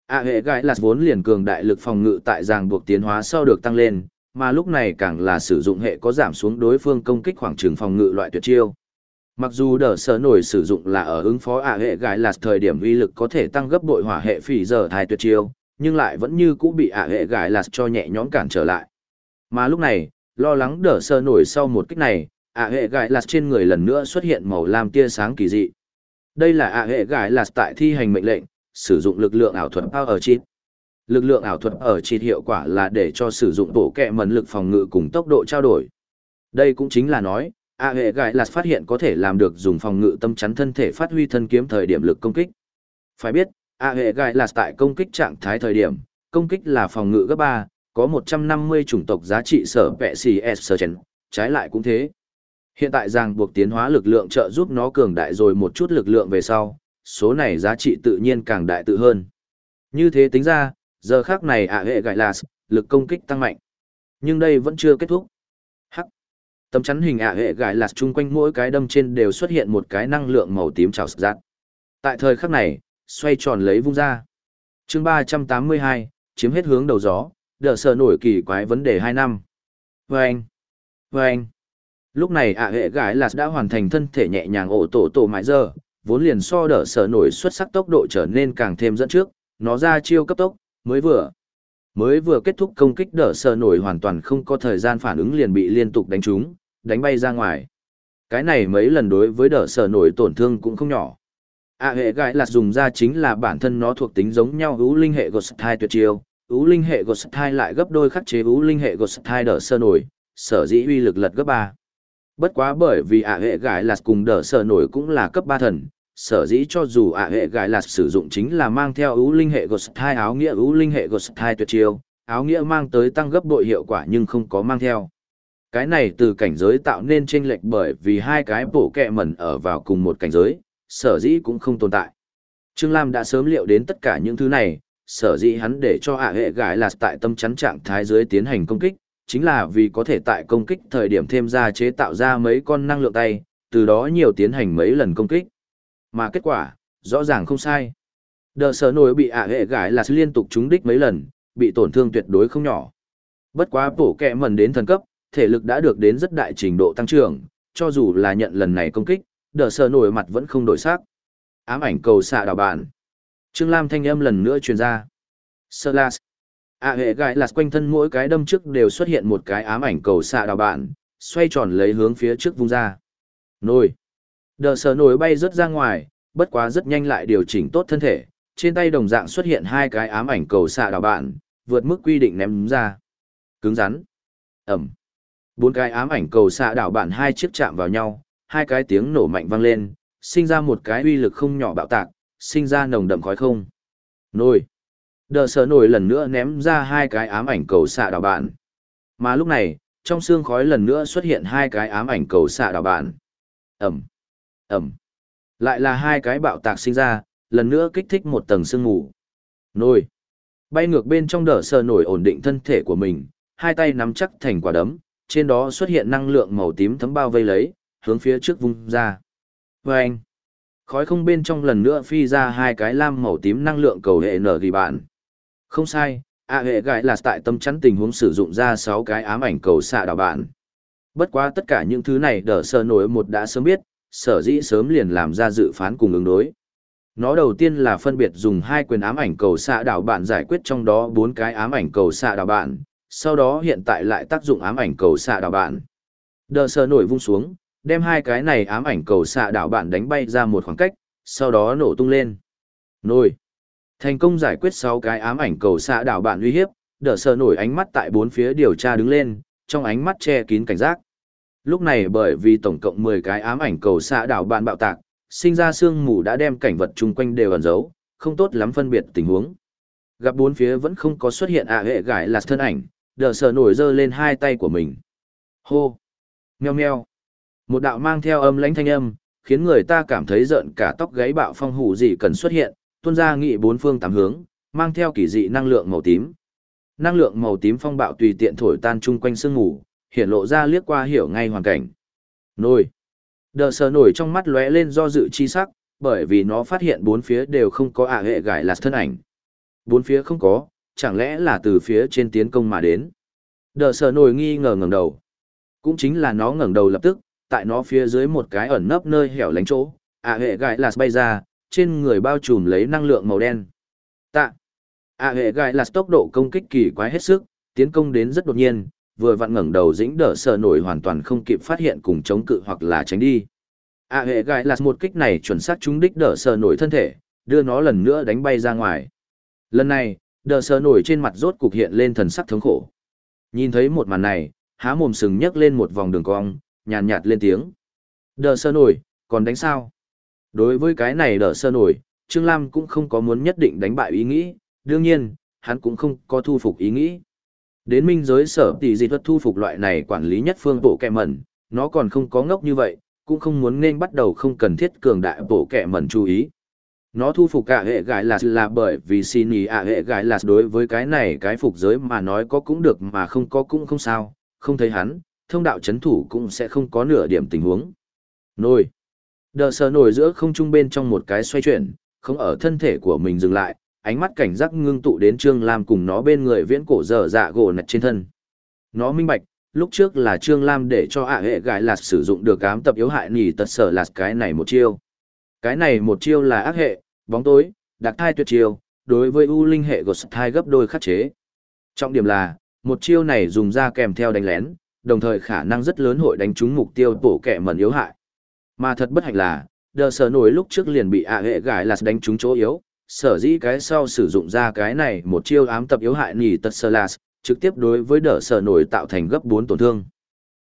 Ạ hệ gai lạt vốn liền cường đại lực phòng ngự tại ràng buộc tiến hóa sau được tăng lên, mà lúc này càng là sử dụng hệ có giảm xuống đối phương công kích khoảng trường phòng ngự loại tuyệt chiêu mặc dù đờ sở nổi sử dụng là ở ứng phó ạ hệ gái lạt thời điểm uy lực có thể tăng gấp bội hỏa hệ phỉ giờ thai tuyệt chiêu nhưng lại vẫn như cũ bị ạ hệ gái lạt cho nhẹ nhõm cản trở lại mà lúc này lo lắng đờ sơ nổi sau một kích này ạ hệ gái lạt trên người lần nữa xuất hiện màu lam tia sáng kỳ dị đây là ạ hệ gái là tại thi hành mệnh lệnh, sử dụng lực lượng ảo thuật Power Cheat. Lực lượng ảo thuật ở cheat hiệu quả là để cho sử dụng bộ kẹ mẩn lực phòng ngự cùng tốc độ trao đổi. Đây cũng chính là nói, a hệ gãi là phát hiện có thể làm được dùng phòng ngự tâm chắn thân thể phát huy thân kiếm thời điểm lực công kích. Phải biết, a hệ gãi là tại công kích trạng thái thời điểm, công kích là phòng ngự gấp ba, có một trăm năm mươi chủng tộc giá trị sở vẹ xì S sở chén, trái lại cũng thế. Hiện tại ràng buộc tiến hóa lực lượng trợ giúp nó cường đại rồi một chút lực lượng về sau, số này giá trị tự nhiên càng đại tự hơn. Như thế tính ra, giờ khác này ạ hệ gãi là lực công kích tăng mạnh. Nhưng đây vẫn chưa kết thúc. Tấm chắn hình ạ hệ gài lạt chung quanh mỗi cái đâm trên đều xuất hiện một cái năng lượng màu tím trào rát. Tại thời khắc này, xoay tròn lấy vung ra. chương 382, chiếm hết hướng đầu gió, đỡ sợ nổi kỳ quái vấn đề hai năm. vê anh vê anh Lúc này ạ hệ gái lạt đã hoàn thành thân thể nhẹ nhàng ổ tổ tổ mãi giờ, vốn liền so đỡ sở nổi xuất sắc tốc độ trở nên càng thêm dẫn trước, nó ra chiêu cấp tốc, mới vừa. Mới vừa kết thúc công kích đỡ sở nổi hoàn toàn không có thời gian phản ứng liền bị liên tục đánh trúng, đánh bay ra ngoài. Cái này mấy lần đối với đỡ sở nổi tổn thương cũng không nhỏ. A hệ gãi lạt dùng ra chính là bản thân nó thuộc tính giống nhau ưu linh hệ Ghost Thai tuyệt chiêu, ưu linh hệ Ghost Thai lại gấp đôi khắc chế ưu linh hệ Ghost Thai đỡ sơ nổi, sở dĩ uy lực lật gấp ba. Bất quá bởi vì A hệ gãi lạt cùng đỡ sơ nổi cũng là cấp ba thần, sở dĩ cho dù A hệ gãi lạt sử dụng chính là mang theo ưu linh hệ Ghost Thai áo nghĩa ưu linh hệ Ghost Thai tuyệt chiêu, áo nghĩa mang tới tăng gấp đội hiệu quả nhưng không có mang theo. Cái này từ cảnh giới tạo nên chênh lệch bởi vì hai cái bổ kẹ mẩn ở vào cùng một cảnh giới, sở dĩ cũng không tồn tại. Trương Lam đã sớm liệu đến tất cả những thứ này, sở dĩ hắn để cho ạ hệ gái là tại tâm chắn trạng thái dưới tiến hành công kích, chính là vì có thể tại công kích thời điểm thêm ra chế tạo ra mấy con năng lượng tay, từ đó nhiều tiến hành mấy lần công kích. Mà kết quả, rõ ràng không sai. Đờ sở nổi bị ạ hệ gái là liên tục trúng đích mấy lần, bị tổn thương tuyệt đối không nhỏ. Bất quá bổ kẹ mẩn đến thần cấp, thể lực đã được đến rất đại trình độ tăng trưởng, cho dù là nhận lần này công kích, đờ sờ nổi mặt vẫn không đổi sắc. Ám ảnh cầu xạ đảo bạn. Trương Lam thanh âm lần nữa truyền ra. Sơ À hệ gai là quanh thân mỗi cái đâm trước đều xuất hiện một cái ám ảnh cầu xạ đảo bạn, xoay tròn lấy hướng phía trước vung ra. Nồi. Đờ sờ nổi bay rớt ra ngoài, bất quá rất nhanh lại điều chỉnh tốt thân thể. Trên tay đồng dạng xuất hiện hai cái ám ảnh cầu xạ đảo bạn, vượt mức quy định ném ra. Cứng rắn. Ẩm. Bốn cái ám ảnh cầu xạ đảo bạn hai chiếc chạm vào nhau, hai cái tiếng nổ mạnh vang lên, sinh ra một cái uy lực không nhỏ bạo tạc, sinh ra nồng đậm khói không. Nồi. Đờ sở nổi lần nữa ném ra hai cái ám ảnh cầu xạ đảo bạn. Mà lúc này, trong xương khói lần nữa xuất hiện hai cái ám ảnh cầu xạ đảo bạn. Ẩm. Ẩm. Lại là hai cái bạo tạc sinh ra, lần nữa kích thích một tầng sương mù. Nồi. Bay ngược bên trong đờ sờ nổi ổn định thân thể của mình, hai tay nắm chắc thành quả đấm, trên đó xuất hiện năng lượng màu tím thấm bao vây lấy, hướng phía trước vung ra. Vâng! anh, khói không bên trong lần nữa phi ra hai cái lam màu tím năng lượng cầu hệ nở ghi bạn. Không sai, à hệ gãi là tại tâm chắn tình huống sử dụng ra sáu cái ám ảnh cầu xạ đảo bạn. Bất quá tất cả những thứ này đỡ sơ nổi một đã sớm biết, sở dĩ sớm liền làm ra dự phán cùng ứng đối. Nó đầu tiên là phân biệt dùng hai quyền ám ảnh cầu xạ đảo bạn giải quyết trong đó bốn cái ám ảnh cầu xạ đảo bạn, sau đó hiện tại lại tác dụng ám ảnh cầu xạ đảo bạn. Đờ sơ nổi vung xuống, đem hai cái này ám ảnh cầu xạ đảo bạn đánh bay ra một khoảng cách, sau đó nổ tung lên. Nổi. Thành công giải quyết 6 cái ám ảnh cầu xạ đảo bạn uy hiếp, đờ sờ nổi ánh mắt tại bốn phía điều tra đứng lên, trong ánh mắt che kín cảnh giác. Lúc này bởi vì tổng cộng 10 cái ám ảnh cầu xạ đảo bạn bạo tạc, sinh ra sương mù đã đem cảnh vật chung quanh đều ẩn giấu, không tốt lắm phân biệt tình huống. Gặp bốn phía vẫn không có xuất hiện ạ hệ gải là thân ảnh, đờ sờ nổi giơ lên hai tay của mình. Hô! Mèo meo! Một đạo mang theo âm lãnh thanh âm, khiến người ta cảm thấy giận cả tóc gáy bạo phong hủ gì cần xuất hiện, tuôn ra nghị bốn phương tám hướng, mang theo kỳ dị năng lượng màu tím. Năng lượng màu tím phong bạo tùy tiện thổi tan chung quanh sương ngủ, hiện lộ ra liếc qua hiểu ngay hoàn cảnh. Nổi. Đờ sờ nổi trong mắt lóe lên do dự chi sắc, bởi vì nó phát hiện bốn phía đều không có ả hệ gải là thân ảnh. Bốn phía không có, chẳng lẽ là từ phía trên tiến công mà đến. Đờ sờ nổi nghi ngờ ngẩng đầu. Cũng chính là nó ngẩng đầu lập tức, tại nó phía dưới một cái ẩn nấp nơi hẻo lánh chỗ, ạ hệ gai là bay ra, trên người bao trùm lấy năng lượng màu đen. Tạ. ạ hệ gai là tốc độ công kích kỳ quái hết sức, tiến công đến rất đột nhiên, vừa vặn ngẩng đầu dĩnh đỡ sở nổi hoàn toàn không kịp phát hiện cùng chống cự hoặc là tránh đi. ạ hệ gai là một kích này chuẩn xác trúng đích đỡ sở nổi thân thể, đưa nó lần nữa đánh bay ra ngoài. Lần này, Đờ sờ nổi trên mặt rốt cục hiện lên thần sắc thống khổ. Nhìn thấy một màn này, há mồm sừng nhấc lên một vòng đường cong, nhàn nhạt, lên tiếng. Đờ sơ nổi, còn đánh sao? Đối với cái này đờ sơ nổi, Trương Lam cũng không có muốn nhất định đánh bại ý nghĩ, đương nhiên, hắn cũng không có thu phục ý nghĩ. Đến minh giới sở tỷ dị thuật thu phục loại này quản lý nhất phương bộ kẹ mẩn, nó còn không có ngốc như vậy, cũng không muốn nên bắt đầu không cần thiết cường đại bộ kẹ mẩn chú ý. Nó thu phục cả hệ gái là là bởi vì xin ý ạ hệ gái là đối với cái này cái phục giới mà nói có cũng được mà không có cũng không sao, không thấy hắn, thông đạo chấn thủ cũng sẽ không có nửa điểm tình huống. Nồi. Đờ sờ nổi giữa không trung bên trong một cái xoay chuyển, không ở thân thể của mình dừng lại, ánh mắt cảnh giác ngưng tụ đến Trương Lam cùng nó bên người viễn cổ dở dạ gỗ nạch trên thân. Nó minh bạch, lúc trước là Trương Lam để cho ạ hệ gái là sử dụng được ám tập yếu hại nỉ tật sở là cái này một chiêu. Cái này một chiêu là ác hệ, bóng tối, đặc thai tuyệt chiêu, đối với U linh hệ gột thai gấp đôi khắc chế. Trọng điểm là, một chiêu này dùng ra kèm theo đánh lén, đồng thời khả năng rất lớn hội đánh trúng mục tiêu bổ kẻ mẩn yếu hại. Mà thật bất hạnh là, đờ sở nổi lúc trước liền bị ạ hệ gãi là đánh trúng chỗ yếu, sở dĩ cái sau sử dụng ra cái này một chiêu ám tập yếu hại nỉ tật sơ lạt, trực tiếp đối với đờ sở nổi tạo thành gấp 4 tổn thương.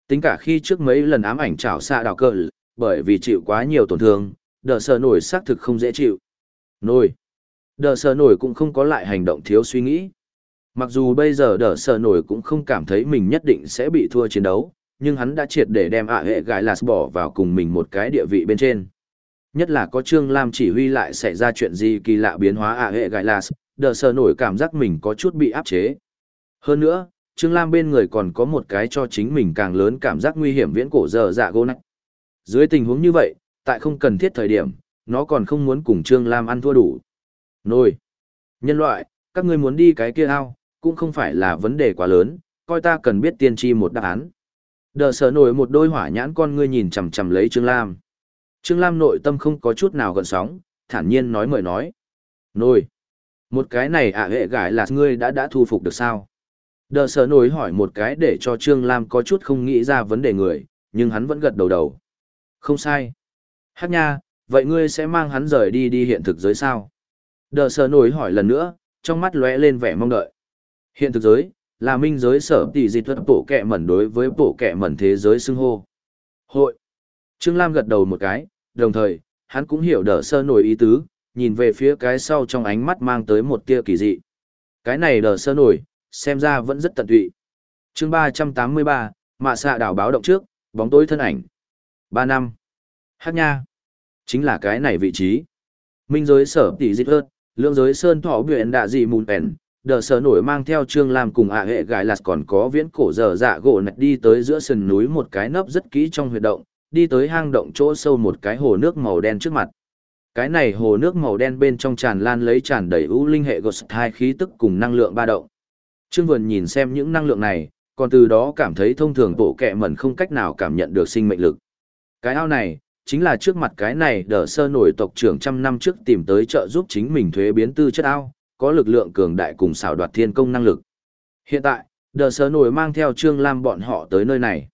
Tính cả khi trước mấy lần ám ảnh chảo xa đào cờ, bởi vì chịu quá nhiều tổn thương, đờ sờ nổi xác thực không dễ chịu. Nổi. Đờ sờ nổi cũng không có lại hành động thiếu suy nghĩ. Mặc dù bây giờ đờ sờ nổi cũng không cảm thấy mình nhất định sẽ bị thua chiến đấu, nhưng hắn đã triệt để đem ạ hệ gái lạt bỏ vào cùng mình một cái địa vị bên trên. Nhất là có Trương Lam chỉ huy lại xảy ra chuyện gì kỳ lạ biến hóa ạ hệ gái lạt, đờ sờ nổi cảm giác mình có chút bị áp chế. Hơn nữa, Trương Lam bên người còn có một cái cho chính mình càng lớn cảm giác nguy hiểm viễn cổ giờ dạ gô nách. Dưới tình huống như vậy, tại không cần thiết thời điểm, nó còn không muốn cùng Trương Lam ăn thua đủ. Nồi! Nhân loại, các ngươi muốn đi cái kia ao, cũng không phải là vấn đề quá lớn, coi ta cần biết tiên tri một đáp án. Đờ sở nổi một đôi hỏa nhãn con ngươi nhìn chằm chằm lấy Trương Lam. Trương Lam nội tâm không có chút nào gợn sóng, thản nhiên nói mời nói. Nồi! Một cái này ạ hệ gái là ngươi đã đã thu phục được sao? Đờ sở nổi hỏi một cái để cho Trương Lam có chút không nghĩ ra vấn đề người, nhưng hắn vẫn gật đầu đầu. Không sai. Hát nha, vậy ngươi sẽ mang hắn rời đi đi hiện thực giới sao? Đờ sờ nổi hỏi lần nữa, trong mắt lóe lên vẻ mong đợi. Hiện thực giới, là minh giới sở tỷ dịch thuật bổ kẹ mẩn đối với bổ kẹ mẩn thế giới xưng hô. Hội. Trương Lam gật đầu một cái, đồng thời, hắn cũng hiểu đờ sơ nổi ý tứ, nhìn về phía cái sau trong ánh mắt mang tới một tia kỳ dị. Cái này đờ sơ nổi, xem ra vẫn rất tận tụy. chương 383, mạ xạ đảo báo động trước, bóng tối thân ảnh. 3 năm. Hát nha. Chính là cái này vị trí. Minh giới sở tỷ dịch hơn, lượng giới sơn thọ huyện đạ dị mùn bèn, đờ sở nổi mang theo trương lam cùng ạ hệ gài lạt còn có viễn cổ dở dạ gỗ nạch đi tới giữa sườn núi một cái nấp rất kỹ trong huyệt động, đi tới hang động chỗ sâu một cái hồ nước màu đen trước mặt. Cái này hồ nước màu đen bên trong tràn lan lấy tràn đầy ưu linh hệ gột hai khí tức cùng năng lượng ba động. Trương Vườn nhìn xem những năng lượng này, còn từ đó cảm thấy thông thường bộ kẹ mẩn không cách nào cảm nhận được sinh mệnh lực. Cái ao này, chính là trước mặt cái này đỡ sơ nổi tộc trưởng trăm năm trước tìm tới trợ giúp chính mình thuế biến tư chất ao, có lực lượng cường đại cùng xảo đoạt thiên công năng lực. Hiện tại, đỡ sơ nổi mang theo Trương Lam bọn họ tới nơi này.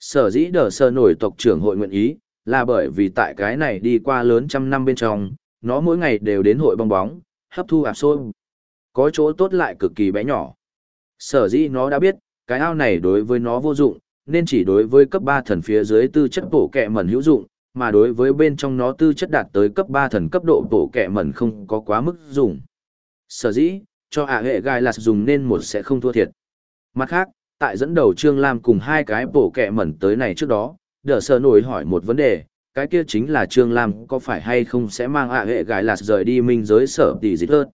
Sở dĩ đỡ sơ nổi tộc trưởng hội nguyện ý, là bởi vì tại cái này đi qua lớn trăm năm bên trong, nó mỗi ngày đều đến hội bong bóng, hấp thu ạp xôi. Có chỗ tốt lại cực kỳ bé nhỏ. Sở dĩ nó đã biết, cái ao này đối với nó vô dụng, nên chỉ đối với cấp 3 thần phía dưới tư chất bổ kẹ mẩn hữu dụng, mà đối với bên trong nó tư chất đạt tới cấp 3 thần cấp độ bổ kẹ mẩn không có quá mức dùng. Sở dĩ, cho ả hệ gai là dùng nên một sẽ không thua thiệt. Mặt khác, tại dẫn đầu Trương Lam cùng hai cái bổ kẹ mẩn tới này trước đó, đỡ sờ nổi hỏi một vấn đề, cái kia chính là Trương Lam có phải hay không sẽ mang ả hệ gai là rời đi minh giới sở tỷ dịch hơn.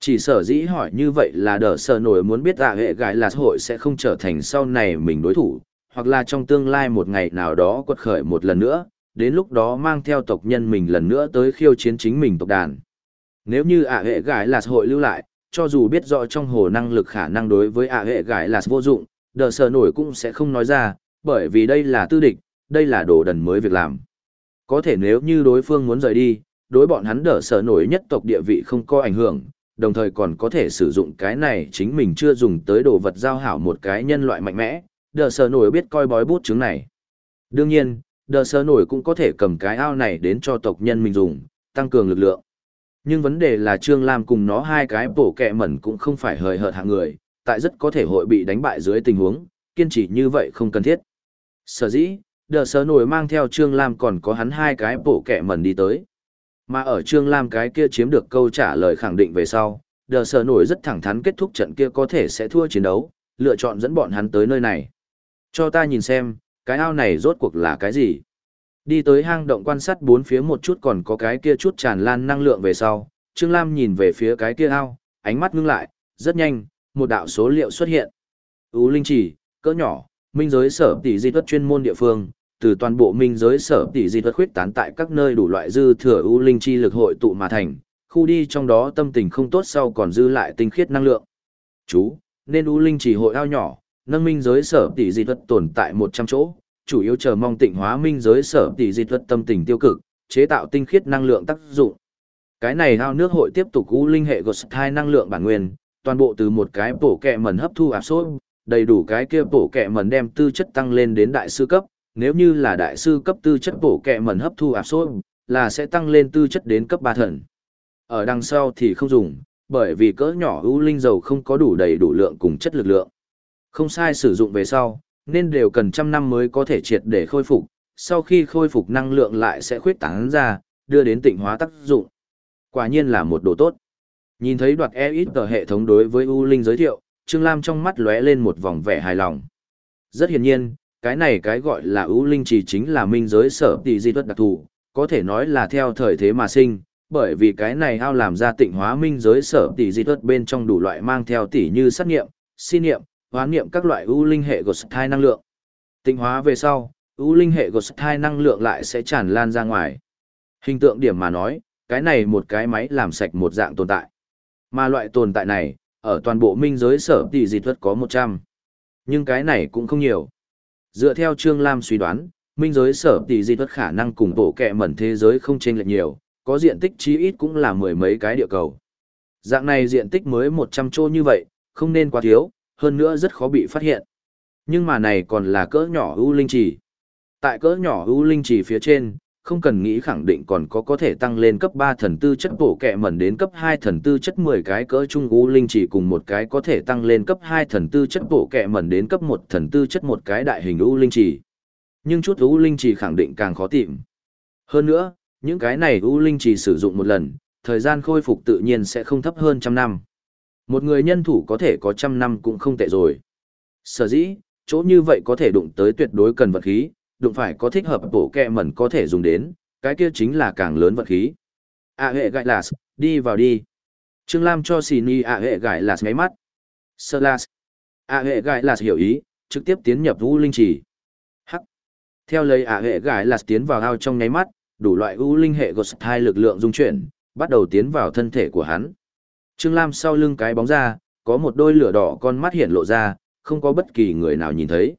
Chỉ sở dĩ hỏi như vậy là đỡ sờ nổi muốn biết ả hệ gai là hội sẽ không trở thành sau này mình đối thủ, hoặc là trong tương lai một ngày nào đó quật khởi một lần nữa, đến lúc đó mang theo tộc nhân mình lần nữa tới khiêu chiến chính mình tộc đàn. Nếu như ả hệ gái là hội lưu lại, cho dù biết rõ trong hồ năng lực khả năng đối với ả hệ gái là vô dụng, đờ sờ nổi cũng sẽ không nói ra, bởi vì đây là tư địch, đây là đồ đần mới việc làm. Có thể nếu như đối phương muốn rời đi, đối bọn hắn đỡ sở nổi nhất tộc địa vị không có ảnh hưởng, đồng thời còn có thể sử dụng cái này chính mình chưa dùng tới đồ vật giao hảo một cái nhân loại mạnh mẽ, đờ sở nổi biết coi bói bút chứng này. Đương nhiên, đờ sơ nổi cũng có thể cầm cái ao này đến cho tộc nhân mình dùng, tăng cường lực lượng. Nhưng vấn đề là Trương Lam cùng nó hai cái bổ kẹ mẩn cũng không phải hời hợt hạng người, tại rất có thể hội bị đánh bại dưới tình huống, kiên trì như vậy không cần thiết. Sở dĩ, đờ sơ nổi mang theo Trương Lam còn có hắn hai cái bổ kẹ mẩn đi tới. Mà ở Trương Lam cái kia chiếm được câu trả lời khẳng định về sau, đờ sơ nổi rất thẳng thắn kết thúc trận kia có thể sẽ thua chiến đấu, lựa chọn dẫn bọn hắn tới nơi này. Cho ta nhìn xem, cái ao này rốt cuộc là cái gì? Đi tới hang động quan sát bốn phía một chút còn có cái kia chút tràn lan năng lượng về sau, Trương Lam nhìn về phía cái kia ao, ánh mắt ngưng lại, rất nhanh, một đạo số liệu xuất hiện. Ú Linh Chỉ, cỡ nhỏ, minh giới sở tỷ di thuật chuyên môn địa phương, từ toàn bộ minh giới sở tỷ di thuật khuyết tán tại các nơi đủ loại dư thừa ưu linh chi lực hội tụ mà thành, khu đi trong đó tâm tình không tốt sau còn dư lại tinh khiết năng lượng. Chú, nên ưu linh chỉ hội ao nhỏ, nâng minh giới sở tỷ di thuật tồn tại một trăm chỗ, chủ yếu chờ mong tịnh hóa minh giới sở tỷ di thuật tâm tình tiêu cực, chế tạo tinh khiết năng lượng tác dụng. Cái này ao nước hội tiếp tục u linh hệ gột hai năng lượng bản nguyên, toàn bộ từ một cái bổ kẹ mẩn hấp thu áp sốt, đầy đủ cái kia bổ kẹ mẩn đem tư chất tăng lên đến đại sư cấp, nếu như là đại sư cấp tư chất bổ kẹ mẩn hấp thu áp sốt, là sẽ tăng lên tư chất đến cấp 3 thần. Ở đằng sau thì không dùng, bởi vì cỡ nhỏ ưu linh dầu không có đủ đầy đủ lượng cùng chất lực lượng. Không sai sử dụng về sau, nên đều cần trăm năm mới có thể triệt để khôi phục, sau khi khôi phục năng lượng lại sẽ khuyết tán ra, đưa đến tịnh hóa tác dụng. Quả nhiên là một đồ tốt. Nhìn thấy đoạt e ít tờ hệ thống đối với U Linh giới thiệu, Trương Lam trong mắt lóe lên một vòng vẻ hài lòng. Rất hiển nhiên, cái này cái gọi là U Linh chỉ chính là minh giới sở tỷ di tuất đặc thù, có thể nói là theo thời thế mà sinh, bởi vì cái này ao làm ra tịnh hóa minh giới sở tỷ di tuất bên trong đủ loại mang theo tỷ như sát nghiệm, xin niệm hóa nghiệm các loại U Linh hệ gột thai năng lượng. Tịnh hóa về sau, U Linh hệ gột thai năng lượng lại sẽ tràn lan ra ngoài. Hình tượng điểm mà nói, cái này một cái máy làm sạch một dạng tồn tại. Mà loại tồn tại này, ở toàn bộ minh giới sở tỷ dị thuật có 100. Nhưng cái này cũng không nhiều. Dựa theo Trương Lam suy đoán, minh giới sở tỷ dị thuật khả năng cùng bộ kẹ mẩn thế giới không chênh lệch nhiều, có diện tích chí ít cũng là mười mấy cái địa cầu. Dạng này diện tích mới 100 chỗ như vậy, không nên quá thiếu, hơn nữa rất khó bị phát hiện. Nhưng mà này còn là cỡ nhỏ ưu linh trì. Tại cỡ nhỏ ưu linh trì phía trên, không cần nghĩ khẳng định còn có có thể tăng lên cấp 3 thần tư chất bổ kẹ mẩn đến cấp 2 thần tư chất 10 cái cỡ trung u linh chỉ cùng một cái có thể tăng lên cấp 2 thần tư chất bổ kẹ mẩn đến cấp 1 thần tư chất một cái đại hình u linh chỉ. Nhưng chút u linh chỉ khẳng định càng khó tìm. Hơn nữa, những cái này u linh chỉ sử dụng một lần, thời gian khôi phục tự nhiên sẽ không thấp hơn trăm năm. Một người nhân thủ có thể có trăm năm cũng không tệ rồi. Sở dĩ, chỗ như vậy có thể đụng tới tuyệt đối cần vật khí, đụng phải có thích hợp bổ kẹ mẩn có thể dùng đến, cái kia chính là càng lớn vật khí. À hệ gại là đi vào đi. Trương Lam cho xì ni à hệ gại là ngáy mắt. Sơ lạt. à hệ gại là hiểu ý, trực tiếp tiến nhập vũ Linh Chỉ. Hắc. Theo lấy à hệ gại là tiến vào ao trong nháy mắt, đủ loại U Linh hệ gột hai lực lượng dung chuyển, bắt đầu tiến vào thân thể của hắn. Trương Lam sau lưng cái bóng ra, có một đôi lửa đỏ con mắt hiện lộ ra, không có bất kỳ người nào nhìn thấy.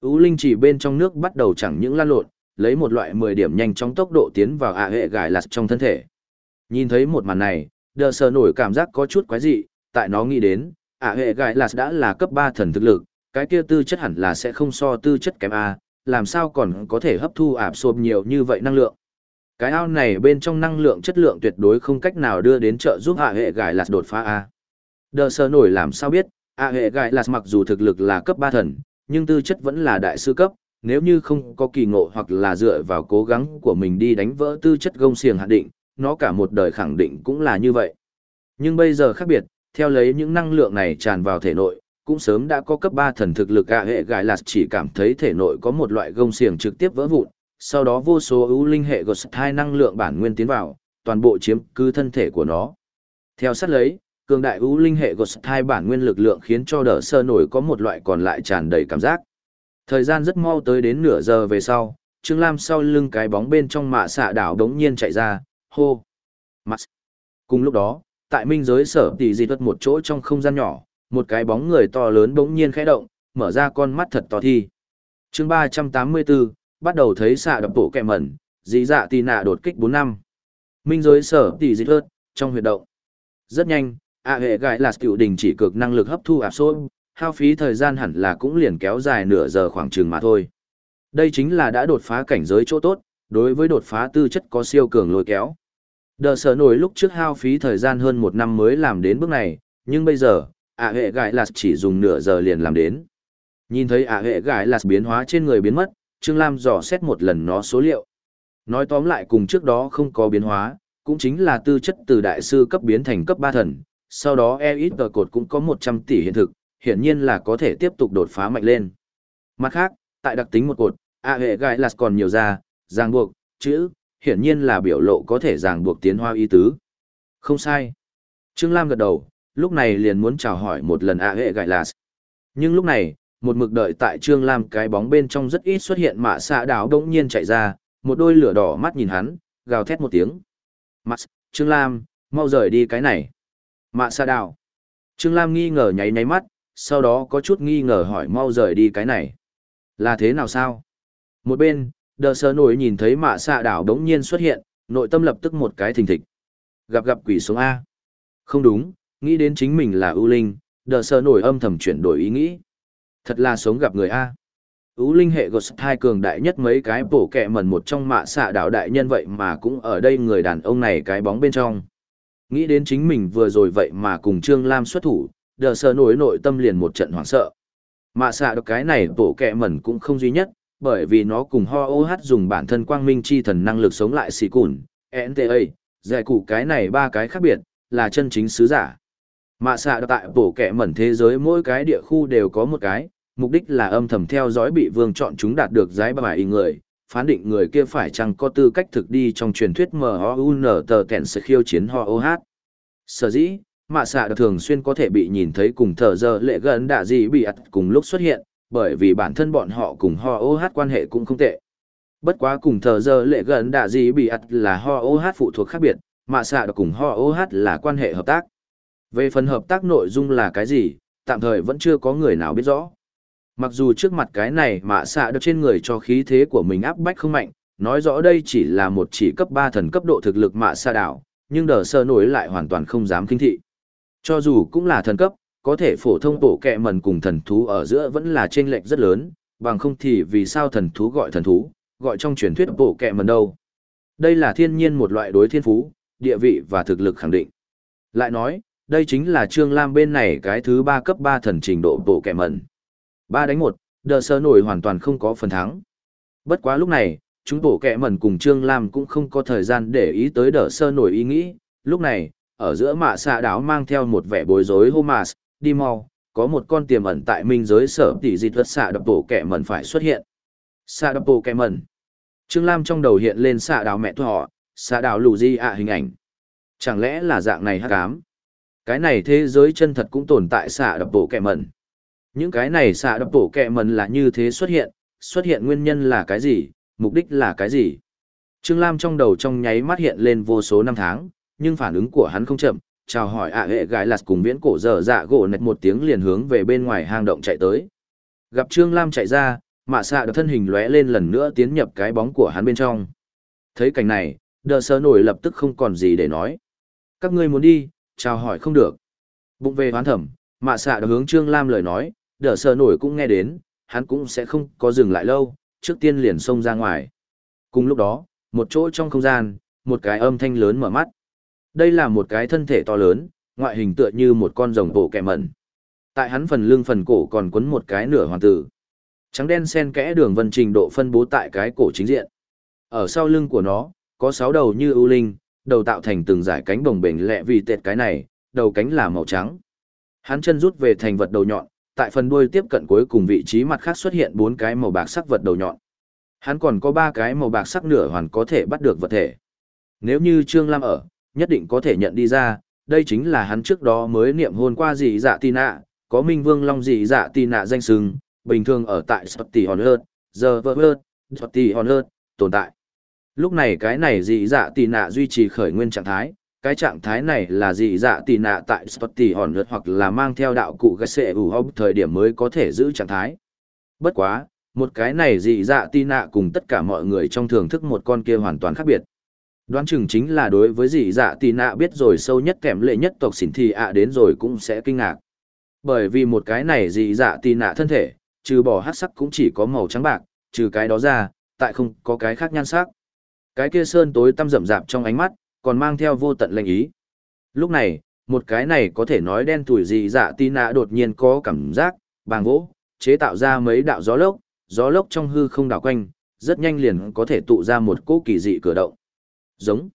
Ú linh chỉ bên trong nước bắt đầu chẳng những lan lộn, lấy một loại 10 điểm nhanh chóng tốc độ tiến vào ạ hệ gài lạt trong thân thể. Nhìn thấy một màn này, đờ sờ nổi cảm giác có chút quái dị, tại nó nghĩ đến, ạ hệ gài lạt đã là cấp 3 thần thực lực, cái kia tư chất hẳn là sẽ không so tư chất kém A, làm sao còn có thể hấp thu ạp xộp nhiều như vậy năng lượng. Cái ao này bên trong năng lượng chất lượng tuyệt đối không cách nào đưa đến trợ giúp hạ hệ gài lạt đột phá A. Đờ sờ nổi làm sao biết, hạ hệ gài lạt mặc dù thực lực là cấp ba thần, nhưng tư chất vẫn là đại sư cấp, nếu như không có kỳ ngộ hoặc là dựa vào cố gắng của mình đi đánh vỡ tư chất gông xiềng hạn định, nó cả một đời khẳng định cũng là như vậy. Nhưng bây giờ khác biệt, theo lấy những năng lượng này tràn vào thể nội, cũng sớm đã có cấp 3 thần thực lực ạ hệ gài lạt chỉ cảm thấy thể nội có một loại gông xiềng trực tiếp vỡ vụn, sau đó vô số ưu linh hệ gột hai năng lượng bản nguyên tiến vào, toàn bộ chiếm cứ thân thể của nó. Theo sát lấy, cường đại ưu linh hệ gột hai bản nguyên lực lượng khiến cho đỡ sơ nổi có một loại còn lại tràn đầy cảm giác. Thời gian rất mau tới đến nửa giờ về sau, Trương Lam sau lưng cái bóng bên trong mạ xạ đảo đống nhiên chạy ra, hô. Mặt. Cùng lúc đó, tại minh giới sở tỷ di tuất một chỗ trong không gian nhỏ, một cái bóng người to lớn đống nhiên khẽ động, mở ra con mắt thật to thi. chương 384, bắt đầu thấy xạ đập bộ kẹ mẩn dị dạ tì nạ đột kích bốn năm. Minh giới sở tỷ di tuất trong huyệt động. Rất nhanh ạ hệ gãi là cựu đình chỉ cực năng lực hấp thu áp sốt hao phí thời gian hẳn là cũng liền kéo dài nửa giờ khoảng chừng mà thôi. Đây chính là đã đột phá cảnh giới chỗ tốt, đối với đột phá tư chất có siêu cường lôi kéo. Đờ sở nổi lúc trước hao phí thời gian hơn một năm mới làm đến bước này, nhưng bây giờ ạ hệ gãi là chỉ dùng nửa giờ liền làm đến. Nhìn thấy ạ hệ gãi là biến hóa trên người biến mất trương lam dò xét một lần nó số liệu nói tóm lại cùng trước đó không có biến hóa cũng chính là tư chất từ đại sư cấp biến thành cấp ba thần, sau đó EXG cột cũng có 100 tỷ hiện thực, hiển nhiên là có thể tiếp tục đột phá mạnh lên. Mặt khác, tại đặc tính một cột, A hệ gai là còn nhiều ra, ràng buộc, chữ, hiển nhiên là biểu lộ có thể ràng buộc tiến hoa y tứ. Không sai. Trương Lam gật đầu, lúc này liền muốn chào hỏi một lần A hệ gai là. Nhưng lúc này, một mực đợi tại Trương Lam cái bóng bên trong rất ít xuất hiện mạ xạ đảo đống nhiên chạy ra, một đôi lửa đỏ mắt nhìn hắn, gào thét một tiếng. Mặt, Trương Lam, mau rời đi cái này. Mạ xạ đảo. Trương Lam nghi ngờ nháy nháy mắt, sau đó có chút nghi ngờ hỏi mau rời đi cái này. Là thế nào sao? Một bên, đờ sơ nổi nhìn thấy mạ xạ đảo đống nhiên xuất hiện, nội tâm lập tức một cái thình thịch. Gặp gặp quỷ sống A. Không đúng, nghĩ đến chính mình là ưu linh, đờ sơ nổi âm thầm chuyển đổi ý nghĩ. Thật là sống gặp người A. Ú linh hệ Ghost hai cường đại nhất mấy cái bổ kẹ mần một trong mạ xạ đạo đại nhân vậy mà cũng ở đây người đàn ông này cái bóng bên trong. Nghĩ đến chính mình vừa rồi vậy mà cùng Trương Lam xuất thủ, đờ sơ nổi nội tâm liền một trận hoảng sợ. Mạ xạ được cái này bổ kẹ mần cũng không duy nhất, bởi vì nó cùng ho ô hát dùng bản thân quang minh chi thần năng lực sống lại xì cùn, NTA, giải cụ cái này ba cái khác biệt, là chân chính sứ giả. Mạ xạ tại bổ kẹ mẩn thế giới mỗi cái địa khu đều có một cái, mục đích là âm thầm theo dõi bị vương chọn chúng đạt được giải bài người, phán định người kia phải chăng có tư cách thực đi trong truyền thuyết MOUN tờ kẹn sự khiêu chiến ho OH. Sở dĩ, mạ xạ thường xuyên có thể bị nhìn thấy cùng thờ giờ lệ gần đạ gì bị ặt cùng lúc xuất hiện, bởi vì bản thân bọn họ cùng ho OH quan hệ cũng không tệ. Bất quá cùng thờ giờ lệ gần đạ gì bị ặt là ho OH phụ thuộc khác biệt, mạ xạ cùng ho OH là quan hệ hợp tác. Về phần hợp tác nội dung là cái gì, tạm thời vẫn chưa có người nào biết rõ. Mặc dù trước mặt cái này mạ xạ được trên người cho khí thế của mình áp bách không mạnh, nói rõ đây chỉ là một chỉ cấp 3 thần cấp độ thực lực mạ xạ đảo, nhưng đờ sơ nổi lại hoàn toàn không dám kinh thị. Cho dù cũng là thần cấp, có thể phổ thông bộ kẹ mần cùng thần thú ở giữa vẫn là chênh lệch rất lớn, bằng không thì vì sao thần thú gọi thần thú, gọi trong truyền thuyết bộ kẹ mần đâu. Đây là thiên nhiên một loại đối thiên phú, địa vị và thực lực khẳng định. Lại nói, đây chính là Trương Lam bên này cái thứ ba cấp ba thần trình độ bộ kẹ mần ba đánh một đờ sơ nổi hoàn toàn không có phần thắng. Bất quá lúc này, chúng bộ kẹ mẩn cùng Trương Lam cũng không có thời gian để ý tới đờ sơ nổi ý nghĩ. Lúc này, ở giữa mạ xạ đáo mang theo một vẻ bối rối homas đi mau, có một con tiềm ẩn tại minh giới sở tỷ dịch vật xạ đập bộ kẹ mẩn phải xuất hiện. Xạ đập bộ kẹ mẩn Trương Lam trong đầu hiện lên xạ đào mẹ thọ, xạ đào lù di ạ hình ảnh. Chẳng lẽ là dạng này hắc ám? Cái này thế giới chân thật cũng tồn tại xạ đập bộ kẹ mẩn. Những cái này xạ đập bổ kẹ mần là như thế xuất hiện, xuất hiện nguyên nhân là cái gì, mục đích là cái gì. Trương Lam trong đầu trong nháy mắt hiện lên vô số năm tháng, nhưng phản ứng của hắn không chậm, chào hỏi ạ hệ gái lạt cùng viễn cổ dở dạ gỗ nạch một tiếng liền hướng về bên ngoài hang động chạy tới. Gặp Trương Lam chạy ra, mạ xạ được thân hình lóe lên lần nữa tiến nhập cái bóng của hắn bên trong. Thấy cảnh này, đờ sơ nổi lập tức không còn gì để nói. Các ngươi muốn đi, chào hỏi không được. Bụng về hoán thẩm, mạ xạ được hướng Trương Lam lời nói, đỡ sờ nổi cũng nghe đến, hắn cũng sẽ không có dừng lại lâu, trước tiên liền xông ra ngoài. Cùng lúc đó, một chỗ trong không gian, một cái âm thanh lớn mở mắt. Đây là một cái thân thể to lớn, ngoại hình tựa như một con rồng bộ kẹ mẩn. Tại hắn phần lưng phần cổ còn quấn một cái nửa hoàng tử. Trắng đen xen kẽ đường vân trình độ phân bố tại cái cổ chính diện. Ở sau lưng của nó, có sáu đầu như ưu linh, đầu tạo thành từng dải cánh bồng bềnh lẹ vì tệt cái này, đầu cánh là màu trắng. Hắn chân rút về thành vật đầu nhọn, tại phần đuôi tiếp cận cuối cùng vị trí mặt khác xuất hiện bốn cái màu bạc sắc vật đầu nhọn. Hắn còn có ba cái màu bạc sắc nửa hoàn có thể bắt được vật thể. Nếu như Trương Lam ở, nhất định có thể nhận đi ra, đây chính là hắn trước đó mới niệm hôn qua dị dạ tì nạ, có Minh Vương Long dị dạ tì nạ danh sừng, bình thường ở tại Spotty hơn giờ vơ tỷ Spotty hơn tồn tại. Lúc này cái này dị dạ tì nạ duy trì khởi nguyên trạng thái, cái trạng thái này là gì dạ tì nạ tại Spotty hòn lượt hoặc là mang theo đạo cụ gây xệ ủ hốc thời điểm mới có thể giữ trạng thái. Bất quá, một cái này dị dạ tì nạ cùng tất cả mọi người trong thưởng thức một con kia hoàn toàn khác biệt. Đoán chừng chính là đối với dị dạ tì nạ biết rồi sâu nhất kèm lệ nhất tộc xỉn thì ạ đến rồi cũng sẽ kinh ngạc. Bởi vì một cái này dị dạ tì nạ thân thể, trừ bỏ hát sắc cũng chỉ có màu trắng bạc, trừ cái đó ra, tại không có cái khác nhan sắc. Cái kia sơn tối tăm rậm rạp trong ánh mắt, còn mang theo vô tận lệnh ý. Lúc này, một cái này có thể nói đen tuổi gì dạ tì nạ đột nhiên có cảm giác, bàng vỗ, chế tạo ra mấy đạo gió lốc, gió lốc trong hư không đảo quanh, rất nhanh liền có thể tụ ra một cỗ kỳ dị cửa động. Giống.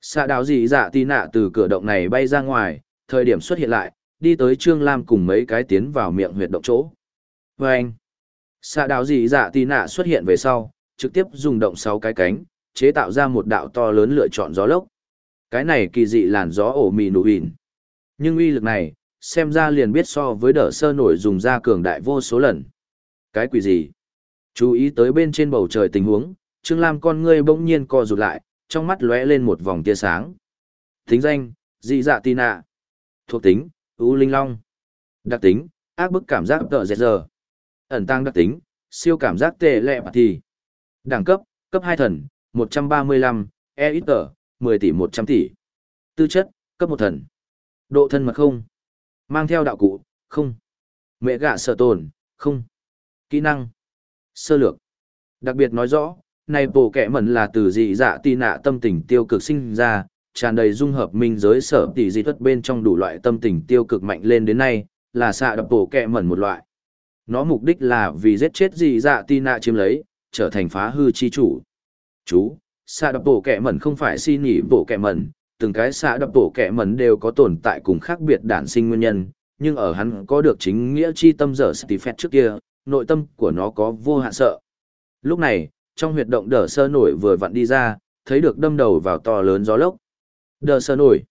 Xạ đạo dị dạ tì nạ từ cửa động này bay ra ngoài, thời điểm xuất hiện lại, đi tới Trương Lam cùng mấy cái tiến vào miệng huyệt động chỗ. Và anh. Xạ đạo dị dạ tì nạ xuất hiện về sau, trực tiếp dùng động sáu cái cánh, chế tạo ra một đạo to lớn lựa chọn gió lốc. Cái này kỳ dị làn gió ổ mì nụ hình. Nhưng uy lực này, xem ra liền biết so với đỡ sơ nổi dùng ra cường đại vô số lần. Cái quỷ gì? Chú ý tới bên trên bầu trời tình huống, Trương Lam con ngươi bỗng nhiên co rụt lại, trong mắt lóe lên một vòng tia sáng. Tính danh, dị dạ tì nạ. Thuộc tính, ưu linh long. Đặc tính, ác bức cảm giác tợ dẹt giờ. Ẩn tăng đặc tính, siêu cảm giác tệ lẹ bạc thì. Đẳng cấp, cấp hai thần, 135, e ít tờ, 10 tỷ 100 tỷ. Tư chất, cấp một thần. Độ thân mật không. Mang theo đạo cụ, không. Mẹ gạ sở tồn, không. Kỹ năng. Sơ lược. Đặc biệt nói rõ, này bộ kẻ mẩn là từ dị dạ tì nạ tâm tình tiêu cực sinh ra, tràn đầy dung hợp minh giới sở tỷ dị thuật bên trong đủ loại tâm tình tiêu cực mạnh lên đến nay, là xạ đập bộ kẻ mẩn một loại. Nó mục đích là vì giết chết dị dạ tì nạ chiếm lấy, trở thành phá hư chi chủ. Chú, xạ đập bộ kẻ mẩn không phải xin nhỉ bộ kẻ mẩn, từng cái xạ đập bộ kẻ mẩn đều có tồn tại cùng khác biệt đản sinh nguyên nhân, nhưng ở hắn có được chính nghĩa chi tâm dở Stephen trước kia, nội tâm của nó có vô hạn sợ. Lúc này, trong huyệt động đờ sơ nổi vừa vặn đi ra, thấy được đâm đầu vào to lớn gió lốc. Đờ sơ nổi.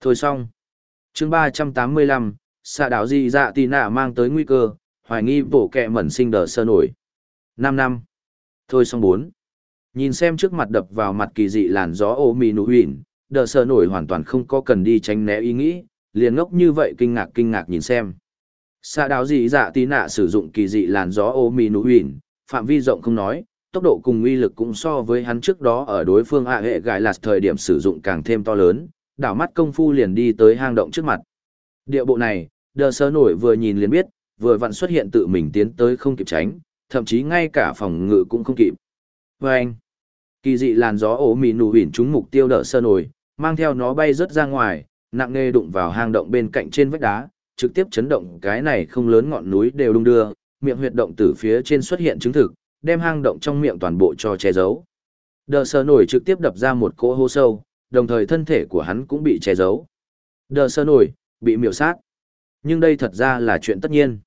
Thôi xong. chương ba trăm tám mươi lăm xạ đảo di dạ tì nạ mang tới nguy cơ, hoài nghi bổ kẹ mẩn sinh đờ sơ nổi. năm năm. Thôi xong bốn. Nhìn xem trước mặt đập vào mặt kỳ dị làn gió ô mì nụ huyền, đờ sơ nổi hoàn toàn không có cần đi tránh né ý nghĩ, liền ngốc như vậy kinh ngạc kinh ngạc nhìn xem. xa đáo dị dạ tì nạ sử dụng kỳ dị làn gió ô mì nụ huyền, phạm vi rộng không nói, tốc độ cùng uy lực cũng so với hắn trước đó ở đối phương ạ hệ gài lạt thời điểm sử dụng càng thêm to lớn, đảo mắt công phu liền đi tới hang động trước mặt. Địa bộ này, đờ sơ nổi vừa nhìn liền biết, vừa vặn xuất hiện tự mình tiến tới không kịp tránh, thậm chí ngay cả phòng ngự cũng không kịp. Và anh, kỳ dị làn gió ố mì nụ hỉn trúng mục tiêu đỡ sơ nổi, mang theo nó bay rớt ra ngoài, nặng nề đụng vào hang động bên cạnh trên vách đá, trực tiếp chấn động cái này không lớn ngọn núi đều đung đưa, miệng huyệt động từ phía trên xuất hiện chứng thực, đem hang động trong miệng toàn bộ cho che giấu. Đờ sơ nổi trực tiếp đập ra một cỗ hô sâu, đồng thời thân thể của hắn cũng bị che giấu. Đờ sơ nổi, bị miểu sát. Nhưng đây thật ra là chuyện tất nhiên.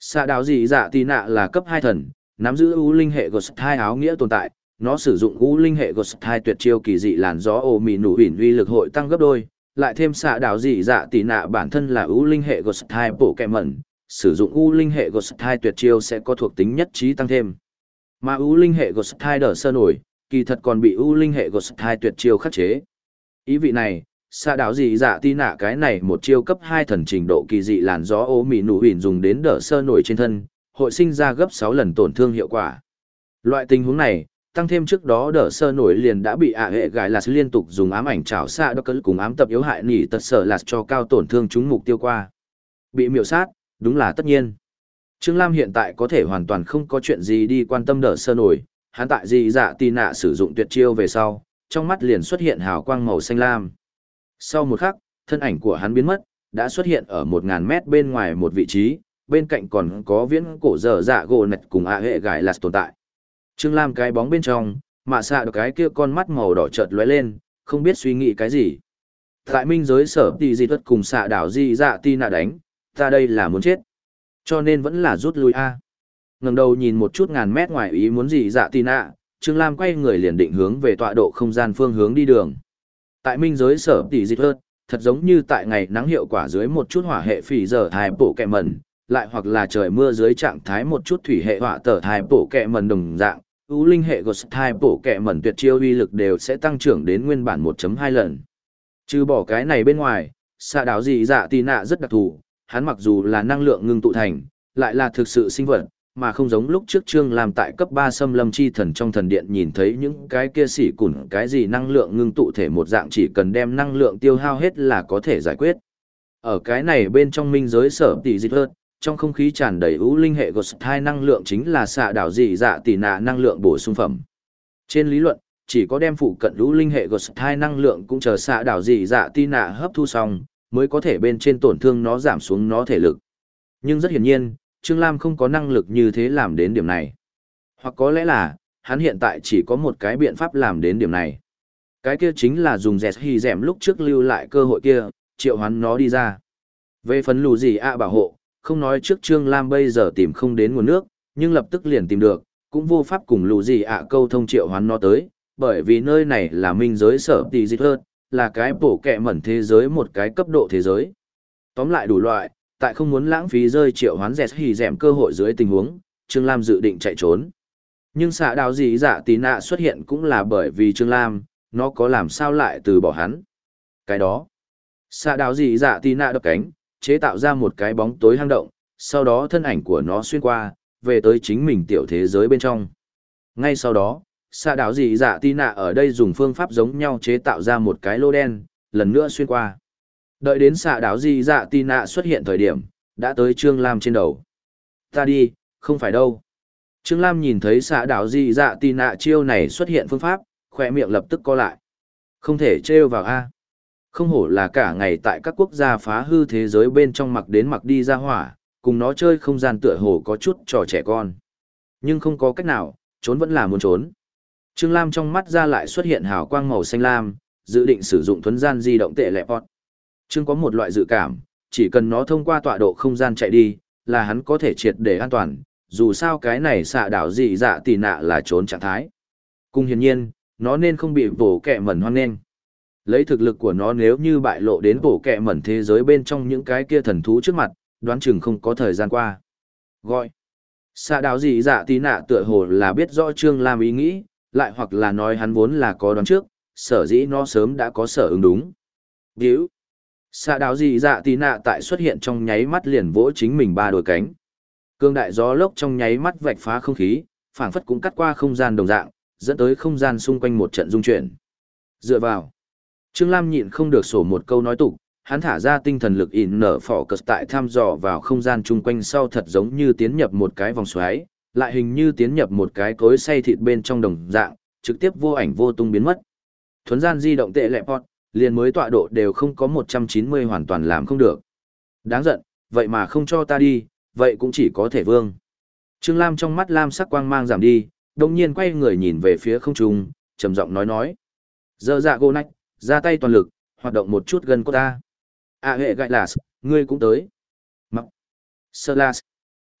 Xạ đáo dị dạ tì nạ là cấp 2 thần, nắm giữ ưu linh hệ của hai áo nghĩa tồn tại, nó sử dụng ngũ linh hệ Ghost hai tuyệt chiêu kỳ dị làn gió ô mì nụ hủy uy lực hội tăng gấp đôi, lại thêm xạ đạo dị dạ tì nạ bản thân là ngũ linh hệ Ghost hai bộ kẹ mẩn, sử dụng ngũ linh hệ Ghost hai tuyệt chiêu sẽ có thuộc tính nhất trí tăng thêm. Mà ngũ linh hệ Ghost 2 đỡ sơ nổi, kỳ thật còn bị ưu linh hệ Ghost hai tuyệt chiêu khắc chế. Ý vị này, xa đảo dị dạ ti nạ cái này một chiêu cấp hai thần trình độ kỳ dị làn gió ô mì nụ hủy dùng đến đỡ sơ nổi trên thân, hội sinh ra gấp sáu lần tổn thương hiệu quả. Loại tình huống này, tăng thêm trước đó đỡ sơ nổi liền đã bị ạ hệ gái là liên tục dùng ám ảnh chảo xạ đốc cấn cùng ám tập yếu hại nỉ tật sở lạt cho cao tổn thương chúng mục tiêu qua. Bị miểu sát, đúng là tất nhiên. Trương Lam hiện tại có thể hoàn toàn không có chuyện gì đi quan tâm đỡ sơ nổi, hắn tại gì dạ tì nạ sử dụng tuyệt chiêu về sau, trong mắt liền xuất hiện hào quang màu xanh lam. Sau một khắc, thân ảnh của hắn biến mất, đã xuất hiện ở một ngàn mét bên ngoài một vị trí, bên cạnh còn có viễn cổ dở dạ gỗ nạch cùng ạ hệ gài lạt tồn tại. Trương Lam cái bóng bên trong, mạ xạ được cái kia con mắt màu đỏ chợt lóe lên, không biết suy nghĩ cái gì. Tại minh giới sở tỷ dị tuất cùng xạ đảo gì dạ ti nạ đánh, ta đây là muốn chết. Cho nên vẫn là rút lui a. Ngẩng đầu nhìn một chút ngàn mét ngoài ý muốn gì dạ ti nạ trương lam quay người liền định hướng về tọa độ không gian phương hướng đi đường. Tại minh giới sở tỷ gì hơn thật giống như tại ngày nắng hiệu quả dưới một chút hỏa hệ phỉ giờ thai bộ kẹ mẩn lại hoặc là trời mưa dưới trạng thái một chút thủy hệ hỏa tở thai bộ kẹ mẩn đồng dạng ưu linh hệ ghost type bộ kẹ mẩn tuyệt chiêu uy lực đều sẽ tăng trưởng đến nguyên bản 1.2 lần trừ bỏ cái này bên ngoài xạ đảo dị dạ tì nạ rất đặc thù hắn mặc dù là năng lượng ngưng tụ thành, lại là thực sự sinh vật, mà không giống lúc trước Trương làm tại cấp 3 xâm lâm chi thần trong thần điện nhìn thấy những cái kia xỉ cùn cái gì năng lượng ngưng tụ thể một dạng chỉ cần đem năng lượng tiêu hao hết là có thể giải quyết. Ở cái này bên trong minh giới sở tỷ dịch hơn, trong không khí tràn đầy ưu linh hệ Ghost hai năng lượng chính là xạ đảo dị dạ tỷ nạ năng lượng bổ sung phẩm. Trên lý luận, chỉ có đem phụ cận ưu linh hệ Ghost hai năng lượng cũng chờ xạ đảo dị dạ tỷ nạ hấp thu xong, mới có thể bên trên tổn thương nó giảm xuống nó thể lực. Nhưng rất hiển nhiên, Trương Lam không có năng lực như thế làm đến điểm này. Hoặc có lẽ là, hắn hiện tại chỉ có một cái biện pháp làm đến điểm này. Cái kia chính là dùng dẹt hy dẹm lúc trước lưu lại cơ hội kia, triệu hoán nó đi ra. Về phần lù gì ạ bảo hộ, không nói trước Trương Lam bây giờ tìm không đến nguồn nước, nhưng lập tức liền tìm được, cũng vô pháp cùng lù gì ạ câu thông triệu hoán nó tới, bởi vì nơi này là minh giới sở tỷ dịch hơn, là cái bổ kẹ mẩn thế giới một cái cấp độ thế giới. Tóm lại đủ loại, tại không muốn lãng phí rơi triệu hoán dẹt hì dẹm cơ hội dưới tình huống, Trương Lam dự định chạy trốn. Nhưng xạ đào gì dạ tí nạ xuất hiện cũng là bởi vì Trương Lam, nó có làm sao lại từ bỏ hắn. Cái đó, xạ đào gì dạ tí nạ đập cánh, chế tạo ra một cái bóng tối hang động, sau đó thân ảnh của nó xuyên qua, về tới chính mình tiểu thế giới bên trong. Ngay sau đó, xạ đảo dị dạ tì nạ ở đây dùng phương pháp giống nhau chế tạo ra một cái lô đen lần nữa xuyên qua Đợi đến xạ đảo dị dạ tì nạ xuất hiện thời điểm, đã tới Trương Lam trên đầu. Ta đi, không phải đâu. Trương Lam nhìn thấy xạ đảo dị dạ tì nạ chiêu này xuất hiện phương pháp, khỏe miệng lập tức co lại. Không thể trêu vào A. Không hổ là cả ngày tại các quốc gia phá hư thế giới bên trong mặc đến mặc đi ra hỏa, cùng nó chơi không gian tựa hồ có chút trò trẻ con. Nhưng không có cách nào, trốn vẫn là muốn trốn. Trương Lam trong mắt ra lại xuất hiện hào quang màu xanh lam, dự định sử dụng thuấn gian di động tệ lẹ bọt. Trương có một loại dự cảm, chỉ cần nó thông qua tọa độ không gian chạy đi, là hắn có thể triệt để an toàn, dù sao cái này xạ đảo dị dạ tì nạ là trốn trạng thái. Cùng hiển nhiên, nó nên không bị bổ kẹ mẩn hoang nên. Lấy thực lực của nó nếu như bại lộ đến bổ kẹ mẩn thế giới bên trong những cái kia thần thú trước mặt, đoán chừng không có thời gian qua. Gọi. Xạ đảo dị dạ tì nạ tựa hồ là biết rõ Trương Lam ý nghĩ, lại hoặc là nói hắn vốn là có đoán trước, sở dĩ nó sớm đã có sở ứng đúng. Điếu. Xạ đảo dị dạ tì nạ tại xuất hiện trong nháy mắt liền vỗ chính mình ba đôi cánh. Cương đại gió lốc trong nháy mắt vạch phá không khí, phảng phất cũng cắt qua không gian đồng dạng, dẫn tới không gian xung quanh một trận dung chuyển. Dựa vào. Trương Lam nhịn không được sổ một câu nói tục, hắn thả ra tinh thần lực in nở phỏ cất tại thăm dò vào không gian chung quanh sau thật giống như tiến nhập một cái vòng xoáy, lại hình như tiến nhập một cái cối xay thịt bên trong đồng dạng, trực tiếp vô ảnh vô tung biến mất. Thuấn gian di động tệ lẹ pot, liền mới tọa độ đều không có 190 hoàn toàn làm không được. Đáng giận, vậy mà không cho ta đi, vậy cũng chỉ có thể vương. Trương Lam trong mắt Lam sắc quang mang giảm đi, đồng nhiên quay người nhìn về phía không trung, trầm giọng nói nói. Giờ dạ gô nách, ra tay toàn lực, hoạt động một chút gần cô ta. À hệ gại là, ngươi cũng tới. Mặc. Sơ las.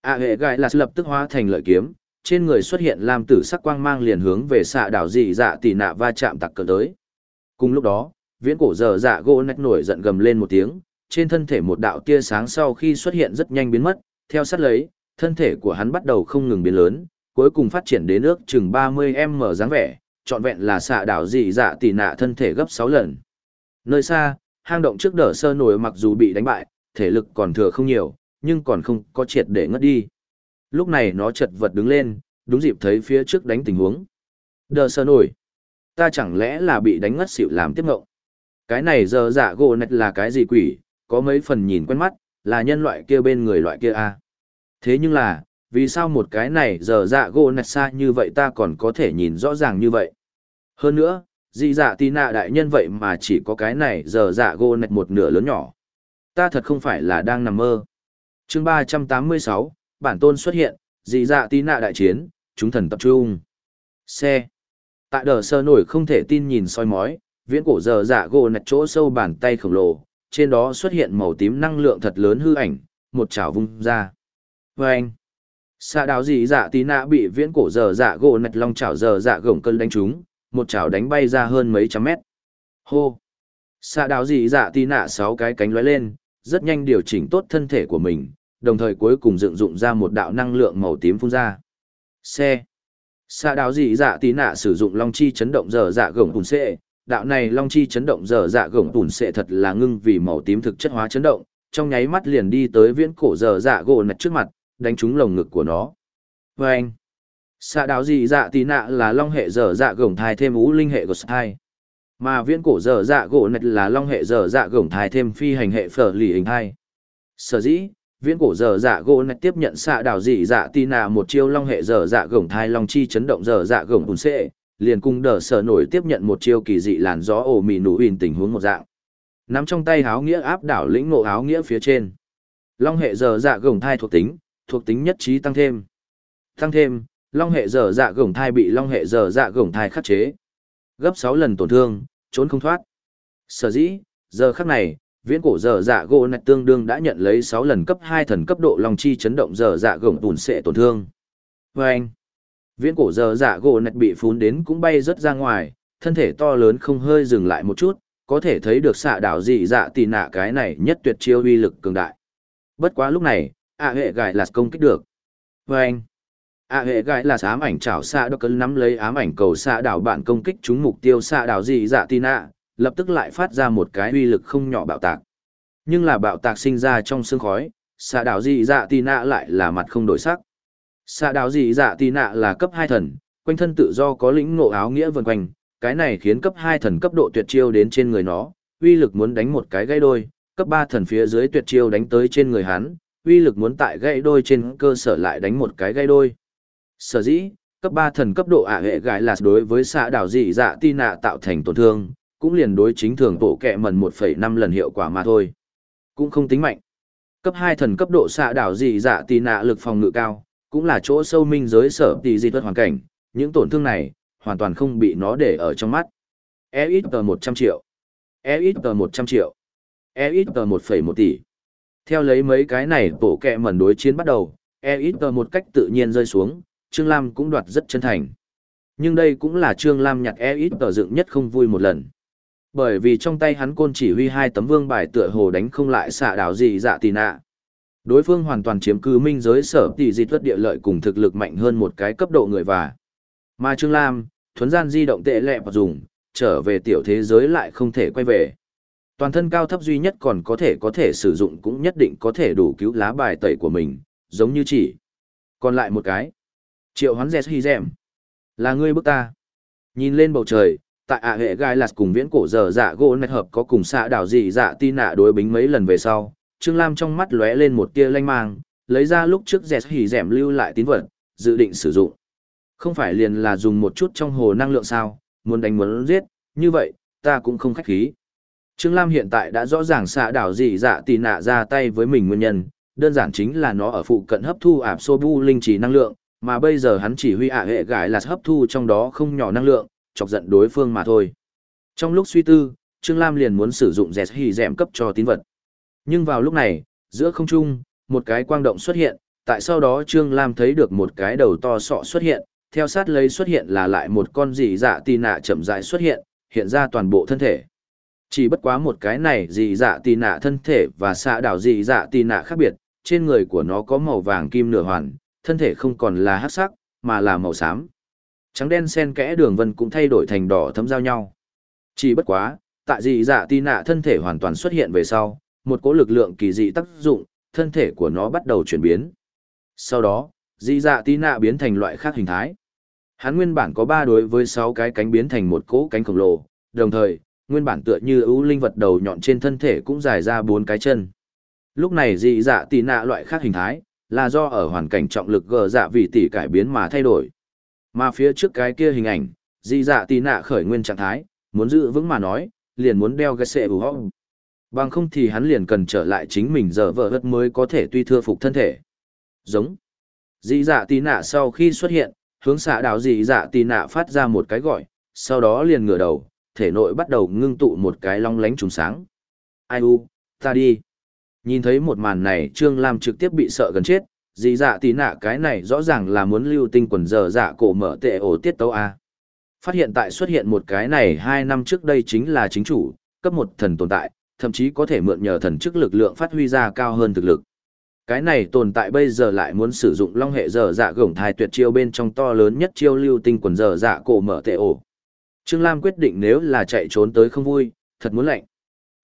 À hệ gại là lập tức hóa thành lợi kiếm, trên người xuất hiện lam tử sắc quang mang liền hướng về xạ đảo dị dạ tỷ nạ va chạm tặc cờ tới. Cùng lúc đó, viễn cổ giờ dạ gỗ nách nổi giận gầm lên một tiếng, trên thân thể một đạo tia sáng sau khi xuất hiện rất nhanh biến mất, theo sát lấy, thân thể của hắn bắt đầu không ngừng biến lớn, cuối cùng phát triển đến ước chừng 30m dáng vẻ, trọn vẹn là xạ đảo dị dạ tỉ nạ thân thể gấp 6 lần. Nơi xa, hang động trước đỡ sơ nổi mặc dù bị đánh bại, thể lực còn thừa không nhiều, nhưng còn không có triệt để ngất đi. Lúc này nó chật vật đứng lên, đúng dịp thấy phía trước đánh tình huống. Đờ sơ nổi. Ta chẳng lẽ là bị đánh ngất xỉu làm tiếp ngộng. Cái này giờ dạ gỗ nạch là cái gì quỷ, có mấy phần nhìn quen mắt, là nhân loại kia bên người loại kia a à? Thế nhưng là, vì sao một cái này giờ dạ gỗ nạch xa như vậy ta còn có thể nhìn rõ ràng như vậy? Hơn nữa, dị dạ tì nạ đại nhân vậy mà chỉ có cái này giờ dạ gỗ nạch một nửa lớn nhỏ. Ta thật không phải là đang nằm mơ. chương ba trăm tám mươi sáu bản tôn xuất hiện, dị dạ tì nạ đại chiến, chúng thần tập trung. Xe. Tại đờ sơ nổi không thể tin nhìn soi mói, viễn cổ giờ dạ gỗ nạch chỗ sâu bàn tay khổng lồ, trên đó xuất hiện màu tím năng lượng thật lớn hư ảnh, một chảo vung ra. Và anh, xạ đào dị dạ tí nạ bị viễn cổ giờ dạ gỗ nạch long chảo giờ dạ gồng cân đánh trúng, một chảo đánh bay ra hơn mấy trăm mét. Hô! Xạ đào dị dạ tì nạ sáu cái cánh lóe lên, rất nhanh điều chỉnh tốt thân thể của mình, đồng thời cuối cùng dựng dụng ra một đạo năng lượng màu tím phun ra. Xe! Xạ đào dị dạ tì nạ sử dụng long chi chấn động giờ dạ gồng cùng xệ, đạo này long chi chấn động giờ dạ gồng tùn sệ thật là ngưng vì màu tím thực chất hóa chấn động trong nháy mắt liền đi tới viễn cổ giờ dạ gỗ nạch trước mặt đánh trúng lồng ngực của nó Vâng! Xạ đạo dị dạ tì nạ là long hệ dở dạ gồng thai thêm ú linh hệ gột thai, mà viễn cổ dở dạ gỗ nạch là long hệ dở dạ gồng thai thêm phi hành hệ phở lì hình hai sở dĩ viễn cổ dở dạ gỗ nạch tiếp nhận xạ đạo dị dạ tì nạ một chiêu long hệ dở dạ gồng thai long chi chấn động dở dạ gồng tùn xệ liền cùng đờ sở nổi tiếp nhận một chiêu kỳ dị làn gió ổ mì nụ huỳnh tình huống một dạng. Nắm trong tay áo nghĩa áp đảo lĩnh ngộ áo nghĩa phía trên. Long hệ dở dạ gồng thai thuộc tính thuộc tính nhất trí tăng thêm. Tăng thêm long hệ dở dạ gồng thai bị long hệ dở dạ gồng thai khắc chế gấp sáu lần tổn thương trốn không thoát sở dĩ giờ khắc này viễn cổ dở dạ gỗ nạch tương đương đã nhận lấy sáu lần cấp hai thần cấp độ long chi chấn động dở dạ gồng tùn sệ tổn thương vê anh Viễn cổ dở dạ gỗ nạch bị phún đến cũng bay rất ra ngoài, thân thể to lớn không hơi dừng lại một chút, có thể thấy được xạ đảo dị dạ tì nạ cái này nhất tuyệt chiêu uy lực cường đại. Bất quá lúc này, ạ hệ gài là công kích được. vê anh, A hệ gài là ám ảnh chảo xạ đốc cân nắm lấy ám ảnh cầu xạ đảo bạn công kích trúng mục tiêu xạ đảo dị dạ tin ạ lập tức lại phát ra một cái uy lực không nhỏ bạo tạc. Nhưng là bạo tạc sinh ra trong sương khói, xạ đảo dị dạ tin ạ lại là mặt không đổi sắc xạ đảo dị dạ tin ạ là cấp hai thần quanh thân tự do có lĩnh ngộ áo nghĩa vần quanh cái này khiến cấp hai thần cấp độ tuyệt chiêu đến trên người nó uy lực muốn đánh một cái gãy đôi Cấp ba thần phía dưới tuyệt chiêu đánh tới trên người hắn, uy lực muốn tại gãy đôi trên cơ sở lại đánh một cái gãy đôi. Sở dĩ, cấp ba thần cấp độ ả hệ gái là đối với xạ đảo dị dạ ti nạ tạo thành tổn thương, cũng liền đối chính thường bộ kẹ mần 1,5 lần hiệu quả mà thôi. Cũng không tính mạnh. Cấp hai thần cấp độ xạ đảo dị dạ ti nạ lực phòng ngự cao, cũng là chỗ sâu minh giới sở tỷ dị thuật hoàn cảnh, những tổn thương này, hoàn toàn không bị nó để ở trong mắt. EXP 100 triệu. EXP 100 triệu. EXP 1,1 tỷ. Theo lấy mấy cái này bộ kẹ mẩn đối chiến bắt đầu, EXP một cách tự nhiên rơi xuống, Trương Lam cũng đoạt rất chân thành. Nhưng đây cũng là Trương Lam nhặt EXP dựng nhất không vui một lần. Bởi vì trong tay hắn côn chỉ huy hai tấm vương bài tựa hồ đánh không lại xạ đảo gì dạ tì nạ. Đối phương hoàn toàn chiếm cứ minh giới sở tỷ di tuất địa lợi cùng thực lực mạnh hơn một cái cấp độ người và. Mà Trương Lam, thuấn gian di động tệ lẹ và dùng, trở về tiểu thế giới lại không thể quay về. Toàn thân cao thấp duy nhất còn có thể có thể sử dụng cũng nhất định có thể đủ cứu lá bài tẩy của mình, giống như chỉ. Còn lại một cái. Triệu hoán dẹt hy dẹm. Là ngươi bức ta. Nhìn lên bầu trời, tại ạ hệ gai lạt cùng viễn cổ giờ dạ gỗ nét hợp có cùng xạ đảo dị dạ tin nạ đối bính mấy lần về sau. Trương Lam trong mắt lóe lên một tia lanh mang, lấy ra lúc trước dẹt hỉ dẹm lưu lại tín vật, dự định sử dụng. Không phải liền là dùng một chút trong hồ năng lượng sao, muốn đánh muốn giết, như vậy, ta cũng không khách khí. Trương Lam hiện tại đã rõ ràng xạ đảo dị dạ tì nạ ra tay với mình nguyên nhân, đơn giản chính là nó ở phụ cận hấp thu ạp xô bu linh trí năng lượng, mà bây giờ hắn chỉ huy ạ hệ gãi là hấp thu trong đó không nhỏ năng lượng, chọc giận đối phương mà thôi. Trong lúc suy tư, Trương Lam liền muốn sử dụng dẹt hì dẹm cấp cho tín vật. Nhưng vào lúc này, giữa không trung, một cái quang động xuất hiện, tại sau đó Trương Lam thấy được một cái đầu to sọ xuất hiện, theo sát lấy xuất hiện là lại một con dị dạ tì nạ chậm rãi xuất hiện, hiện ra toàn bộ thân thể. Chỉ bất quá một cái này dị dạ tì nạ thân thể và xạ đảo dị dạ tì nạ khác biệt, trên người của nó có màu vàng kim nửa hoàn, thân thể không còn là hắc sắc, mà là màu xám. Trắng đen xen kẽ đường vân cũng thay đổi thành đỏ thấm giao nhau. Chỉ bất quá, tại dị dạ tì nạ thân thể hoàn toàn xuất hiện về sau, một cỗ lực lượng kỳ dị tác dụng, thân thể của nó bắt đầu chuyển biến. Sau đó, dị dạ tì nạ biến thành loại khác hình thái. Hắn nguyên bản có ba đối với sáu cái cánh biến thành một cỗ cánh khổng lồ, đồng thời, nguyên bản tựa như ưu linh vật đầu nhọn trên thân thể cũng dài ra bốn cái chân. Lúc này dị dạ tì nạ loại khác hình thái, là do ở hoàn cảnh trọng lực gờ dạ vị tỷ cải biến mà thay đổi. Mà phía trước cái kia hình ảnh, dị dạ tì nạ khởi nguyên trạng thái, muốn giữ vững mà nói, liền muốn đeo cái sệ ủ hông. Bằng không thì hắn liền cần trở lại chính mình giờ vợ hất mới có thể tuy thưa phục thân thể. Giống. Dị dạ tì nạ sau khi xuất hiện, hướng xạ đạo dị dạ tì nạ phát ra một cái gọi, sau đó liền ngửa đầu, thể nội bắt đầu ngưng tụ một cái long lánh trùng sáng. Ai u, ta đi. Nhìn thấy một màn này Trương Lam trực tiếp bị sợ gần chết, dị dạ tì nạ cái này rõ ràng là muốn lưu tinh quần giờ dạ cổ mở tệ ổ tiết tấu A. Phát hiện tại xuất hiện một cái này hai năm trước đây chính là chính chủ, cấp một thần tồn tại, thậm chí có thể mượn nhờ thần chức lực lượng phát huy ra cao hơn thực lực. Cái này tồn tại bây giờ lại muốn sử dụng long hệ giờ dạ gổng thai tuyệt chiêu bên trong to lớn nhất chiêu lưu tinh quần giờ dạ cổ mở tệ ổ. Trương Lam quyết định nếu là chạy trốn tới không vui, thật muốn lạnh.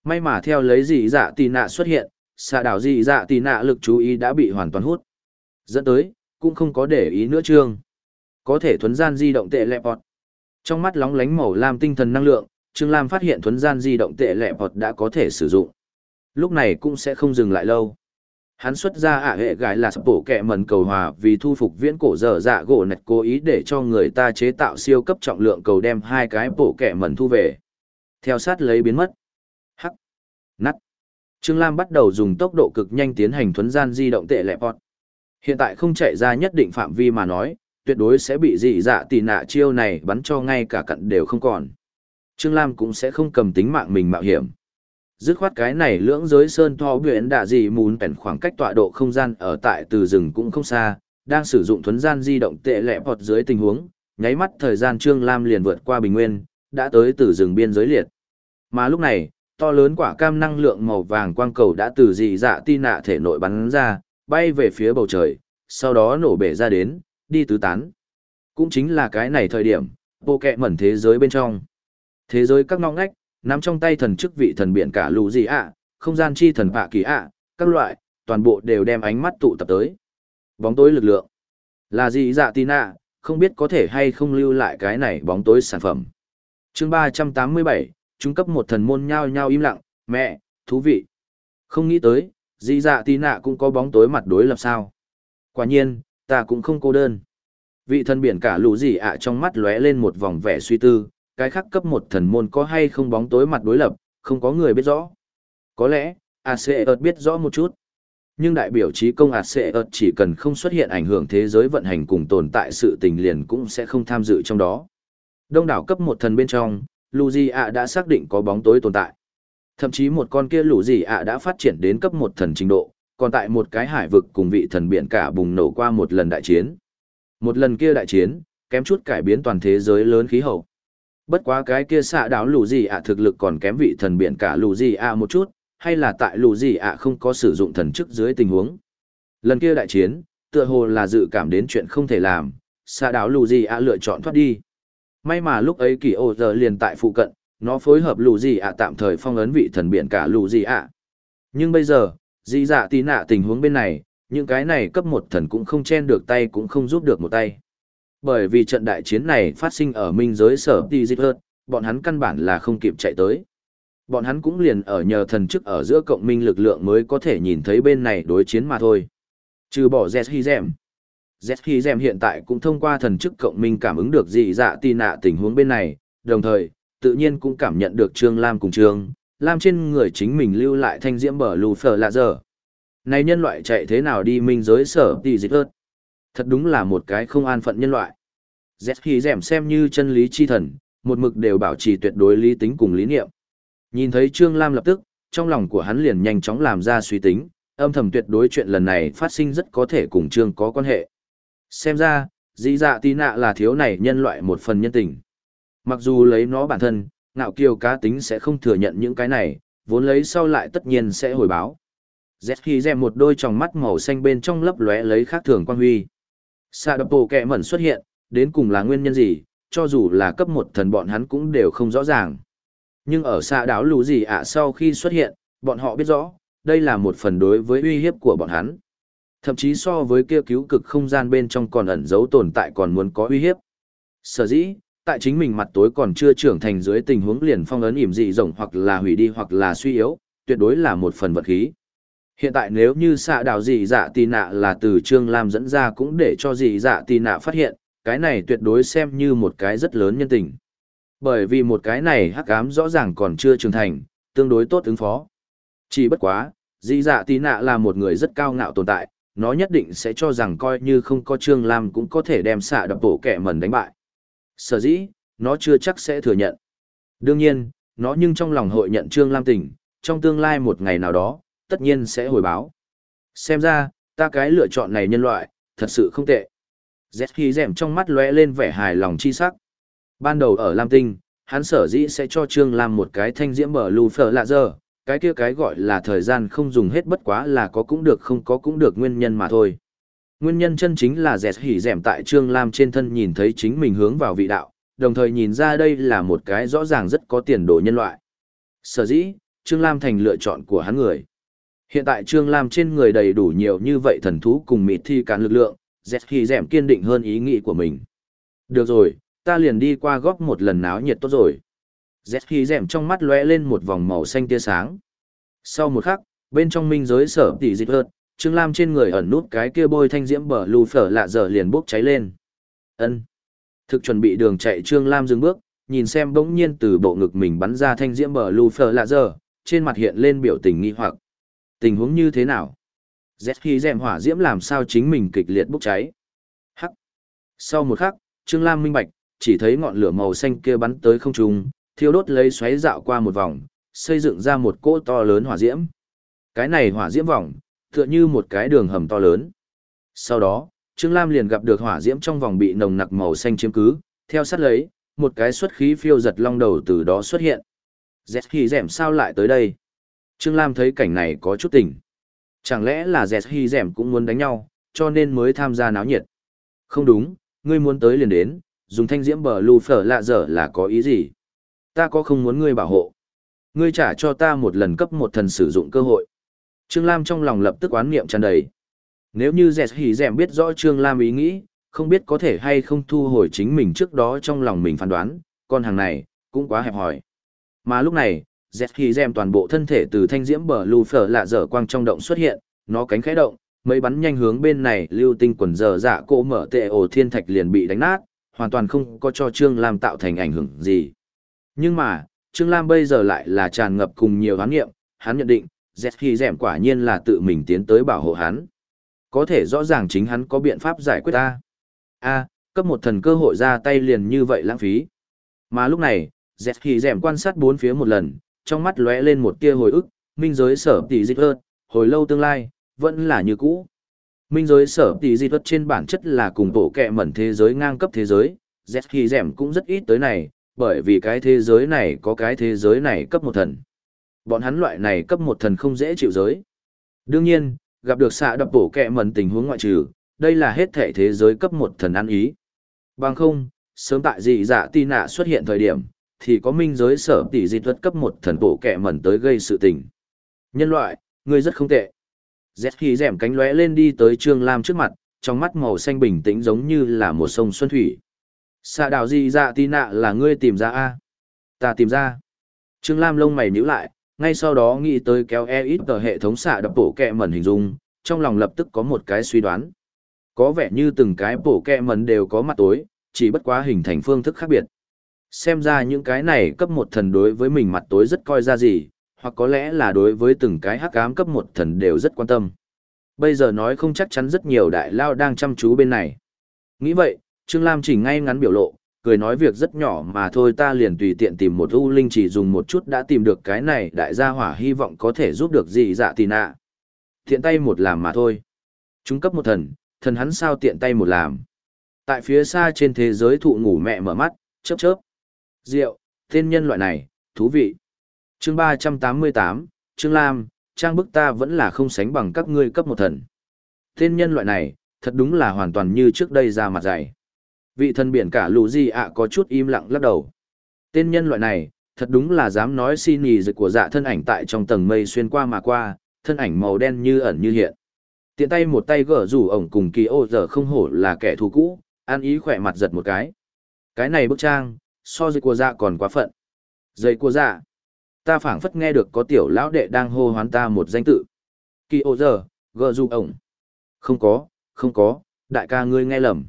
May mà theo lấy dị dạ tì nạ xuất hiện, xạ đảo dị dạ tì nạ lực chú ý đã bị hoàn toàn hút. Dẫn tới, cũng không có để ý nữa trương. Có thể thuấn gian di động tệ lẹ bọt. Trong mắt lóng lánh màu lam tinh thần năng lượng, Trương Lam phát hiện thuấn gian di động tệ lẹ bọt đã có thể sử dụng. Lúc này cũng sẽ không dừng lại lâu. Hắn xuất ra ả hệ gái là sập bổ kẹ mần cầu hòa vì thu phục viễn cổ dở dạ gỗ nạch cố ý để cho người ta chế tạo siêu cấp trọng lượng cầu đem hai cái bổ kẹ mần thu về. Theo sát lấy biến mất. Trương Lam bắt đầu dùng tốc độ cực nhanh tiến hành thuấn gian di động tệ lẹ bọt. Hiện tại không chạy ra nhất định phạm vi mà nói, tuyệt đối sẽ bị dị dạ tì nạ chiêu này bắn cho ngay cả cận đều không còn. Trương Lam cũng sẽ không cầm tính mạng mình mạo hiểm dứt khoát cái này lưỡng giới sơn tho biển đã gì muốn bèn khoảng cách tọa độ không gian ở tại từ rừng cũng không xa, đang sử dụng thuấn gian di động tệ lẹ bọt dưới tình huống, nháy mắt thời gian Trương Lam liền vượt qua bình nguyên, đã tới từ rừng biên giới liệt. Mà lúc này, to lớn quả cam năng lượng màu vàng quang cầu đã từ dị dạ ti nạ thể nội bắn ra, bay về phía bầu trời, sau đó nổ bể ra đến, đi tứ tán. Cũng chính là cái này thời điểm, bộ kẹ mẩn thế giới bên trong. Thế giới các ngõ ngách, nắm trong tay thần chức vị thần biển cả lù gì ạ, à, không gian chi thần bạ kỳ ạ, à, các loại, toàn bộ đều đem ánh mắt tụ tập tới. Bóng tối lực lượng. Là gì dạ tin không biết có thể hay không lưu lại cái này bóng tối sản phẩm. chương 387, trung cấp một thần môn nhao nhao im lặng, mẹ, thú vị. Không nghĩ tới, dị dạ tí nạ cũng có bóng tối mặt đối lập sao. Quả nhiên, ta cũng không cô đơn. Vị thần biển cả lũ gì ạ trong mắt lóe lên một vòng vẻ suy tư, cái khác cấp một thần môn có hay không bóng tối mặt đối lập, không có người biết rõ. Có lẽ, ACET biết rõ một chút. Nhưng đại biểu trí công ACET chỉ cần không xuất hiện ảnh hưởng thế giới vận hành cùng tồn tại sự tình liền cũng sẽ không tham dự trong đó. Đông đảo cấp một thần bên trong, lù gì ạ đã xác định có bóng tối tồn tại. Thậm chí một con kia lù gì ạ đã phát triển đến cấp một thần trình độ, còn tại một cái hải vực cùng vị thần biển cả bùng nổ qua một lần đại chiến. Một lần kia đại chiến, kém chút cải biến toàn thế giới lớn khí hậu. Bất quá cái kia xạ đáo lù gì ạ thực lực còn kém vị thần biển cả lù gì ạ một chút, hay là tại lù gì ạ không có sử dụng thần chức dưới tình huống. Lần kia đại chiến, tựa hồ là dự cảm đến chuyện không thể làm, xạ đáo lù gì ạ lựa chọn thoát đi. May mà lúc ấy kỳ ô giờ liền tại phụ cận, nó phối hợp lù gì ạ tạm thời phong ấn vị thần biển cả lù gì ạ. Nhưng bây giờ, dị dạ tí nạ tình huống bên này, những cái này cấp một thần cũng không chen được tay cũng không giúp được một tay. Bởi vì trận đại chiến này phát sinh ở minh giới sở ti dịch hơn, bọn hắn căn bản là không kịp chạy tới. Bọn hắn cũng liền ở nhờ thần chức ở giữa cộng minh lực lượng mới có thể nhìn thấy bên này đối chiến mà thôi. Trừ bỏ Zhizem. Zhizem hiện tại cũng thông qua thần chức cộng minh cảm ứng được dị dạ tì nạ tình huống bên này, đồng thời, tự nhiên cũng cảm nhận được Trương Lam cùng Trương, Lam trên người chính mình lưu lại thanh diễm bờ lù phở lạ giờ. Này nhân loại chạy thế nào đi minh giới sở tỷ dịch ớt Thật đúng là một cái không an phận nhân loại. z khi dẻm xem như chân lý chi thần, một mực đều bảo trì tuyệt đối lý tính cùng lý niệm. Nhìn thấy Trương Lam lập tức, trong lòng của hắn liền nhanh chóng làm ra suy tính, âm thầm tuyệt đối chuyện lần này phát sinh rất có thể cùng Trương có quan hệ. Xem ra, dị dạ tí nạ là thiếu này nhân loại một phần nhân tình. Mặc dù lấy nó bản thân, ngạo kiều cá tính sẽ không thừa nhận những cái này, vốn lấy sau lại tất nhiên sẽ hồi báo. Z khi dèm một đôi tròng mắt màu xanh bên trong lấp lóe lấy khác thường quan huy. Sa đập bộ kẹ mẩn xuất hiện, đến cùng là nguyên nhân gì, cho dù là cấp một thần bọn hắn cũng đều không rõ ràng. Nhưng ở xa đáo lũ gì ạ sau khi xuất hiện, bọn họ biết rõ, đây là một phần đối với uy hiếp của bọn hắn. Thậm chí so với kia cứu cực không gian bên trong còn ẩn giấu tồn tại còn muốn có uy hiếp. Sở dĩ, tại chính mình mặt tối còn chưa trưởng thành dưới tình huống liền phong ấn ỉm dị rộng hoặc là hủy đi hoặc là suy yếu, tuyệt đối là một phần vật khí. Hiện tại nếu như xạ đào dị dạ tì nạ là từ Trương Lam dẫn ra cũng để cho dị dạ tì nạ phát hiện, cái này tuyệt đối xem như một cái rất lớn nhân tình. Bởi vì một cái này hắc ám rõ ràng còn chưa trưởng thành, tương đối tốt ứng phó. Chỉ bất quá, dị dạ tì nạ là một người rất cao ngạo tồn tại, nó nhất định sẽ cho rằng coi như không có Trương Lam cũng có thể đem xạ đập bổ kẻ mẩn đánh bại. Sở dĩ, nó chưa chắc sẽ thừa nhận. Đương nhiên, nó nhưng trong lòng hội nhận Trương Lam tình, trong tương lai một ngày nào đó, tất nhiên sẽ hồi báo. Xem ra, ta cái lựa chọn này nhân loại, thật sự không tệ. Z khi rèm trong mắt lóe lên vẻ hài lòng chi sắc. Ban đầu ở Lam Tinh, hắn sở dĩ sẽ cho Trương Lam một cái thanh diễm bờ lù phở lạ giờ, cái kia cái gọi là thời gian không dùng hết bất quá là có cũng được không có cũng được nguyên nhân mà thôi. Nguyên nhân chân chính là dẹt hỉ dẻm tại Trương Lam trên thân nhìn thấy chính mình hướng vào vị đạo, đồng thời nhìn ra đây là một cái rõ ràng rất có tiền đồ nhân loại. Sở dĩ, Trương Lam thành lựa chọn của hắn người. Hiện tại Trương Lam trên người đầy đủ nhiều như vậy thần thú cùng mịt thi cán lực lượng, dẹt hỉ dẻm kiên định hơn ý nghĩ của mình. Được rồi, ta liền đi qua góp một lần náo nhiệt tốt rồi. Dẹt hỉ rèm trong mắt lóe lên một vòng màu xanh tia sáng. Sau một khắc, bên trong minh giới sở tỉ dịch hơn. Trương Lam trên người ẩn nút cái kia bôi thanh diễm bờ lù phở lạ dở liền bốc cháy lên. Ân. Thực chuẩn bị đường chạy Trương Lam dừng bước, nhìn xem bỗng nhiên từ bộ ngực mình bắn ra thanh diễm bờ lù phở lạ dở, trên mặt hiện lên biểu tình nghi hoặc. Tình huống như thế nào? Z khi rèm hỏa diễm làm sao chính mình kịch liệt bốc cháy. Hắc. Sau một khắc, Trương Lam minh bạch, chỉ thấy ngọn lửa màu xanh kia bắn tới không trung, thiêu đốt lấy xoáy dạo qua một vòng, xây dựng ra một cỗ to lớn hỏa diễm. Cái này hỏa diễm vòng, tựa như một cái đường hầm to lớn. Sau đó, Trương Lam liền gặp được hỏa diễm trong vòng bị nồng nặc màu xanh chiếm cứ, theo sát lấy, một cái xuất khí phiêu giật long đầu từ đó xuất hiện. Dẹt khi dẻm sao lại tới đây? Trương Lam thấy cảnh này có chút tỉnh. Chẳng lẽ là Dẹt khi dẻm cũng muốn đánh nhau, cho nên mới tham gia náo nhiệt? Không đúng, ngươi muốn tới liền đến, dùng thanh diễm bờ lù phở lạ dở là có ý gì? Ta có không muốn ngươi bảo hộ? Ngươi trả cho ta một lần cấp một thần sử dụng cơ hội. Trương Lam trong lòng lập tức oán niệm tràn đầy. Nếu như dẹt hỉ dẹm biết rõ Trương Lam ý nghĩ, không biết có thể hay không thu hồi chính mình trước đó trong lòng mình phán đoán, con hàng này, cũng quá hẹp hòi. Mà lúc này, Z khi gem toàn bộ thân thể từ thanh diễm bờ lù phở lạ dở quang trong động xuất hiện, nó cánh khẽ động, mấy bắn nhanh hướng bên này lưu tinh quần dở dạ cỗ mở tệ ổ thiên thạch liền bị đánh nát, hoàn toàn không có cho Trương Lam tạo thành ảnh hưởng gì. Nhưng mà, Trương Lam bây giờ lại là tràn ngập cùng nhiều hán nghiệm, hắn nhận định, Z khi dẻm quả nhiên là tự mình tiến tới bảo hộ hắn. Có thể rõ ràng chính hắn có biện pháp giải quyết ta. A, cấp một thần cơ hội ra tay liền như vậy lãng phí. Mà lúc này, Z khi dẻm quan sát bốn phía một lần, trong mắt lóe lên một tia hồi ức, minh giới sở tỷ dịch hơn, hồi lâu tương lai, vẫn là như cũ. Minh giới sở tỷ dịch thuật trên bản chất là cùng bộ kẹ mẩn thế giới ngang cấp thế giới, Z khi dẻm cũng rất ít tới này, bởi vì cái thế giới này có cái thế giới này cấp một thần. Bọn hắn loại này cấp một thần không dễ chịu giới. Đương nhiên, gặp được xạ đập bổ kẹ mẩn tình huống ngoại trừ, đây là hết thể thế giới cấp một thần ăn ý. Bằng không, sớm tại dị dạ tì nạ xuất hiện thời điểm, thì có minh giới sở tỷ di thuật cấp một thần bộ kẹ mẩn tới gây sự tình. Nhân loại, ngươi rất không tệ. Z khi rèm cánh lóe lên đi tới Trương Lam trước mặt, trong mắt màu xanh bình tĩnh giống như là một sông xuân thủy. Xạ đạo gì dạ tì nạ là ngươi tìm ra a Ta tìm ra. Trương Lam lông mày nhíu lại, ngay sau đó nghĩ tới kéo e ít ở hệ thống xạ đập bộ kẹ mẩn hình dung, trong lòng lập tức có một cái suy đoán. Có vẻ như từng cái bộ kẹ mẩn đều có mặt tối, chỉ bất quá hình thành phương thức khác biệt xem ra những cái này cấp một thần đối với mình mặt tối rất coi ra gì, hoặc có lẽ là đối với từng cái hắc ám cấp một thần đều rất quan tâm. Bây giờ nói không chắc chắn rất nhiều đại lao đang chăm chú bên này. Nghĩ vậy, Trương Lam chỉnh ngay ngắn biểu lộ, cười nói việc rất nhỏ mà thôi ta liền tùy tiện tìm một u linh chỉ dùng một chút đã tìm được cái này đại gia hỏa hy vọng có thể giúp được gì dạ tì nạ. Tiện tay một làm mà thôi. Chúng cấp một thần, thần hắn sao tiện tay một làm. Tại phía xa trên thế giới thụ ngủ mẹ mở mắt, chớp chớp. Diệu, tên nhân loại này, thú vị. chương ba trăm tám mươi tám, Trương Lam, trang bức ta vẫn là không sánh bằng các ngươi cấp một thần. Tên nhân loại này, thật đúng là hoàn toàn như trước đây ra mặt dày. Vị thần biển cả lù gì ạ có chút im lặng lắc đầu. Tên nhân loại này, thật đúng là dám nói xin nhì dịch của dạ thân ảnh tại trong tầng mây xuyên qua mà qua, thân ảnh màu đen như ẩn như hiện. Tiện tay một tay gỡ rủ ổng cùng kỳ ô giờ không hổ là kẻ thù cũ, an ý khỏe mặt giật một cái. Cái này bức trang, so dịch của dạ còn quá phận. Dây của dạ. Ta phảng phất nghe được có tiểu lão đệ đang hô hoán ta một danh tự. Kỳ ô giờ, gỡ rủ ổng. Không có, không có, đại ca ngươi nghe lầm.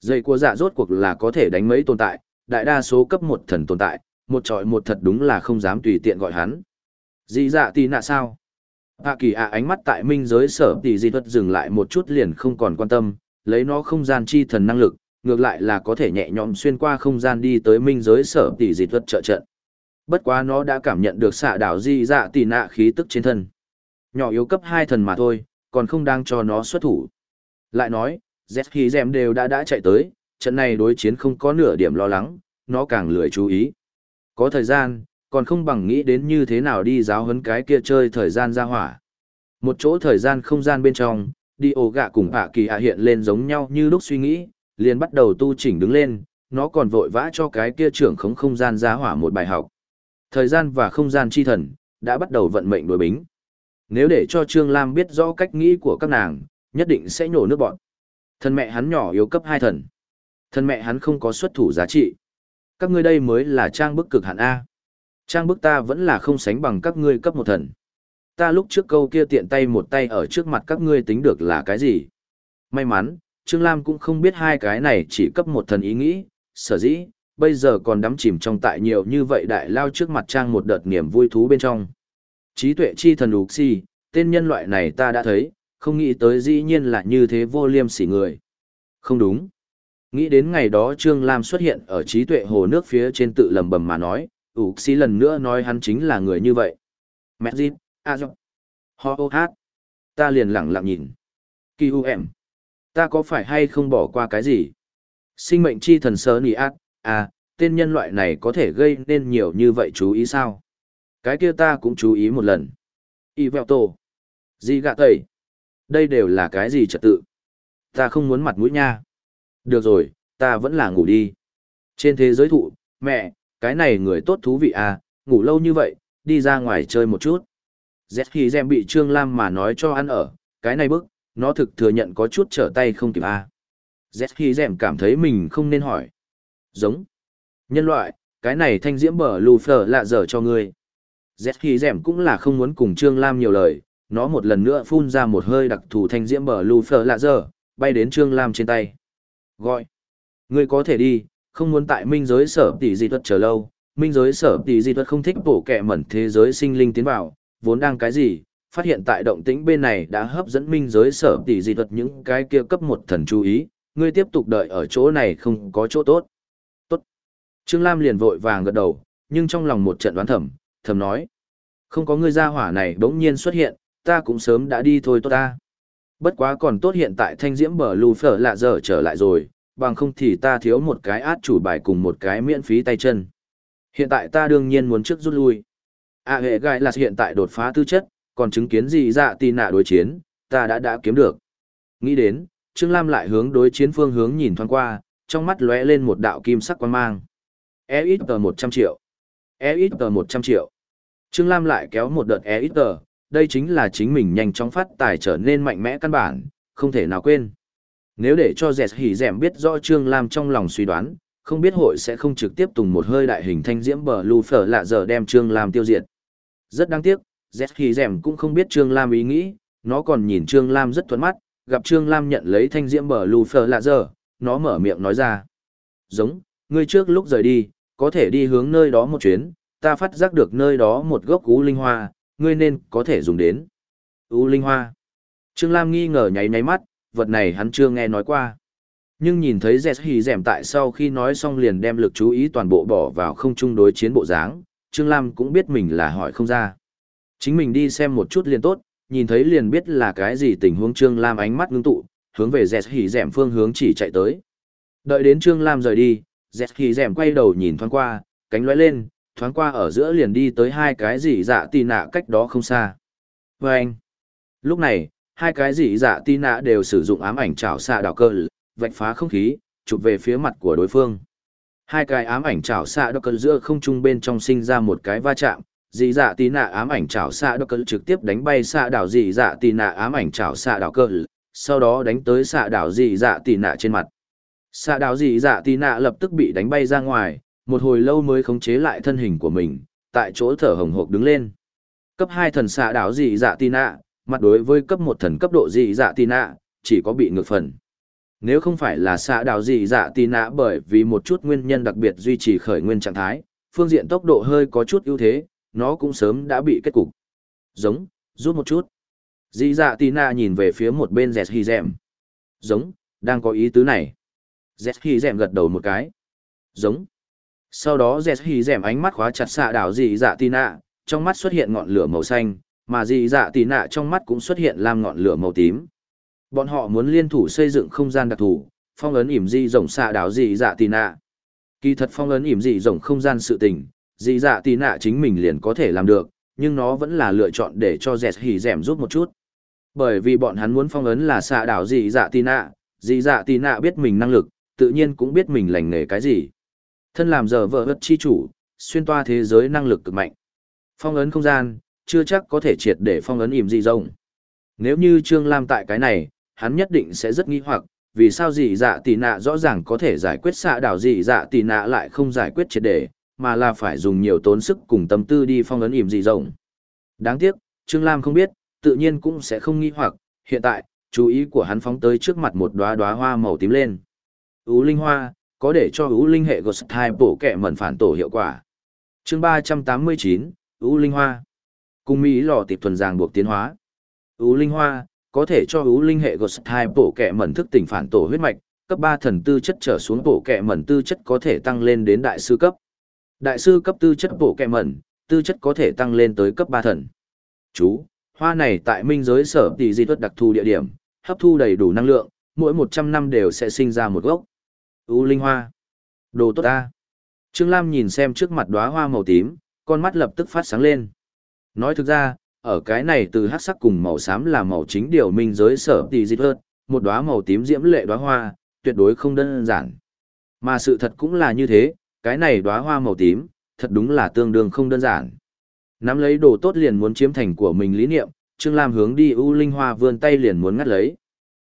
Dây của dạ rốt cuộc là có thể đánh mấy tồn tại, đại đa số cấp một thần tồn tại, một trọi một thật đúng là không dám tùy tiện gọi hắn. Dị dạ tì nạ sao? Hạ kỳ ạ ánh mắt tại minh giới sở tỷ di thuật dừng lại một chút liền không còn quan tâm, lấy nó không gian chi thần năng lực, ngược lại là có thể nhẹ nhõm xuyên qua không gian đi tới minh giới sở tỷ dị thuật trợ trận. Bất quá nó đã cảm nhận được xạ đảo di dạ tỷ nạ khí tức trên thân. Nhỏ yếu cấp hai thần mà thôi, còn không đang cho nó xuất thủ. Lại nói, Z khí dèm đều đã đã chạy tới, trận này đối chiến không có nửa điểm lo lắng, nó càng lười chú ý. Có thời gian, còn không bằng nghĩ đến như thế nào đi giáo huấn cái kia chơi thời gian ra hỏa. Một chỗ thời gian không gian bên trong, đi ổ gạ cùng ạ kỳ ạ hiện lên giống nhau như lúc suy nghĩ, liền bắt đầu tu chỉnh đứng lên, nó còn vội vã cho cái kia trưởng khống không gian ra hỏa một bài học. Thời gian và không gian chi thần, đã bắt đầu vận mệnh đối bính. Nếu để cho Trương Lam biết rõ cách nghĩ của các nàng, nhất định sẽ nhổ nước bọn. Thân mẹ hắn nhỏ yếu cấp hai thần. Thân mẹ hắn không có xuất thủ giá trị. Các ngươi đây mới là trang bức cực hạn A. Trang bức ta vẫn là không sánh bằng các ngươi cấp một thần. Ta lúc trước câu kia tiện tay một tay ở trước mặt các ngươi tính được là cái gì? May mắn, Trương Lam cũng không biết hai cái này chỉ cấp một thần ý nghĩ, sở dĩ, bây giờ còn đắm chìm trong tại nhiều như vậy đại lao trước mặt trang một đợt niềm vui thú bên trong. Trí tuệ chi thần lục xi, tên nhân loại này ta đã thấy, không nghĩ tới dĩ nhiên là như thế vô liêm sỉ người. Không đúng. Nghĩ đến ngày đó Trương Lam xuất hiện ở trí tuệ hồ nước phía trên tự lầm bầm mà nói, ủ xí lần nữa nói hắn chính là người như vậy. Mẹ dịp, a à dọc, ho ô hát. Ta liền lặng lặng nhìn. Kỳ u em. Ta có phải hay không bỏ qua cái gì? Sinh mệnh chi thần sớ nì ác, à, tên nhân loại này có thể gây nên nhiều như vậy chú ý sao? Cái kia ta cũng chú ý một lần. Y vẹo tổ. Gì gạ tẩy. Đây đều là cái gì trật tự? Ta không muốn mặt mũi nha. Được rồi, ta vẫn là ngủ đi. Trên thế giới thụ, mẹ, cái này người tốt thú vị à, ngủ lâu như vậy, đi ra ngoài chơi một chút. Z khi Gem bị Trương Lam mà nói cho ăn ở, cái này bức, nó thực thừa nhận có chút trở tay không kịp à. z khi rèm cảm thấy mình không nên hỏi giống nhân loại cái này thanh diễm bờ lù phở lạ dở cho ngươi Z khi dẻm cũng là không muốn cùng Trương Lam nhiều lời, nó một lần nữa phun ra một hơi đặc thù thanh diễm bờ lù phở lạ giờ, bay đến Trương Lam trên tay. Gọi. Ngươi có thể đi, không muốn tại minh giới sở tỷ di thuật chờ lâu. Minh giới sở tỷ di thuật không thích bổ kẹ mẩn thế giới sinh linh tiến vào, vốn đang cái gì, phát hiện tại động tĩnh bên này đã hấp dẫn minh giới sở tỷ di thuật những cái kia cấp một thần chú ý, ngươi tiếp tục đợi ở chỗ này không có chỗ tốt. Tốt. Trương Lam liền vội vàng gật đầu, nhưng trong lòng một trận đoán thầm, thầm nói. Không có ngươi gia hỏa này bỗng nhiên xuất hiện, ta cũng sớm đã đi thôi tốt ta. Bất quá còn tốt hiện tại thanh diễm bờ lù phở lạ giờ trở lại rồi, bằng không thì ta thiếu một cái át chủ bài cùng một cái miễn phí tay chân. Hiện tại ta đương nhiên muốn trước rút lui. À hệ gai là hiện tại đột phá tư chất, còn chứng kiến gì dạ tì nạ đối chiến, ta đã đã kiếm được. Nghĩ đến, Trương Lam lại hướng đối chiến phương hướng nhìn thoáng qua, trong mắt lóe lên một đạo kim sắc quan mang. EXP 100 triệu. EXP 100 triệu. Trương Lam lại kéo một đợt EXP, đây chính là chính mình nhanh chóng phát tài trở nên mạnh mẽ căn bản, không thể nào quên. Nếu để cho dẹt hỉ dẻm biết rõ Trương Lam trong lòng suy đoán, không biết hội sẽ không trực tiếp tùng một hơi đại hình thanh diễm bờ lù phở lạ giờ đem Trương Lam tiêu diệt. Rất đáng tiếc, dẹt hỉ dẻm cũng không biết Trương Lam ý nghĩ, nó còn nhìn Trương Lam rất thuận mắt, gặp Trương Lam nhận lấy thanh diễm bờ lù phở lạ giờ, nó mở miệng nói ra. Giống, ngươi trước lúc rời đi, có thể đi hướng nơi đó một chuyến, ta phát giác được nơi đó một gốc cú linh hoa, ngươi nên có thể dùng đến. U linh hoa. Trương Lam nghi ngờ nháy nháy mắt, vật này hắn chưa nghe nói qua. Nhưng nhìn thấy Dẹt Hì Dẻm tại sau khi nói xong liền đem lực chú ý toàn bộ bỏ vào không chung đối chiến bộ dáng, Trương Lam cũng biết mình là hỏi không ra. Chính mình đi xem một chút liền tốt, nhìn thấy liền biết là cái gì tình huống Trương Lam ánh mắt ngưng tụ, hướng về Dẹt Hì Dẻm phương hướng chỉ chạy tới. Đợi đến Trương Lam rời đi, Dẹt Hì Dẻm quay đầu nhìn thoáng qua, cánh lóe lên, thoáng qua ở giữa liền đi tới hai cái dị dạ tì nạ cách đó không xa. Và anh, lúc này, hai cái dị dạ tì nạ đều sử dụng ám ảnh chảo xạ đảo cơ, vạch phá không khí, chụp về phía mặt của đối phương. Hai cái ám ảnh chảo xạ đảo cơ giữa không trung bên trong sinh ra một cái va chạm, dị dạ tì nạ ám ảnh chảo xạ đảo cơ trực tiếp đánh bay xạ đảo dị dạ tì nạ ám ảnh chảo xạ đảo cơ, sau đó đánh tới xạ đảo dị dạ tì nạ trên mặt. Xạ đảo dị dạ tì nạ lập tức bị đánh bay ra ngoài, một hồi lâu mới khống chế lại thân hình của mình, tại chỗ thở hồng hộc đứng lên. Cấp 2 thần xạ đảo dị dạ tì nạ, mặt đối với cấp 1 thần cấp độ dị dạ tì nạ, chỉ có bị ngược phần. Nếu không phải là xạ đảo dị dạ tì nạ bởi vì một chút nguyên nhân đặc biệt duy trì khởi nguyên trạng thái, phương diện tốc độ hơi có chút ưu thế, nó cũng sớm đã bị kết cục. Giống, rút một chút. Dị dạ tì nạ nhìn về phía một bên dẹt hy dẹm. Giống, đang có ý tứ này. Dẹt hy dẹm gật đầu một cái. Giống. Sau đó Dẹt hì rèm ánh mắt khóa chặt xạ đảo dị dạ tì nạ, trong mắt xuất hiện ngọn lửa màu xanh, mà dị dạ tì nạ trong mắt cũng xuất hiện làm ngọn lửa màu tím. Bọn họ muốn liên thủ xây dựng không gian đặc thù, phong ấn ỉm dị rồng xạ đảo dị dạ tì nạ. Kỳ thật phong ấn ỉm dị rồng không gian sự tình, dị dạ tì nạ chính mình liền có thể làm được, nhưng nó vẫn là lựa chọn để cho Dẹt hì rèm giúp một chút. Bởi vì bọn hắn muốn phong ấn là xạ đảo dị dạ tì nạ, dị dạ tì nạ biết mình năng lực, tự nhiên cũng biết mình lành nghề cái gì. Thân làm giờ vợ ớt chi chủ, xuyên toa thế giới năng lực cực mạnh. Phong ấn không gian, chưa chắc có thể triệt để phong ấn ỉm dị rồng. Nếu như Trương Lam tại cái này, hắn nhất định sẽ rất nghi hoặc, vì sao dị dạ tỷ nạ rõ ràng có thể giải quyết xạ đảo dị dạ tỷ nạ lại không giải quyết triệt để, mà là phải dùng nhiều tốn sức cùng tâm tư đi phong ấn ỉm dị rồng. Đáng tiếc, Trương Lam không biết, tự nhiên cũng sẽ không nghi hoặc, hiện tại, chú ý của hắn phóng tới trước mặt một đóa đóa hoa màu tím lên. Ú linh hoa, có để cho ưu linh hệ ghost type bổ kẹ mẩn phản tổ hiệu quả. Chương ba trăm tám mươi chín ưu linh hoa. Cùng mỹ lò tịp thuần giang buộc tiến hóa. Ưu linh hoa có thể cho ưu linh hệ ghost type bổ kẹ mẩn thức tỉnh phản tổ huyết mạch, cấp ba thần tư chất trở xuống bổ kẹ mẩn tư chất có thể tăng lên đến đại sư cấp. Đại sư cấp tư chất bổ kẹ mẩn, tư chất có thể tăng lên tới cấp ba thần. Chú, hoa này tại minh giới sở tỷ di tuất đặc thù địa điểm, hấp thu đầy đủ năng lượng, mỗi một trăm năm đều sẽ sinh ra một gốc. U linh hoa. Đồ tốt ta. Trương Lam nhìn xem trước mặt đóa hoa màu tím, con mắt lập tức phát sáng lên. Nói thực ra, ở cái này từ hắc sắc cùng màu xám là màu chính điều minh giới sở tỷ dịp hơn, một đóa màu tím diễm lệ đóa hoa, tuyệt đối không đơn giản. Mà sự thật cũng là như thế, cái này đóa hoa màu tím, thật đúng là tương đương không đơn giản. Nắm lấy đồ tốt liền muốn chiếm thành của mình lý niệm, Trương Lam hướng đi U Linh Hoa vươn tay liền muốn ngắt lấy.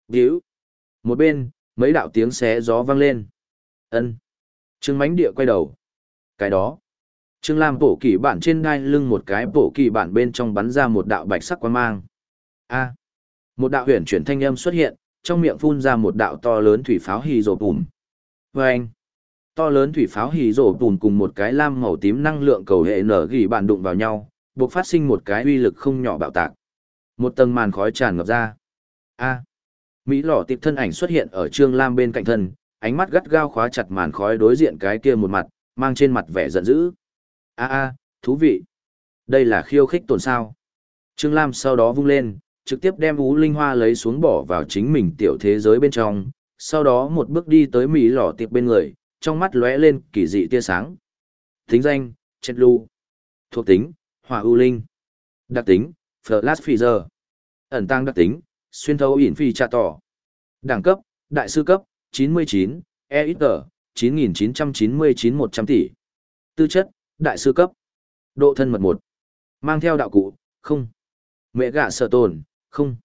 Điếu. Một bên, mấy đạo tiếng xé gió vang lên. Ân. Trương Mánh Địa quay đầu. Cái đó. Trương Lam bổ kỳ bản trên đai lưng một cái bổ kỳ bản bên trong bắn ra một đạo bạch sắc quang mang. A. Một đạo huyền chuyển thanh âm xuất hiện, trong miệng phun ra một đạo to lớn thủy pháo hì rồ bùm. Và vâng. anh. To lớn thủy pháo hì rồ bùm cùng một cái lam màu tím năng lượng cầu hệ nở gỉ bản đụng vào nhau, buộc phát sinh một cái uy lực không nhỏ bạo tạc. Một tầng màn khói tràn ngập ra. A. Mỹ lọ tiệp thân ảnh xuất hiện ở Trương Lam bên cạnh thân, ánh mắt gắt gao khóa chặt màn khói đối diện cái kia một mặt, mang trên mặt vẻ giận dữ. A a, thú vị. Đây là khiêu khích tổn sao. Trương Lam sau đó vung lên, trực tiếp đem Ú Linh Hoa lấy xuống bỏ vào chính mình tiểu thế giới bên trong, sau đó một bước đi tới Mỹ lọ tiệp bên người, trong mắt lóe lên kỳ dị tia sáng. Tính danh, Chết Lu. Thuộc tính, Hỏa U Linh. Đặc tính, Flash Freezer. Ẩn tăng đặc tính, xuyên thấu ỉn phi trà tỏ. Đẳng cấp, đại sư cấp, 99, EXG, 9999-100 tỷ. Tư chất, đại sư cấp. Độ thân mật 1. Mang theo đạo cụ, không. Mẹ gạ sở tồn, không.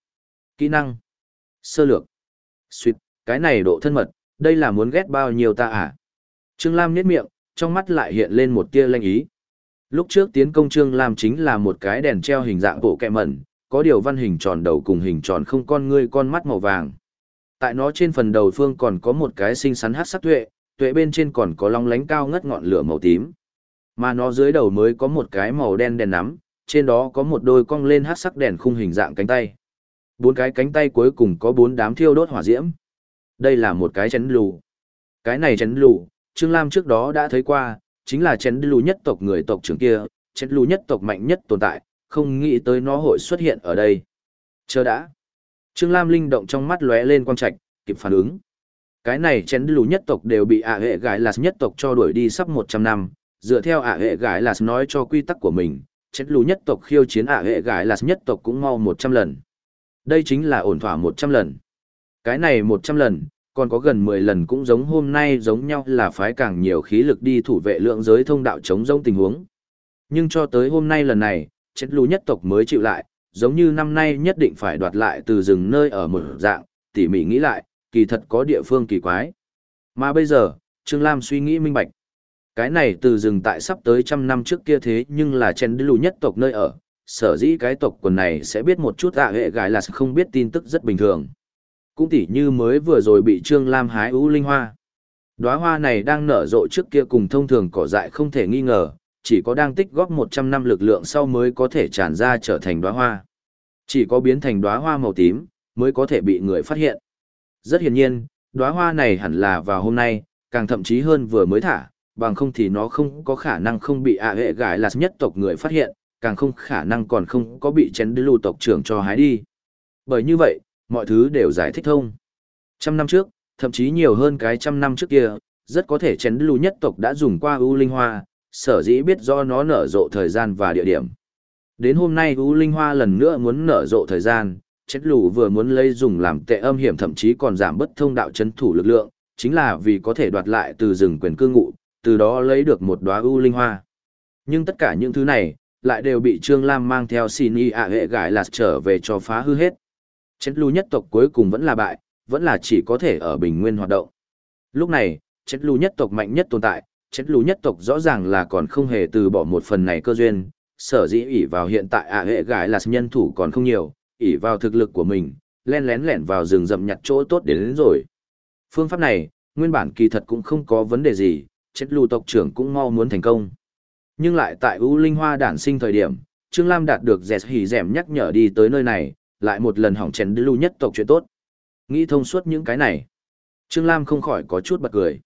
Kỹ năng. Sơ lược. Xuyệt, cái này độ thân mật, đây là muốn ghét bao nhiêu ta à? Trương Lam nhếch miệng, trong mắt lại hiện lên một tia lanh ý. Lúc trước tiến công Trương Lam chính là một cái đèn treo hình dạng bộ kẹ mẩn, có điều văn hình tròn đầu cùng hình tròn không con ngươi con mắt màu vàng. Tại nó trên phần đầu phương còn có một cái xinh xắn hát sắc tuệ, tuệ bên trên còn có long lánh cao ngất ngọn lửa màu tím. Mà nó dưới đầu mới có một cái màu đen đèn nắm, trên đó có một đôi cong lên hát sắc đèn khung hình dạng cánh tay. Bốn cái cánh tay cuối cùng có bốn đám thiêu đốt hỏa diễm. Đây là một cái chén lù. Cái này chén lù, Trương Lam trước đó đã thấy qua, chính là chén lù nhất tộc người tộc trưởng kia, chén lù nhất tộc mạnh nhất tồn tại, không nghĩ tới nó hội xuất hiện ở đây. Chờ đã. Trương Lam linh động trong mắt lóe lên quang trạch, kịp phản ứng. Cái này chén lù nhất tộc đều bị ả hệ gái là nhất tộc cho đuổi đi sắp 100 năm, dựa theo ả hệ gái là nói cho quy tắc của mình, chén lù nhất tộc khiêu chiến ả hệ gái là nhất tộc cũng mau 100 lần. Đây chính là ổn thỏa 100 lần. Cái này 100 lần, còn có gần 10 lần cũng giống hôm nay giống nhau là phái càng nhiều khí lực đi thủ vệ lượng giới thông đạo chống rông tình huống. Nhưng cho tới hôm nay lần này, chết lù nhất tộc mới chịu lại, giống như năm nay nhất định phải đoạt lại từ rừng nơi ở một dạng, tỉ mỉ nghĩ lại, kỳ thật có địa phương kỳ quái. Mà bây giờ, Trương Lam suy nghĩ minh bạch. Cái này từ rừng tại sắp tới trăm năm trước kia thế nhưng là chen lù nhất tộc nơi ở, sở dĩ cái tộc quần này sẽ biết một chút ạ hệ gái là không biết tin tức rất bình thường. Cũng tỉ như mới vừa rồi bị Trương Lam hái ú linh hoa. Đóa hoa này đang nở rộ trước kia cùng thông thường cỏ dại không thể nghi ngờ, chỉ có đang tích góp 100 năm lực lượng sau mới có thể tràn ra trở thành đóa hoa. Chỉ có biến thành đóa hoa màu tím, mới có thể bị người phát hiện. Rất hiển nhiên, đóa hoa này hẳn là vào hôm nay, càng thậm chí hơn vừa mới thả, bằng không thì nó không có khả năng không bị ạ hệ gái là nhất tộc người phát hiện, càng không khả năng còn không có bị chén lưu tộc trưởng cho hái đi. Bởi như vậy, mọi thứ đều giải thích thông. Trăm năm trước, thậm chí nhiều hơn cái trăm năm trước kia, rất có thể chén lưu nhất tộc đã dùng qua ưu linh hoa, sở dĩ biết do nó nở rộ thời gian và địa điểm. Đến hôm nay u linh hoa lần nữa muốn nở rộ thời gian, chết lù vừa muốn lấy dùng làm tệ âm hiểm thậm chí còn giảm bất thông đạo chấn thủ lực lượng, chính là vì có thể đoạt lại từ rừng quyền cư ngụ, từ đó lấy được một đóa u linh hoa. Nhưng tất cả những thứ này, lại đều bị Trương Lam mang theo xin y ạ hệ gãi lạt trở về cho phá hư hết. Chết lù nhất tộc cuối cùng vẫn là bại, vẫn là chỉ có thể ở bình nguyên hoạt động. Lúc này, chết lù nhất tộc mạnh nhất tồn tại, chết lù nhất tộc rõ ràng là còn không hề từ bỏ một phần này cơ duyên, sở dĩ ỷ vào hiện tại ạ hệ gái là nhân thủ còn không nhiều, ỷ vào thực lực của mình, len lén lẻn vào rừng rậm nhặt chỗ tốt đến, đến rồi. Phương pháp này, nguyên bản kỳ thật cũng không có vấn đề gì, chết lù tộc trưởng cũng mau muốn thành công. Nhưng lại tại U Linh Hoa đản sinh thời điểm, Trương Lam đạt được dẹt hỉ dẻm nhắc nhở đi tới nơi này, lại một lần hỏng chèn lưu nhất tộc chuyện tốt. Nghĩ thông suốt những cái này. Trương Lam không khỏi có chút bật cười.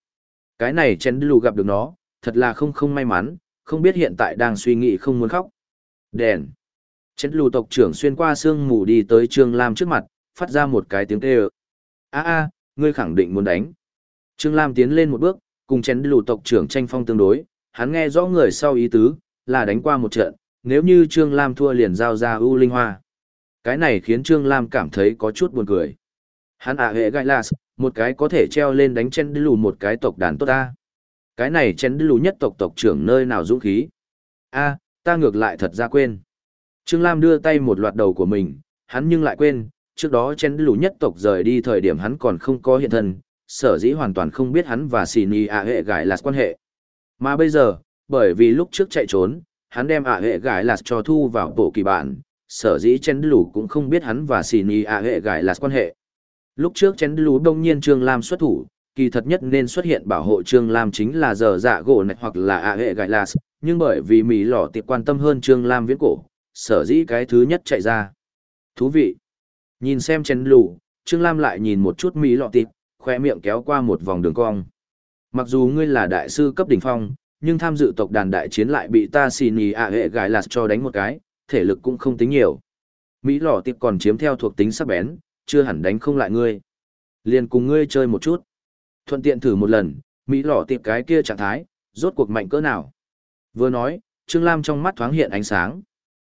Cái này chén lù gặp được nó, thật là không không may mắn, không biết hiện tại đang suy nghĩ không muốn khóc. Đèn. chén lù tộc trưởng xuyên qua sương mù đi tới Trương Lam trước mặt, phát ra một cái tiếng kêu. a a ngươi khẳng định muốn đánh. Trương Lam tiến lên một bước, cùng chén lù tộc trưởng tranh phong tương đối, hắn nghe rõ người sau ý tứ, là đánh qua một trận, nếu như Trương Lam thua liền giao ra ưu linh hoa. Cái này khiến Trương Lam cảm thấy có chút buồn cười. Hắn ạ hệ gai là một cái có thể treo lên đánh chen đi lù một cái tộc đàn tốt ta. Cái này chen đi lù nhất tộc tộc trưởng nơi nào dũng khí. a ta ngược lại thật ra quên. Trương Lam đưa tay một loạt đầu của mình, hắn nhưng lại quên, trước đó chen đi lù nhất tộc rời đi thời điểm hắn còn không có hiện thân, sở dĩ hoàn toàn không biết hắn và xì nì ạ hệ gãi là quan hệ. Mà bây giờ, bởi vì lúc trước chạy trốn, hắn đem ạ hệ gái lạt cho thu vào bộ kỳ bản, sở dĩ chén lù cũng không biết hắn và xì ni ạ à, hệ gái lạt quan hệ. Lúc trước chén lù đông nhiên Trương Lam xuất thủ, kỳ thật nhất nên xuất hiện bảo hộ Trương Lam chính là giờ dạ gỗ này hoặc là ạ hệ gái lạt, nhưng bởi vì Mỹ lỏ tiệp quan tâm hơn Trương Lam viễn cổ, sở dĩ cái thứ nhất chạy ra. Thú vị. Nhìn xem chén lù, Trương Lam lại nhìn một chút Mỹ lọ tiệp, khoe miệng kéo qua một vòng đường cong. Mặc dù ngươi là đại sư cấp đỉnh phong, nhưng tham dự tộc đàn đại chiến lại bị ta xì nì ạ hệ gái lạt cho đánh một cái, thể lực cũng không tính nhiều. Mỹ lỏ tiệp còn chiếm theo thuộc tính sắc bén, chưa hẳn đánh không lại ngươi. Liền cùng ngươi chơi một chút. Thuận tiện thử một lần, Mỹ lỏ tiệp cái kia trạng thái, rốt cuộc mạnh cỡ nào. Vừa nói, Trương Lam trong mắt thoáng hiện ánh sáng.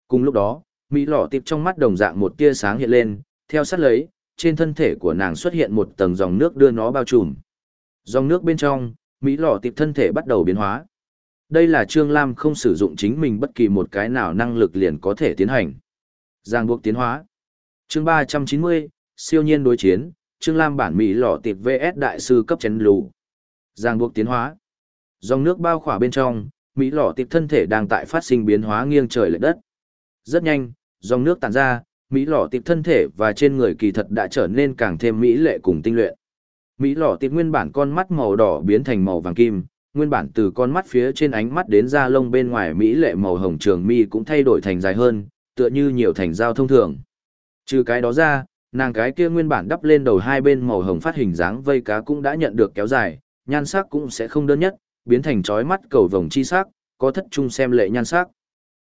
Cùng lúc đó, Mỹ lỏ tiệp trong mắt đồng dạng một tia sáng hiện lên, theo sát lấy, trên thân thể của nàng xuất hiện một tầng dòng nước đưa nó bao trùm. Dòng nước bên trong, Mỹ lỏ tiệp thân thể bắt đầu biến hóa. Đây là Trương Lam không sử dụng chính mình bất kỳ một cái nào năng lực liền có thể tiến hành. Giang buộc tiến hóa. chương 390, siêu nhiên đối chiến, Trương Lam bản Mỹ lò tịt VS đại sư cấp chén lù. Giang buộc tiến hóa. Dòng nước bao khỏa bên trong, Mỹ lò tịt thân thể đang tại phát sinh biến hóa nghiêng trời lệch đất. Rất nhanh, dòng nước tàn ra, Mỹ lò tịt thân thể và trên người kỳ thật đã trở nên càng thêm mỹ lệ cùng tinh luyện. Mỹ lò tịt nguyên bản con mắt màu đỏ biến thành màu vàng kim, nguyên bản từ con mắt phía trên ánh mắt đến da lông bên ngoài mỹ lệ màu hồng trường mi cũng thay đổi thành dài hơn, tựa như nhiều thành dao thông thường. Trừ cái đó ra, nàng cái kia nguyên bản đắp lên đầu hai bên màu hồng phát hình dáng vây cá cũng đã nhận được kéo dài, nhan sắc cũng sẽ không đơn nhất, biến thành chói mắt cầu vồng chi sắc, có thất trung xem lệ nhan sắc.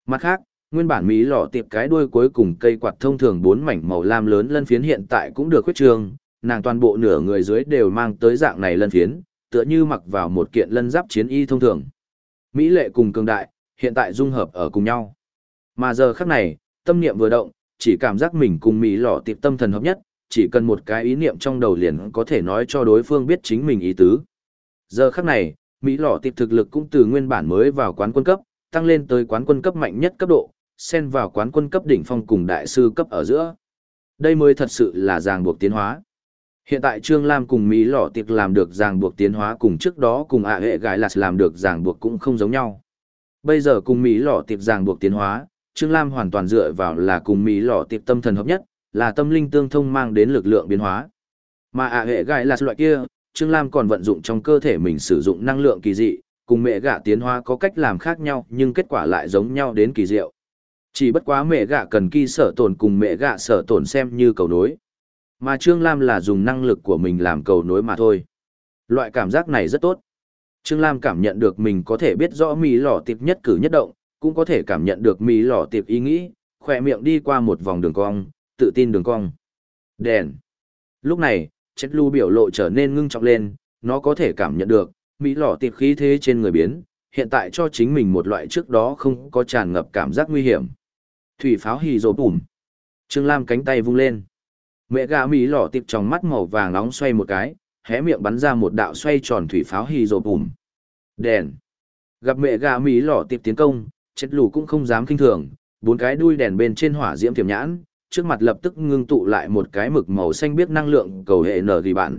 Mặt khác, nguyên bản mỹ lọ tiệp cái đuôi cuối cùng cây quạt thông thường bốn mảnh màu lam lớn lân phiến hiện tại cũng được khuyết trường, nàng toàn bộ nửa người dưới đều mang tới dạng này lân phiến, tựa như mặc vào một kiện lân giáp chiến y thông thường. Mỹ lệ cùng cường đại, hiện tại dung hợp ở cùng nhau. Mà giờ khắc này, tâm niệm vừa động, chỉ cảm giác mình cùng Mỹ lọ tiệp tâm thần hợp nhất, chỉ cần một cái ý niệm trong đầu liền có thể nói cho đối phương biết chính mình ý tứ. Giờ khắc này, Mỹ lọ tiệp thực lực cũng từ nguyên bản mới vào quán quân cấp, tăng lên tới quán quân cấp mạnh nhất cấp độ, xen vào quán quân cấp đỉnh phong cùng đại sư cấp ở giữa. Đây mới thật sự là ràng buộc tiến hóa. Hiện tại Trương Lam cùng Mỹ lọ Tiệp làm được ràng buộc tiến hóa cùng trước đó cùng ạ hệ gái lạt làm được ràng buộc cũng không giống nhau. Bây giờ cùng Mỹ lọ Tiệp ràng buộc tiến hóa, Trương Lam hoàn toàn dựa vào là cùng Mỹ lọ tiệp tâm thần hợp nhất, là tâm linh tương thông mang đến lực lượng biến hóa. Mà ạ hệ gãi là loại kia, Trương Lam còn vận dụng trong cơ thể mình sử dụng năng lượng kỳ dị, cùng mẹ gạ tiến hóa có cách làm khác nhau nhưng kết quả lại giống nhau đến kỳ diệu. Chỉ bất quá mẹ gạ cần kỳ sở tổn cùng mẹ gạ sở tổn xem như cầu nối. Mà Trương Lam là dùng năng lực của mình làm cầu nối mà thôi. Loại cảm giác này rất tốt. Trương Lam cảm nhận được mình có thể biết rõ mì lò tiệp nhất cử nhất động, cũng có thể cảm nhận được mì lò tiệp ý nghĩ, khỏe miệng đi qua một vòng đường cong, tự tin đường cong. Đèn. Lúc này, chết lưu biểu lộ trở nên ngưng trọng lên, nó có thể cảm nhận được, mỹ lò tiệp khí thế trên người biến, hiện tại cho chính mình một loại trước đó không có tràn ngập cảm giác nguy hiểm. Thủy pháo hì rồ bùm. Trương Lam cánh tay vung lên. Mẹ gà mỹ lọ tiệp trong mắt màu vàng nóng xoay một cái, hé miệng bắn ra một đạo xoay tròn thủy pháo hì rồ bùm. Đèn. Gặp mẹ gà mỹ lọ tiệp tiến công, chết lù cũng không dám kinh thường, bốn cái đuôi đèn bên trên hỏa diễm tiềm nhãn, trước mặt lập tức ngưng tụ lại một cái mực màu xanh biết năng lượng cầu hệ nở ghi bản.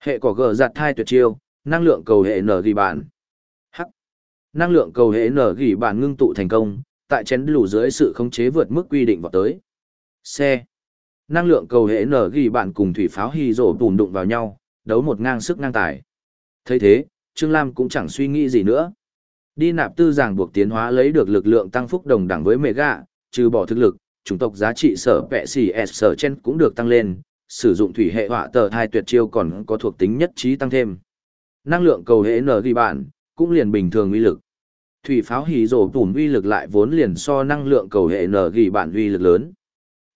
Hệ cỏ gờ giặt thai tuyệt chiêu, năng lượng cầu hệ nở ghi bản. Hắc. Năng lượng cầu hệ nở ghi bản ngưng tụ thành công, tại chén lù dưới sự khống chế vượt mức quy định vào tới. Xe. Năng lượng cầu hệ nở ghi bản cùng thủy pháo hy rổ bùn đụng vào nhau, đấu một ngang sức ngang tài. thấy thế, Trương Lam cũng chẳng suy nghĩ gì nữa. Đi nạp tư giảng buộc tiến hóa lấy được lực lượng tăng phúc đồng đẳng với mẹ gạ, trừ bỏ thực lực, chủng tộc giá trị sở vẹ xì s sở chen cũng được tăng lên, sử dụng thủy hệ họa tờ hai tuyệt chiêu còn có thuộc tính nhất trí tăng thêm. Năng lượng cầu hệ n ghi bản cũng liền bình thường uy lực. Thủy pháo hỉ rổ bùn uy lực lại vốn liền so năng lượng cầu hệ n ghi bản uy lực lớn.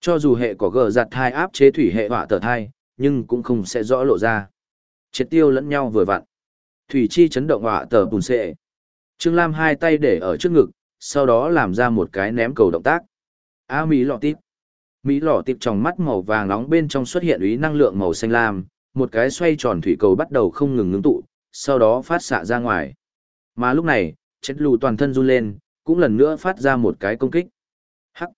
Cho dù hệ có gờ giặt thai áp chế thủy hệ họa tờ thai, nhưng cũng không sẽ rõ lộ ra. Triệt tiêu lẫn nhau vừa vặn. Thủy chi chấn động họa tờ bùn xệ. Trương Lam hai tay để ở trước ngực, sau đó làm ra một cái ném cầu động tác. A Mỹ lọ tít. Mỹ lọ tít trong mắt màu vàng nóng bên trong xuất hiện ý năng lượng màu xanh lam, một cái xoay tròn thủy cầu bắt đầu không ngừng ngưng tụ, sau đó phát xạ ra ngoài. Mà lúc này, chết lù toàn thân run lên, cũng lần nữa phát ra một cái công kích. Hắc,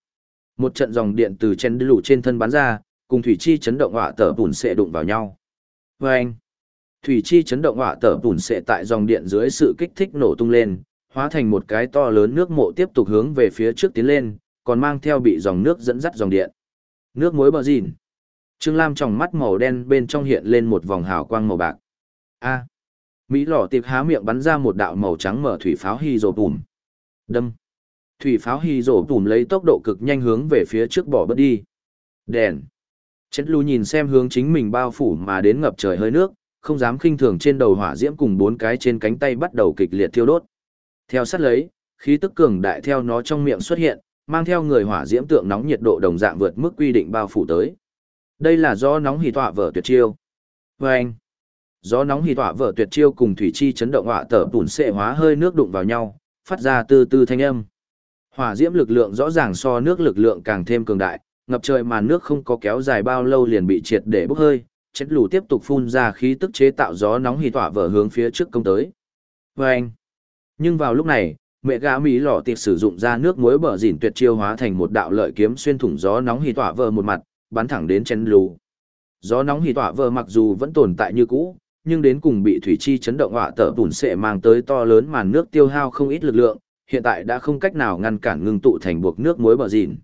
Một trận dòng điện từ chen lù trên thân bắn ra, cùng thủy chi chấn động hỏa tở bùn sẽ đụng vào nhau. Và anh, thủy chi chấn động hỏa tở bùn sẽ tại dòng điện dưới sự kích thích nổ tung lên, hóa thành một cái to lớn nước mộ tiếp tục hướng về phía trước tiến lên, còn mang theo bị dòng nước dẫn dắt dòng điện. Nước muối bờ dìn. Trương Lam trong mắt màu đen bên trong hiện lên một vòng hào quang màu bạc. A. Mỹ lọ tiệp há miệng bắn ra một đạo màu trắng mở thủy pháo hy rồ bùm. Đâm. Thủy pháo hy rồ bùm lấy tốc độ cực nhanh hướng về phía trước bỏ bớt đi. Đèn. Chấn lưu nhìn xem hướng chính mình bao phủ mà đến ngập trời hơi nước, không dám khinh thường trên đầu hỏa diễm cùng bốn cái trên cánh tay bắt đầu kịch liệt thiêu đốt. Theo sát lấy, khí tức cường đại theo nó trong miệng xuất hiện, mang theo người hỏa diễm tượng nóng nhiệt độ đồng dạng vượt mức quy định bao phủ tới. Đây là do nóng hỉ tọa vở tuyệt chiêu. Và anh, gió nóng hỉ tọa vở tuyệt chiêu cùng thủy chi chấn động hỏa tở bùn xệ hóa hơi nước đụng vào nhau, phát ra từ từ thanh âm. Hỏa diễm lực lượng rõ ràng so nước lực lượng càng thêm cường đại, ngập trời màn nước không có kéo dài bao lâu liền bị triệt để bốc hơi, chết lù tiếp tục phun ra khí tức chế tạo gió nóng hì tỏa vở hướng phía trước công tới. Và anh, nhưng vào lúc này, mẹ gã mỹ lọ tiệp sử dụng ra nước muối bờ dỉn tuyệt chiêu hóa thành một đạo lợi kiếm xuyên thủng gió nóng hì tỏa vở một mặt bắn thẳng đến chén lù. Gió nóng hì tỏa vở mặc dù vẫn tồn tại như cũ nhưng đến cùng bị thủy chi chấn động họa tở bùn sệ mang tới to lớn màn nước tiêu hao không ít lực lượng hiện tại đã không cách nào ngăn cản ngưng tụ thành buộc nước muối bờ dỉn.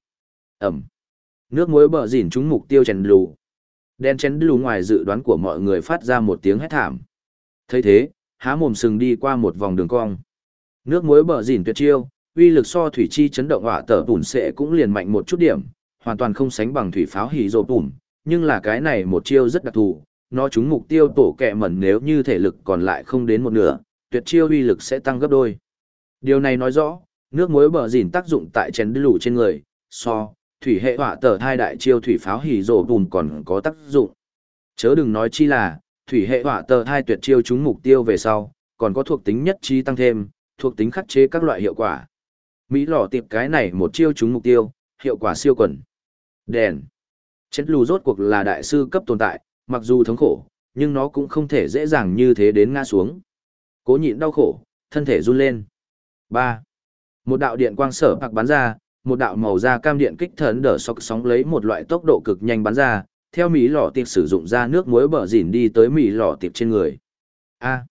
Ẩm. Nước muối bờ dỉn trúng mục tiêu chèn lù đen chén lù ngoài dự đoán của mọi người phát ra một tiếng hét thảm thấy thế há mồm sừng đi qua một vòng đường cong Nước muối bờ dìn tuyệt chiêu, uy lực so thủy chi chấn động hỏa tở bùn sẽ cũng liền mạnh một chút điểm, hoàn toàn không sánh bằng thủy pháo hỉ rồ bùn, nhưng là cái này một chiêu rất đặc thù, nó trúng mục tiêu tổ kẹ mẩn nếu như thể lực còn lại không đến một nửa, tuyệt chiêu uy lực sẽ tăng gấp đôi. Điều này nói rõ, nước muối bờ dìn tác dụng tại chén lũ trên người, so, thủy hệ hỏa tờ hai đại chiêu thủy pháo hỉ rổ bùn còn có tác dụng. Chớ đừng nói chi là, thủy hệ hỏa tờ hai tuyệt chiêu trúng mục tiêu về sau, còn có thuộc tính nhất trí tăng thêm, thuộc tính khắc chế các loại hiệu quả. Mỹ lò tiệp cái này một chiêu trúng mục tiêu, hiệu quả siêu quần. Đèn. Chết lù rốt cuộc là đại sư cấp tồn tại, mặc dù thống khổ, nhưng nó cũng không thể dễ dàng như thế đến ngã xuống. Cố nhịn đau khổ, thân thể run lên. 3. Một đạo điện quang sở bạc bắn ra, một đạo màu da cam điện kích thần đỡ sọc sóng lấy một loại tốc độ cực nhanh bắn ra, theo Mỹ lò tiệp sử dụng ra nước muối bờ dỉn đi tới Mỹ lò tiệp trên người. A.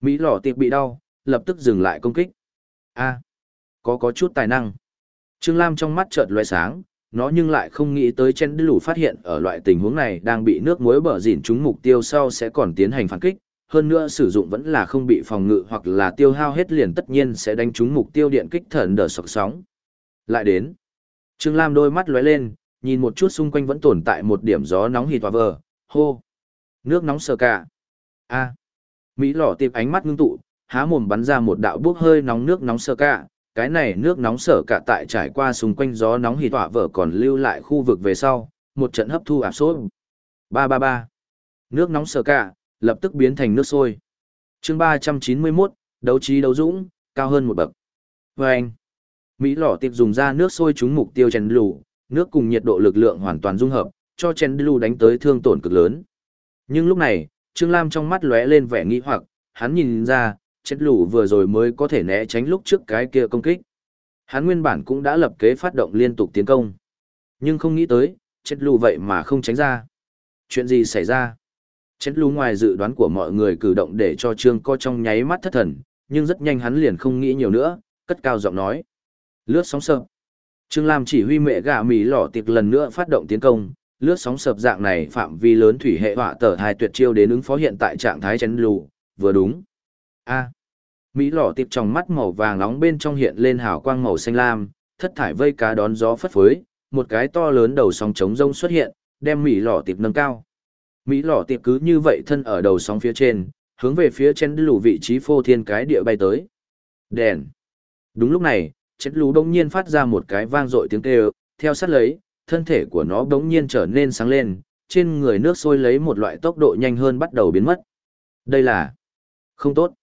Mỹ lò tiệp bị đau, lập tức dừng lại công kích. A, có có chút tài năng. Trương Lam trong mắt chợt loé sáng, nó nhưng lại không nghĩ tới chen lũ phát hiện ở loại tình huống này đang bị nước muối bờ dỉn trúng mục tiêu sau sẽ còn tiến hành phản kích, hơn nữa sử dụng vẫn là không bị phòng ngự hoặc là tiêu hao hết liền tất nhiên sẽ đánh trúng mục tiêu điện kích thần đờ sọc sóng. Lại đến. Trương Lam đôi mắt lóe lên, nhìn một chút xung quanh vẫn tồn tại một điểm gió nóng hít và vờ, hô. Nước nóng sờ cả. A. Mỹ lỏ tiệp ánh mắt ngưng tụ, há mồm bắn ra một đạo bốc hơi nóng nước nóng sờ cả. Cái này nước nóng sở cả tại trải qua xung quanh gió nóng hì tỏa vở còn lưu lại khu vực về sau, một trận hấp thu áp sốt. Ba ba ba. Nước nóng sở cả, lập tức biến thành nước sôi. chương ba trăm chín mươi 391, đấu trí đấu dũng, cao hơn một bậc. Và anh. Mỹ lò tiệp dùng ra nước sôi trúng mục tiêu chèn lù, nước cùng nhiệt độ lực lượng hoàn toàn dung hợp, cho chèn lù đánh tới thương tổn cực lớn. Nhưng lúc này, Trương Lam trong mắt lóe lên vẻ nghi hoặc, hắn nhìn ra, chèn lù vừa rồi mới có thể né tránh lúc trước cái kia công kích. Hắn nguyên bản cũng đã lập kế phát động liên tục tiến công. Nhưng không nghĩ tới, chèn lù vậy mà không tránh ra. Chuyện gì xảy ra? Chết lù ngoài dự đoán của mọi người cử động để cho Trương co trong nháy mắt thất thần, nhưng rất nhanh hắn liền không nghĩ nhiều nữa, cất cao giọng nói. Lướt sóng sập, Trương Lam chỉ huy mẹ gà mì lỏ tiệc lần nữa phát động tiến công, lướt sóng sập dạng này phạm vi lớn thủy hệ họa tở hai tuyệt chiêu đến ứng phó hiện tại trạng thái chấn lù, vừa đúng. A. Mỹ lỏ tiệp trong mắt màu vàng nóng bên trong hiện lên hào quang màu xanh lam thất thải vây cá đón gió phất phới một cái to lớn đầu sóng trống rông xuất hiện đem mỹ lỏ tiệp nâng cao. Mỹ lỏ tiệp cứ như vậy thân ở đầu sóng phía trên hướng về phía trên lù vị trí phô thiên cái địa bay tới. Đèn. Đúng lúc này chết lù bỗng nhiên phát ra một cái vang dội tiếng kêu theo sát lấy thân thể của nó bỗng nhiên trở nên sáng lên trên người nước sôi lấy một loại tốc độ nhanh hơn bắt đầu biến mất đây là không tốt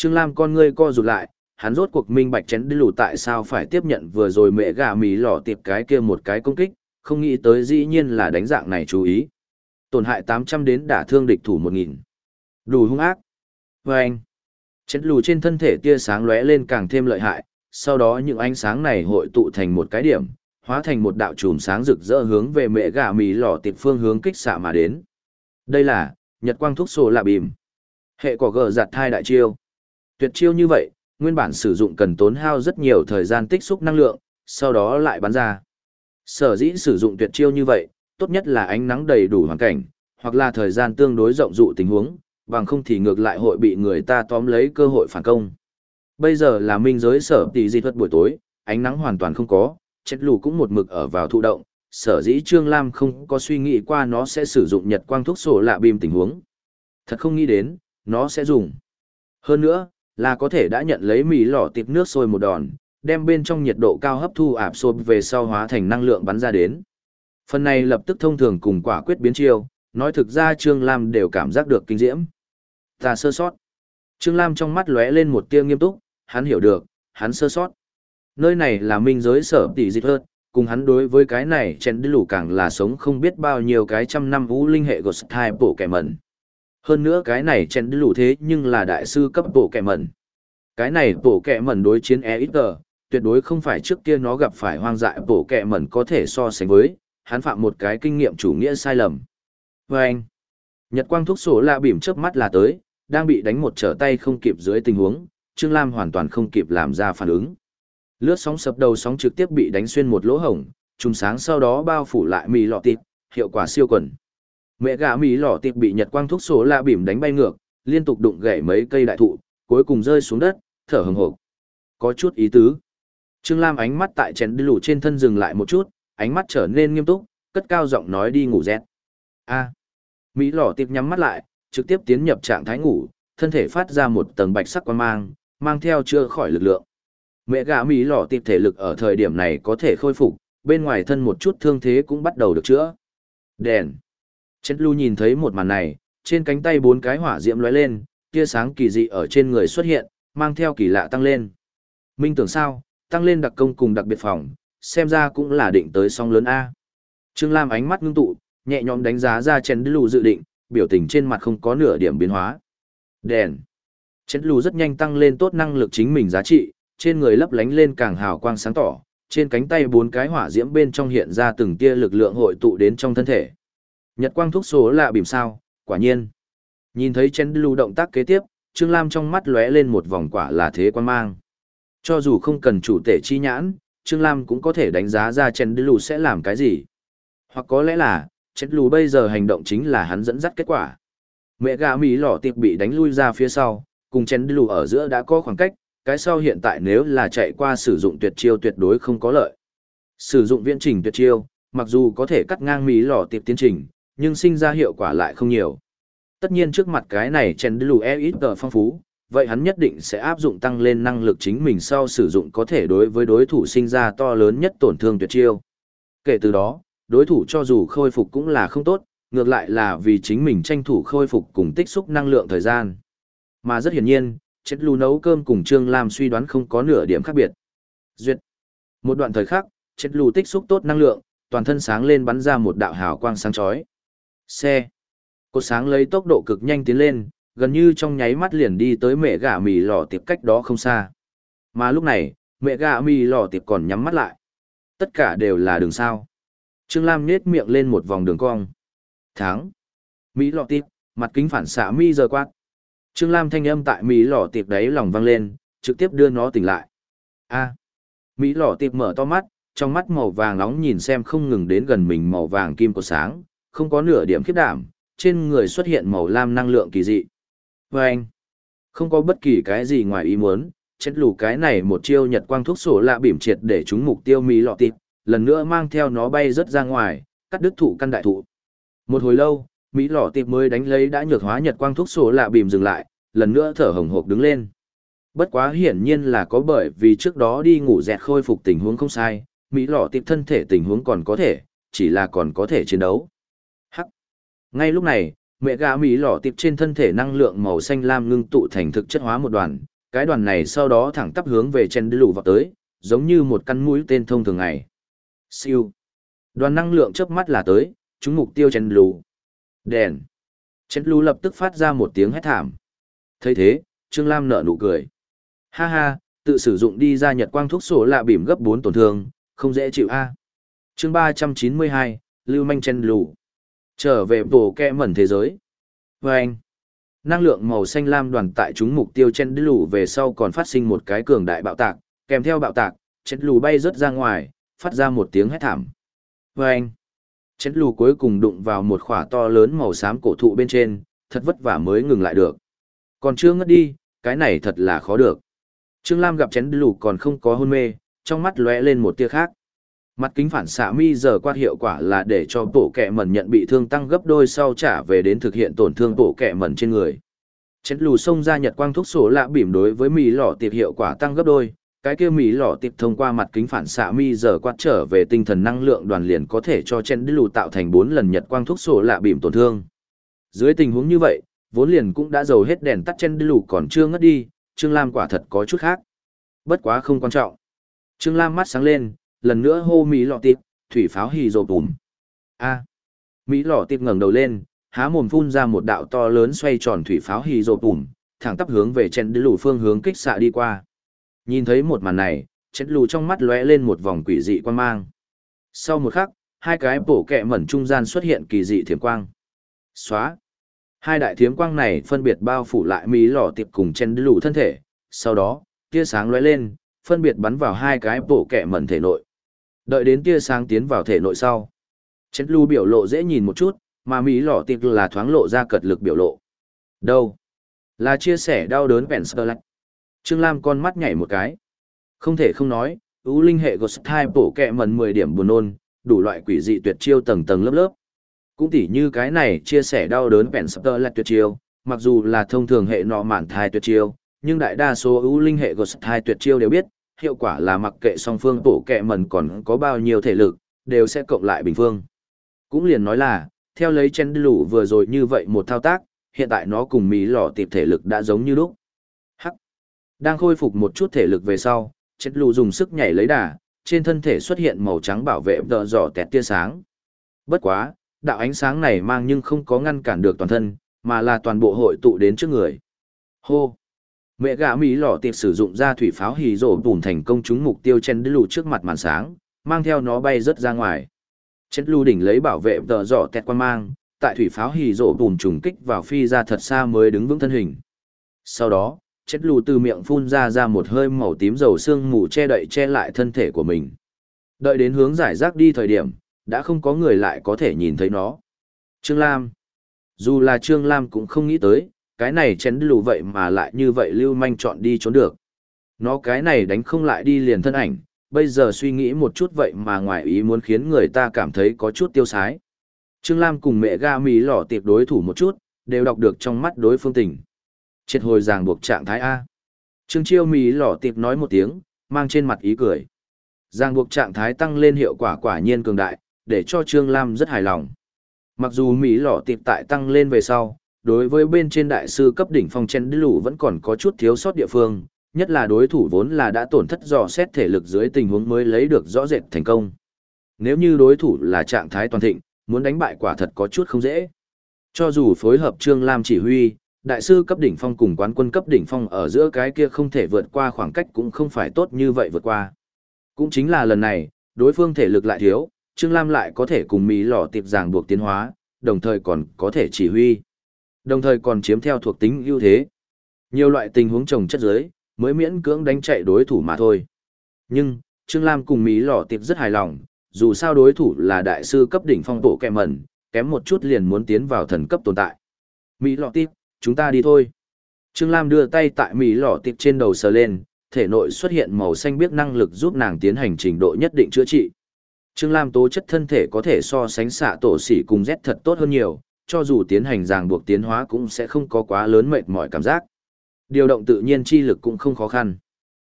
Trương Lam con ngươi co rụt lại, hắn rốt cuộc minh bạch chén đi lù tại sao phải tiếp nhận vừa rồi mẹ gà mì lỏ tiệp cái kia một cái công kích, không nghĩ tới dĩ nhiên là đánh dạng này chú ý. Tổn hại 800 đến đả thương địch thủ 1000. Đủ hung ác. Và anh. Chén lù trên thân thể tia sáng lóe lên càng thêm lợi hại, sau đó những ánh sáng này hội tụ thành một cái điểm, hóa thành một đạo chùm sáng rực rỡ hướng về mẹ gà mì lỏ tiệp phương hướng kích xạ mà đến. Đây là, Nhật Quang thuốc Sổ Lạ Bìm. Hệ quả gờ giặt thai đại chiêu tuyệt chiêu như vậy, nguyên bản sử dụng cần tốn hao rất nhiều thời gian tích xúc năng lượng, sau đó lại bắn ra. Sở dĩ sử dụng tuyệt chiêu như vậy, tốt nhất là ánh nắng đầy đủ hoàn cảnh, hoặc là thời gian tương đối rộng dụ tình huống, bằng không thì ngược lại hội bị người ta tóm lấy cơ hội phản công. Bây giờ là minh giới sở tỷ di thuật buổi tối, ánh nắng hoàn toàn không có, chết lù cũng một mực ở vào thụ động, sở dĩ Trương Lam không có suy nghĩ qua nó sẽ sử dụng nhật quang thuốc sổ lạ bìm tình huống. Thật không nghĩ đến, nó sẽ dùng. Hơn nữa, là có thể đã nhận lấy mì lỏ tiệp nước sôi một đòn, đem bên trong nhiệt độ cao hấp thu ạp xộp về sau hóa thành năng lượng bắn ra đến. Phần này lập tức thông thường cùng quả quyết biến chiêu, nói thực ra Trương Lam đều cảm giác được kinh diễm. Ta sơ sót. Trương Lam trong mắt lóe lên một tia nghiêm túc, hắn hiểu được, hắn sơ sót. Nơi này là minh giới sở tỷ dịch hơn, cùng hắn đối với cái này chèn đi lũ càng là sống không biết bao nhiêu cái trăm năm vũ linh hệ của hai bộ kẻ mẩn. Hơn nữa cái này chèn đi lũ thế nhưng là đại sư cấp bộ kẻ mẩn. Cái này bộ kẻ mẩn đối chiến e ít tuyệt đối không phải trước kia nó gặp phải hoang dại bộ kẻ mẩn có thể so sánh với, hắn phạm một cái kinh nghiệm chủ nghĩa sai lầm. Và anh, Nhật quang thuốc sổ là bìm trước mắt là tới, đang bị đánh một trở tay không kịp dưới tình huống, Trương Lam hoàn toàn không kịp làm ra phản ứng. Lướt sóng sập đầu sóng trực tiếp bị đánh xuyên một lỗ hổng, trùng sáng sau đó bao phủ lại mì lọ tịp, hiệu quả siêu quần. Mẹ gà mì lọ tịp bị Nhật quang thuốc số lạ bìm đánh bay ngược, liên tục đụng gãy mấy cây đại thụ, cuối cùng rơi xuống đất, thở hừng hộp. Có chút ý tứ. Trương Lam ánh mắt tại chén đi lủ trên thân dừng lại một chút, ánh mắt trở nên nghiêm túc, cất cao giọng nói đi ngủ rét. A. Mỹ lỏ tiệp nhắm mắt lại, trực tiếp tiến nhập trạng thái ngủ, thân thể phát ra một tầng bạch sắc quan mang, mang theo chưa khỏi lực lượng. Mẹ gà Mỹ lỏ tiệp thể lực ở thời điểm này có thể khôi phục, bên ngoài thân một chút thương thế cũng bắt đầu được chữa. Đèn. Chết lưu nhìn thấy một màn này, trên cánh tay bốn cái hỏa diễm lóe lên, tia sáng kỳ dị ở trên người xuất hiện, mang theo kỳ lạ tăng lên. Minh tưởng sao, tăng lên đặc công cùng đặc biệt phòng, xem ra cũng là định tới song lớn A. Trương Lam ánh mắt ngưng tụ, nhẹ nhõm đánh giá ra chén lù dự định, biểu tình trên mặt không có nửa điểm biến hóa. Đèn. Chén lù rất nhanh tăng lên tốt năng lực chính mình giá trị, trên người lấp lánh lên càng hào quang sáng tỏ, trên cánh tay bốn cái hỏa diễm bên trong hiện ra từng tia lực lượng hội tụ đến trong thân thể. Nhật quang thuốc số lạ bìm sao, quả nhiên. Nhìn thấy chén lù động tác kế tiếp, Trương Lam trong mắt lóe lên một vòng quả là thế quan mang. Cho dù không cần chủ tể chi nhãn, Trương Lam cũng có thể đánh giá ra chén lù sẽ làm cái gì. Hoặc có lẽ là, chén lù bây giờ hành động chính là hắn dẫn dắt kết quả. Mẹ gà Mỹ lỏ tiệp bị đánh lui ra phía sau, cùng chén lù ở giữa đã có khoảng cách, cái sau hiện tại nếu là chạy qua sử dụng tuyệt chiêu tuyệt đối không có lợi. Sử dụng viễn trình tuyệt chiêu, mặc dù có thể cắt ngang mí lò tiệp tiến trình, nhưng sinh ra hiệu quả lại không nhiều. Tất nhiên trước mặt cái này chén lù e ít tờ phong phú, vậy hắn nhất định sẽ áp dụng tăng lên năng lực chính mình sau sử dụng có thể đối với đối thủ sinh ra to lớn nhất tổn thương tuyệt chiêu. Kể từ đó, đối thủ cho dù khôi phục cũng là không tốt, ngược lại là vì chính mình tranh thủ khôi phục cùng tích xúc năng lượng thời gian. Mà rất hiển nhiên, chết lù nấu cơm cùng Trương Lam suy đoán không có nửa điểm khác biệt. Duyệt. Một đoạn thời khắc, chết lù tích xúc tốt năng lượng, toàn thân sáng lên bắn ra một đạo hào quang sáng chói. Xe. Cột sáng lấy tốc độ cực nhanh tiến lên, gần như trong nháy mắt liền đi tới mẹ gà mì lò tiệp cách đó không xa. Mà lúc này, mẹ gà mì lò tiệp còn nhắm mắt lại. Tất cả đều là đường sao. Trương Lam nết miệng lên một vòng đường cong. Tháng. Mỹ lò tiệp, mặt kính phản xạ mi giờ quát. Trương Lam thanh âm tại Mỹ lò tiệp đấy lòng vang lên, trực tiếp đưa nó tỉnh lại. A. Mỹ lò tiệp mở to mắt, trong mắt màu vàng nóng nhìn xem không ngừng đến gần mình màu vàng kim của sáng, không có nửa điểm khiếp đảm, trên người xuất hiện màu lam năng lượng kỳ dị. Và anh, không có bất kỳ cái gì ngoài ý muốn, chết lù cái này một chiêu nhật quang thuốc sổ lạ bỉm triệt để trúng mục tiêu mỹ lọ tịp, lần nữa mang theo nó bay rất ra ngoài, cắt đứt thụ căn đại thụ. Một hồi lâu, mỹ lọ tiệp mới đánh lấy đã nhược hóa nhật quang thuốc sổ lạ bìm dừng lại, lần nữa thở hồng hộc đứng lên. Bất quá hiển nhiên là có bởi vì trước đó đi ngủ dẹt khôi phục tình huống không sai, mỹ lọ tiệp thân thể tình huống còn có thể, chỉ là còn có thể chiến đấu. Hắc. Ngay lúc này, mẹ gà mỹ lọ tiệp trên thân thể năng lượng màu xanh lam ngưng tụ thành thực chất hóa một đoàn cái đoàn này sau đó thẳng tắp hướng về chen lù vào tới giống như một căn mũi tên thông thường ngày siêu đoàn năng lượng chớp mắt là tới chúng mục tiêu chen lù đèn. Chen lù lập tức phát ra một tiếng hét thảm. Thấy thế trương lam nở nụ cười. Ha ha tự sử dụng đi ra nhật quang thuốc sổ lạ bìm gấp bốn tổn thương không dễ chịu a. Chương ba trăm chín mươi hai lưu manh chen lù. Trở về bổ kẹ mẩn thế giới. Và anh, Năng lượng màu xanh lam đoàn tại chúng mục tiêu chen lù về sau còn phát sinh một cái cường đại bạo tạc, kèm theo bạo tạc, chen lù bay rớt ra ngoài, phát ra một tiếng hét thảm. Và Chén lù cuối cùng đụng vào một khỏa to lớn màu xám cổ thụ bên trên, thật vất vả mới ngừng lại được. Còn chưa ngất đi, cái này thật là khó được. Trương Lam gặp chén lù còn không có hôn mê, trong mắt lóe lên một tia khác. Mặt kính phản xạ mi giờ quát hiệu quả là để cho tổ kẹ mẩn nhận bị thương tăng gấp đôi sau trả về đến thực hiện tổn thương tổ kẹ mẩn trên người. Chén lù xông ra nhật quang thuốc sổ lạ bỉm đối với mì lọ tiệp hiệu quả tăng gấp đôi, cái kia mỹ lọ tiệp thông qua mặt kính phản xạ mi giờ quát trở về tinh thần năng lượng đoàn liền có thể cho chén lù tạo thành bốn lần nhật quang thuốc sổ lạ bìm tổn thương. Dưới tình huống như vậy, vốn liền cũng đã dầu hết đèn tắt chén lù còn chưa ngất đi, Trương Lam quả thật có chút khác. Bất quá không quan trọng. Trương Lam mắt sáng lên, lần nữa hô Mỹ lọ tiệp, thủy pháo hì rồ bùm. A. Mỹ lọ tiệp ngẩng đầu lên, há mồm phun ra một đạo to lớn xoay tròn thủy pháo hì rồ bùm, thẳng tắp hướng về chén lù phương hướng kích xạ đi qua. Nhìn thấy một màn này, chết lù trong mắt lóe lên một vòng quỷ dị quan mang. Sau một khắc, hai cái bổ kẹ mẩn trung gian xuất hiện kỳ dị thiểm quang. Xóa. Hai đại thiểm quang này phân biệt bao phủ lại mí lò tiệp cùng chen lù thân thể, sau đó, tia sáng lóe lên, phân biệt bắn vào hai cái bổ kẹ mẩn thể nội. Đợi đến tia sáng tiến vào thể nội sau. Chen lù biểu lộ dễ nhìn một chút, mà mí lò tiệp là thoáng lộ ra cật lực biểu lộ. Đâu? Là chia sẻ đau đớn vẹn sơ lạch. Trương Lam con mắt nhảy một cái. Không thể không nói, ưu linh hệ Ghost Type bổ kẹ mần 10 điểm buồn nôn, đủ loại quỷ dị tuyệt chiêu tầng tầng lớp lớp, cũng tỉ như cái này chia sẻ đau đớn vẹn sắp tơ là tuyệt chiêu, mặc dù là thông thường hệ nọ mạn thai tuyệt chiêu, nhưng đại đa số ưu linh hệ ghost Type tuyệt chiêu đều biết, hiệu quả là mặc kệ song phương bổ kẹ mần còn có bao nhiêu thể lực, đều sẽ cộng lại bình phương. Cũng liền nói là, theo lấy chen lũ vừa rồi như vậy một thao tác, hiện tại nó cùng mỹ lò tịp thể lực đã giống như lúc. Đang khôi phục một chút thể lực về sau, chen lù dùng sức nhảy lấy đà, trên thân thể xuất hiện màu trắng bảo vệ đỡ dò tẹt tia sáng. Bất quá, đạo ánh sáng này mang nhưng không có ngăn cản được toàn thân, mà là toàn bộ hội tụ đến trước người. Hô! Mẹ gã Mỹ lọ tiệp sử dụng ra thủy pháo hì rổ bùn thành công trúng mục tiêu chen lù trước mặt màn sáng, mang theo nó bay rất ra ngoài. Chen lù đỉnh lấy bảo vệ tờ giỏ tẹt quan mang, tại thủy pháo hì rổ bùn trùng kích vào phi ra thật xa mới đứng vững thân hình. Sau đó, chết lù từ miệng phun ra ra một hơi màu tím dầu xương mù che đậy che lại thân thể của mình. Đợi đến hướng giải rác đi thời điểm, đã không có người lại có thể nhìn thấy nó. Trương Lam. Dù là Trương Lam cũng không nghĩ tới, cái này chén lù vậy mà lại như vậy lưu manh chọn đi trốn được. Nó cái này đánh không lại đi liền thân ảnh, bây giờ suy nghĩ một chút vậy mà ngoài ý muốn khiến người ta cảm thấy có chút tiêu sái. Trương Lam cùng mẹ ga mì lỏ tiệp đối thủ một chút, đều đọc được trong mắt đối phương tình triệt hồi ràng buộc trạng thái A. Trương Chiêu mì lỏ tiệp nói một tiếng, mang trên mặt ý cười. Giang buộc trạng thái tăng lên hiệu quả quả nhiên cường đại, để cho Trương Lam rất hài lòng. Mặc dù Mỹ lọ tiệp tại tăng lên về sau, đối với bên trên đại sư cấp đỉnh phong chen lũ vẫn còn có chút thiếu sót địa phương, nhất là đối thủ vốn là đã tổn thất dò xét thể lực dưới tình huống mới lấy được rõ rệt thành công. Nếu như đối thủ là trạng thái toàn thịnh, muốn đánh bại quả thật có chút không dễ. Cho dù phối hợp Trương Lam chỉ huy, đại sư cấp đỉnh phong cùng quán quân cấp đỉnh phong ở giữa cái kia không thể vượt qua khoảng cách cũng không phải tốt như vậy vượt qua. Cũng chính là lần này, đối phương thể lực lại thiếu, Trương Lam lại có thể cùng Mỹ lò tiệp giảng buộc tiến hóa, đồng thời còn có thể chỉ huy. Đồng thời còn chiếm theo thuộc tính ưu thế. Nhiều loại tình huống trồng chất giới, mới miễn cưỡng đánh chạy đối thủ mà thôi. Nhưng, Trương Lam cùng Mỹ lò tiệp rất hài lòng, dù sao đối thủ là đại sư cấp đỉnh phong bộ kẹ mẩn, kém một chút liền muốn tiến vào thần cấp tồn tại. Mỹ lọ tiệp, chúng ta đi thôi. Trương Lam đưa tay tại Mỹ lọ tiệp trên đầu sờ lên, thể nội xuất hiện màu xanh biết năng lực giúp nàng tiến hành trình độ nhất định chữa trị. Trương Lam tố chất thân thể có thể so sánh xạ tổ sỉ cùng Z thật tốt hơn nhiều, cho dù tiến hành ràng buộc tiến hóa cũng sẽ không có quá lớn mệt mỏi cảm giác. Điều động tự nhiên chi lực cũng không khó khăn.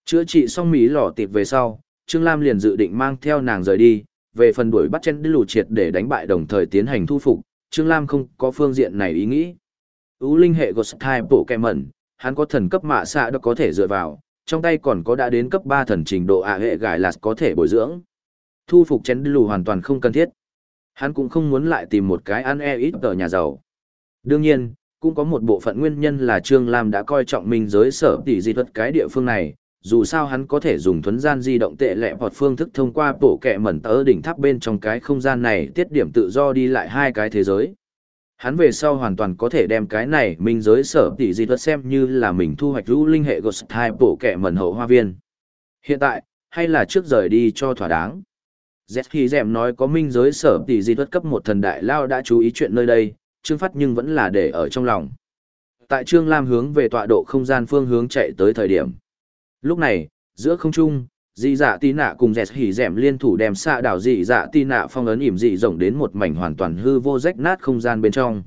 Chữa trị xong Mỹ lỏ tiệp về sau, Trương Lam liền dự định mang theo nàng rời đi, về phần đuổi bắt chân đi lù triệt để đánh bại đồng thời tiến hành thu phục, Trương Lam không có phương diện này ý nghĩ. Ú linh hệ Ghost Type bộ mẩn, hắn có thần cấp mạ xạ đã có thể dựa vào, trong tay còn có đã đến cấp 3 thần trình độ ạ hệ gải là có thể bồi dưỡng. Thu phục chén lù hoàn toàn không cần thiết. Hắn cũng không muốn lại tìm một cái ăn e ít ở nhà giàu. Đương nhiên, cũng có một bộ phận nguyên nhân là Trương Lam đã coi trọng mình giới sở tỷ di thuật cái địa phương này, dù sao hắn có thể dùng thuấn gian di động tệ lẹ hoặc phương thức thông qua bộ kẹ mẩn tớ đỉnh tháp bên trong cái không gian này tiết điểm tự do đi lại hai cái thế giới hắn về sau hoàn toàn có thể đem cái này minh giới sở tỷ di thuật xem như là mình thu hoạch rũ linh hệ ghost hai bộ kẻ mẩn hậu hoa viên. Hiện tại, hay là trước rời đi cho thỏa đáng. Z khi dèm nói có minh giới sở tỷ di thuật cấp một thần đại lao đã chú ý chuyện nơi đây, Trương Phát nhưng vẫn là để ở trong lòng. Tại Trương Lam hướng về tọa độ không gian phương hướng chạy tới thời điểm. Lúc này, giữa không trung, dị dạ tì nạ cùng dẹt hỉ dẻm liên thủ đem xạ đảo dị dạ tì nạ phong ấn ỉm dị rộng đến một mảnh hoàn toàn hư vô rách nát không gian bên trong.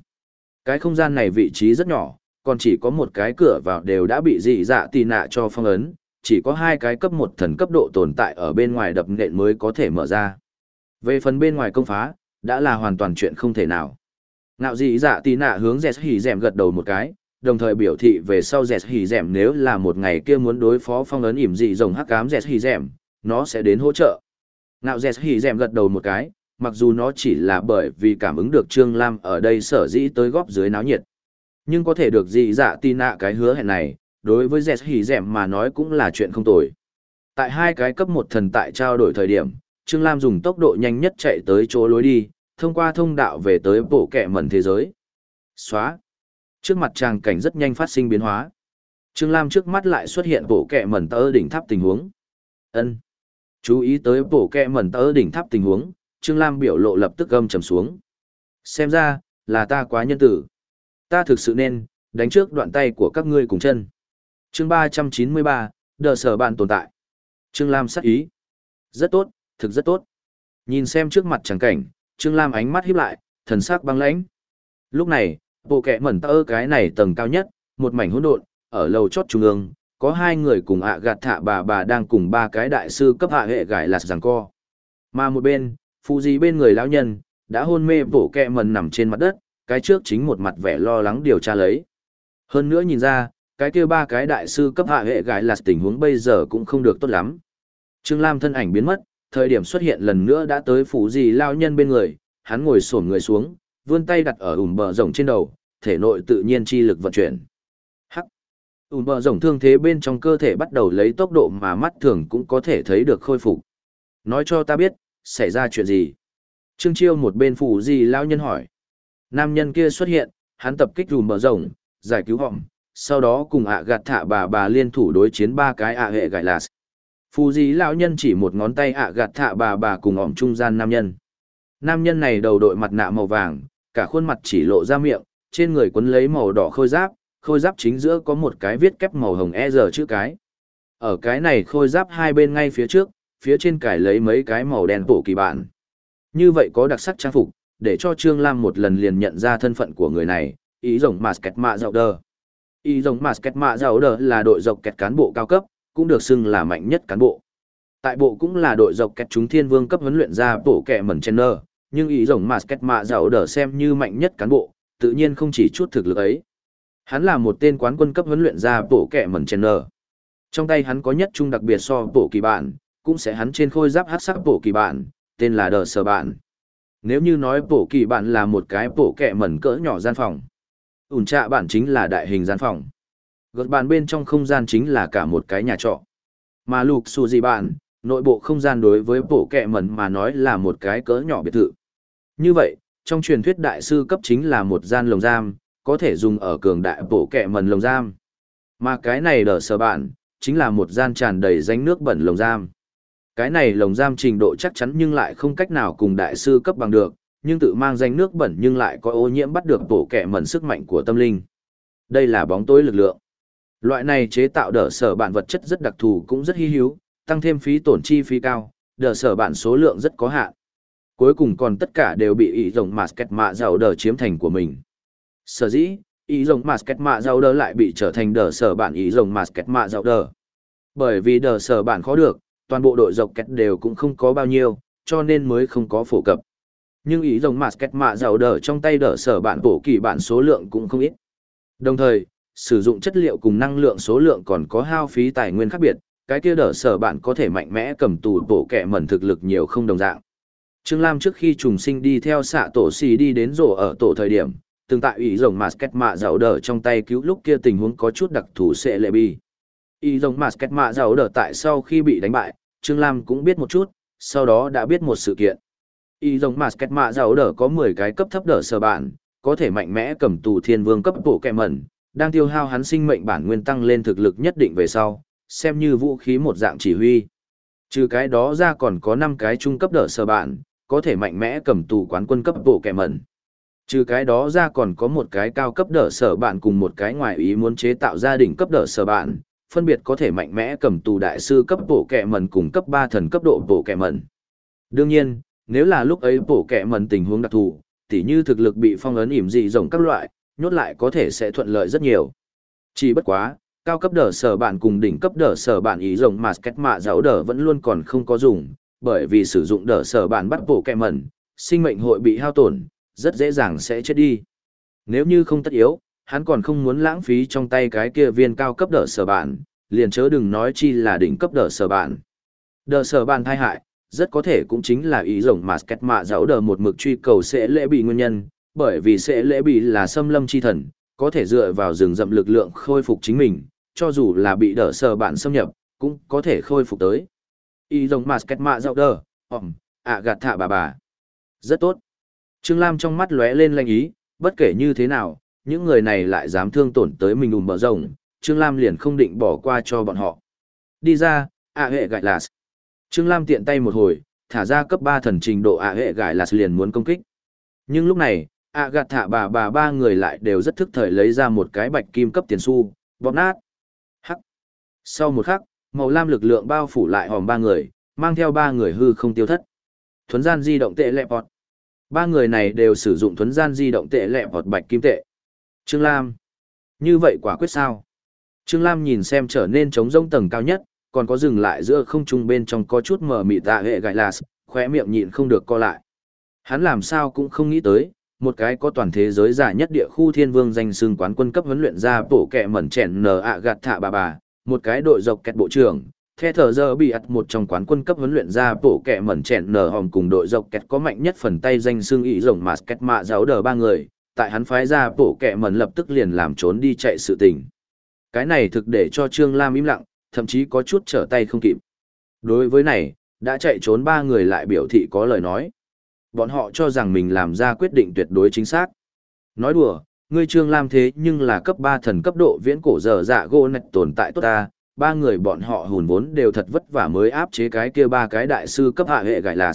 Cái không gian này vị trí rất nhỏ, còn chỉ có một cái cửa vào đều đã bị dị dạ tì nạ cho phong ấn, chỉ có hai cái cấp một thần cấp độ tồn tại ở bên ngoài đập nện mới có thể mở ra. Về phần bên ngoài công phá, đã là hoàn toàn chuyện không thể nào. Ngạo dị dạ tì nạ hướng dẹt hỉ dẻm gật đầu một cái đồng thời biểu thị về sau dẹt hỉ dẻm nếu là một ngày kia muốn đối phó phong ấn ỉm dị rồng hắc cám dẹt hỉ dẻm nó sẽ đến hỗ trợ. Ngạo dẹt hỉ dẻm gật đầu một cái, mặc dù nó chỉ là bởi vì cảm ứng được trương lam ở đây sở dĩ tới góp dưới náo nhiệt. Nhưng có thể được dị dạ tin nạ cái hứa hẹn này, đối với dẹt hỉ dẻm mà nói cũng là chuyện không tồi. Tại hai cái cấp một thần tại trao đổi thời điểm, trương lam dùng tốc độ nhanh nhất chạy tới chỗ lối đi, thông qua thông đạo về tới bộ kẻ mẩn thế giới. Xóa trước mặt tràng cảnh rất nhanh phát sinh biến hóa. Trương Lam trước mắt lại xuất hiện bộ kẹ mẩn tơ đỉnh tháp tình huống. ân Chú ý tới bộ kẹ mẩn tơ đỉnh tháp tình huống, Trương Lam biểu lộ lập tức gâm trầm xuống. Xem ra, là ta quá nhân tử. Ta thực sự nên, đánh trước đoạn tay của các ngươi cùng chân. chương 393, đờ sở bạn tồn tại. Trương Lam sắc ý. Rất tốt, thực rất tốt. Nhìn xem trước mặt tràng cảnh, Trương Lam ánh mắt híp lại, thần sắc băng lãnh. Lúc này, bộ kẻ mẩn tơ cái này tầng cao nhất, một mảnh hỗn độn, ở lầu chót trung ương, có hai người cùng ạ gạt thạ bà bà đang cùng ba cái đại sư cấp hạ hệ gải lạt giằng co. Mà một bên, phụ gì bên người lão nhân, đã hôn mê bộ kẻ mẩn nằm trên mặt đất, cái trước chính một mặt vẻ lo lắng điều tra lấy. Hơn nữa nhìn ra, cái kia ba cái đại sư cấp hạ hệ gải lạt tình huống bây giờ cũng không được tốt lắm. Trương Lam thân ảnh biến mất, thời điểm xuất hiện lần nữa đã tới phụ gì lão nhân bên người, hắn ngồi xổm người xuống, vươn tay đặt ở ủm bờ rồng trên đầu, thể nội tự nhiên chi lực vận chuyển. Hắc. Ùn bờ rồng thương thế bên trong cơ thể bắt đầu lấy tốc độ mà mắt thường cũng có thể thấy được khôi phục. Nói cho ta biết, xảy ra chuyện gì? Trương Chiêu một bên phủ gì lao nhân hỏi. Nam nhân kia xuất hiện, hắn tập kích ủn bờ rồng, giải cứu họng, sau đó cùng ạ gạt thả bà bà liên thủ đối chiến ba cái ạ hệ gải lạt. Phù gì lão nhân chỉ một ngón tay ạ gạt thạ bà bà cùng ỏm trung gian nam nhân. Nam nhân này đầu đội mặt nạ màu vàng, cả khuôn mặt chỉ lộ ra miệng, trên người quấn lấy màu đỏ khôi giáp, khôi giáp chính giữa có một cái viết kép màu hồng e giờ chữ cái. Ở cái này khôi giáp hai bên ngay phía trước, phía trên cải lấy mấy cái màu đen bổ kỳ bản. Như vậy có đặc sắc trang phục, để cho Trương Lam một lần liền nhận ra thân phận của người này, ý rồng Masket Mạ Dạo Đờ. Ý rồng Masket Mạ Dạo Đờ là đội dọc kẹt cán bộ cao cấp, cũng được xưng là mạnh nhất cán bộ. Tại bộ cũng là đội dọc kẹt chúng thiên vương cấp huấn luyện ra bộ kẹ mẩn chen nơ, nhưng ý rồng Masket Mạ Dạo đỡ xem như mạnh nhất cán bộ, tự nhiên không chỉ chút thực lực ấy. Hắn là một tên quán quân cấp huấn luyện ra bộ kẻ mẩn chèn nở. Trong tay hắn có nhất trung đặc biệt so bộ kỳ bản, cũng sẽ hắn trên khôi giáp hát sắc bộ kỳ bản, tên là đờ sở bản. Nếu như nói bộ kỳ bản là một cái bộ kẻ mẩn cỡ nhỏ gian phòng, ủn trạ bản chính là đại hình gian phòng. Gật bản bên trong không gian chính là cả một cái nhà trọ. Mà lục xù gì bản, nội bộ không gian đối với bộ kẻ mẩn mà nói là một cái cỡ nhỏ biệt thự. Như vậy, trong truyền thuyết đại sư cấp chính là một gian lồng giam, có thể dùng ở cường đại bổ kẹ mần lồng giam. Mà cái này đỡ sở bạn, chính là một gian tràn đầy danh nước bẩn lồng giam. Cái này lồng giam trình độ chắc chắn nhưng lại không cách nào cùng đại sư cấp bằng được, nhưng tự mang danh nước bẩn nhưng lại có ô nhiễm bắt được bổ kẹ mẩn sức mạnh của tâm linh. Đây là bóng tối lực lượng. Loại này chế tạo đỡ sở bạn vật chất rất đặc thù cũng rất hy hữu, tăng thêm phí tổn chi phí cao, đỡ sở bạn số lượng rất có hạn. Cuối cùng còn tất cả đều bị ý rồng Masket mạ giàu đờ chiếm thành của mình. Sở dĩ, ý rồng Masket mạ giàu đờ lại bị trở thành đờ sở bản ý rồng Masket mạ giàu đờ. Bởi vì đờ sở bản khó được, toàn bộ đội dọc kẹt đều cũng không có bao nhiêu, cho nên mới không có phổ cập. Nhưng ý rồng Masket mạ giàu đờ trong tay đờ sở bản bổ kỳ bản số lượng cũng không ít. Đồng thời, sử dụng chất liệu cùng năng lượng số lượng còn có hao phí tài nguyên khác biệt, cái kia đỡ sở bạn có thể mạnh mẽ cầm tù bổ kẻ mẩn thực lực nhiều không đồng dạng. Trương Lam trước khi trùng sinh đi theo xạ tổ xì đi đến rổ ở tổ thời điểm, từng tại ý rồng Masket mạ dạo đờ trong tay cứu lúc kia tình huống có chút đặc thù sẽ lệ bi. Ý rồng Masket mạ dạo đờ tại sau khi bị đánh bại, Trương Lam cũng biết một chút, sau đó đã biết một sự kiện. Ý rồng Masket mạ dạo đờ có 10 cái cấp thấp đỡ sở bản, có thể mạnh mẽ cầm tù thiên vương cấp bộ kẹ mẩn, đang tiêu hao hắn sinh mệnh bản nguyên tăng lên thực lực nhất định về sau, xem như vũ khí một dạng chỉ huy. Trừ cái đó ra còn có 5 cái trung cấp đỡ sở bản có thể mạnh mẽ cầm tù quán quân cấp bộ kẹ mẩn. Trừ cái đó ra còn có một cái cao cấp đỡ sở bạn cùng một cái ngoài ý muốn chế tạo gia đình cấp đỡ sở bạn, phân biệt có thể mạnh mẽ cầm tù đại sư cấp bộ kẹ mẩn cùng cấp 3 thần cấp độ bộ kẹ mẩn. Đương nhiên, nếu là lúc ấy bộ kẹ mẩn tình huống đặc thù, tỉ như thực lực bị phong ấn ỉm dị rộng các loại, nhốt lại có thể sẽ thuận lợi rất nhiều. Chỉ bất quá, cao cấp đỡ sở bạn cùng đỉnh cấp đỡ sở bạn ý rộng mà kết mạ giáo đỡ vẫn luôn còn không có dùng, bởi vì sử dụng đỡ sở bản bắt bộ kẹ mẩn, sinh mệnh hội bị hao tổn, rất dễ dàng sẽ chết đi. Nếu như không tất yếu, hắn còn không muốn lãng phí trong tay cái kia viên cao cấp đỡ sở bản, liền chớ đừng nói chi là đỉnh cấp đỡ sở bản. Đỡ sở bản thai hại, rất có thể cũng chính là ý rộng mà kết mạ giáo đỡ một mực truy cầu sẽ lễ bị nguyên nhân, bởi vì sẽ lễ bị là xâm lâm chi thần, có thể dựa vào rừng rậm lực lượng khôi phục chính mình, cho dù là bị đỡ sở bản xâm nhập, cũng có thể khôi phục tới y rộng mà kết mạ dạo đờ, ỏm, ạ gạt thạ bà bà. Rất tốt. Trương Lam trong mắt lóe lên lanh ý, bất kể như thế nào, những người này lại dám thương tổn tới mình ùm bờ rồng, Trương Lam liền không định bỏ qua cho bọn họ. Đi ra, ạ hệ gại là Trương Lam tiện tay một hồi, thả ra cấp 3 thần trình độ ạ hệ gại là liền muốn công kích. Nhưng lúc này, ạ gạt thả bà bà ba người lại đều rất thức thời lấy ra một cái bạch kim cấp tiền xu, bóp nát. Hắc. Sau một khắc, màu lam lực lượng bao phủ lại hòm ba người, mang theo ba người hư không tiêu thất. Thuấn gian di động tệ lẹ bọt. Ba người này đều sử dụng thuấn gian di động tệ lẹ bọt bạch kim tệ. Trương Lam. Như vậy quả quyết sao? Trương Lam nhìn xem trở nên trống rông tầng cao nhất, còn có dừng lại giữa không trung bên trong có chút mờ mịt tạ hệ gại là khóe miệng nhịn không được co lại. Hắn làm sao cũng không nghĩ tới, một cái có toàn thế giới giả nhất địa khu thiên vương danh xưng quán quân cấp huấn luyện ra bổ kẹ mẩn chèn nờ ạ gạt thạ bà bà, một cái đội dọc kẹt bộ trưởng, The thở giờ bị ặt một trong quán quân cấp huấn luyện ra bổ kẹ mẩn chèn nở hòm cùng đội dọc kẹt có mạnh nhất phần tay danh xương ý rồng mà kẹt mạ giáo đờ ba người, tại hắn phái ra bổ kẹ mẩn lập tức liền làm trốn đi chạy sự tình. Cái này thực để cho Trương Lam im lặng, thậm chí có chút trở tay không kịp. Đối với này, đã chạy trốn ba người lại biểu thị có lời nói. Bọn họ cho rằng mình làm ra quyết định tuyệt đối chính xác. Nói đùa, ngươi Trương Lam thế nhưng là cấp ba thần cấp độ viễn cổ dở dạ gỗ nạch tồn tại tốt ta, ba người bọn họ hùn vốn đều thật vất vả mới áp chế cái kia ba cái đại sư cấp hạ hệ gài là.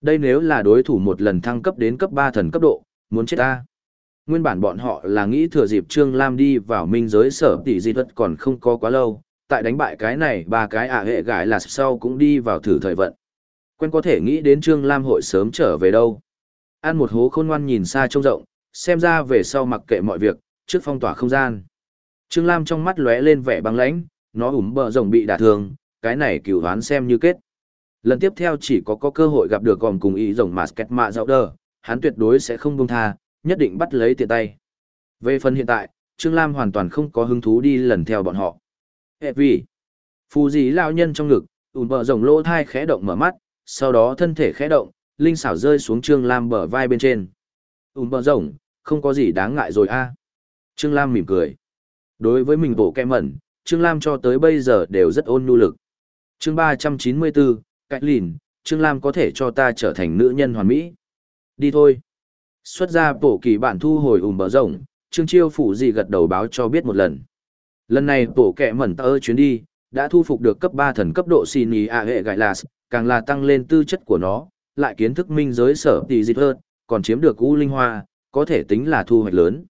Đây nếu là đối thủ một lần thăng cấp đến cấp ba thần cấp độ, muốn chết ta. Nguyên bản bọn họ là nghĩ thừa dịp Trương Lam đi vào minh giới sở tỷ di vật còn không có quá lâu, tại đánh bại cái này ba cái ả hệ gãi là sau cũng đi vào thử thời vận. Quen có thể nghĩ đến Trương Lam hội sớm trở về đâu. Ăn một hố khôn ngoan nhìn xa trông rộng, xem ra về sau mặc kệ mọi việc, trước phong tỏa không gian. Trương Lam trong mắt lóe lên vẻ băng lãnh, nó ủm bờ rồng bị đả thương, cái này cửu hoán xem như kết. Lần tiếp theo chỉ có có cơ hội gặp được gòm cùng ý rồng mà sketch mạ dạo đờ, hắn tuyệt đối sẽ không buông tha, nhất định bắt lấy tiện tay. Về phần hiện tại, Trương Lam hoàn toàn không có hứng thú đi lần theo bọn họ. Hệ vì, phù dí lao nhân trong ngực, ủn bờ rồng lỗ thai khẽ động mở mắt, sau đó thân thể khẽ động, linh xảo rơi xuống Trương Lam bờ vai bên trên. Ủn bờ rồng, không có gì đáng ngại rồi a Trương Lam mỉm cười. Đối với mình bộ kem mẩn, Trương Lam cho tới bây giờ đều rất ôn nhu lực. chương 394, Cách lìn, Trương Lam có thể cho ta trở thành nữ nhân hoàn mỹ. Đi thôi. Xuất ra bổ kỳ bản thu hồi ùm bờ rộng, Trương Chiêu phủ gì gật đầu báo cho biết một lần. Lần này bổ kẹ mẩn tơ chuyến đi, đã thu phục được cấp 3 thần cấp độ xin ý a hệ gại là, càng là tăng lên tư chất của nó, lại kiến thức minh giới sở tỷ dịch hơn, còn chiếm được u linh hoa, có thể tính là thu hoạch lớn.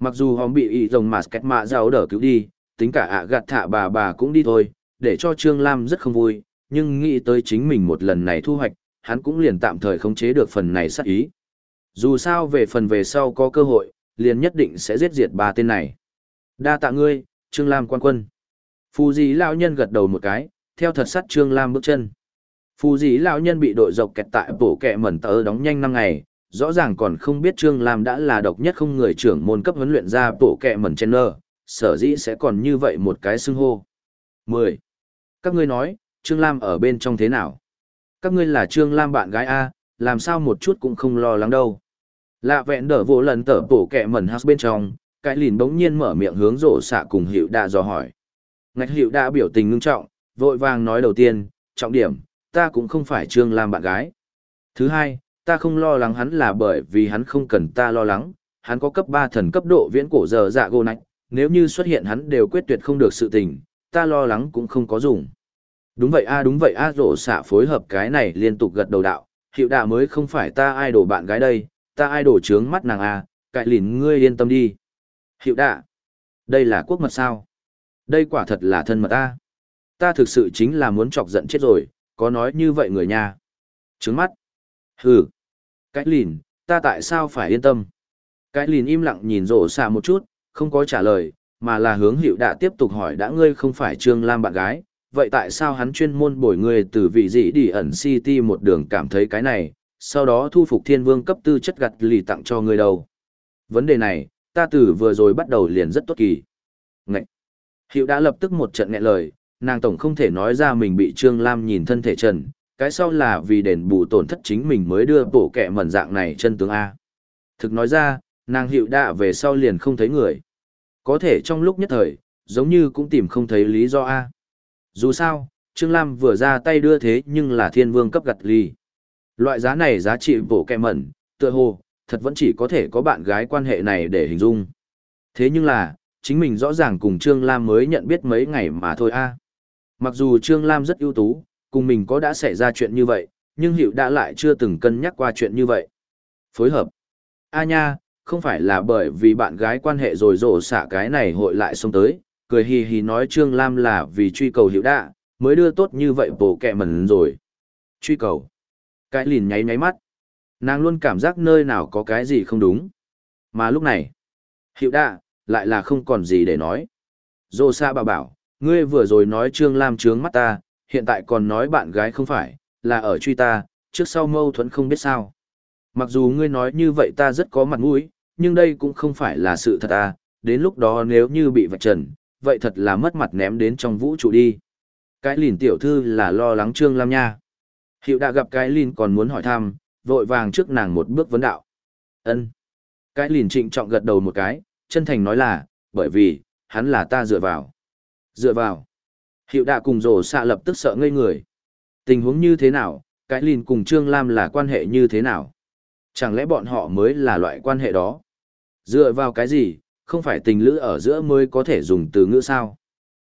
Mặc dù hòm bị ý rồng mà kẹt mạ giàu đỡ cứu đi, tính cả ạ gạt thạ bà bà cũng đi thôi, để cho Trương Lam rất không vui, nhưng nghĩ tới chính mình một lần này thu hoạch, hắn cũng liền tạm thời khống chế được phần này sát ý. Dù sao về phần về sau có cơ hội, liền nhất định sẽ giết diệt ba tên này. Đa tạ ngươi, Trương Lam quan quân. Phù dĩ lão nhân gật đầu một cái, theo thật sắt Trương Lam bước chân. Phù dĩ lão nhân bị đội dọc kẹt tại bổ kẹ mẩn tớ đóng nhanh năm ngày, rõ ràng còn không biết Trương Lam đã là độc nhất không người trưởng môn cấp huấn luyện ra bộ kẹ mẩn chen nơ, sở dĩ sẽ còn như vậy một cái xưng hô. 10. Các ngươi nói, Trương Lam ở bên trong thế nào? Các ngươi là Trương Lam bạn gái A, làm sao một chút cũng không lo lắng đâu. Lạ vẹn đỡ vô lần tở bổ kẹ mẩn hát bên trong, cái lìn bỗng nhiên mở miệng hướng rổ xạ cùng hiệu đạ dò hỏi. Ngạch hiệu đạ biểu tình ngưng trọng, vội vàng nói đầu tiên, trọng điểm, ta cũng không phải Trương Lam bạn gái. Thứ hai, ta không lo lắng hắn là bởi vì hắn không cần ta lo lắng, hắn có cấp 3 thần cấp độ viễn cổ giờ dạ gô nạch, nếu như xuất hiện hắn đều quyết tuyệt không được sự tình, ta lo lắng cũng không có dùng. Đúng vậy a đúng vậy a rổ xạ phối hợp cái này liên tục gật đầu đạo, hiệu đà mới không phải ta idol bạn gái đây, ta idol trướng mắt nàng a, cại lìn ngươi yên tâm đi. Hiệu đà, đây là quốc mật sao? Đây quả thật là thân mật ta. Ta thực sự chính là muốn chọc giận chết rồi, có nói như vậy người nha. Trướng mắt. Hừ. Cái lìn, ta tại sao phải yên tâm? Cái lìn im lặng nhìn rổ xạ một chút, không có trả lời, mà là hướng hiệu đã tiếp tục hỏi đã ngươi không phải Trương Lam bạn gái, vậy tại sao hắn chuyên môn bồi ngươi từ vị dị đi ẩn city một đường cảm thấy cái này, sau đó thu phục thiên vương cấp tư chất gặt lì tặng cho ngươi đâu? Vấn đề này, ta từ vừa rồi bắt đầu liền rất tốt kỳ. Ngậy! Hiệu đã lập tức một trận nghẹn lời, nàng tổng không thể nói ra mình bị Trương Lam nhìn thân thể trần, cái sau là vì đền bù tổn thất chính mình mới đưa bổ kẹ mẩn dạng này chân tướng A. Thực nói ra, nàng hiệu đạ về sau liền không thấy người. Có thể trong lúc nhất thời, giống như cũng tìm không thấy lý do A. Dù sao, Trương Lam vừa ra tay đưa thế nhưng là thiên vương cấp gặt ly. Loại giá này giá trị bổ kẹ mẩn, tựa hồ, thật vẫn chỉ có thể có bạn gái quan hệ này để hình dung. Thế nhưng là, chính mình rõ ràng cùng Trương Lam mới nhận biết mấy ngày mà thôi a. Mặc dù Trương Lam rất ưu tú, cùng mình có đã xảy ra chuyện như vậy, nhưng Hiệu đã lại chưa từng cân nhắc qua chuyện như vậy. Phối hợp. A nha, không phải là bởi vì bạn gái quan hệ rồi rổ xả cái này hội lại xông tới, cười hì hì nói Trương Lam là vì truy cầu Hiệu đã, mới đưa tốt như vậy bổ kẹ mẩn rồi. Truy cầu. Cái lìn nháy nháy mắt. Nàng luôn cảm giác nơi nào có cái gì không đúng. Mà lúc này, Hiệu đã, lại là không còn gì để nói. Rổ xả bà bảo, ngươi vừa rồi nói Trương Lam trướng mắt ta, hiện tại còn nói bạn gái không phải, là ở truy ta, trước sau mâu thuẫn không biết sao. Mặc dù ngươi nói như vậy ta rất có mặt mũi, nhưng đây cũng không phải là sự thật à, đến lúc đó nếu như bị vạch trần, vậy thật là mất mặt ném đến trong vũ trụ đi. Cái lìn tiểu thư là lo lắng Trương Lam nha. Hiệu đã gặp cái lìn còn muốn hỏi thăm, vội vàng trước nàng một bước vấn đạo. ân Cái lìn trịnh trọng gật đầu một cái, chân thành nói là, bởi vì, hắn là ta dựa vào. Dựa vào. Hiệu đạ cùng rổ xạ lập tức sợ ngây người. Tình huống như thế nào, cái lìn cùng Trương Lam là quan hệ như thế nào? Chẳng lẽ bọn họ mới là loại quan hệ đó? Dựa vào cái gì, không phải tình lữ ở giữa mới có thể dùng từ ngữ sao?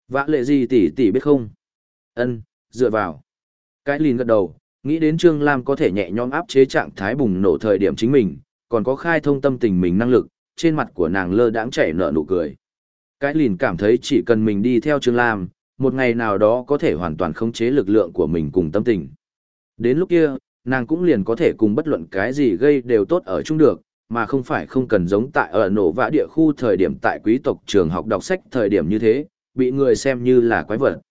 Vã lệ gì tỷ tỷ biết không? Ân, dựa vào. Cái lìn gật đầu, nghĩ đến Trương Lam có thể nhẹ nhõm áp chế trạng thái bùng nổ thời điểm chính mình, còn có khai thông tâm tình mình năng lực, trên mặt của nàng lơ đãng chảy nở nụ cười. Cái lìn cảm thấy chỉ cần mình đi theo Trương Lam, một ngày nào đó có thể hoàn toàn khống chế lực lượng của mình cùng tâm tình. Đến lúc kia, nàng cũng liền có thể cùng bất luận cái gì gây đều tốt ở chung được, mà không phải không cần giống tại ở nổ vã địa khu thời điểm tại quý tộc trường học đọc sách thời điểm như thế, bị người xem như là quái vật.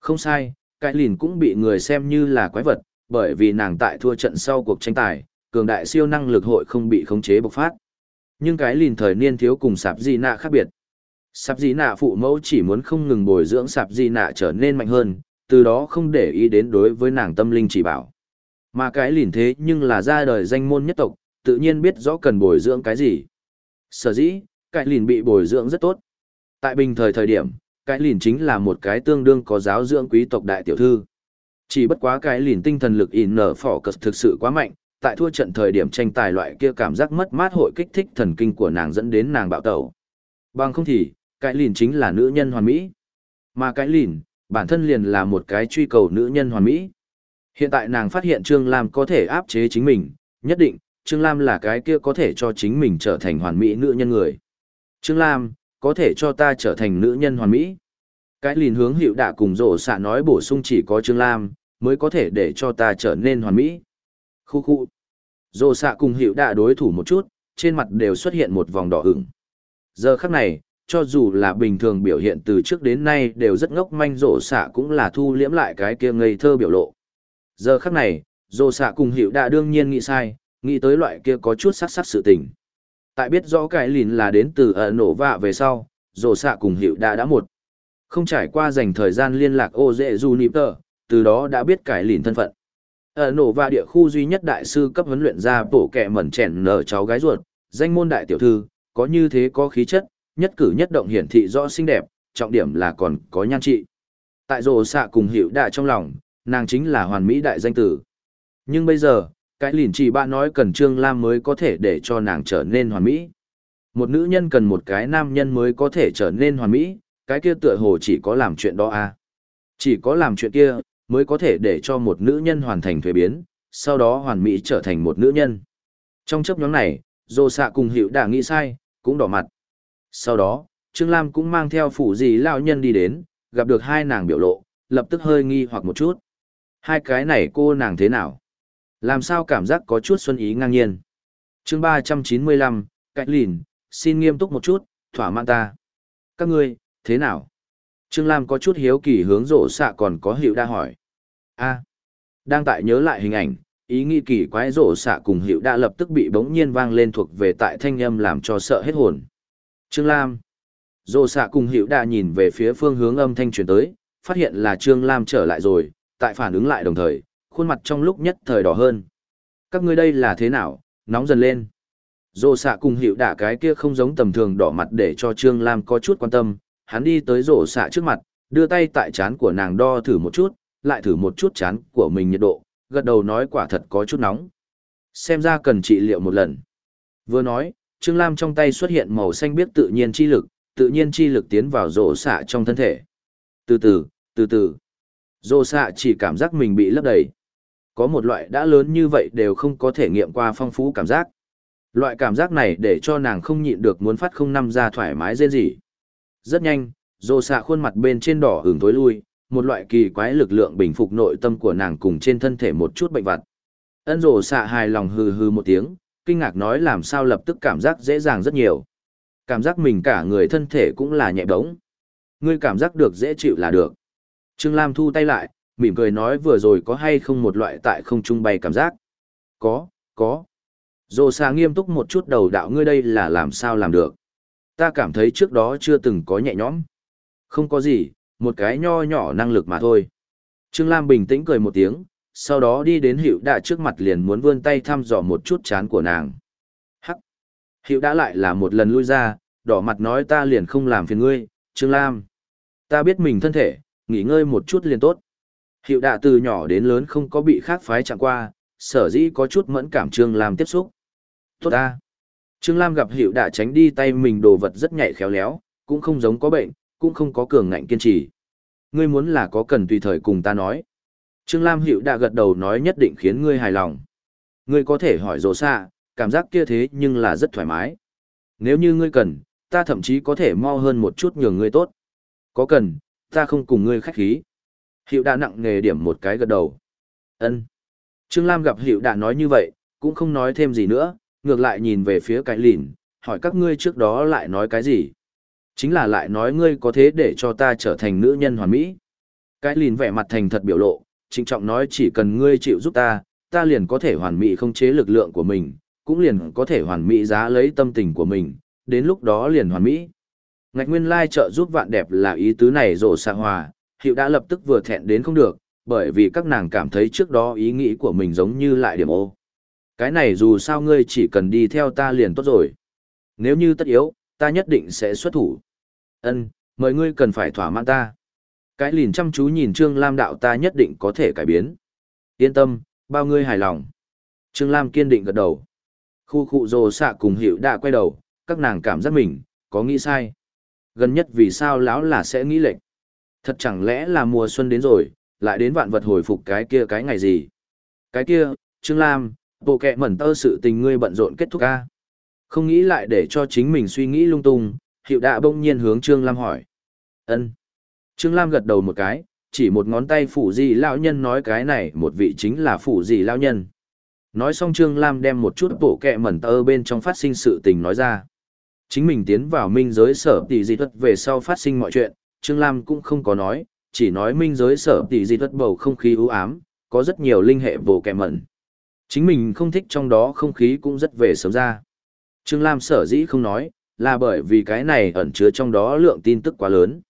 Không sai, cái lìn cũng bị người xem như là quái vật, bởi vì nàng tại thua trận sau cuộc tranh tài, cường đại siêu năng lực hội không bị khống chế bộc phát. Nhưng cái lìn thời niên thiếu cùng sạp di nạ khác biệt. Sạp di nạ phụ mẫu chỉ muốn không ngừng bồi dưỡng sạp di nạ trở nên mạnh hơn, từ đó không để ý đến đối với nàng tâm linh chỉ bảo. Mà cái lìn thế nhưng là ra đời danh môn nhất tộc, tự nhiên biết rõ cần bồi dưỡng cái gì. Sở dĩ, cái lìn bị bồi dưỡng rất tốt. Tại bình thời thời điểm, cái lìn chính là một cái tương đương có giáo dưỡng quý tộc đại tiểu thư. Chỉ bất quá cái lìn tinh thần lực ỉn nở phỏ cật thực sự quá mạnh, tại thua trận thời điểm tranh tài loại kia cảm giác mất mát hội kích thích thần kinh của nàng dẫn đến nàng bạo tẩu. Bằng không thì, cái lìn chính là nữ nhân hoàn mỹ. Mà cái lìn, bản thân liền là một cái truy cầu nữ nhân hoàn mỹ. Hiện tại nàng phát hiện Trương Lam có thể áp chế chính mình, nhất định, Trương Lam là cái kia có thể cho chính mình trở thành hoàn mỹ nữ nhân người. Trương Lam, có thể cho ta trở thành nữ nhân hoàn mỹ. Cái lìn hướng hiệu đạ cùng rổ xạ nói bổ sung chỉ có Trương Lam, mới có thể để cho ta trở nên hoàn mỹ. Khu khu. Dô xạ cùng hiệu đạ đối thủ một chút, trên mặt đều xuất hiện một vòng đỏ ửng. Giờ khắc này, cho dù là bình thường biểu hiện từ trước đến nay đều rất ngốc manh rổ xạ cũng là thu liễm lại cái kia ngây thơ biểu lộ. Giờ khắc này, rổ xạ cùng hiệu đã đương nhiên nghĩ sai, nghĩ tới loại kia có chút sắc sắc sự tình. Tại biết rõ cái lìn là đến từ ở nổ vạ về sau, rổ xạ cùng hiệu đã đã một. Không trải qua dành thời gian liên lạc ô dễ du nịp tờ, từ đó đã biết cái lìn thân phận. Ở nổ và địa khu duy nhất đại sư cấp huấn luyện ra bổ kẹ mẩn chèn nở cháu gái ruột, danh môn đại tiểu thư, có như thế có khí chất, nhất cử nhất động hiển thị rõ xinh đẹp, trọng điểm là còn có nhan trị. Tại rồ xạ cùng hiểu đạ trong lòng, nàng chính là hoàn mỹ đại danh tử. Nhưng bây giờ, cái lìn chỉ bạn nói cần Trương Lam mới có thể để cho nàng trở nên hoàn mỹ. Một nữ nhân cần một cái nam nhân mới có thể trở nên hoàn mỹ, cái kia tựa hồ chỉ có làm chuyện đó à. Chỉ có làm chuyện kia, mới có thể để cho một nữ nhân hoàn thành thuế biến, sau đó hoàn mỹ trở thành một nữ nhân. Trong chấp nhóm này, dô xạ cùng hiệu đã nghĩ sai, cũng đỏ mặt. Sau đó, Trương Lam cũng mang theo phủ gì lão nhân đi đến, gặp được hai nàng biểu lộ, lập tức hơi nghi hoặc một chút. Hai cái này cô nàng thế nào? Làm sao cảm giác có chút xuân ý ngang nhiên? chương ba trăm chín mươi lăm, Cạch Lìn, xin nghiêm túc một chút, thỏa mãn ta. Các ngươi, thế nào? Trương Lam có chút hiếu kỳ hướng rộ xạ còn có hiệu đa hỏi. a đang tại nhớ lại hình ảnh, ý nghĩ kỳ quái rộ xạ cùng hiệu đa lập tức bị bỗng nhiên vang lên thuộc về tại thanh âm làm cho sợ hết hồn. Trương Lam. Dô xạ cùng hiệu Đà nhìn về phía phương hướng âm thanh truyền tới, phát hiện là Trương Lam trở lại rồi, tại phản ứng lại đồng thời, khuôn mặt trong lúc nhất thời đỏ hơn. Các ngươi đây là thế nào, nóng dần lên. Dô xạ cùng hiệu Đà cái kia không giống tầm thường đỏ mặt để cho Trương Lam có chút quan tâm, hắn đi tới rổ xạ trước mặt, đưa tay tại chán của nàng đo thử một chút, lại thử một chút chán của mình nhiệt độ, gật đầu nói quả thật có chút nóng. Xem ra cần trị liệu một lần. Vừa nói, Trương Lam trong tay xuất hiện màu xanh biếc tự nhiên chi lực, tự nhiên chi lực tiến vào rổ xạ trong thân thể. Từ từ, từ từ. Rổ xạ chỉ cảm giác mình bị lấp đầy. Có một loại đã lớn như vậy đều không có thể nghiệm qua phong phú cảm giác. Loại cảm giác này để cho nàng không nhịn được muốn phát không năm ra thoải mái dên gì. Rất nhanh, rổ xạ khuôn mặt bên trên đỏ hưởng tối lui, một loại kỳ quái lực lượng bình phục nội tâm của nàng cùng trên thân thể một chút bệnh vặt. Ân rổ xạ hài lòng hừ hừ một tiếng, kinh ngạc nói làm sao lập tức cảm giác dễ dàng rất nhiều. Cảm giác mình cả người thân thể cũng là nhẹ bóng. Ngươi cảm giác được dễ chịu là được. Trương Lam thu tay lại, mỉm cười nói vừa rồi có hay không một loại tại không trung bay cảm giác. Có, có. Dô xa nghiêm túc một chút đầu đạo ngươi đây là làm sao làm được ta cảm thấy trước đó chưa từng có nhẹ nhõm. Không có gì, một cái nho nhỏ năng lực mà thôi. Trương Lam bình tĩnh cười một tiếng, sau đó đi đến hiệu đạ trước mặt liền muốn vươn tay thăm dò một chút chán của nàng. Hắc! Hiệu đã lại là một lần lui ra, đỏ mặt nói ta liền không làm phiền ngươi, Trương Lam. Ta biết mình thân thể, nghỉ ngơi một chút liền tốt. Hiệu đạ từ nhỏ đến lớn không có bị khác phái chẳng qua, sở dĩ có chút mẫn cảm Trương Lam tiếp xúc. Tốt ta! Trương Lam gặp hiệu đạ tránh đi tay mình đồ vật rất nhạy khéo léo, cũng không giống có bệnh, cũng không có cường ngạnh kiên trì. Ngươi muốn là có cần tùy thời cùng ta nói. Trương Lam hiệu đã gật đầu nói nhất định khiến ngươi hài lòng. Ngươi có thể hỏi rồ xạ, cảm giác kia thế nhưng là rất thoải mái. Nếu như ngươi cần, ta thậm chí có thể mau hơn một chút nhường ngươi tốt. Có cần, ta không cùng ngươi khách khí. Hiệu đã nặng nghề điểm một cái gật đầu. ân Trương Lam gặp hiệu đã nói như vậy, cũng không nói thêm gì nữa, ngược lại nhìn về phía cái lìn, hỏi các ngươi trước đó lại nói cái gì? Chính là lại nói ngươi có thế để cho ta trở thành nữ nhân hoàn mỹ. Cái lìn vẻ mặt thành thật biểu lộ, trịnh trọng nói chỉ cần ngươi chịu giúp ta, ta liền có thể hoàn mỹ không chế lực lượng của mình, cũng liền có thể hoàn mỹ giá lấy tâm tình của mình, đến lúc đó liền hoàn mỹ. Ngạch nguyên lai trợ giúp vạn đẹp là ý tứ này rổ xạ hòa, hiệu đã lập tức vừa thẹn đến không được, bởi vì các nàng cảm thấy trước đó ý nghĩ của mình giống như lại điểm ô. Cái này dù sao ngươi chỉ cần đi theo ta liền tốt rồi. Nếu như tất yếu, ta nhất định sẽ xuất thủ. Ân, mời ngươi cần phải thỏa mãn ta. Cái lìn chăm chú nhìn Trương Lam đạo ta nhất định có thể cải biến. Yên tâm, bao ngươi hài lòng. Trương Lam kiên định gật đầu. Khu khu rồ xạ cùng hiệu đã quay đầu, các nàng cảm giác mình, có nghĩ sai. Gần nhất vì sao lão là sẽ nghĩ lệch Thật chẳng lẽ là mùa xuân đến rồi, lại đến vạn vật hồi phục cái kia cái ngày gì. Cái kia, Trương Lam, Bộ kẹ mẩn tơ sự tình ngươi bận rộn kết thúc ca. Không nghĩ lại để cho chính mình suy nghĩ lung tung, hiệu đạ bỗng nhiên hướng Trương Lam hỏi. ân Trương Lam gật đầu một cái, chỉ một ngón tay phủ gì lão nhân nói cái này một vị chính là phủ gì lão nhân. Nói xong Trương Lam đem một chút bộ kẹ mẩn tơ bên trong phát sinh sự tình nói ra. Chính mình tiến vào minh giới sở tỷ di thuật về sau phát sinh mọi chuyện, Trương Lam cũng không có nói, chỉ nói minh giới sở tỷ di thuật bầu không khí ưu ám, có rất nhiều linh hệ bộ kẹ mẩn. Chính mình không thích trong đó không khí cũng rất về sớm ra. Trương Lam sở dĩ không nói, là bởi vì cái này ẩn chứa trong đó lượng tin tức quá lớn.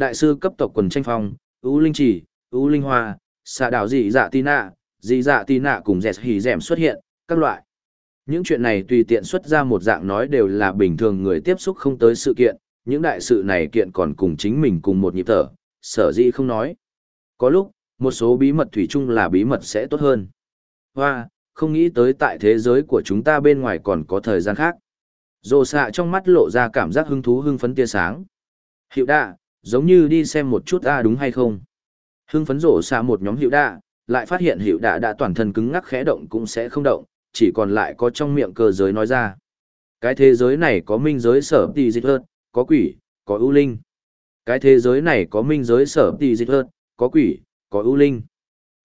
Đại sư cấp tộc quần tranh phong, ưu linh trì, ưu linh hoa, xạ đảo dị dạ tì nạ, dị dạ tì nạ cùng dẹt hỉ dẻm xuất hiện, các loại. Những chuyện này tùy tiện xuất ra một dạng nói đều là bình thường người tiếp xúc không tới sự kiện, những đại sự này kiện còn cùng chính mình cùng một nhịp thở, sở dĩ không nói. Có lúc, một số bí mật thủy chung là bí mật sẽ tốt hơn hoa, không nghĩ tới tại thế giới của chúng ta bên ngoài còn có thời gian khác. Rồ xạ trong mắt lộ ra cảm giác hứng thú hưng phấn tia sáng. Hiệu đạ, giống như đi xem một chút a đúng hay không? Hưng phấn rổ xa một nhóm hiệu đạ, lại phát hiện hiệu đạ đã toàn thân cứng ngắc khẽ động cũng sẽ không động, chỉ còn lại có trong miệng cơ giới nói ra. Cái thế giới này có minh giới sở tỷ dịch hơn, có quỷ, có ưu linh. Cái thế giới này có minh giới sở tỷ dịch hơn, có quỷ, có ưu linh.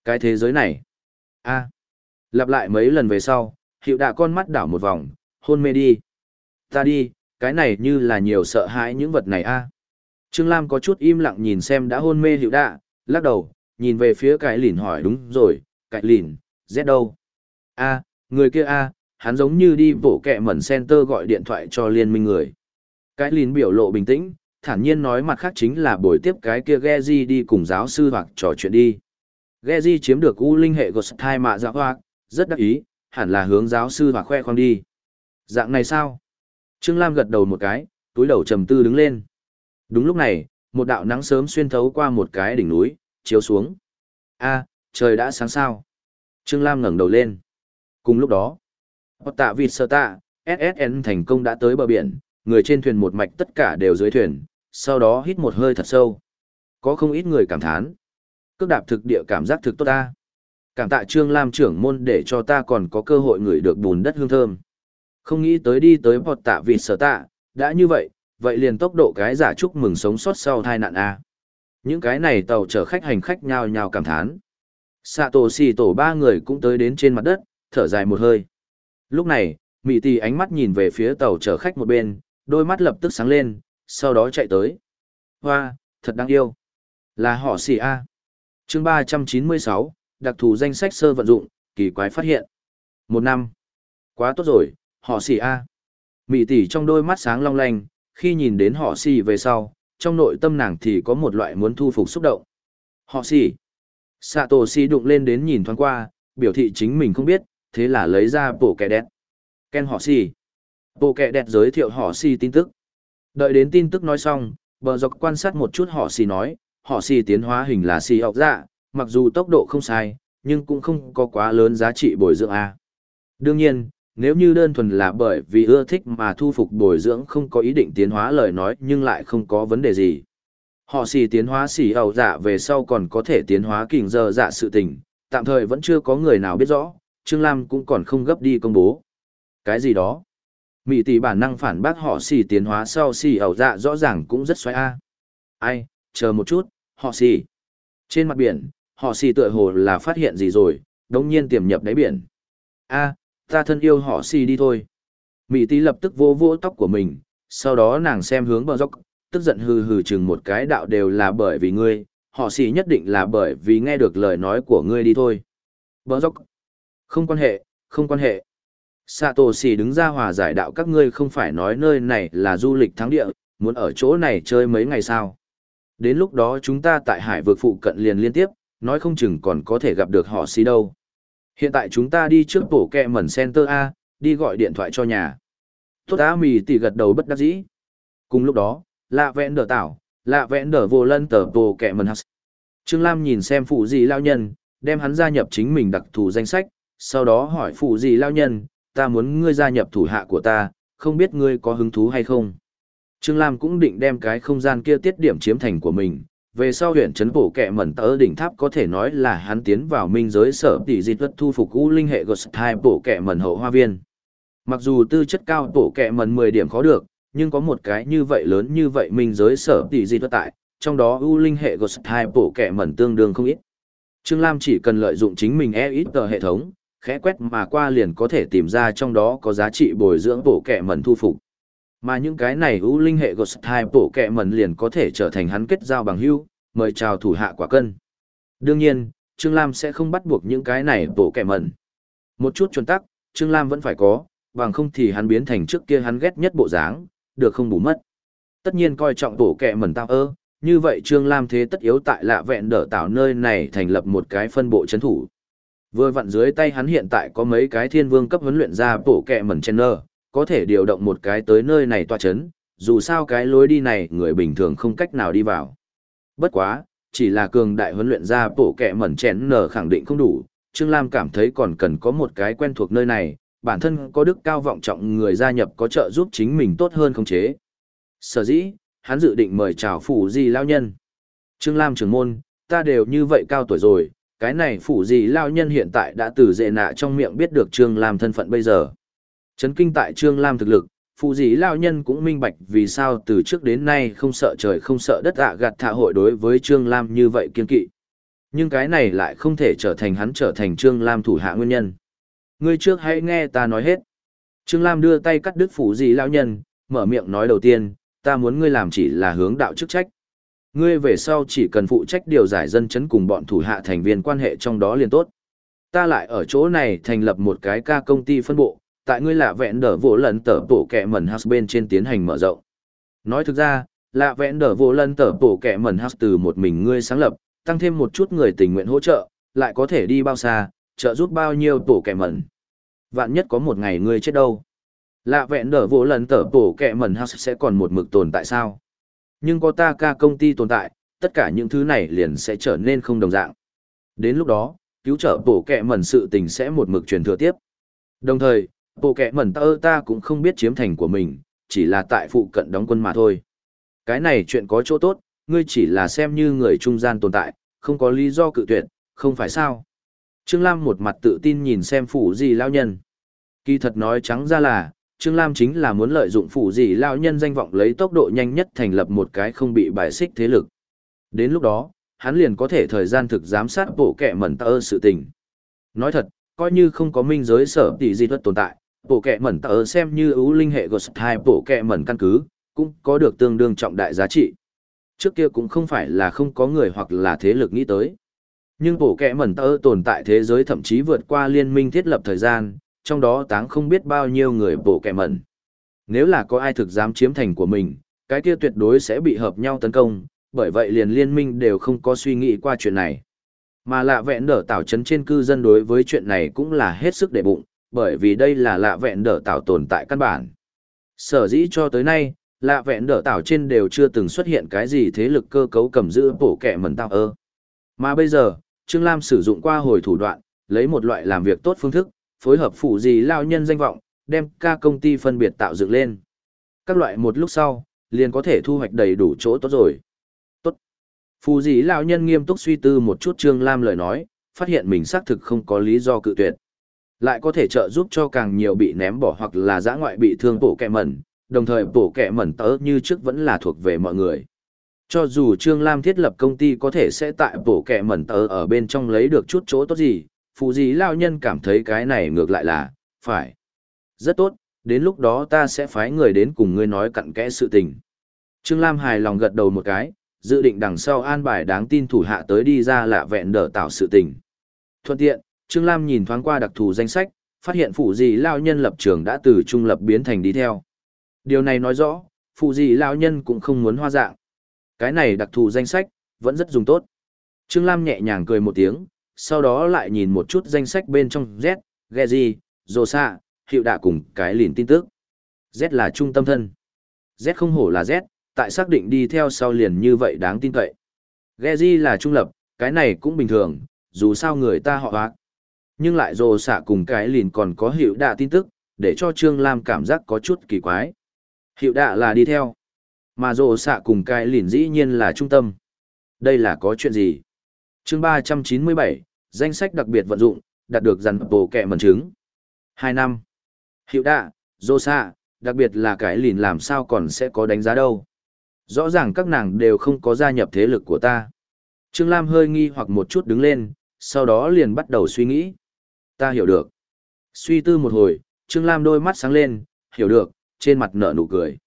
Cái thế giới này. a Lặp lại mấy lần về sau, hiệu đạ con mắt đảo một vòng, hôn mê đi. Ta đi, cái này như là nhiều sợ hãi những vật này a Trương Lam có chút im lặng nhìn xem đã hôn mê hiệu đạ, lắc đầu, nhìn về phía cái lìn hỏi đúng rồi, cái lìn, Z đâu? a người kia a hắn giống như đi bổ kẹ mẩn center gọi điện thoại cho liên minh người. Cái lìn biểu lộ bình tĩnh, thản nhiên nói mặt khác chính là buổi tiếp cái kia Gezi đi cùng giáo sư hoặc trò chuyện đi. Gezi chiếm được U linh hệ Ghost Thai mạ dạ giáo hoặc, rất đắc ý, hẳn là hướng giáo sư hoặc khoe khoang đi. Dạng này sao? Trương Lam gật đầu một cái, túi đầu trầm tư đứng lên. Đúng lúc này, một đạo nắng sớm xuyên thấu qua một cái đỉnh núi, chiếu xuống. A, trời đã sáng sao. Trương Lam ngẩng đầu lên. Cùng lúc đó, tạ vịt sơ tạ, SSN thành công đã tới bờ biển, người trên thuyền một mạch tất cả đều dưới thuyền, sau đó hít một hơi thật sâu. Có không ít người cảm thán. Cước đạp thực địa cảm giác thực tốt ta. Cảm tạ Trương Lam trưởng môn để cho ta còn có cơ hội ngửi được bùn đất hương thơm. Không nghĩ tới đi tới bọt tạ vịt sở tạ, đã như vậy, vậy liền tốc độ cái giả chúc mừng sống sót sau tai nạn A. Những cái này tàu chở khách hành khách nhao nhao cảm thán. Sạ tổ xì tổ ba người cũng tới đến trên mặt đất, thở dài một hơi. Lúc này, mỹ Tì ánh mắt nhìn về phía tàu chở khách một bên, đôi mắt lập tức sáng lên, sau đó chạy tới. Hoa, thật đáng yêu. Là họ xì A. chương ba trăm chín mươi sáu, đặc thù danh sách sơ vận dụng, kỳ quái phát hiện. Một năm. Quá tốt rồi, họ xì A. mỹ tỷ trong đôi mắt sáng long lanh, khi nhìn đến họ xì về sau, trong nội tâm nàng thì có một loại muốn thu phục xúc động. Họ xì. tổ xì đụng lên đến nhìn thoáng qua, biểu thị chính mình không biết, thế là lấy ra bộ kẻ đẹp. Ken họ xì. Bộ kẻ đẹp giới thiệu họ xì tin tức. Đợi đến tin tức nói xong, bờ dọc quan sát một chút họ xì nói, họ xì tiến hóa hình là xì học dạ, mặc dù tốc độ không sai, nhưng cũng không có quá lớn giá trị bồi dưỡng A. Đương nhiên, nếu như đơn thuần là bởi vì ưa thích mà thu phục bồi dưỡng không có ý định tiến hóa lời nói nhưng lại không có vấn đề gì. Họ xì tiến hóa xì ẩu dạ về sau còn có thể tiến hóa kình giờ dạ sự tình, tạm thời vẫn chưa có người nào biết rõ, Trương Lam cũng còn không gấp đi công bố. Cái gì đó? Mỹ tỷ bản năng phản bác họ xì tiến hóa sau xì ẩu dạ rõ ràng cũng rất xoay a. Ai, chờ một chút, họ xì. Trên mặt biển, họ xì tựa hồ là phát hiện gì rồi, đống nhiên tiềm nhập đáy biển. a ta thân yêu họ xì đi thôi. Mỹ tí lập tức vô vô tóc của mình, sau đó nàng xem hướng bờ dốc, tức giận hừ hừ chừng một cái đạo đều là bởi vì ngươi, họ xì nhất định là bởi vì nghe được lời nói của ngươi đi thôi. Bờ dốc, không quan hệ, không quan hệ. Sato xì đứng ra hòa giải đạo các ngươi không phải nói nơi này là du lịch thắng địa, muốn ở chỗ này chơi mấy ngày sao. Đến lúc đó chúng ta tại hải vực phụ cận liền liên tiếp, nói không chừng còn có thể gặp được họ xì đâu. Hiện tại chúng ta đi trước bổ kẹ mẩn center A, đi gọi điện thoại cho nhà. Tốt á mì tỉ gật đầu bất đắc dĩ. Cùng lúc đó, lạ vẹn đờ tảo, lạ vẹn đờ vô lân tờ bổ kẹ mẩn hắc. Trương Lam nhìn xem phụ gì lao nhân, đem hắn gia nhập chính mình đặc thù danh sách, sau đó hỏi phụ gì lao nhân, ta muốn ngươi gia nhập thủ hạ của ta, không biết ngươi có hứng thú hay không. Trương Lam cũng định đem cái không gian kia tiết điểm chiếm thành của mình, về sau huyện trấn bổ kẹ mẩn tớ đỉnh tháp có thể nói là hắn tiến vào minh giới sở tỷ di tuất thu phục u linh hệ ghost hai bổ kẹ mẩn hậu hoa viên. Mặc dù tư chất cao, bổ kẹ mẩn mười điểm khó được, nhưng có một cái như vậy lớn như vậy minh giới sở tỷ di tuất tại, trong đó u linh hệ ghost hai bổ kẹ mẩn tương đương không ít. Trương lam chỉ cần lợi dụng chính mình e ít tờ hệ thống, khẽ quét mà qua liền có thể tìm ra trong đó có giá trị bồi dưỡng bổ kẹ mẩn thu phục mà những cái này ưu linh hệ Ghost Type bộ kẹ mẩn liền có thể trở thành hắn kết giao bằng hữu, mời chào thủ hạ quả cân. Đương nhiên, Trương Lam sẽ không bắt buộc những cái này bộ kẹ mẩn. Một chút chuẩn tắc, Trương Lam vẫn phải có, bằng không thì hắn biến thành trước kia hắn ghét nhất bộ dáng, được không bù mất. Tất nhiên coi trọng bộ kẹ mẩn tao ơ, như vậy Trương Lam thế tất yếu tại lạ vẹn đỡ tạo nơi này thành lập một cái phân bộ chấn thủ. Vừa vặn dưới tay hắn hiện tại có mấy cái thiên vương cấp huấn luyện ra bộ kẹ mẩn chen nơ, có thể điều động một cái tới nơi này toa chấn, dù sao cái lối đi này người bình thường không cách nào đi vào. Bất quá, chỉ là cường đại huấn luyện ra bộ kẹ mẩn chén nở khẳng định không đủ, Trương Lam cảm thấy còn cần có một cái quen thuộc nơi này, bản thân có đức cao vọng trọng người gia nhập có trợ giúp chính mình tốt hơn không chế. Sở dĩ, hắn dự định mời chào phủ gì lao nhân. Trương Lam trưởng môn, ta đều như vậy cao tuổi rồi, cái này phủ gì lao nhân hiện tại đã từ dệ nạ trong miệng biết được Trương Lam thân phận bây giờ. Chấn kinh tại Trương Lam thực lực, phụ dĩ lao nhân cũng minh bạch vì sao từ trước đến nay không sợ trời không sợ đất ạ gạt thạ hội đối với Trương Lam như vậy kiên kỵ. Nhưng cái này lại không thể trở thành hắn trở thành Trương Lam thủ hạ nguyên nhân. Ngươi trước hãy nghe ta nói hết. Trương Lam đưa tay cắt đứt phụ dĩ lao nhân, mở miệng nói đầu tiên, ta muốn ngươi làm chỉ là hướng đạo chức trách. Ngươi về sau chỉ cần phụ trách điều giải dân chấn cùng bọn thủ hạ thành viên quan hệ trong đó liền tốt. Ta lại ở chỗ này thành lập một cái ca công ty phân bộ, tại ngươi lạ vẹn đỡ vỗ lần tở bổ kẹ mẩn house bên trên tiến hành mở rộng. Nói thực ra, lạ vẹn đỡ vỗ lần tở bổ kẹ mẩn house từ một mình ngươi sáng lập, tăng thêm một chút người tình nguyện hỗ trợ, lại có thể đi bao xa, trợ giúp bao nhiêu tổ kẹ mẩn. Vạn nhất có một ngày ngươi chết đâu. Lạ vẹn đỡ vỗ lần tở tổ kẹ mẩn house sẽ còn một mực tồn tại sao? Nhưng có ta ca công ty tồn tại, tất cả những thứ này liền sẽ trở nên không đồng dạng. Đến lúc đó, cứu trợ tổ kẹ mẩn sự tình sẽ một mực truyền thừa tiếp. Đồng thời, bộ kẻ mẩn tơ ta cũng không biết chiếm thành của mình, chỉ là tại phụ cận đóng quân mà thôi. Cái này chuyện có chỗ tốt, ngươi chỉ là xem như người trung gian tồn tại, không có lý do cự tuyệt, không phải sao. Trương Lam một mặt tự tin nhìn xem phủ gì lao nhân. Kỳ thật nói trắng ra là, Trương Lam chính là muốn lợi dụng phủ gì lao nhân danh vọng lấy tốc độ nhanh nhất thành lập một cái không bị bài xích thế lực. Đến lúc đó, hắn liền có thể thời gian thực giám sát bộ kẻ mẩn tơ sự tình. Nói thật, coi như không có minh giới sở tỷ di thuật tồn tại, bộ kệ mẩn tờ xem như ưu linh hệ ghost hai bộ kệ mẩn căn cứ, cũng có được tương đương trọng đại giá trị. Trước kia cũng không phải là không có người hoặc là thế lực nghĩ tới. Nhưng bộ kệ mẩn tờ tồn tại thế giới thậm chí vượt qua liên minh thiết lập thời gian, trong đó táng không biết bao nhiêu người bộ kệ mẩn. Nếu là có ai thực dám chiếm thành của mình, cái kia tuyệt đối sẽ bị hợp nhau tấn công, bởi vậy liền liên minh đều không có suy nghĩ qua chuyện này. Mà lạ vẹn đỡ tảo chấn trên cư dân đối với chuyện này cũng là hết sức để bụng bởi vì đây là lạ vẹn đỡ tạo tồn tại căn bản. Sở dĩ cho tới nay, lạ vẹn đỡ tạo trên đều chưa từng xuất hiện cái gì thế lực cơ cấu cầm giữ bổ kẻ mẩn tạo ơ. Mà bây giờ, Trương Lam sử dụng qua hồi thủ đoạn, lấy một loại làm việc tốt phương thức, phối hợp phụ gì lao nhân danh vọng, đem ca công ty phân biệt tạo dựng lên. Các loại một lúc sau, liền có thể thu hoạch đầy đủ chỗ tốt rồi. Tốt. Phù dĩ lão nhân nghiêm túc suy tư một chút Trương Lam lời nói, phát hiện mình xác thực không có lý do cự tuyệt. Lại có thể trợ giúp cho càng nhiều bị ném bỏ hoặc là giã ngoại bị thương bổ kẹ mẩn, đồng thời bổ kẹ mẩn tớ như trước vẫn là thuộc về mọi người. Cho dù Trương Lam thiết lập công ty có thể sẽ tại bổ kẹ mẩn tớ ở bên trong lấy được chút chỗ tốt gì, phụ gì lao nhân cảm thấy cái này ngược lại là, phải. Rất tốt, đến lúc đó ta sẽ phái người đến cùng ngươi nói cặn kẽ sự tình. Trương Lam hài lòng gật đầu một cái, dự định đằng sau an bài đáng tin thủ hạ tới đi ra lạ vẹn đỡ tạo sự tình. Thuận tiện, Trương Lam nhìn thoáng qua đặc thù danh sách, phát hiện phụ gì lao nhân lập trường đã từ trung lập biến thành đi theo. Điều này nói rõ, phụ gì lao nhân cũng không muốn hoa dạng. Cái này đặc thù danh sách, vẫn rất dùng tốt. Trương Lam nhẹ nhàng cười một tiếng, sau đó lại nhìn một chút danh sách bên trong Z, Gezi, Rosa, hiệu đạ cùng cái lìn tin tức. Z là trung tâm thân. Z không hổ là Z, tại xác định đi theo sau liền như vậy đáng tin cậy. Gezi là trung lập, cái này cũng bình thường, dù sao người ta họ hoác. Nhưng lại rồ xạ cùng cái lìn còn có hiệu đạ tin tức, để cho Trương Lam cảm giác có chút kỳ quái. Hiệu đạ là đi theo, mà rồ xạ cùng cái lìn dĩ nhiên là trung tâm. Đây là có chuyện gì? chương ba trăm chín mươi bảy danh sách đặc biệt vận dụng, đạt được dàn bổ kẹ mần chứng. Hai năm. Hiệu đạ, rồ xạ, đặc biệt là cái lìn làm sao còn sẽ có đánh giá đâu. Rõ ràng các nàng đều không có gia nhập thế lực của ta. Trương Lam hơi nghi hoặc một chút đứng lên, sau đó liền bắt đầu suy nghĩ. Ta hiểu được. Suy tư một hồi, Trương Lam đôi mắt sáng lên, hiểu được, trên mặt nở nụ cười.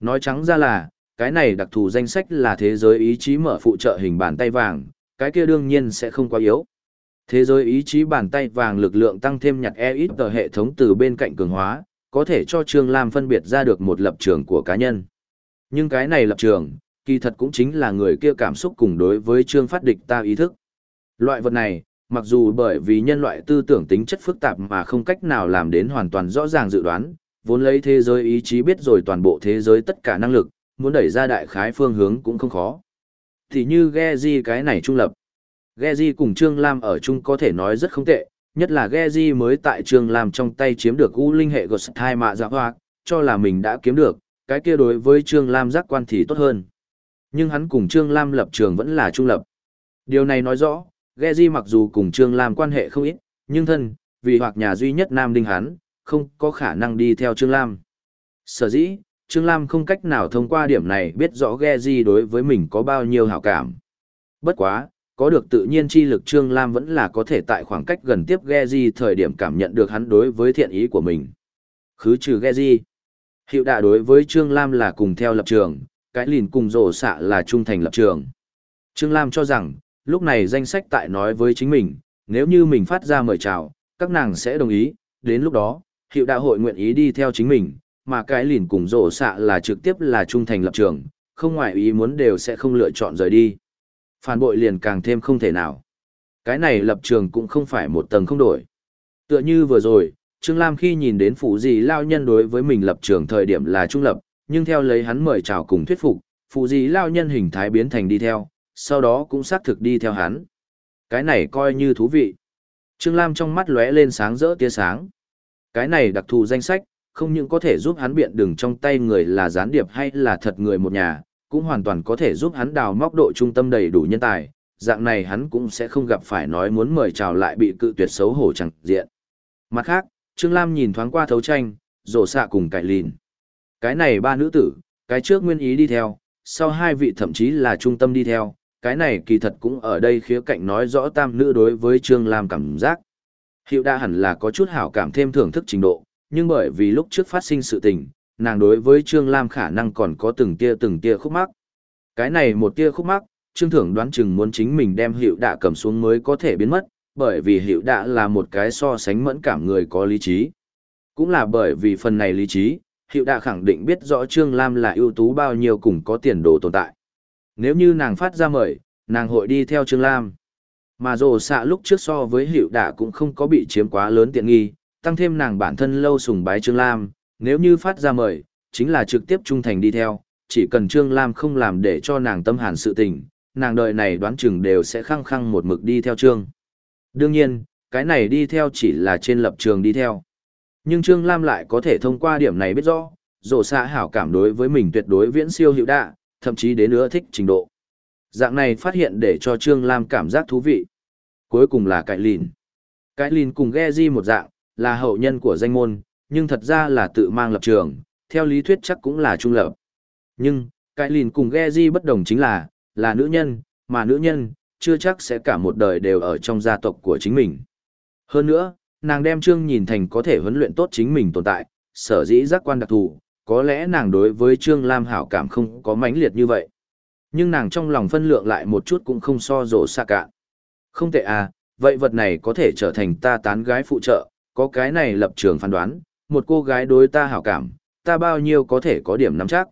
Nói trắng ra là, cái này đặc thù danh sách là thế giới ý chí mở phụ trợ hình bàn tay vàng, cái kia đương nhiên sẽ không quá yếu. Thế giới ý chí bàn tay vàng lực lượng tăng thêm nhặt e ít tờ hệ thống từ bên cạnh cường hóa, có thể cho Trương Lam phân biệt ra được một lập trường của cá nhân. Nhưng cái này lập trường, kỳ thật cũng chính là người kia cảm xúc cùng đối với Trương phát địch ta ý thức. Loại vật này, mặc dù bởi vì nhân loại tư tưởng tính chất phức tạp mà không cách nào làm đến hoàn toàn rõ ràng dự đoán, vốn lấy thế giới ý chí biết rồi toàn bộ thế giới tất cả năng lực, muốn đẩy ra đại khái phương hướng cũng không khó. Thì như Geji cái này trung lập. Geji cùng Trương Lam ở chung có thể nói rất không tệ, nhất là Geji mới tại Trương Lam trong tay chiếm được U Linh hệ Ghost hai mạ dạ hoa, cho là mình đã kiếm được, cái kia đối với Trương Lam giác quan thì tốt hơn. Nhưng hắn cùng Trương Lam lập trường vẫn là trung lập. Điều này nói rõ, Geji mặc dù cùng Trương Lam quan hệ không ít, nhưng thân, vì hoặc nhà duy nhất Nam Đinh hắn, không có khả năng đi theo Trương Lam. Sở dĩ, Trương Lam không cách nào thông qua điểm này biết rõ Geji đối với mình có bao nhiêu hảo cảm. Bất quá, có được tự nhiên chi lực Trương Lam vẫn là có thể tại khoảng cách gần tiếp Geji thời điểm cảm nhận được hắn đối với thiện ý của mình. Khứ trừ Geji. Hiệu đạ đối với Trương Lam là cùng theo lập trường, cái lìn cùng rổ xạ là trung thành lập trường. Trương Lam cho rằng, lúc này danh sách tại nói với chính mình, nếu như mình phát ra mời chào, các nàng sẽ đồng ý, đến lúc đó, hiệu đạ hội nguyện ý đi theo chính mình, mà cái lìn cùng rổ xạ là trực tiếp là trung thành lập trường, không ngoại ý muốn đều sẽ không lựa chọn rời đi. Phản bội liền càng thêm không thể nào. Cái này lập trường cũng không phải một tầng không đổi. Tựa như vừa rồi, Trương Lam khi nhìn đến phụ gì lao nhân đối với mình lập trường thời điểm là trung lập, nhưng theo lấy hắn mời chào cùng thuyết phục, phụ gì lao nhân hình thái biến thành đi theo, sau đó cũng xác thực đi theo hắn. Cái này coi như thú vị. Trương Lam trong mắt lóe lên sáng rỡ tia sáng. Cái này đặc thù danh sách, không những có thể giúp hắn biện đường trong tay người là gián điệp hay là thật người một nhà, cũng hoàn toàn có thể giúp hắn đào móc độ trung tâm đầy đủ nhân tài, dạng này hắn cũng sẽ không gặp phải nói muốn mời chào lại bị cự tuyệt xấu hổ chẳng diện. Mặt khác, Trương Lam nhìn thoáng qua thấu tranh, rổ xạ cùng cải lìn. Cái này ba nữ tử, cái trước nguyên ý đi theo, sau hai vị thậm chí là trung tâm đi theo, cái này kỳ thật cũng ở đây khía cạnh nói rõ tam nữ đối với Trương Lam cảm giác. Hiệu đa hẳn là có chút hảo cảm thêm thưởng thức trình độ, nhưng bởi vì lúc trước phát sinh sự tình, nàng đối với Trương Lam khả năng còn có từng tia từng tia khúc mắc. Cái này một tia khúc mắc, Trương Thưởng đoán chừng muốn chính mình đem hiệu đạ cầm xuống mới có thể biến mất, bởi vì hiệu đạ là một cái so sánh mẫn cảm người có lý trí. Cũng là bởi vì phần này lý trí, hiệu đạ khẳng định biết rõ Trương Lam là ưu tú bao nhiêu cùng có tiền đồ tồn tại. Nếu như nàng phát ra mời, nàng hội đi theo Trương Lam. Mà rồ xạ lúc trước so với hiệu đạ cũng không có bị chiếm quá lớn tiện nghi, tăng thêm nàng bản thân lâu sùng bái Trương Lam, nếu như phát ra mời, chính là trực tiếp trung thành đi theo, chỉ cần Trương Lam không làm để cho nàng tâm hàn sự tình, nàng đợi này đoán chừng đều sẽ khăng khăng một mực đi theo Trương. Đương nhiên, cái này đi theo chỉ là trên lập trường đi theo. Nhưng Trương Lam lại có thể thông qua điểm này biết rõ, rổ xạ hảo cảm đối với mình tuyệt đối viễn siêu hữu đạ, thậm chí đến nữa thích trình độ. Dạng này phát hiện để cho Trương Lam cảm giác thú vị. Cuối cùng là cải lìn. Cải lìn cùng ghe di một dạng, là hậu nhân của danh môn, nhưng thật ra là tự mang lập trường, theo lý thuyết chắc cũng là trung lập. Nhưng, Cải lìn cùng Geji bất đồng chính là, là nữ nhân, mà nữ nhân, chưa chắc sẽ cả một đời đều ở trong gia tộc của chính mình. Hơn nữa, nàng đem Trương nhìn thành có thể huấn luyện tốt chính mình tồn tại, sở dĩ giác quan đặc thù, có lẽ nàng đối với Trương Lam hảo cảm không có mãnh liệt như vậy. Nhưng nàng trong lòng phân lượng lại một chút cũng không so rổ xa cạn. Không tệ à, vậy vật này có thể trở thành ta tán gái phụ trợ, có cái này lập trường phán đoán, một cô gái đối ta hảo cảm, ta bao nhiêu có thể có điểm nắm chắc.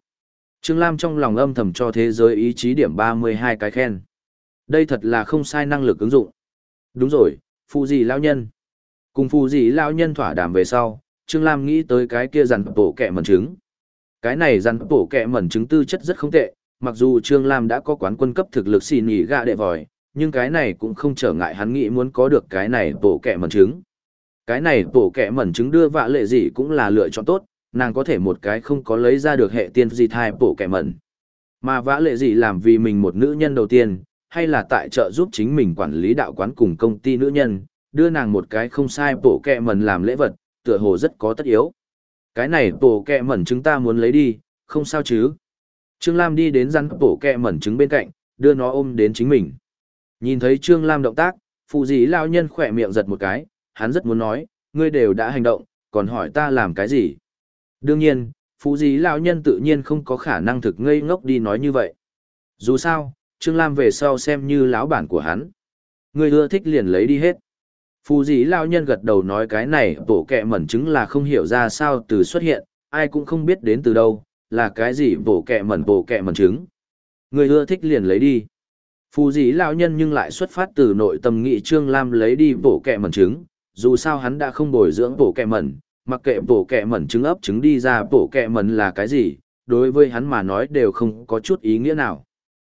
Trương Lam trong lòng âm thầm cho thế giới ý chí điểm 32 cái khen. Đây thật là không sai năng lực ứng dụng. Đúng rồi, phụ gì lao nhân. Cùng phụ gì lao nhân thỏa đàm về sau, Trương Lam nghĩ tới cái kia dằn bổ kẹ mần trứng. Cái này rắn bổ kẹ mẩn trứng tư chất rất không tệ, mặc dù Trương Lam đã có quán quân cấp thực lực xì nhỉ gạ đệ vòi, nhưng cái này cũng không trở ngại hắn nghĩ muốn có được cái này bổ kẹ mẩn trứng. Cái này bổ kẹ mẩn trứng đưa vạ lệ gì cũng là lựa chọn tốt, nàng có thể một cái không có lấy ra được hệ tiên gì thai bổ kẹ mẩn. Mà vã lệ gì làm vì mình một nữ nhân đầu tiên, hay là tại trợ giúp chính mình quản lý đạo quán cùng công ty nữ nhân, đưa nàng một cái không sai bổ kẹ mẩn làm lễ vật, tựa hồ rất có tất yếu. Cái này bổ kẹ mẩn chúng ta muốn lấy đi, không sao chứ. Trương Lam đi đến rắn bổ kẹ mẩn trứng bên cạnh, đưa nó ôm đến chính mình. Nhìn thấy Trương Lam động tác, phụ dĩ lao nhân khỏe miệng giật một cái, hắn rất muốn nói, ngươi đều đã hành động, còn hỏi ta làm cái gì. Đương nhiên, phụ dì lão nhân tự nhiên không có khả năng thực ngây ngốc đi nói như vậy. Dù sao, Trương Lam về sau xem như lão bản của hắn. Ngươi ưa thích liền lấy đi hết. Phù dĩ lão nhân gật đầu nói cái này bổ kẹ mẩn chứng là không hiểu ra sao từ xuất hiện, ai cũng không biết đến từ đâu, là cái gì bổ kẹ mẩn bổ kẹ mẩn chứng. Người ưa thích liền lấy đi. Phù dĩ lão nhân nhưng lại xuất phát từ nội tâm nghị Trương Lam lấy đi bổ kẹ mẩn chứng, dù sao hắn đã không bồi dưỡng bổ kẹ mẩn, mặc kệ bổ kẹ mẩn trứng ấp trứng đi ra bổ kẹ mẩn là cái gì, đối với hắn mà nói đều không có chút ý nghĩa nào.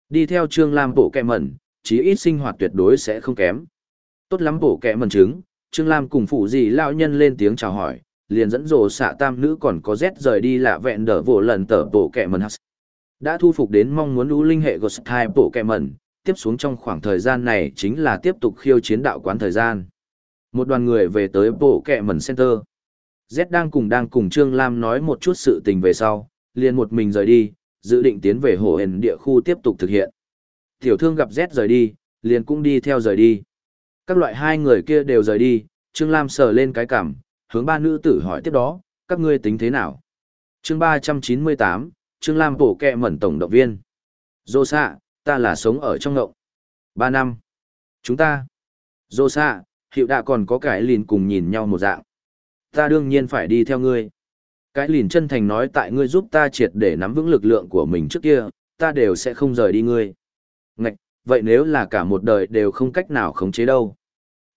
Đi theo Trương Lam bổ kẹ mẩn, chí ít sinh hoạt tuyệt đối sẽ không kém. Tốt lắm bổ kẹ mần trứng, Trương Lam cùng phụ gì lao nhân lên tiếng chào hỏi, liền dẫn dồ xạ tam nữ còn có Z rời đi lạ vẹn đỡ vỗ lần tở bộ kẹ mần Đã thu phục đến mong muốn lũ linh hệ Ghost Type bộ kẹ mần, tiếp xuống trong khoảng thời gian này chính là tiếp tục khiêu chiến đạo quán thời gian. Một đoàn người về tới bộ kẹ mần center. Z đang cùng đang cùng Trương Lam nói một chút sự tình về sau, liền một mình rời đi, dự định tiến về hồ hền địa khu tiếp tục thực hiện. Tiểu thương gặp Z rời đi, liền cũng đi theo rời đi. Các loại hai người kia đều rời đi, Trương Lam sờ lên cái cằm, hướng ba nữ tử hỏi tiếp đó, các ngươi tính thế nào? chương 398, Trương Lam bổ kẹ mẩn tổng động viên. Dô xạ, ta là sống ở trong ngộng. Ba năm. Chúng ta. Dô xạ, hiệu đã còn có cái lìn cùng nhìn nhau một dạng. Ta đương nhiên phải đi theo ngươi. Cái lìn chân thành nói tại ngươi giúp ta triệt để nắm vững lực lượng của mình trước kia, ta đều sẽ không rời đi ngươi. Ngạch, vậy nếu là cả một đời đều không cách nào khống chế đâu?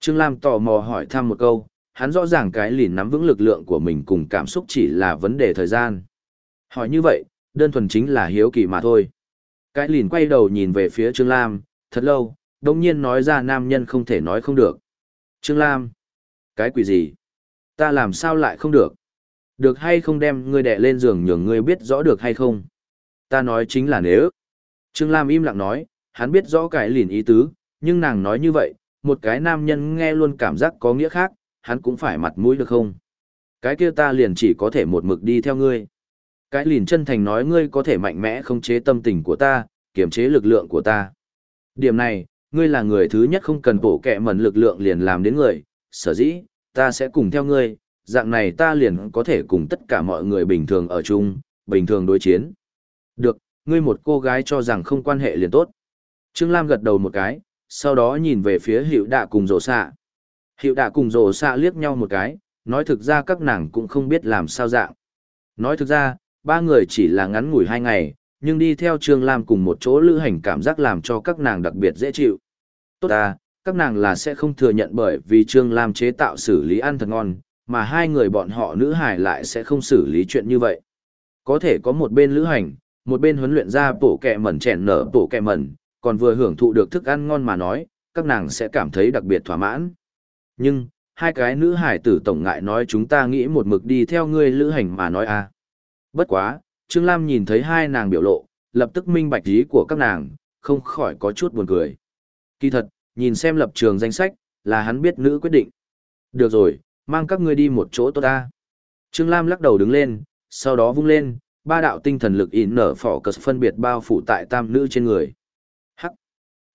Trương Lam tò mò hỏi thăm một câu, hắn rõ ràng cái lìn nắm vững lực lượng của mình cùng cảm xúc chỉ là vấn đề thời gian. Hỏi như vậy, đơn thuần chính là hiếu kỳ mà thôi. Cái lìn quay đầu nhìn về phía Trương Lam, thật lâu, đồng nhiên nói ra nam nhân không thể nói không được. Trương Lam, cái quỷ gì? Ta làm sao lại không được? Được hay không đem ngươi đẻ lên giường nhường ngươi biết rõ được hay không? Ta nói chính là nếu. Trương Lam im lặng nói, hắn biết rõ cái lìn ý tứ, nhưng nàng nói như vậy, một cái nam nhân nghe luôn cảm giác có nghĩa khác, hắn cũng phải mặt mũi được không? Cái kia ta liền chỉ có thể một mực đi theo ngươi. Cái lìn chân thành nói ngươi có thể mạnh mẽ không chế tâm tình của ta, kiểm chế lực lượng của ta. Điểm này, ngươi là người thứ nhất không cần bổ kẹ mẩn lực lượng liền làm đến người, sở dĩ, ta sẽ cùng theo ngươi, dạng này ta liền có thể cùng tất cả mọi người bình thường ở chung, bình thường đối chiến. Được, ngươi một cô gái cho rằng không quan hệ liền tốt. Trương Lam gật đầu một cái, sau đó nhìn về phía hiệu đạ cùng rổ xạ. Hiệu đạ cùng rổ xạ liếc nhau một cái, nói thực ra các nàng cũng không biết làm sao dạng. Nói thực ra, ba người chỉ là ngắn ngủi hai ngày, nhưng đi theo Trương Lam cùng một chỗ lữ hành cảm giác làm cho các nàng đặc biệt dễ chịu. Tốt à, các nàng là sẽ không thừa nhận bởi vì Trương Lam chế tạo xử lý ăn thật ngon, mà hai người bọn họ nữ hải lại sẽ không xử lý chuyện như vậy. Có thể có một bên lữ hành, một bên huấn luyện ra bổ kẹ mẩn chèn nở bổ kẹ mẩn, còn vừa hưởng thụ được thức ăn ngon mà nói, các nàng sẽ cảm thấy đặc biệt thỏa mãn. Nhưng, hai cái nữ hải tử tổng ngại nói chúng ta nghĩ một mực đi theo ngươi lữ hành mà nói a à. Bất quá, Trương Lam nhìn thấy hai nàng biểu lộ, lập tức minh bạch ý của các nàng, không khỏi có chút buồn cười. Kỳ thật, nhìn xem lập trường danh sách, là hắn biết nữ quyết định. Được rồi, mang các ngươi đi một chỗ tốt ta. Trương Lam lắc đầu đứng lên, sau đó vung lên, ba đạo tinh thần lực in nở phỏ cờ phân biệt bao phủ tại tam nữ trên người.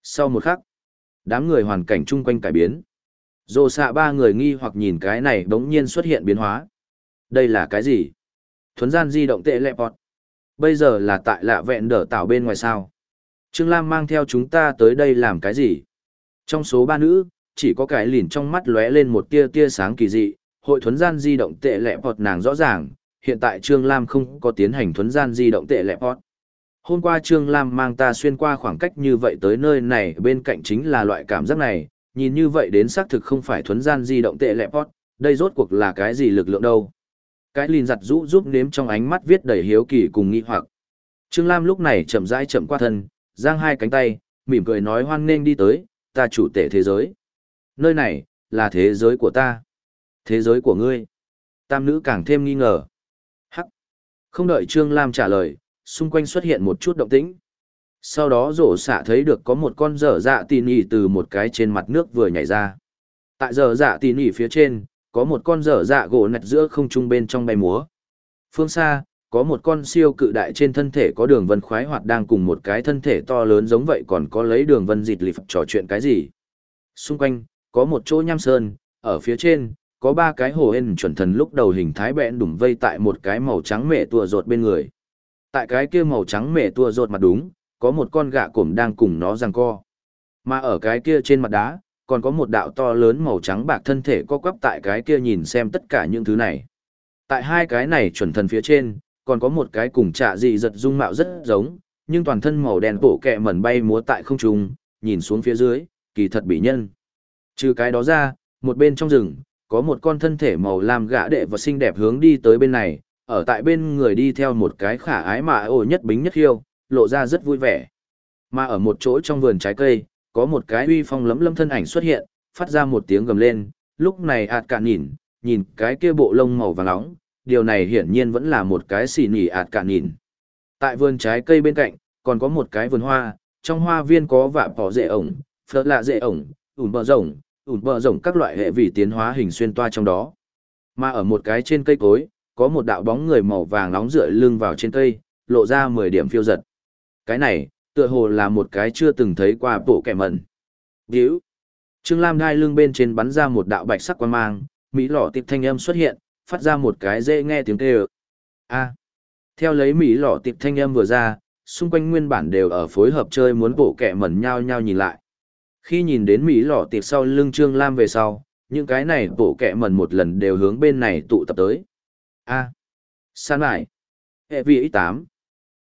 Sau một khắc, đám người hoàn cảnh chung quanh cải biến. Dồ xạ ba người nghi hoặc nhìn cái này đống nhiên xuất hiện biến hóa. Đây là cái gì? Thuấn gian di động tệ lẹ bọt. Bây giờ là tại lạ vẹn đỡ tạo bên ngoài sao. Trương Lam mang theo chúng ta tới đây làm cái gì? Trong số ba nữ, chỉ có cái lìn trong mắt lóe lên một tia tia sáng kỳ dị, hội thuấn gian di động tệ lẹ bọt nàng rõ ràng, hiện tại Trương Lam không có tiến hành thuấn gian di động tệ lẹ bọt. Hôm qua Trương Lam mang ta xuyên qua khoảng cách như vậy tới nơi này bên cạnh chính là loại cảm giác này, nhìn như vậy đến xác thực không phải thuấn gian di động tệ lẹ bọt, đây rốt cuộc là cái gì lực lượng đâu. Cái lìn giặt rũ giúp nếm trong ánh mắt viết đầy hiếu kỳ cùng nghi hoặc. Trương Lam lúc này chậm rãi chậm qua thân, giang hai cánh tay, mỉm cười nói hoan nghênh đi tới, ta chủ tể thế giới. Nơi này, là thế giới của ta. Thế giới của ngươi. Tam nữ càng thêm nghi ngờ. Hắc. Không đợi Trương Lam trả lời, xung quanh xuất hiện một chút động tĩnh. Sau đó rổ xạ thấy được có một con dở dạ tỉ nỉ từ một cái trên mặt nước vừa nhảy ra. Tại dở dạ tỉ nỉ phía trên, có một con dở dạ gỗ nạch giữa không trung bên trong bay múa. Phương xa, có một con siêu cự đại trên thân thể có đường vân khoái hoạt đang cùng một cái thân thể to lớn giống vậy còn có lấy đường vân dịt lịp trò chuyện cái gì. Xung quanh, có một chỗ nham sơn, ở phía trên, có ba cái hồ ên chuẩn thần lúc đầu hình thái bẹn đủng vây tại một cái màu trắng mẹ tua rột bên người. Tại cái kia màu trắng mẹ tua rột mặt đúng, có một con gạ cổm đang cùng nó giằng co. Mà ở cái kia trên mặt đá, còn có một đạo to lớn màu trắng bạc thân thể co quắp tại cái kia nhìn xem tất cả những thứ này. Tại hai cái này chuẩn thần phía trên, còn có một cái cùng trạ dị giật dung mạo rất giống, nhưng toàn thân màu đen bổ kẹ mẩn bay múa tại không trung, nhìn xuống phía dưới, kỳ thật bị nhân. Trừ cái đó ra, một bên trong rừng, có một con thân thể màu lam gã đệ và xinh đẹp hướng đi tới bên này, ở tại bên người đi theo một cái khả ái mà ổ nhất bính nhất khiêu, lộ ra rất vui vẻ. Mà ở một chỗ trong vườn trái cây, có một cái uy phong lấm lâm thân ảnh xuất hiện, phát ra một tiếng gầm lên, lúc này ạt cạn nhìn, nhìn cái kia bộ lông màu vàng nóng, điều này hiển nhiên vẫn là một cái xì nỉ ạt cạn nhìn. Tại vườn trái cây bên cạnh, còn có một cái vườn hoa, trong hoa viên có vạ bỏ rễ ổng, phở lạ rễ ổng, ủn bờ rồng, ủn bờ rồng các loại hệ vị tiến hóa hình xuyên toa trong đó. Mà ở một cái trên cây cối, có một đạo bóng người màu vàng nóng rượi lưng vào trên cây, lộ ra 10 điểm phiêu giật. Cái này, tựa hồ là một cái chưa từng thấy qua bộ kẻ mẩn. Điếu. Trương Lam đai lưng bên trên bắn ra một đạo bạch sắc quan mang, Mỹ lọ tiệp thanh âm xuất hiện, phát ra một cái dễ nghe tiếng kêu. A. Theo lấy Mỹ lọ tiệp thanh âm vừa ra, xung quanh nguyên bản đều ở phối hợp chơi muốn bộ kẻ mẩn nhau nhau nhìn lại. Khi nhìn đến Mỹ lọ tiệp sau lưng Trương Lam về sau, những cái này bộ kẻ mẩn một lần đều hướng bên này tụ tập tới. A. À. San lại. Hệ vị tám,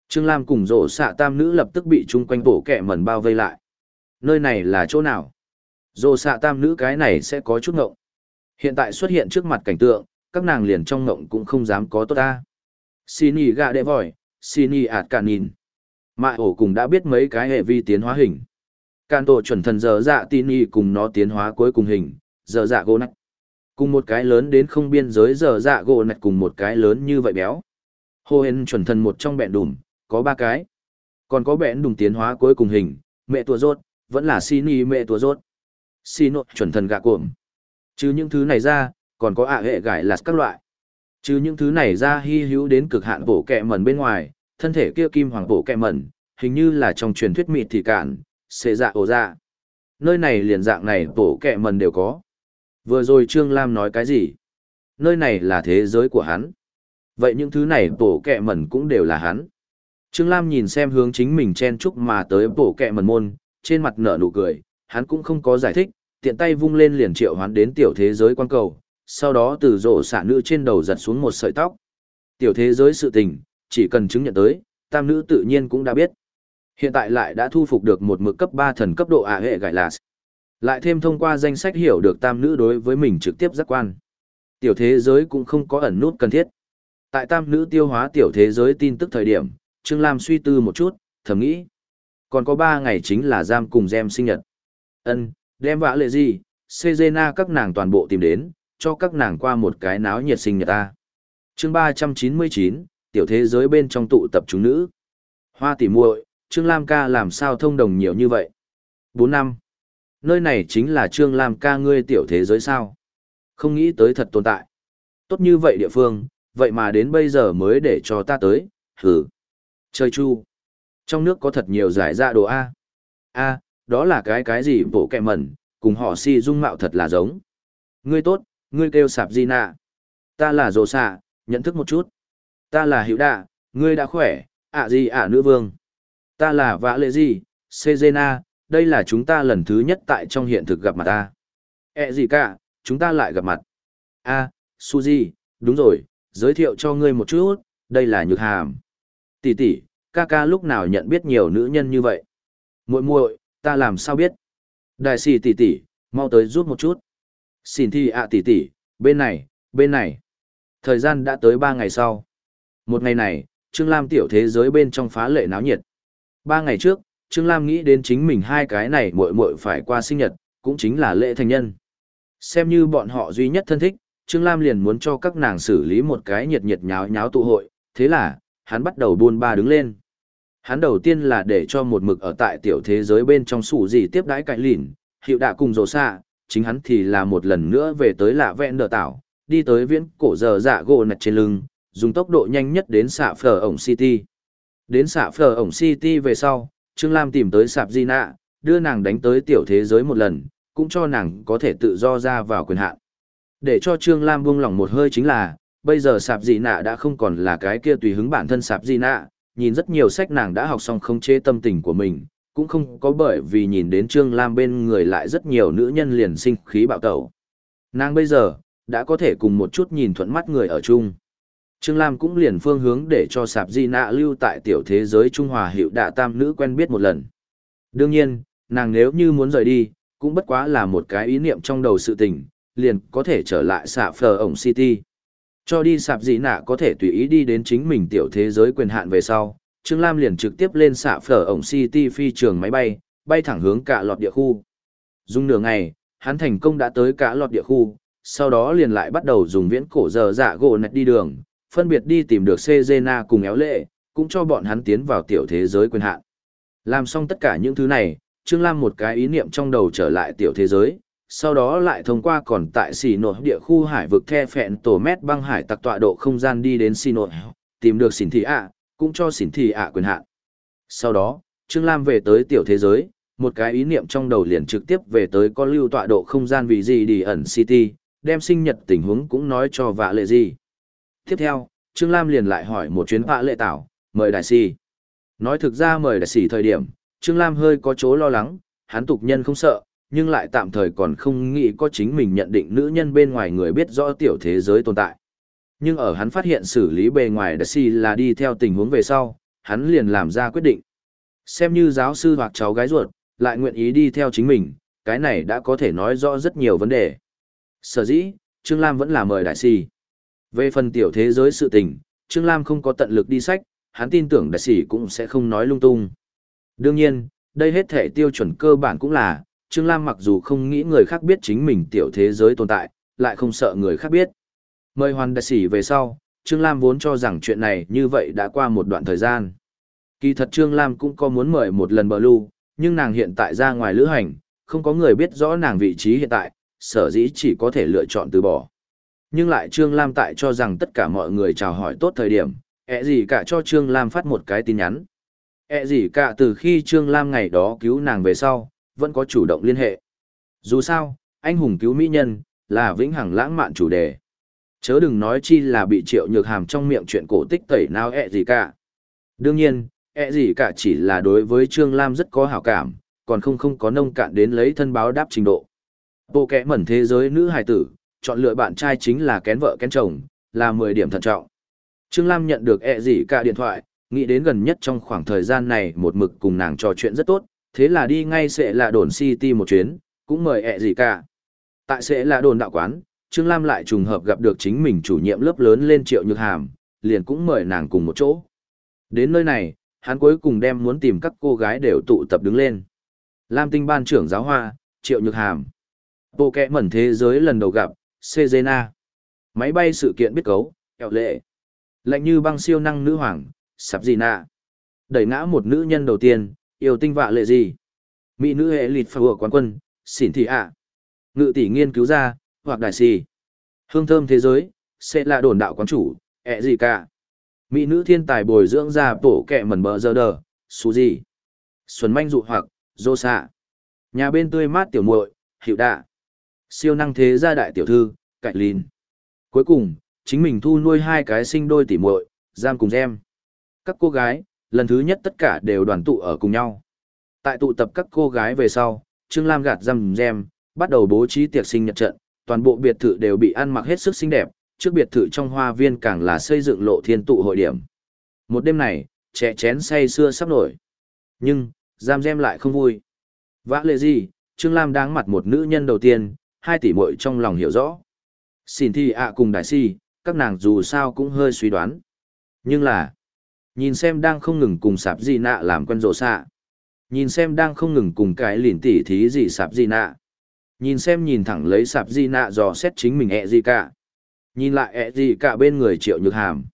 Trương Lam cùng rổ xạ tam nữ lập tức bị chung quanh bộ kẹ mẩn bao vây lại. Nơi này là chỗ nào? Rổ xạ tam nữ cái này sẽ có chút ngộng. Hiện tại xuất hiện trước mặt cảnh tượng, các nàng liền trong ngộng cũng không dám có tốt ta. Xin y gạ đệ vòi, xin y ạt cạn nhìn. Mạ ổ cùng đã biết mấy cái hệ vi tiến hóa hình. Can tổ chuẩn thần giờ dạ tin y cùng nó tiến hóa cuối cùng hình, giờ dạ gỗ nách. Cùng một cái lớn đến không biên giới giờ dạ gỗ nạch cùng một cái lớn như vậy béo. Hồ hên chuẩn thần một trong bẹn đùm, có ba cái. Còn có bẹn đùm tiến hóa cuối cùng hình, mẹ tua rốt, vẫn là xin y mẹ tua rốt. Xin chuẩn thần gạ cuộm. Chứ những thứ này ra, còn có ạ hệ gải là các loại. Chứ những thứ này ra hy hữu đến cực hạn bổ kẹ mẩn bên ngoài, thân thể kia kim hoàng bổ kẹ mẩn, hình như là trong truyền thuyết mịt thì cản, xệ dạ ổ dạ. Nơi này liền dạng này bổ kẹ mẩn đều có. Vừa rồi Trương Lam nói cái gì? Nơi này là thế giới của hắn. Vậy những thứ này bổ kẹ mẩn cũng đều là hắn. Trương Lam nhìn xem hướng chính mình chen chúc mà tới bổ kẹ mẩn môn, trên mặt nở nụ cười, hắn cũng không có giải thích, tiện tay vung lên liền triệu hoán đến tiểu thế giới quan cầu, sau đó từ rổ xả nữ trên đầu giật xuống một sợi tóc. Tiểu thế giới sự tình, chỉ cần chứng nhận tới, tam nữ tự nhiên cũng đã biết. Hiện tại lại đã thu phục được một mực cấp 3 thần cấp độ ả hệ gãi lạc. Lại thêm thông qua danh sách hiểu được tam nữ đối với mình trực tiếp giác quan. Tiểu thế giới cũng không có ẩn nút cần thiết. Tại tam nữ tiêu hóa tiểu thế giới tin tức thời điểm, Trương Lam suy tư một chút, thầm nghĩ. Còn có 3 ngày chính là giam cùng gem sinh nhật. ân đem vã lệ gì, Sejena các nàng toàn bộ tìm đến, cho các nàng qua một cái náo nhiệt sinh nhật ta. chương 399, tiểu thế giới bên trong tụ tập chúng nữ. Hoa tỉ muội, Trương Lam ca làm sao thông đồng nhiều như vậy? 4 năm. Nơi này chính là Trương Lam ca ngươi tiểu thế giới sao? Không nghĩ tới thật tồn tại. Tốt như vậy địa phương, vậy mà đến bây giờ mới để cho ta tới, hử. Chơi chu. Trong nước có thật nhiều giải ra đồ A. A, đó là cái cái gì bộ kẹ mẩn, cùng họ si dung mạo thật là giống. Ngươi tốt, ngươi kêu sạp di nạ. Ta là rồ xạ, nhận thức một chút. Ta là hữu đạ, ngươi đã khỏe, ạ gì ạ nữ vương. Ta là vã lệ gì, Sejena, đây là chúng ta lần thứ nhất tại trong hiện thực gặp mặt ta. Ế gì cả, chúng ta lại gặp mặt. a à, Suzy, đúng rồi, giới thiệu cho ngươi một chút, đây là nhược hàm. Tỷ tỷ, ca ca lúc nào nhận biết nhiều nữ nhân như vậy? muội muội ta làm sao biết? Đại sĩ tỷ tỷ, mau tới giúp một chút. Xin thi ạ tỷ tỷ, bên này, bên này. Thời gian đã tới ba ngày sau. Một ngày này, Trương Lam tiểu thế giới bên trong phá lệ náo nhiệt. Ba ngày trước, Trương Lam nghĩ đến chính mình hai cái này muội muội phải qua sinh nhật, cũng chính là lễ thành nhân. Xem như bọn họ duy nhất thân thích, Trương Lam liền muốn cho các nàng xử lý một cái nhiệt nhiệt nháo nháo tụ hội, thế là, hắn bắt đầu buôn ba đứng lên. Hắn đầu tiên là để cho một mực ở tại tiểu thế giới bên trong sủ gì tiếp đãi cải lìn, hiệu đạ cùng rồ xạ, chính hắn thì là một lần nữa về tới lạ vẹn đờ tảo, đi tới viễn cổ giờ dạ gỗ nạch trên lưng, dùng tốc độ nhanh nhất đến xạ phở ổng City. Đến xạ phở ổng City về sau, Trương Lam tìm tới sạp Di Nạ, đưa nàng đánh tới tiểu thế giới một lần, cũng cho nàng có thể tự do ra vào quyền hạn. Để cho Trương Lam buông lòng một hơi chính là, bây giờ sạp Di Nạ đã không còn là cái kia tùy hứng bản thân sạp Di Nạ, nhìn rất nhiều sách nàng đã học xong không chế tâm tình của mình, cũng không có bởi vì nhìn đến Trương Lam bên người lại rất nhiều nữ nhân liền sinh khí bạo tẩu. Nàng bây giờ, đã có thể cùng một chút nhìn thuận mắt người ở chung. Trương Lam cũng liền phương hướng để cho sạp di nạ lưu tại tiểu thế giới Trung Hòa hiệu đạ tam nữ quen biết một lần. Đương nhiên, nàng nếu như muốn rời đi, cũng bất quá là một cái ý niệm trong đầu sự tình, liền có thể trở lại sạp phờ ổng City. Cho đi sạp Di nạ có thể tùy ý đi đến chính mình tiểu thế giới quyền hạn về sau, Trương Lam liền trực tiếp lên xạ phở ổng City phi trường máy bay, bay thẳng hướng cả lọt địa khu. Dung nửa ngày, hắn thành công đã tới cả lọt địa khu, sau đó liền lại bắt đầu dùng viễn cổ giờ dạ gỗ nạch đi đường, phân biệt đi tìm được Cezena cùng éo lệ, cũng cho bọn hắn tiến vào tiểu thế giới quyền hạn. Làm xong tất cả những thứ này, Trương Lam một cái ý niệm trong đầu trở lại tiểu thế giới, sau đó lại thông qua còn tại xì nội địa khu hải vực the phẹn tổ mét băng hải tặc tọa độ không gian đi đến xì nội, tìm được xỉn thị ạ, cũng cho xỉn thị ạ quyền hạn. Sau đó, Trương Lam về tới tiểu thế giới, một cái ý niệm trong đầu liền trực tiếp về tới có lưu tọa độ không gian vì gì đi ẩn city, đem sinh nhật tình huống cũng nói cho vạ lệ gì. Tiếp theo, Trương Lam liền lại hỏi một chuyến vạ lệ tảo, mời đại si. Nói thực ra mời đại sĩ thời điểm, Trương Lam hơi có chỗ lo lắng, hắn tục nhân không sợ, nhưng lại tạm thời còn không nghĩ có chính mình nhận định nữ nhân bên ngoài người biết rõ tiểu thế giới tồn tại. Nhưng ở hắn phát hiện xử lý bề ngoài đại si là đi theo tình huống về sau, hắn liền làm ra quyết định. Xem như giáo sư hoặc cháu gái ruột, lại nguyện ý đi theo chính mình, cái này đã có thể nói rõ rất nhiều vấn đề. Sở dĩ, Trương Lam vẫn là mời đại si. Về phần tiểu thế giới sự tình, Trương Lam không có tận lực đi sách, hắn tin tưởng đại sĩ cũng sẽ không nói lung tung. Đương nhiên, đây hết thể tiêu chuẩn cơ bản cũng là, Trương Lam mặc dù không nghĩ người khác biết chính mình tiểu thế giới tồn tại, lại không sợ người khác biết. Mời hoàn đại sĩ về sau, Trương Lam vốn cho rằng chuyện này như vậy đã qua một đoạn thời gian. Kỳ thật Trương Lam cũng có muốn mời một lần bờ lưu, nhưng nàng hiện tại ra ngoài lữ hành, không có người biết rõ nàng vị trí hiện tại, sở dĩ chỉ có thể lựa chọn từ bỏ. Nhưng lại Trương Lam tại cho rằng tất cả mọi người chào hỏi tốt thời điểm, ẹ gì cả cho Trương Lam phát một cái tin nhắn. ẹ gì cả từ khi Trương Lam ngày đó cứu nàng về sau, vẫn có chủ động liên hệ. Dù sao, anh hùng cứu mỹ nhân, là vĩnh hằng lãng mạn chủ đề. Chớ đừng nói chi là bị triệu nhược hàm trong miệng chuyện cổ tích tẩy nào ẹ gì cả. Đương nhiên, ẹ gì cả chỉ là đối với Trương Lam rất có hảo cảm, còn không không có nông cạn đến lấy thân báo đáp trình độ. Bộ kẽ mẩn thế giới nữ hài tử, chọn lựa bạn trai chính là kén vợ kén chồng, là 10 điểm thận trọng. Trương Lam nhận được e ẹ gì cả điện thoại, nghĩ đến gần nhất trong khoảng thời gian này một mực cùng nàng trò chuyện rất tốt, thế là đi ngay sẽ là đồn City một chuyến, cũng mời e ẹ gì cả. Tại sẽ là đồn đạo quán, Trương Lam lại trùng hợp gặp được chính mình chủ nhiệm lớp lớn lên triệu nhược hàm, liền cũng mời nàng cùng một chỗ. Đến nơi này, hắn cuối cùng đem muốn tìm các cô gái đều tụ tập đứng lên. Lam tinh ban trưởng giáo hoa, triệu nhược hàm. Bộ kẹ mẩn thế giới lần đầu gặp, Sezena. Máy bay sự kiện biết cấu, kẹo lệ. Lạnh như băng siêu năng nữ hoàng, sạp gì nạ. Đẩy ngã một nữ nhân đầu tiên, yêu tinh vạ lệ gì. Mỹ nữ hệ lịt phở quán quân, xỉn thị ạ. Ngự tỷ nghiên cứu ra, hoặc đại si. Hương thơm thế giới, sẽ là đồn đạo quán chủ, ẹ gì cả. Mỹ nữ thiên tài bồi dưỡng ra bổ kẹ mẩn bờ giờ đờ, xú gì. Xuân manh dụ hoặc, dô xạ. Nhà bên tươi mát tiểu muội, hiệu đạ. Siêu năng thế gia đại tiểu thư, cạnh lìn. Cuối cùng, chính mình thu nuôi hai cái sinh đôi tỉ muội, giam cùng gem. Các cô gái, lần thứ nhất tất cả đều đoàn tụ ở cùng nhau. Tại tụ tập các cô gái về sau, Trương Lam gạt giam gem, bắt đầu bố trí tiệc sinh nhật trận, toàn bộ biệt thự đều bị ăn mặc hết sức xinh đẹp, trước biệt thự trong hoa viên càng là xây dựng lộ thiên tụ hội điểm. Một đêm này, trẻ chén say xưa sắp nổi. Nhưng, giam gem lại không vui. Vã lệ gì, Trương Lam đáng mặt một nữ nhân đầu tiên, hai tỷ muội trong lòng hiểu rõ. Xin thi ạ cùng đại si, các nàng dù sao cũng hơi suy đoán. Nhưng là, nhìn xem đang không ngừng cùng sạp gì nạ làm quen rộ xạ. Nhìn xem đang không ngừng cùng cái lìn tỉ thí gì sạp gì nạ. Nhìn xem nhìn thẳng lấy sạp gì nạ dò xét chính mình ẹ gì cả. Nhìn lại ẹ gì cả bên người triệu nhược hàm.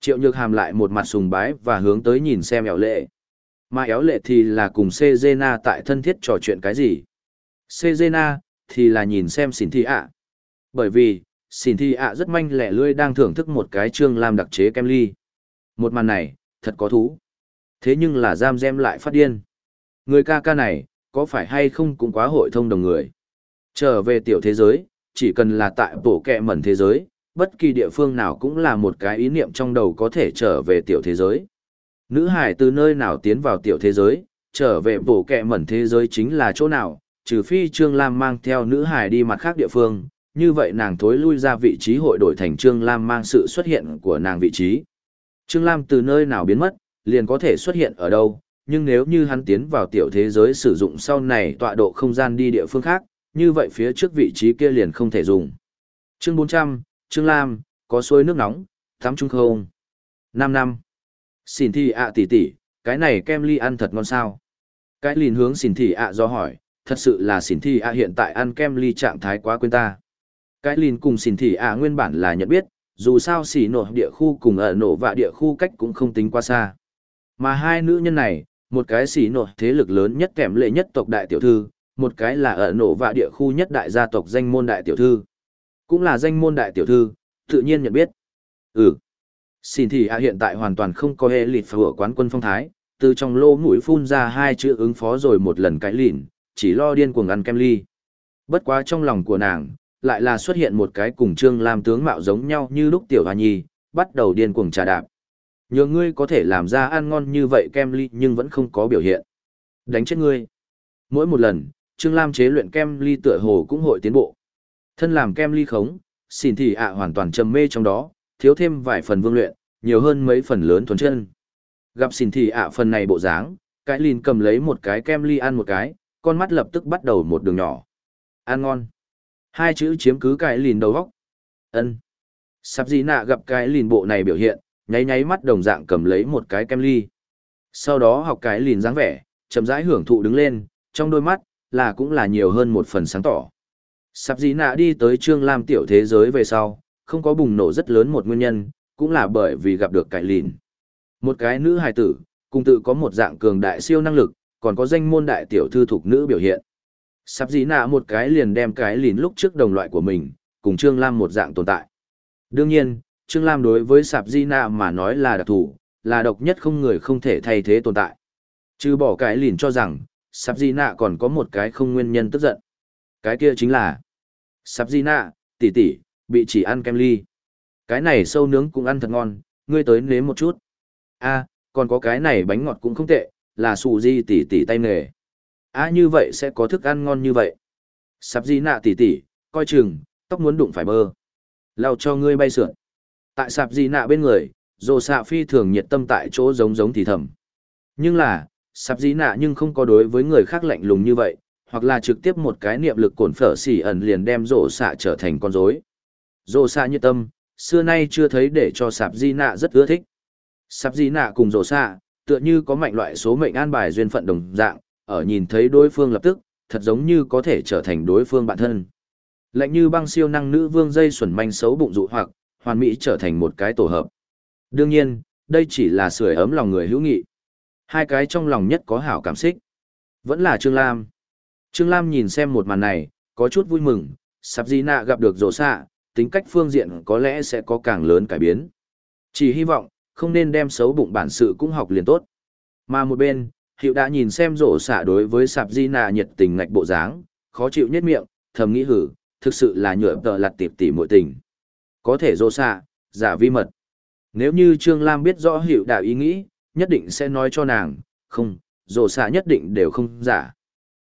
Triệu nhược hàm lại một mặt sùng bái và hướng tới nhìn xem éo lệ. Mà éo lệ thì là cùng Cezena tại thân thiết trò chuyện cái gì. Cezena thì là nhìn xem xỉn thị ạ. Bởi vì, xỉn thi ạ rất manh lẻ lươi đang thưởng thức một cái trương làm đặc chế kem ly. Một màn này, thật có thú. Thế nhưng là giam gem lại phát điên. Người ca ca này, có phải hay không cũng quá hội thông đồng người. Trở về tiểu thế giới, chỉ cần là tại bổ kẹ mẩn thế giới, bất kỳ địa phương nào cũng là một cái ý niệm trong đầu có thể trở về tiểu thế giới. Nữ hải từ nơi nào tiến vào tiểu thế giới, trở về bổ kẹ mẩn thế giới chính là chỗ nào, trừ phi Trương Lam mang theo nữ hải đi mặt khác địa phương, như vậy nàng thối lui ra vị trí hội đổi thành Trương Lam mang sự xuất hiện của nàng vị trí. Trương Lam từ nơi nào biến mất, liền có thể xuất hiện ở đâu, nhưng nếu như hắn tiến vào tiểu thế giới sử dụng sau này tọa độ không gian đi địa phương khác, như vậy phía trước vị trí kia liền không thể dùng. Chương 400, Trương Lam, có suối nước nóng, tắm trung không? 5 năm. Xin thi ạ tỷ tỷ, cái này kem ly ăn thật ngon sao? Cái liền hướng xin thị ạ do hỏi, thật sự là xỉn thị ạ hiện tại ăn kem ly trạng thái quá quên ta. Cái lìn cùng xỉn thị ạ nguyên bản là nhận biết, dù sao xỉ nổ địa khu cùng ở nổ và địa khu cách cũng không tính quá xa. Mà hai nữ nhân này, một cái xỉ nổ thế lực lớn nhất kèm lệ nhất tộc đại tiểu thư, một cái là ở nổ và địa khu nhất đại gia tộc danh môn đại tiểu thư. Cũng là danh môn đại tiểu thư, tự nhiên nhận biết. Ừ. Xin thì ạ hiện tại hoàn toàn không có hệ lịt phở quán quân phong thái, từ trong lô mũi phun ra hai chữ ứng phó rồi một lần cái lìn, chỉ lo điên cuồng ăn kem ly. Bất quá trong lòng của nàng, lại là xuất hiện một cái cùng Trương Lam tướng mạo giống nhau như lúc tiểu hoa nhi, bắt đầu điên cuồng trà đạp. Nhờ ngươi có thể làm ra ăn ngon như vậy kem ly nhưng vẫn không có biểu hiện. Đánh chết ngươi. Mỗi một lần, Trương Lam chế luyện kem ly tựa hồ cũng hội tiến bộ. Thân làm kem ly khống, xin thì ạ hoàn toàn trầm mê trong đó, thiếu thêm vài phần vương luyện, nhiều hơn mấy phần lớn thuần chân. Gặp xin thì ạ phần này bộ dáng, cái lìn cầm lấy một cái kem ly ăn một cái, con mắt lập tức bắt đầu một đường nhỏ. Ăn ngon. Hai chữ chiếm cứ cái lìn đầu góc. ân Sạp gì nạ gặp cái lìn bộ này biểu hiện, nháy nháy mắt đồng dạng cầm lấy một cái kem ly. Sau đó học cái lìn dáng vẻ, chậm rãi hưởng thụ đứng lên, trong đôi mắt, là cũng là nhiều hơn một phần sáng tỏ. Sạp gì nạ đi tới Trương Lam tiểu thế giới về sau, không có bùng nổ rất lớn một nguyên nhân, cũng là bởi vì gặp được cái lìn. Một cái nữ hài tử, cùng tự có một dạng cường đại siêu năng lực, còn có danh môn đại tiểu thư thuộc nữ biểu hiện. Sắp dĩ nạ một cái liền đem cái lìn lúc trước đồng loại của mình, cùng Trương Lam một dạng tồn tại. Đương nhiên, Trương Lam đối với Sạp Di Nạ mà nói là đặc thủ, là độc nhất không người không thể thay thế tồn tại. Chứ bỏ cái lìn cho rằng, Sạp Di Nạ còn có một cái không nguyên nhân tức giận. Cái kia chính là Sạp Di Nạ, tỷ tỷ, bị chỉ ăn kem ly. Cái này sâu nướng cũng ăn thật ngon, ngươi tới nếm một chút. a còn có cái này bánh ngọt cũng không tệ, là sù di tỷ tỷ tay nghề. a như vậy sẽ có thức ăn ngon như vậy. Sạp Di Nạ tỷ tỷ, coi chừng, tóc muốn đụng phải bơ. Lao cho ngươi bay sượn. Tại sạp Di Nạ bên người, dồ xạ phi thường nhiệt tâm tại chỗ giống giống thì thầm. Nhưng là, sạp Di Nạ nhưng không có đối với người khác lạnh lùng như vậy, hoặc là trực tiếp một cái niệm lực cổn phở xỉ ẩn liền đem rổ xạ trở thành con rối. Rổ xạ như tâm, xưa nay chưa thấy để cho sạp di nạ rất ưa thích. Sạp di nạ cùng rổ xạ, tựa như có mạnh loại số mệnh an bài duyên phận đồng dạng, ở nhìn thấy đối phương lập tức, thật giống như có thể trở thành đối phương bản thân. Lạnh như băng siêu năng nữ vương dây xuẩn manh xấu bụng dụ hoặc, hoàn mỹ trở thành một cái tổ hợp. Đương nhiên, đây chỉ là sưởi ấm lòng người hữu nghị. Hai cái trong lòng nhất có hảo cảm xích. Vẫn là Trương Lam. Trương Lam nhìn xem một màn này, có chút vui mừng, sắp gì nạ gặp được rổ xạ, tính cách phương diện có lẽ sẽ có càng lớn cải biến. Chỉ hy vọng, không nên đem xấu bụng bản sự cũng học liền tốt. Mà một bên, hiệu đã nhìn xem rổ xạ đối với sạp di nà nhiệt tình ngạch bộ dáng, khó chịu nhất miệng, thầm nghĩ hử, thực sự là nhựa vợ lặt tiệp tỉ muội tình. Có thể rổ xạ, giả vi mật. Nếu như Trương Lam biết rõ hiệu đạo ý nghĩ, nhất định sẽ nói cho nàng, không, rổ xạ nhất định đều không giả.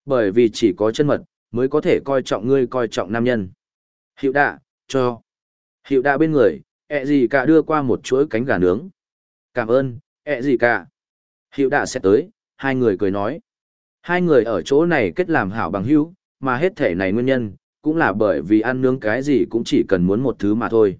Bởi vì chỉ có chân mật, mới có thể coi trọng ngươi coi trọng nam nhân. Hiệu đạ, cho. Hiệu đạ bên người, ẹ gì cả đưa qua một chuỗi cánh gà nướng. Cảm ơn, ẹ gì cả. Hiệu đạ sẽ tới, hai người cười nói. Hai người ở chỗ này kết làm hảo bằng hữu, mà hết thể này nguyên nhân, cũng là bởi vì ăn nướng cái gì cũng chỉ cần muốn một thứ mà thôi.